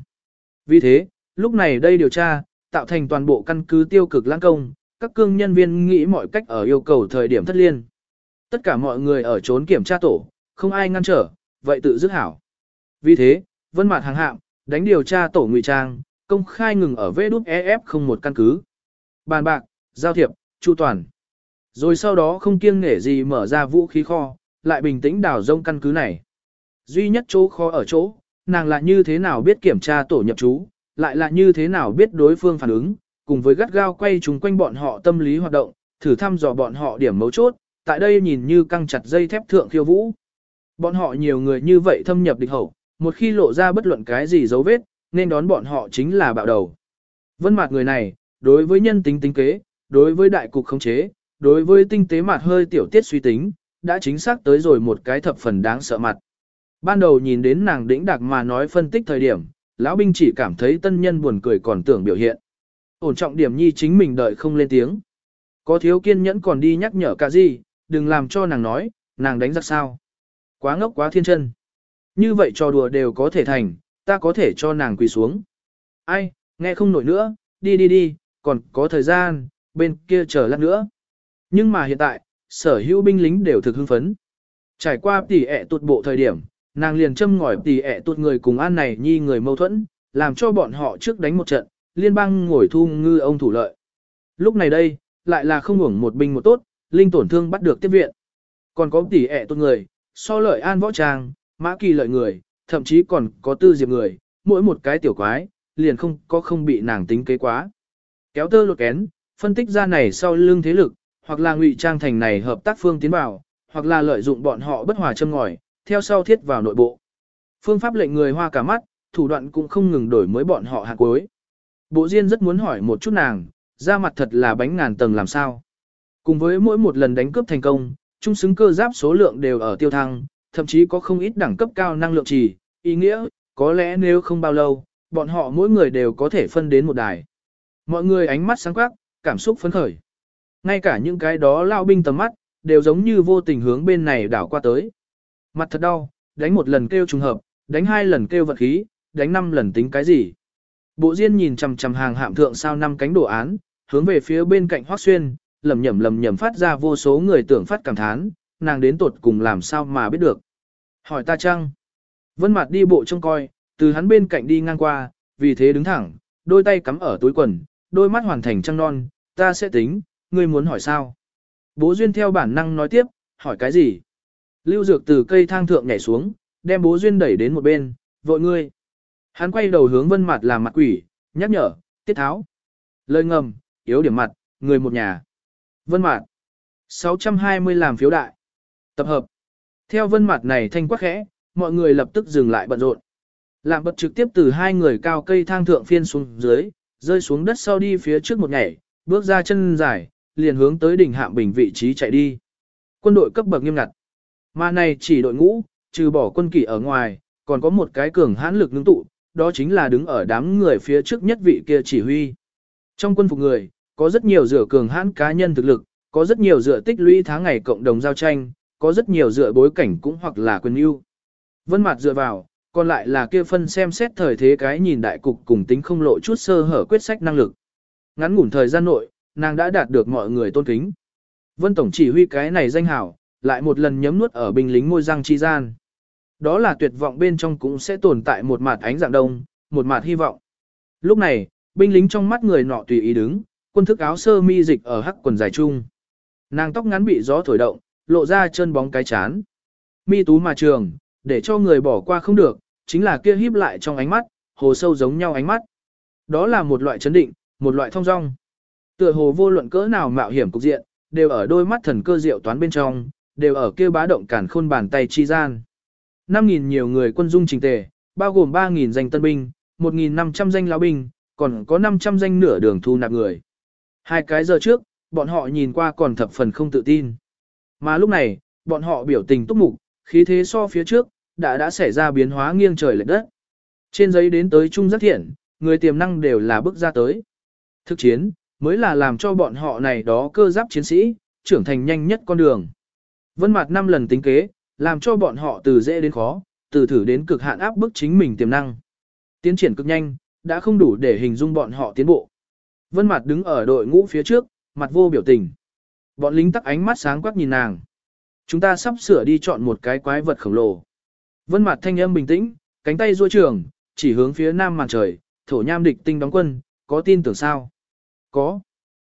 Vì thế, lúc này đây điều tra, tạo thành toàn bộ căn cứ tiêu cực lãng công, các cương nhân viên nghĩ mọi cách ở yêu cầu thời điểm thất liên. Tất cả mọi người ở trốn kiểm tra tổ, không ai ngăn trở, vậy tự dứt hảo. Vì thế, vân mặt hàng hạm, đánh điều tra tổ ngụy trang, công khai ngừng ở VFF không một căn cứ. Bàn bạc, giao thiệp, chu toàn. Rồi sau đó không kiêng nể gì mở ra vũ khí kho, lại bình tĩnh đào rông căn cứ này. Duy nhất chỗ khó ở chỗ, nàng là như thế nào biết kiểm tra tổ nhập trú, lại là như thế nào biết đối phương phản ứng, cùng với gắt gao quay chúng quanh bọn họ tâm lý hoạt động, thử thăm dò bọn họ điểm mấu chốt, tại đây nhìn như căng chặt dây thép thượng khiêu vũ. Bọn họ nhiều người như vậy thâm nhập địch hậu, một khi lộ ra bất luận cái gì dấu vết, nên đón bọn họ chính là bạo đầu. Vân mặt người này, đối với nhân tính tính kế, đối với đại cục khống chế, đối với tinh tế mặt hơi tiểu tiết suy tính, đã chính xác tới rồi một cái thập phần đáng sợ mặt. Ban đầu nhìn đến nàng đĩnh đạc mà nói phân tích thời điểm, lão binh chỉ cảm thấy tân nhân buồn cười còn tưởng biểu hiện. Ổn trọng điểm nhi chính mình đợi không lên tiếng. Có thiếu kiên nhẫn còn đi nhắc nhở cả gì, đừng làm cho nàng nói, nàng đánh giặc sao. Quá ngốc quá thiên chân. Như vậy trò đùa đều có thể thành, ta có thể cho nàng quỳ xuống. Ai, nghe không nổi nữa, đi đi đi, còn có thời gian, bên kia chờ lát nữa. Nhưng mà hiện tại, sở hữu binh lính đều thực hưng phấn. Trải qua tỉ ẹ tụt bộ thời điểm, nàng liền châm ngòi tỉ ẹ tụt người cùng an này nhi người mâu thuẫn, làm cho bọn họ trước đánh một trận, liên bang ngồi thu ngư ông thủ lợi. Lúc này đây, lại là không hưởng một binh một tốt, linh tổn thương bắt được tiếp viện. Còn có tỉ ẹ tụt người, so lợi an võ trang, mã kỳ lợi người, thậm chí còn có tư diệp người, mỗi một cái tiểu quái, liền không có không bị nàng tính kế quá. Kéo tơ lột kén, phân tích ra này sau lưng thế lực, hoặc là ngụy trang thành này hợp tác phương tiến vào, hoặc là lợi dụng bọn họ bất hòa châm ngòi, theo sau thiết vào nội bộ. Phương pháp lệnh người hoa cả mắt, thủ đoạn cũng không ngừng đổi mới bọn họ hạ cuối. Bộ Diên rất muốn hỏi một chút nàng, ra mặt thật là bánh ngàn tầng làm sao. Cùng với mỗi một lần đánh cướp thành công, trung xứng cơ giáp số lượng đều ở tiêu thăng, thậm chí có không ít đẳng cấp cao năng lượng trì, ý nghĩa, có lẽ nếu không bao lâu, bọn họ mỗi người đều có thể phân đến một đài. Mọi người ánh mắt sáng quắc, cảm xúc phấn khởi. Ngay cả những cái đó lao binh tầm mắt, đều giống như vô tình hướng bên này đảo qua tới. Mặt thật đau, đánh một lần kêu trùng hợp, đánh hai lần kêu vật khí, đánh năm lần tính cái gì. Bộ Diên nhìn chằm chằm hàng hạm thượng sao năm cánh đồ án, hướng về phía bên cạnh Hoắc Xuyên, lẩm nhẩm lẩm nhẩm phát ra vô số người tưởng phát cảm thán, nàng đến tột cùng làm sao mà biết được. Hỏi ta chăng? Vân Mạt đi bộ trông coi, từ hắn bên cạnh đi ngang qua, vì thế đứng thẳng, đôi tay cắm ở túi quần, đôi mắt hoàn thành trăng non, ta sẽ tính, ngươi muốn hỏi sao? Bố Duyên theo bản năng nói tiếp, hỏi cái gì? Lưu Dược từ cây thang thượng nhảy xuống, đem Bố Duyên đẩy đến một bên, vội ngươi. Hắn quay đầu hướng Vân mặt làm mặt quỷ, nhắc nhở, tiết tháo. Lời ngầm, yếu điểm mặt, người một nhà. Vân mặt. 620 làm phiếu đại. Tập hợp. Theo Vân mặt này thanh quắc khẽ, mọi người lập tức dừng lại bận rộn. Làm bật trực tiếp từ hai người cao cây thang thượng phiên xuống dưới, rơi xuống đất sau đi phía trước một nhảy, bước ra chân dài, liền hướng tới đỉnh hạm bình vị trí chạy đi. Quân đội cấp bậc nghiêm ngặt. Mà này chỉ đội ngũ, trừ bỏ quân kỷ ở ngoài, còn có một cái cường hãn lực nương tụ, đó chính là đứng ở đám người phía trước nhất vị kia chỉ huy. Trong quân phục người, có rất nhiều dựa cường hãn cá nhân thực lực, có rất nhiều dựa tích lũy tháng ngày cộng đồng giao tranh, có rất nhiều dựa bối cảnh cũng hoặc là quyền ưu. Vân Mạt dựa vào, còn lại là kia phân xem xét thời thế cái nhìn đại cục cùng tính không lộ chút sơ hở quyết sách năng lực. Ngắn ngủn thời gian nội, nàng đã đạt được mọi người tôn kính. Vân Tổng chỉ huy cái này danh hảo, lại một lần nhấm nuốt ở binh lính môi răng chi gian. Đó là tuyệt vọng bên trong cũng sẽ tồn tại một mặt ánh dạng đông, một mặt hy vọng. Lúc này, binh lính trong mắt người nọ tùy ý đứng, quân thức áo sơ mi dịch ở hắc quần dài chung. Nàng tóc ngắn bị gió thổi động, lộ ra chân bóng cái chán. Mi tú mà trường, để cho người bỏ qua không được, chính là kia híp lại trong ánh mắt, hồ sâu giống nhau ánh mắt. Đó là một loại chấn định, một loại thông dong. Tựa hồ vô luận cỡ nào mạo hiểm cục diện, đều ở đôi mắt thần cơ diệu toán bên trong, đều ở kia bá động cản khôn bàn tay chi gian. 5.000 nhiều người quân dung trình tề, bao gồm 3.000 danh tân binh, 1.500 danh lão binh, còn có 500 danh nửa đường thu nạp người. Hai cái giờ trước, bọn họ nhìn qua còn thập phần không tự tin. Mà lúc này, bọn họ biểu tình túc mục, khí thế so phía trước, đã đã xảy ra biến hóa nghiêng trời lệch đất. Trên giấy đến tới trung rất thiện, người tiềm năng đều là bước ra tới. Thực chiến, mới là làm cho bọn họ này đó cơ giáp chiến sĩ, trưởng thành nhanh nhất con đường. Vân mặt năm lần tính kế, làm cho bọn họ từ dễ đến khó, từ thử đến cực hạn áp bức chính mình tiềm năng. Tiến triển cực nhanh, đã không đủ để hình dung bọn họ tiến bộ. Vân mặt đứng ở đội ngũ phía trước, mặt vô biểu tình. Bọn lính tắc ánh mắt sáng quắc nhìn nàng. Chúng ta sắp sửa đi chọn một cái quái vật khổng lồ. Vân mặt thanh âm bình tĩnh, cánh tay duỗi trường, chỉ hướng phía nam màn trời, thổ nham địch tinh đóng quân, có tin tưởng sao? Có.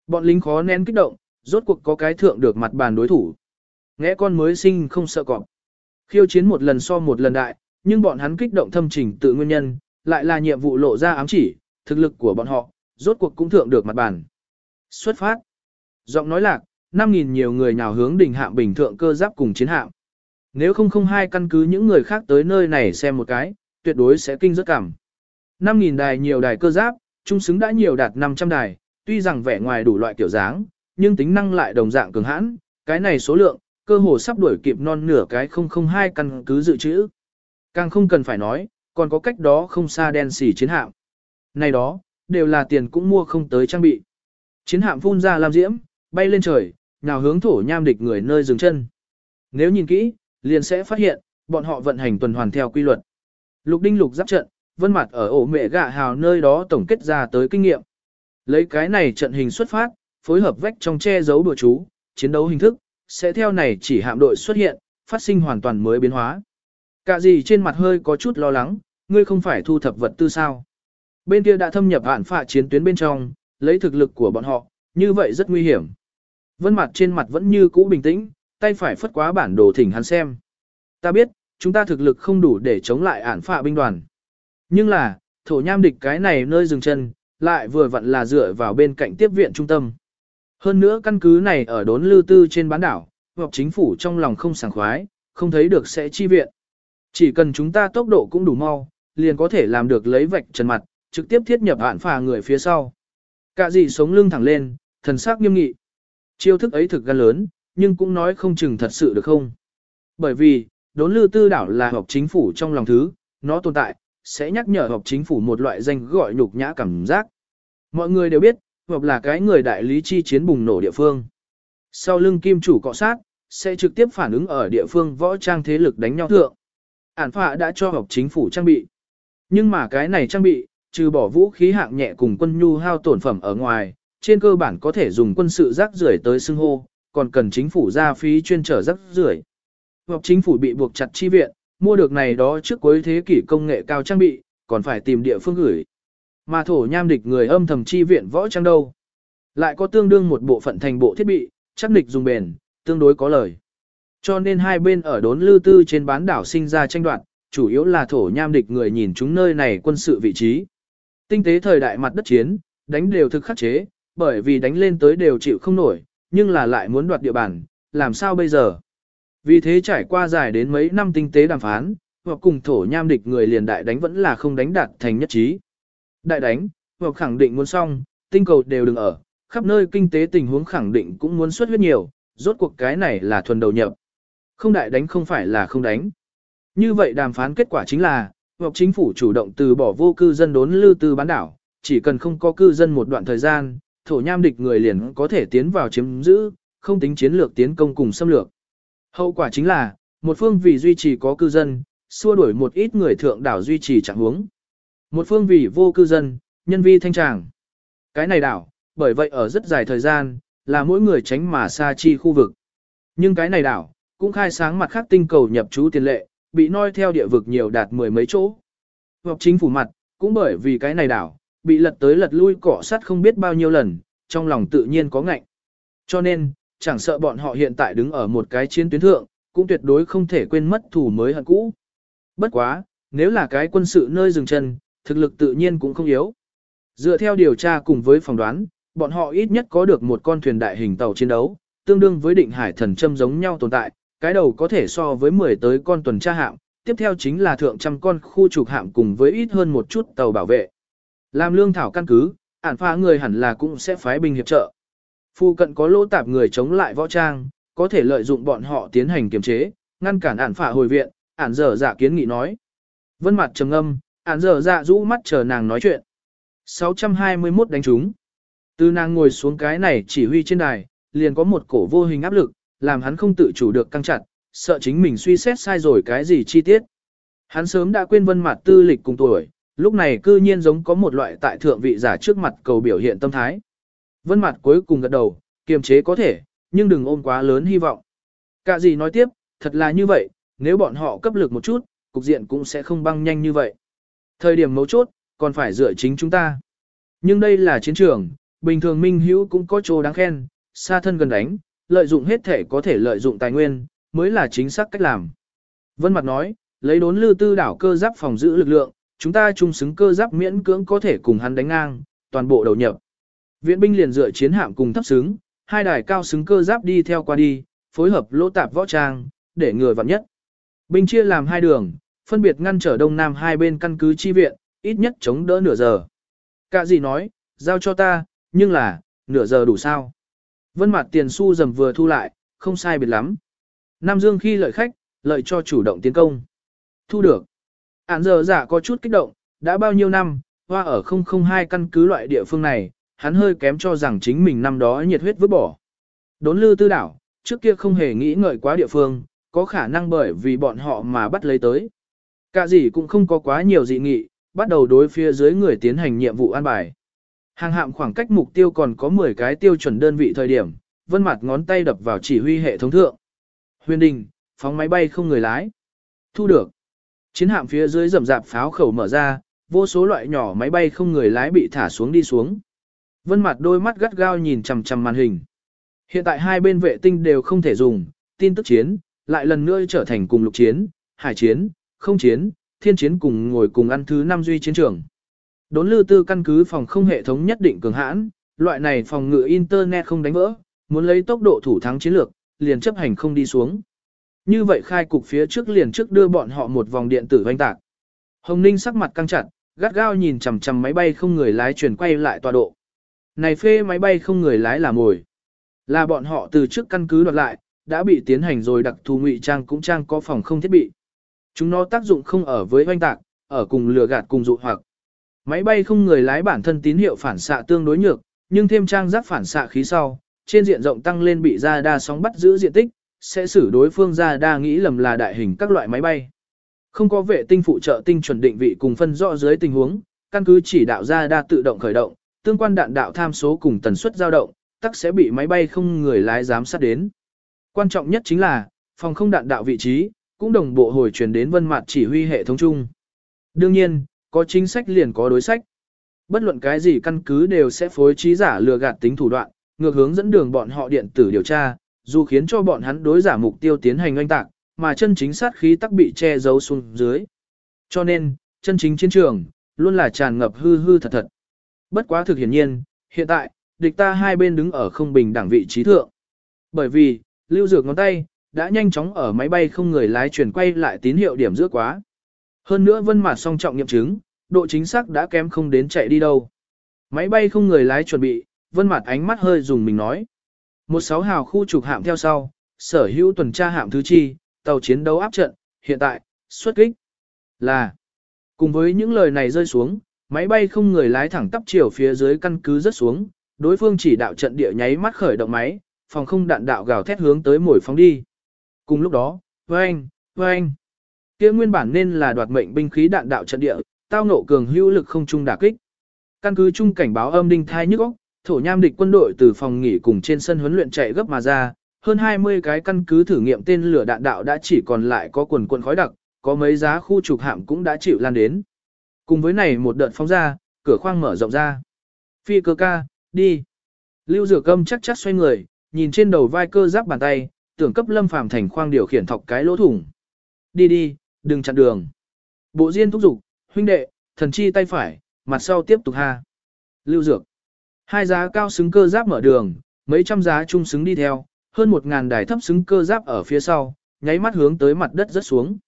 Bọn lính khó nén kích động, rốt cuộc có cái thượng được mặt bàn đối thủ. Ngẽ con mới sinh không sợ cọp. Khiêu chiến một lần so một lần đại, nhưng bọn hắn kích động thâm trình tự nguyên nhân, lại là nhiệm vụ lộ ra ám chỉ, thực lực của bọn họ, rốt cuộc cũng thượng được mặt bàn. Xuất phát. Giọng nói lạc, 5.000 nhiều người nào hướng đỉnh hạm bình thượng cơ giáp cùng chiến hạm. Nếu không không hai căn cứ những người khác tới nơi này xem một cái, tuyệt đối sẽ kinh rất cảm. 5.000 đài nhiều đài cơ giáp, trung xứng đã nhiều đạt 500 đài, tuy rằng vẻ ngoài đủ loại kiểu dáng, nhưng tính năng lại đồng dạng cường hãn, cái này số lượng, cơ hồ sắp đuổi kịp non nửa cái 002 căn cứ dự trữ. Càng không cần phải nói, còn có cách đó không xa đen xỉ chiến hạm. Này đó, đều là tiền cũng mua không tới trang bị. Chiến hạm phun ra làm diễm, bay lên trời, nào hướng thổ nham địch người nơi dừng chân. Nếu nhìn kỹ, liền sẽ phát hiện, bọn họ vận hành tuần hoàn theo quy luật. Lục đinh lục giáp trận, vân mặt ở ổ mẹ gạ hào nơi đó tổng kết ra tới kinh nghiệm. Lấy cái này trận hình xuất phát, phối hợp vách trong che giấu đùa chú, chiến đấu hình thức, sẽ theo này chỉ hạm đội xuất hiện, phát sinh hoàn toàn mới biến hóa. Cả gì trên mặt hơi có chút lo lắng, ngươi không phải thu thập vật tư sao. Bên kia đã thâm nhập hạn phạ chiến tuyến bên trong, lấy thực lực của bọn họ, như vậy rất nguy hiểm. Vân mặt trên mặt vẫn như cũ bình tĩnh, tay phải phất quá bản đồ thỉnh hắn xem. Ta biết, chúng ta thực lực không đủ để chống lại ản phạ binh đoàn. Nhưng là, thổ nham địch cái này nơi dừng chân, lại vừa vặn là dựa vào bên cạnh tiếp viện trung tâm. Hơn nữa căn cứ này ở đốn lưu tư trên bán đảo, hoặc chính phủ trong lòng không sảng khoái, không thấy được sẽ chi viện. Chỉ cần chúng ta tốc độ cũng đủ mau, liền có thể làm được lấy vạch trần mặt, trực tiếp thiết nhập hạn phà người phía sau. Cả gì sống lưng thẳng lên, thần sắc nghiêm nghị. Chiêu thức ấy thực gan lớn, nhưng cũng nói không chừng thật sự được không. Bởi vì, đốn lưu tư đảo là học chính phủ trong lòng thứ, nó tồn tại, sẽ nhắc nhở họp chính phủ một loại danh gọi nhục nhã cảm giác. Mọi người đều biết, họp là cái người đại lý chi chiến bùng nổ địa phương. Sau lưng kim chủ cọ sát, sẽ trực tiếp phản ứng ở địa phương võ trang thế lực đánh nhau thượng. Ản phạ đã cho họp chính phủ trang bị. Nhưng mà cái này trang bị, trừ bỏ vũ khí hạng nhẹ cùng quân nhu hao tổn phẩm ở ngoài, trên cơ bản có thể dùng quân sự rác rưởi tới xưng hô, còn cần chính phủ ra phí chuyên trở rác rưởi. họp chính phủ bị buộc chặt chi viện, mua được này đó trước cuối thế kỷ công nghệ cao trang bị, còn phải tìm địa phương gửi. Mà thổ nham địch người âm thầm chi viện võ trang đâu. Lại có tương đương một bộ phận thành bộ thiết bị, chắc địch dùng bền, tương đối có lời. Cho nên hai bên ở đốn lư tư trên bán đảo sinh ra tranh đoạt, chủ yếu là thổ nham địch người nhìn chúng nơi này quân sự vị trí. Tinh tế thời đại mặt đất chiến, đánh đều thực khắc chế, bởi vì đánh lên tới đều chịu không nổi, nhưng là lại muốn đoạt địa bàn, làm sao bây giờ? Vì thế trải qua dài đến mấy năm tinh tế đàm phán, hoặc cùng thổ nham địch người liền đại đánh vẫn là không đánh đạt thành nhất trí. Đại đánh, hoặc khẳng định muốn xong, tinh cầu đều đừng ở, khắp nơi kinh tế tình huống khẳng định cũng muốn xuất huyết nhiều, rốt cuộc cái này là thuần đầu nhập. Không đại đánh không phải là không đánh. Như vậy đàm phán kết quả chính là, hoặc chính phủ chủ động từ bỏ vô cư dân đốn lưu tư bán đảo, chỉ cần không có cư dân một đoạn thời gian, thổ nham địch người liền có thể tiến vào chiếm giữ, không tính chiến lược tiến công cùng xâm lược. Hậu quả chính là, một phương vì duy trì có cư dân, xua đuổi một ít người thượng đảo duy trì trạng huống. Một phương vì vô cư dân, nhân vi thanh tràng. Cái này đảo, bởi vậy ở rất dài thời gian, là mỗi người tránh mà xa chi khu vực. Nhưng cái này đảo, cũng khai sáng mặt khác tinh cầu nhập trú tiền lệ, bị noi theo địa vực nhiều đạt mười mấy chỗ. Hoặc chính phủ mặt, cũng bởi vì cái này đảo, bị lật tới lật lui cỏ sắt không biết bao nhiêu lần, trong lòng tự nhiên có ngạnh. Cho nên, chẳng sợ bọn họ hiện tại đứng ở một cái chiến tuyến thượng, cũng tuyệt đối không thể quên mất thủ mới hận cũ. Bất quá, nếu là cái quân sự nơi dừng chân, thực lực tự nhiên cũng không yếu. Dựa theo điều tra cùng với phỏng đoán, bọn họ ít nhất có được một con thuyền đại hình tàu chiến đấu, tương đương với định hải thần châm giống nhau tồn tại, cái đầu có thể so với 10 tới con tuần tra hạm, tiếp theo chính là thượng trăm con khu trục hạm cùng với ít hơn một chút tàu bảo vệ. Làm lương thảo căn cứ, ản pha người hẳn là cũng sẽ phái binh hiệp trợ. Phu cận có lỗ tạp người chống lại võ trang, có thể lợi dụng bọn họ tiến hành kiềm chế, ngăn cản ản phả hồi viện, ản dở dạ kiến nghị nói. Vân mặt trầm âm, ản dở dạ rũ mắt chờ nàng nói chuyện. 621 đánh trúng. Từ nàng ngồi xuống cái này chỉ huy trên đài, liền có một cổ vô hình áp lực, làm hắn không tự chủ được căng chặt, sợ chính mình suy xét sai rồi cái gì chi tiết. Hắn sớm đã quên vân mặt tư lịch cùng tuổi, lúc này cư nhiên giống có một loại tại thượng vị giả trước mặt cầu biểu hiện tâm thái. Vân mặt cuối cùng gật đầu, kiềm chế có thể, nhưng đừng ôm quá lớn hy vọng. Cả gì nói tiếp, thật là như vậy, nếu bọn họ cấp lực một chút, cục diện cũng sẽ không băng nhanh như vậy. Thời điểm mấu chốt, còn phải dựa chính chúng ta. Nhưng đây là chiến trường, bình thường minh hữu cũng có chỗ đáng khen, xa thân gần đánh, lợi dụng hết thể có thể lợi dụng tài nguyên, mới là chính xác cách làm. Vân Mặt nói, lấy đốn lư tư đảo cơ giáp phòng giữ lực lượng, chúng ta chung xứng cơ giáp miễn cưỡng có thể cùng hắn đánh ngang, toàn bộ đầu nhập. Viện binh liền dựa chiến hạm cùng thấp xứng, hai đài cao xứng cơ giáp đi theo qua đi, phối hợp lỗ tạp võ trang, để người vặn nhất. Binh chia làm hai đường, phân biệt ngăn trở đông nam hai bên căn cứ chi viện, ít nhất chống đỡ nửa giờ. Cả gì nói, giao cho ta, nhưng là, nửa giờ đủ sao. Vân mặt tiền xu dầm vừa thu lại, không sai biệt lắm. Nam Dương khi lợi khách, lợi cho chủ động tiến công. Thu được. Án giờ giả có chút kích động, đã bao nhiêu năm, hoa ở 002 căn cứ loại địa phương này, hắn hơi kém cho rằng chính mình năm đó nhiệt huyết vứt bỏ. Đốn lư tư đảo, trước kia không hề nghĩ ngợi quá địa phương, có khả năng bởi vì bọn họ mà bắt lấy tới. Cả gì cũng không có quá nhiều dị nghị, bắt đầu đối phía dưới người tiến hành nhiệm vụ an bài. Hàng hạm khoảng cách mục tiêu còn có 10 cái tiêu chuẩn đơn vị thời điểm, vân mặt ngón tay đập vào chỉ huy hệ thống thượng. Huyền đình, phóng máy bay không người lái. Thu được. Chiến hạm phía dưới rầm rạp pháo khẩu mở ra, vô số loại nhỏ máy bay không người lái bị thả xuống đi xuống. Vân mặt đôi mắt gắt gao nhìn chằm chằm màn hình. Hiện tại hai bên vệ tinh đều không thể dùng, tin tức chiến, lại lần nữa trở thành cùng lục chiến, hải chiến, không chiến, thiên chiến cùng ngồi cùng ăn thứ năm duy chiến trường. Đốn lư tư căn cứ phòng không hệ thống nhất định cường hãn, loại này phòng ngự internet không đánh vỡ, muốn lấy tốc độ thủ thắng chiến lược, liền chấp hành không đi xuống. Như vậy khai cục phía trước liền trước đưa bọn họ một vòng điện tử hoanh tạc. Hồng Ninh sắc mặt căng chặt, gắt gao nhìn chằm chằm máy bay không người lái chuyển quay lại tọa độ. Này phê máy bay không người lái là mồi. Là bọn họ từ trước căn cứ đoạt lại, đã bị tiến hành rồi đặc thù ngụy trang cũng trang có phòng không thiết bị. Chúng nó tác dụng không ở với oanh tạc, ở cùng lừa gạt cùng dụ hoặc. Máy bay không người lái bản thân tín hiệu phản xạ tương đối nhược, nhưng thêm trang giáp phản xạ khí sau, trên diện rộng tăng lên bị ra đa sóng bắt giữ diện tích, sẽ xử đối phương ra đa nghĩ lầm là đại hình các loại máy bay. Không có vệ tinh phụ trợ tinh chuẩn định vị cùng phân rõ dưới tình huống, căn cứ chỉ đạo ra đa tự động khởi động, tương quan đạn đạo tham số cùng tần suất dao động, tắc sẽ bị máy bay không người lái giám sát đến. Quan trọng nhất chính là, phòng không đạn đạo vị trí, cũng đồng bộ hồi truyền đến vân mặt chỉ huy hệ thống chung. Đương nhiên, có chính sách liền có đối sách. Bất luận cái gì căn cứ đều sẽ phối trí giả lừa gạt tính thủ đoạn, ngược hướng dẫn đường bọn họ điện tử điều tra, dù khiến cho bọn hắn đối giả mục tiêu tiến hành oanh tạc, mà chân chính sát khí tắc bị che giấu xuống dưới. Cho nên, chân chính chiến trường, luôn là tràn ngập hư hư thật thật. Bất quá thực hiển nhiên, hiện tại, địch ta hai bên đứng ở không bình đẳng vị trí thượng. Bởi vì, lưu dược ngón tay, đã nhanh chóng ở máy bay không người lái chuyển quay lại tín hiệu điểm giữa quá. Hơn nữa vân mặt song trọng nghiệm chứng, độ chính xác đã kém không đến chạy đi đâu. Máy bay không người lái chuẩn bị, vân mặt ánh mắt hơi dùng mình nói. Một sáu hào khu trục hạm theo sau, sở hữu tuần tra hạm thứ chi, tàu chiến đấu áp trận, hiện tại, xuất kích. Là, cùng với những lời này rơi xuống, máy bay không người lái thẳng tắp chiều phía dưới căn cứ rất xuống, đối phương chỉ đạo trận địa nháy mắt khởi động máy, phòng không đạn đạo gào thét hướng tới mồi phóng đi. Cùng lúc đó, vang, vang. kia nguyên bản nên là đoạt mệnh binh khí đạn đạo trận địa, tao ngộ cường hữu lực không trung đả kích. Căn cứ chung cảnh báo âm đinh thai nhức óc, thổ nham địch quân đội từ phòng nghỉ cùng trên sân huấn luyện chạy gấp mà ra, hơn 20 cái căn cứ thử nghiệm tên lửa đạn đạo đã chỉ còn lại có quần quần khói đặc, có mấy giá khu trục hạm cũng đã chịu lan đến. Cùng với này một đợt phóng ra, cửa khoang mở rộng ra. Phi cơ ca, đi. Lưu Dược cơm chắc chắc xoay người, nhìn trên đầu vai cơ giáp bàn tay, tưởng cấp Lâm Phàm thành khoang điều khiển thọc cái lỗ thủng. Đi đi, đừng chặn đường. Bộ Diên thúc giục, huynh đệ, thần chi tay phải, mặt sau tiếp tục ha. Lưu Dược. Hai giá cao xứng cơ giáp mở đường, mấy trăm giá trung xứng đi theo, hơn một ngàn đài thấp xứng cơ giáp ở phía sau, nháy mắt hướng tới mặt đất rất xuống.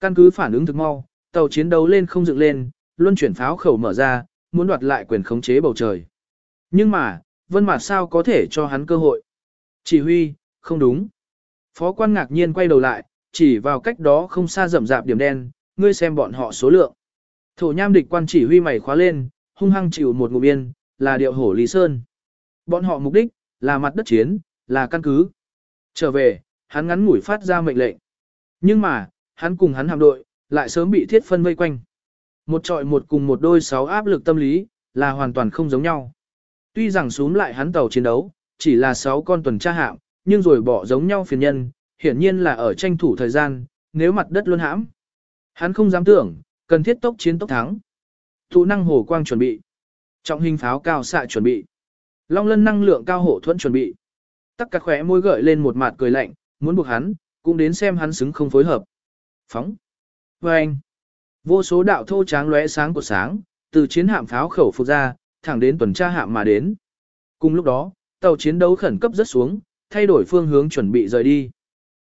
Căn cứ phản ứng thực mau, tàu chiến đấu lên không dựng lên, luân chuyển pháo khẩu mở ra, muốn đoạt lại quyền khống chế bầu trời. Nhưng mà, Vân Mạt sao có thể cho hắn cơ hội? Chỉ huy, không đúng. Phó quan ngạc nhiên quay đầu lại, chỉ vào cách đó không xa rậm rạp điểm đen, ngươi xem bọn họ số lượng. Thổ nham địch quan chỉ huy mày khóa lên, hung hăng chịu một ngụm yên, là điệu hổ Lý Sơn. Bọn họ mục đích, là mặt đất chiến, là căn cứ. Trở về, hắn ngắn ngủi phát ra mệnh lệnh. Nhưng mà, hắn cùng hắn hạm đội, lại sớm bị thiết phân vây quanh. Một trọi một cùng một đôi sáu áp lực tâm lý, là hoàn toàn không giống nhau. Tuy rằng xuống lại hắn tàu chiến đấu, chỉ là sáu con tuần tra hạm, nhưng rồi bỏ giống nhau phiền nhân, hiển nhiên là ở tranh thủ thời gian, nếu mặt đất luôn hãm. Hắn không dám tưởng, cần thiết tốc chiến tốc thắng. thủ năng hồ quang chuẩn bị. Trọng hình pháo cao xạ chuẩn bị. Long lân năng lượng cao hộ thuẫn chuẩn bị. Tắc cả khỏe môi gợi lên một mặt cười lạnh, muốn buộc hắn, cũng đến xem hắn xứng không phối hợp. Phóng. Và anh. Vô số đạo thô tráng lóe sáng của sáng, từ chiến hạm pháo khẩu phục ra, thẳng đến tuần tra hạm mà đến. Cùng lúc đó, tàu chiến đấu khẩn cấp rất xuống, thay đổi phương hướng chuẩn bị rời đi.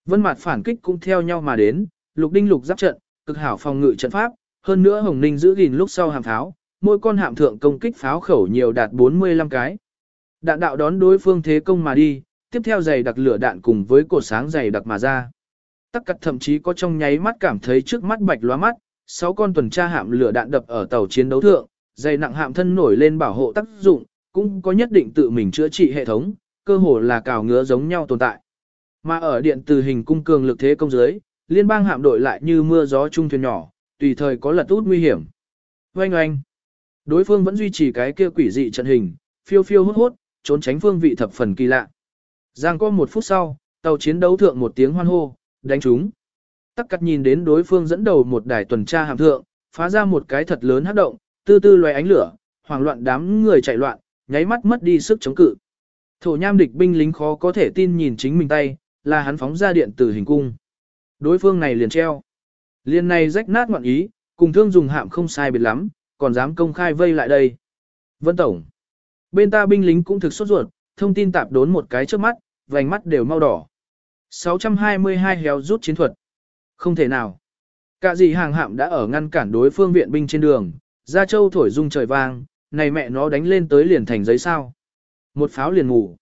Vân mặt phản kích cũng theo nhau mà đến, lục đinh lục giáp trận, cực hảo phòng ngự trận pháp, hơn nữa Hồng Ninh giữ gìn lúc sau hàm pháo, mỗi con hạm thượng công kích pháo khẩu nhiều đạt 45 cái. Đạn đạo đón đối phương thế công mà đi, tiếp theo giày đặc lửa đạn cùng với cột sáng giày đặc mà ra. Tắc cắt thậm chí có trong nháy mắt cảm thấy trước mắt bạch lóa mắt, sáu con tuần tra hạm lửa đạn đập ở tàu chiến đấu thượng, dày nặng hạm thân nổi lên bảo hộ tác dụng, cũng có nhất định tự mình chữa trị hệ thống, cơ hồ là cào ngứa giống nhau tồn tại. Mà ở điện từ hình cung cường lực thế công dưới, liên bang hạm đội lại như mưa gió trung thuyền nhỏ, tùy thời có lật út nguy hiểm. Oanh oanh. Đối phương vẫn duy trì cái kia quỷ dị trận hình, phiêu phiêu hốt hốt, trốn tránh phương vị thập phần kỳ lạ. Giang có một phút sau, tàu chiến đấu thượng một tiếng hoan hô, đánh chúng. Tắc cắt nhìn đến đối phương dẫn đầu một đài tuần tra hạm thượng, phá ra một cái thật lớn hát động, tư tư loài ánh lửa, hoảng loạn đám người chạy loạn, nháy mắt mất đi sức chống cự. Thổ nham địch binh lính khó có thể tin nhìn chính mình tay, là hắn phóng ra điện từ hình cung. Đối phương này liền treo. Liền này rách nát ngoạn ý, cùng thương dùng hạm không sai biệt lắm, còn dám công khai vây lại đây. Vân Tổng. Bên ta binh lính cũng thực sốt ruột, thông tin tạp đốn một cái trước mắt, vành mắt đều mau đỏ. 622 héo rút chiến thuật. Không thể nào. Cả gì hàng hạm đã ở ngăn cản đối phương viện binh trên đường, ra châu thổi rung trời vang, này mẹ nó đánh lên tới liền thành giấy sao. Một pháo liền ngủ.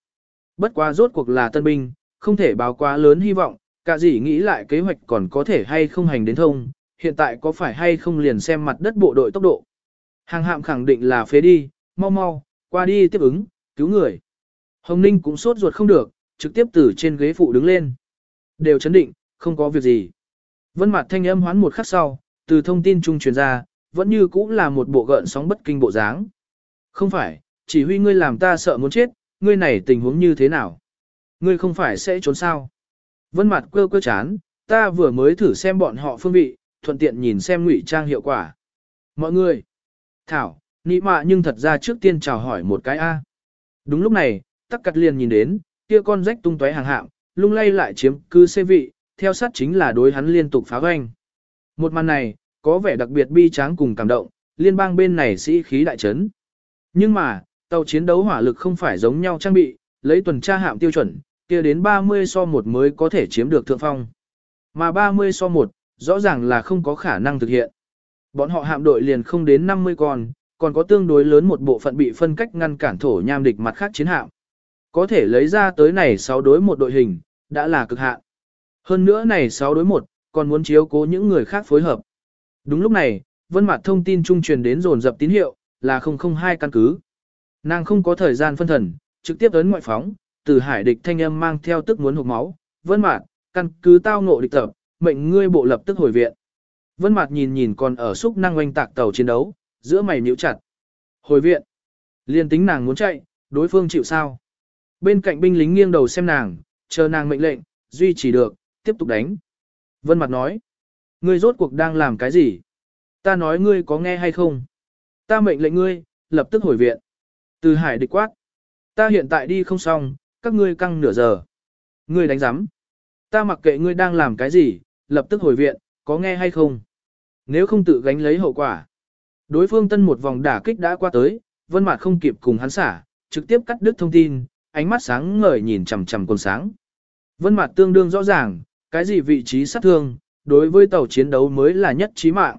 Bất quá rốt cuộc là tân binh, không thể báo quá lớn hy vọng, cả gì nghĩ lại kế hoạch còn có thể hay không hành đến thông, hiện tại có phải hay không liền xem mặt đất bộ đội tốc độ. Hàng hạm khẳng định là phế đi, mau mau, qua đi tiếp ứng, cứu người. Hồng Ninh cũng sốt ruột không được, trực tiếp từ trên ghế phụ đứng lên. Đều chấn định, không có việc gì. Vân mặt thanh âm hoán một khắc sau, từ thông tin trung truyền ra, vẫn như cũ là một bộ gợn sóng bất kinh bộ dáng. Không phải, chỉ huy ngươi làm ta sợ muốn chết, ngươi này tình huống như thế nào? Ngươi không phải sẽ trốn sao? Vân mặt quơ quơ chán, ta vừa mới thử xem bọn họ phương vị, thuận tiện nhìn xem ngụy trang hiệu quả. Mọi người, Thảo, nị mạ nhưng thật ra trước tiên chào hỏi một cái A. Đúng lúc này, tắc cắt liền nhìn đến, kia con rách tung tóe hàng hạng lung lay lại chiếm cư xê vị, theo sát chính là đối hắn liên tục phá hoanh. Một màn này, có vẻ đặc biệt bi tráng cùng cảm động, liên bang bên này sĩ khí đại chấn. Nhưng mà, tàu chiến đấu hỏa lực không phải giống nhau trang bị, lấy tuần tra hạm tiêu chuẩn, kia đến 30 so 1 mới có thể chiếm được thượng phong. Mà 30 so 1, rõ ràng là không có khả năng thực hiện. Bọn họ hạm đội liền không đến 50 con, còn có tương đối lớn một bộ phận bị phân cách ngăn cản thổ nham địch mặt khác chiến hạm. Có thể lấy ra tới này 6 đối một đội hình, đã là cực hạn. Hơn nữa này 6 đối 1, còn muốn chiếu cố những người khác phối hợp. Đúng lúc này, vân mặt thông tin trung truyền đến dồn dập tín hiệu, là 002 căn cứ. Nàng không có thời gian phân thần, trực tiếp ấn ngoại phóng, từ hải địch thanh âm mang theo tức muốn hụt máu. Vân mặt, căn cứ tao ngộ địch tập, mệnh ngươi bộ lập tức hồi viện. Vân mặt nhìn nhìn còn ở xúc năng oanh tạc tàu chiến đấu, giữa mày nhíu chặt. Hồi viện. Liên tính nàng muốn chạy, đối phương chịu sao. Bên cạnh binh lính nghiêng đầu xem nàng, chờ nàng mệnh lệnh, duy trì được, tiếp tục đánh. Vân mặt nói. Ngươi rốt cuộc đang làm cái gì? Ta nói ngươi có nghe hay không? Ta mệnh lệnh ngươi, lập tức hồi viện. Từ hải địch quát. Ta hiện tại đi không xong, các ngươi căng nửa giờ. Ngươi đánh giám. Ta mặc kệ ngươi đang làm cái gì, lập tức hồi viện, có nghe hay không? Nếu không tự gánh lấy hậu quả. Đối phương tân một vòng đả kích đã qua tới, vân Mạt không kịp cùng hắn xả, trực tiếp cắt đứt thông tin, ánh mắt sáng ngời nhìn chằm chằm quần sáng. Vân mặt tương đương rõ ràng, cái gì vị trí sát thương, đối với tàu chiến đấu mới là nhất trí mạng.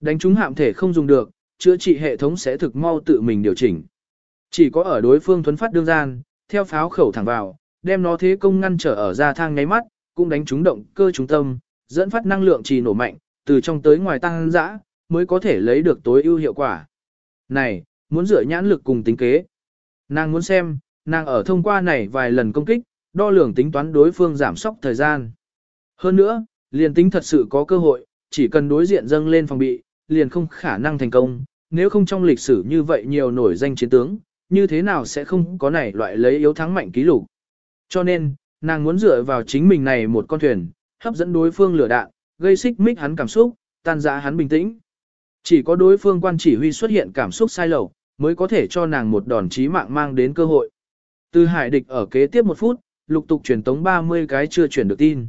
Đánh chúng hạm thể không dùng được, chữa trị hệ thống sẽ thực mau tự mình điều chỉnh. Chỉ có ở đối phương thuấn phát đương gian, theo pháo khẩu thẳng vào, đem nó thế công ngăn trở ở ra thang nháy mắt, cũng đánh trúng động cơ trung tâm, dẫn phát năng lượng trì nổ mạnh, từ trong tới ngoài tăng dã, mới có thể lấy được tối ưu hiệu quả. Này, muốn dựa nhãn lực cùng tính kế. Nàng muốn xem, nàng ở thông qua này vài lần công kích, đo lường tính toán đối phương giảm sóc thời gian. Hơn nữa, liền tính thật sự có cơ hội, chỉ cần đối diện dâng lên phòng bị, liền không khả năng thành công, nếu không trong lịch sử như vậy nhiều nổi danh chiến tướng, như thế nào sẽ không có này loại lấy yếu thắng mạnh ký lục. Cho nên, nàng muốn dựa vào chính mình này một con thuyền, hấp dẫn đối phương lửa đạn, gây xích mích hắn cảm xúc, tan dã hắn bình tĩnh. Chỉ có đối phương quan chỉ huy xuất hiện cảm xúc sai lầu, mới có thể cho nàng một đòn chí mạng mang đến cơ hội. Từ hải địch ở kế tiếp một phút, lục tục truyền tống 30 cái chưa truyền được tin.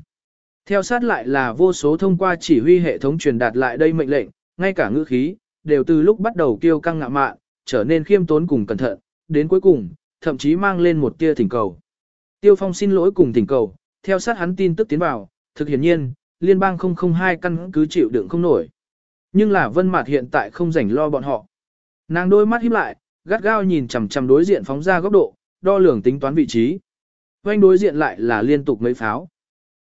Theo sát lại là vô số thông qua chỉ huy hệ thống truyền đạt lại đây mệnh lệnh, ngay cả ngữ khí, đều từ lúc bắt đầu kêu căng ngạ mạn, trở nên khiêm tốn cùng cẩn thận, đến cuối cùng, thậm chí mang lên một tia thỉnh cầu. Tiêu Phong xin lỗi cùng thỉnh cầu, theo sát hắn tin tức tiến vào, thực hiển nhiên, liên bang 002 căn cứ chịu đựng không nổi. Nhưng là Vân Mạt hiện tại không rảnh lo bọn họ. Nàng đôi mắt híp lại, gắt gao nhìn chằm chằm đối diện phóng ra góc độ, đo lường tính toán vị trí. Quanh đối diện lại là liên tục mấy pháo.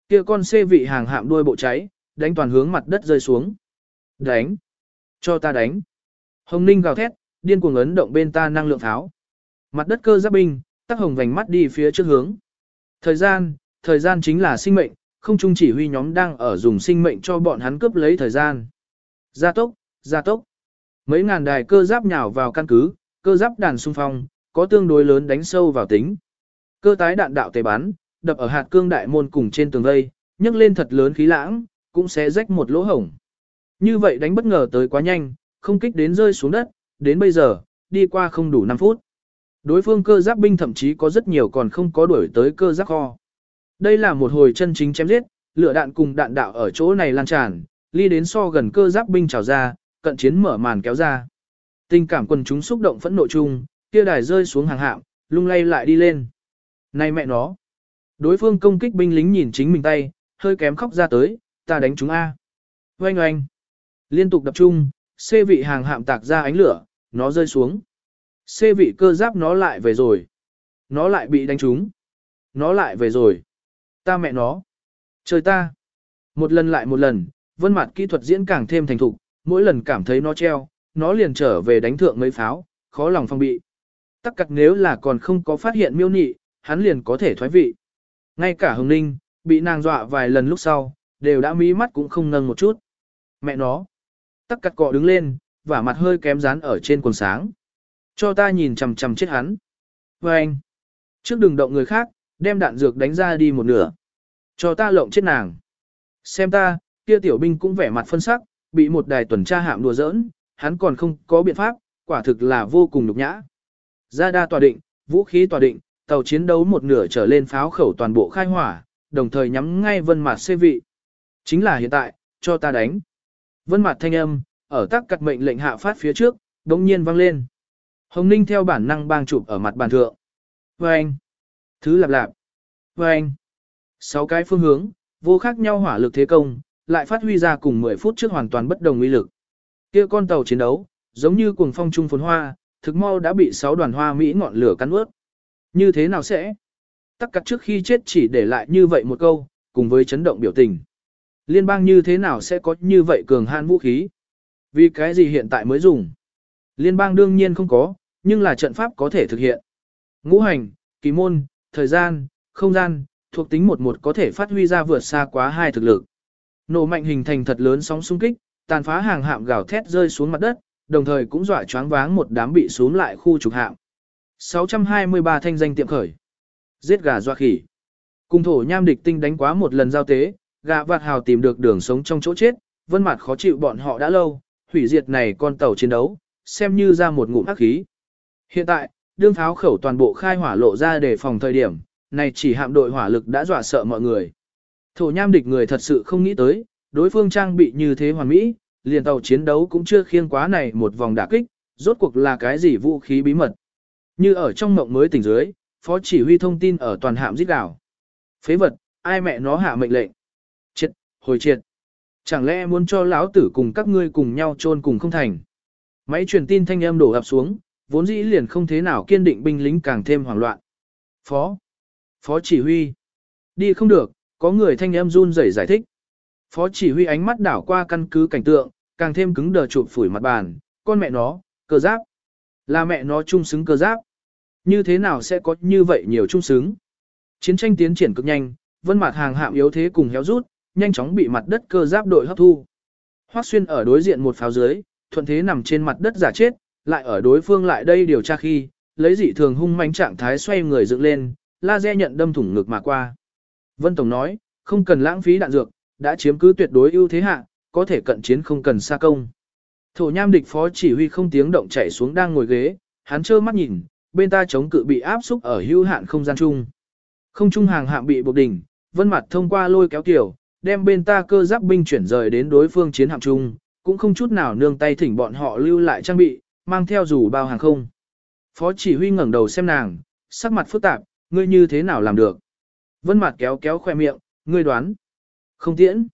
Kia con xê vị hàng hạm đuôi bộ cháy, đánh toàn hướng mặt đất rơi xuống. Đánh! Cho ta đánh! Hồng Ninh gào thét, điên cuồng ấn động bên ta năng lượng pháo. Mặt đất cơ giáp binh, tắc hồng vành mắt đi phía trước hướng. Thời gian, thời gian chính là sinh mệnh, không chung chỉ huy nhóm đang ở dùng sinh mệnh cho bọn hắn cướp lấy thời gian. Gia tốc, gia tốc. Mấy ngàn đài cơ giáp nhào vào căn cứ, cơ giáp đàn xung phong, có tương đối lớn đánh sâu vào tính. Cơ tái đạn đạo tề bắn, đập ở hạt cương đại môn cùng trên tường vây, nhấc lên thật lớn khí lãng, cũng sẽ rách một lỗ hổng. Như vậy đánh bất ngờ tới quá nhanh, không kích đến rơi xuống đất, đến bây giờ, đi qua không đủ 5 phút. Đối phương cơ giáp binh thậm chí có rất nhiều còn không có đuổi tới cơ giáp kho. Đây là một hồi chân chính chém giết, lửa đạn cùng đạn đạo ở chỗ này lan tràn, ly đến so gần cơ giáp binh trào ra, cận chiến mở màn kéo ra. Tình cảm quần chúng xúc động phẫn nộ chung, kia đài rơi xuống hàng hạm, lung lay lại đi lên. Này mẹ nó! Đối phương công kích binh lính nhìn chính mình tay, hơi kém khóc ra tới, ta đánh chúng A. Oanh oanh! Liên tục đập chung, xê vị hàng hạm tạc ra ánh lửa, nó rơi xuống. Xê vị cơ giáp nó lại về rồi. Nó lại bị đánh trúng. Nó lại về rồi. Ta mẹ nó. Trời ta. Một lần lại một lần, vân mặt kỹ thuật diễn càng thêm thành thục, mỗi lần cảm thấy nó treo, nó liền trở về đánh thượng mấy pháo, khó lòng phong bị. Tắc cặt nếu là còn không có phát hiện miêu nị, hắn liền có thể thoái vị. Ngay cả Hồng Ninh, bị nàng dọa vài lần lúc sau, đều đã mí mắt cũng không nâng một chút. Mẹ nó. Tắc cắt cọ đứng lên, và mặt hơi kém dán ở trên quần sáng. Cho ta nhìn chằm chằm chết hắn. Và anh. Trước đừng động người khác, đem đạn dược đánh ra đi một nửa. Cho ta lộng chết nàng. Xem ta, kia tiểu binh cũng vẻ mặt phân sắc, bị một đài tuần tra hạm đùa giỡn, hắn còn không có biện pháp, quả thực là vô cùng nhục nhã. Ra đa tòa định, vũ khí tòa định, tàu chiến đấu một nửa trở lên pháo khẩu toàn bộ khai hỏa, đồng thời nhắm ngay vân mặt xê vị. Chính là hiện tại, cho ta đánh. Vân mặt thanh âm, ở tác cặt mệnh lệnh hạ phát phía trước, đống nhiên vang lên. Hồng Ninh theo bản năng bang chụp ở mặt bàn thượng. Vâng! Thứ lạp lạp! Vâng! Sáu cái phương hướng, vô khác nhau hỏa lực thế công, lại phát huy ra cùng 10 phút trước hoàn toàn bất đồng uy lực. Kia con tàu chiến đấu, giống như cuồng phong trung phồn hoa, thực mau đã bị sáu đoàn hoa Mỹ ngọn lửa cắn ướt. Như thế nào sẽ? Tắc cắt trước khi chết chỉ để lại như vậy một câu, cùng với chấn động biểu tình. Liên bang như thế nào sẽ có như vậy cường hạn vũ khí? Vì cái gì hiện tại mới dùng? Liên bang đương nhiên không có, nhưng là trận pháp có thể thực hiện. Ngũ hành, kỳ môn, thời gian, không gian, thuộc tính một một có thể phát huy ra vượt xa quá hai thực lực. Nổ mạnh hình thành thật lớn sóng xung kích, tàn phá hàng hạm gào thét rơi xuống mặt đất, đồng thời cũng dọa choáng váng một đám bị xuống lại khu trục hạm. 623 thanh danh tiệm khởi. Giết gà doa khỉ. Cùng thổ nham địch tinh đánh quá một lần giao tế, gà vạt hào tìm được đường sống trong chỗ chết, vân mặt khó chịu bọn họ đã lâu, hủy diệt này con tàu chiến đấu, xem như ra một ngụm hắc khí. Hiện tại, đương pháo khẩu toàn bộ khai hỏa lộ ra để phòng thời điểm, này chỉ hạm đội hỏa lực đã dọa sợ mọi người. Thổ nham địch người thật sự không nghĩ tới, đối phương trang bị như thế hoàn mỹ, liền tàu chiến đấu cũng chưa khiêng quá này một vòng đả kích, rốt cuộc là cái gì vũ khí bí mật. Như ở trong mộng mới tỉnh dưới, phó chỉ huy thông tin ở toàn hạm giết đảo. Phế vật, ai mẹ nó hạ mệnh lệnh. Triệt, hồi triệt. Chẳng lẽ muốn cho lão tử cùng các ngươi cùng nhau chôn cùng không thành. Máy truyền tin thanh âm đổ ập xuống, vốn dĩ liền không thế nào kiên định binh lính càng thêm hoảng loạn. Phó. Phó chỉ huy. Đi không được, có người thanh âm run rẩy giải thích. Phó chỉ huy ánh mắt đảo qua căn cứ cảnh tượng, càng thêm cứng đờ chụp phủi mặt bàn, con mẹ nó, cơ giáp. Là mẹ nó trung xứng cơ giáp. Như thế nào sẽ có như vậy nhiều trung xứng? Chiến tranh tiến triển cực nhanh, vân mặt hàng hạm yếu thế cùng héo rút, nhanh chóng bị mặt đất cơ giáp đội hấp thu. Hoắc xuyên ở đối diện một pháo dưới, thuận thế nằm trên mặt đất giả chết, lại ở đối phương lại đây điều tra khi, lấy dị thường hung mãnh trạng thái xoay người dựng lên, laser nhận đâm thủng ngực mà qua. Vân Tổng nói, không cần lãng phí đạn dược, đã chiếm cứ tuyệt đối ưu thế hạ, có thể cận chiến không cần xa công. Thổ nham địch phó chỉ huy không tiếng động chạy xuống đang ngồi ghế, hắn trơ mắt nhìn, bên ta chống cự bị áp xúc ở hưu hạn không gian chung. Không trung hàng hạm bị buộc đỉnh, vân mặt thông qua lôi kéo kiểu, đem bên ta cơ giáp binh chuyển rời đến đối phương chiến hạm chung, cũng không chút nào nương tay thỉnh bọn họ lưu lại trang bị, mang theo dù bao hàng không. Phó chỉ huy ngẩng đầu xem nàng, sắc mặt phức tạp, ngươi như thế nào làm được? Vân mặt kéo kéo khoe miệng, ngươi đoán. Không tiễn.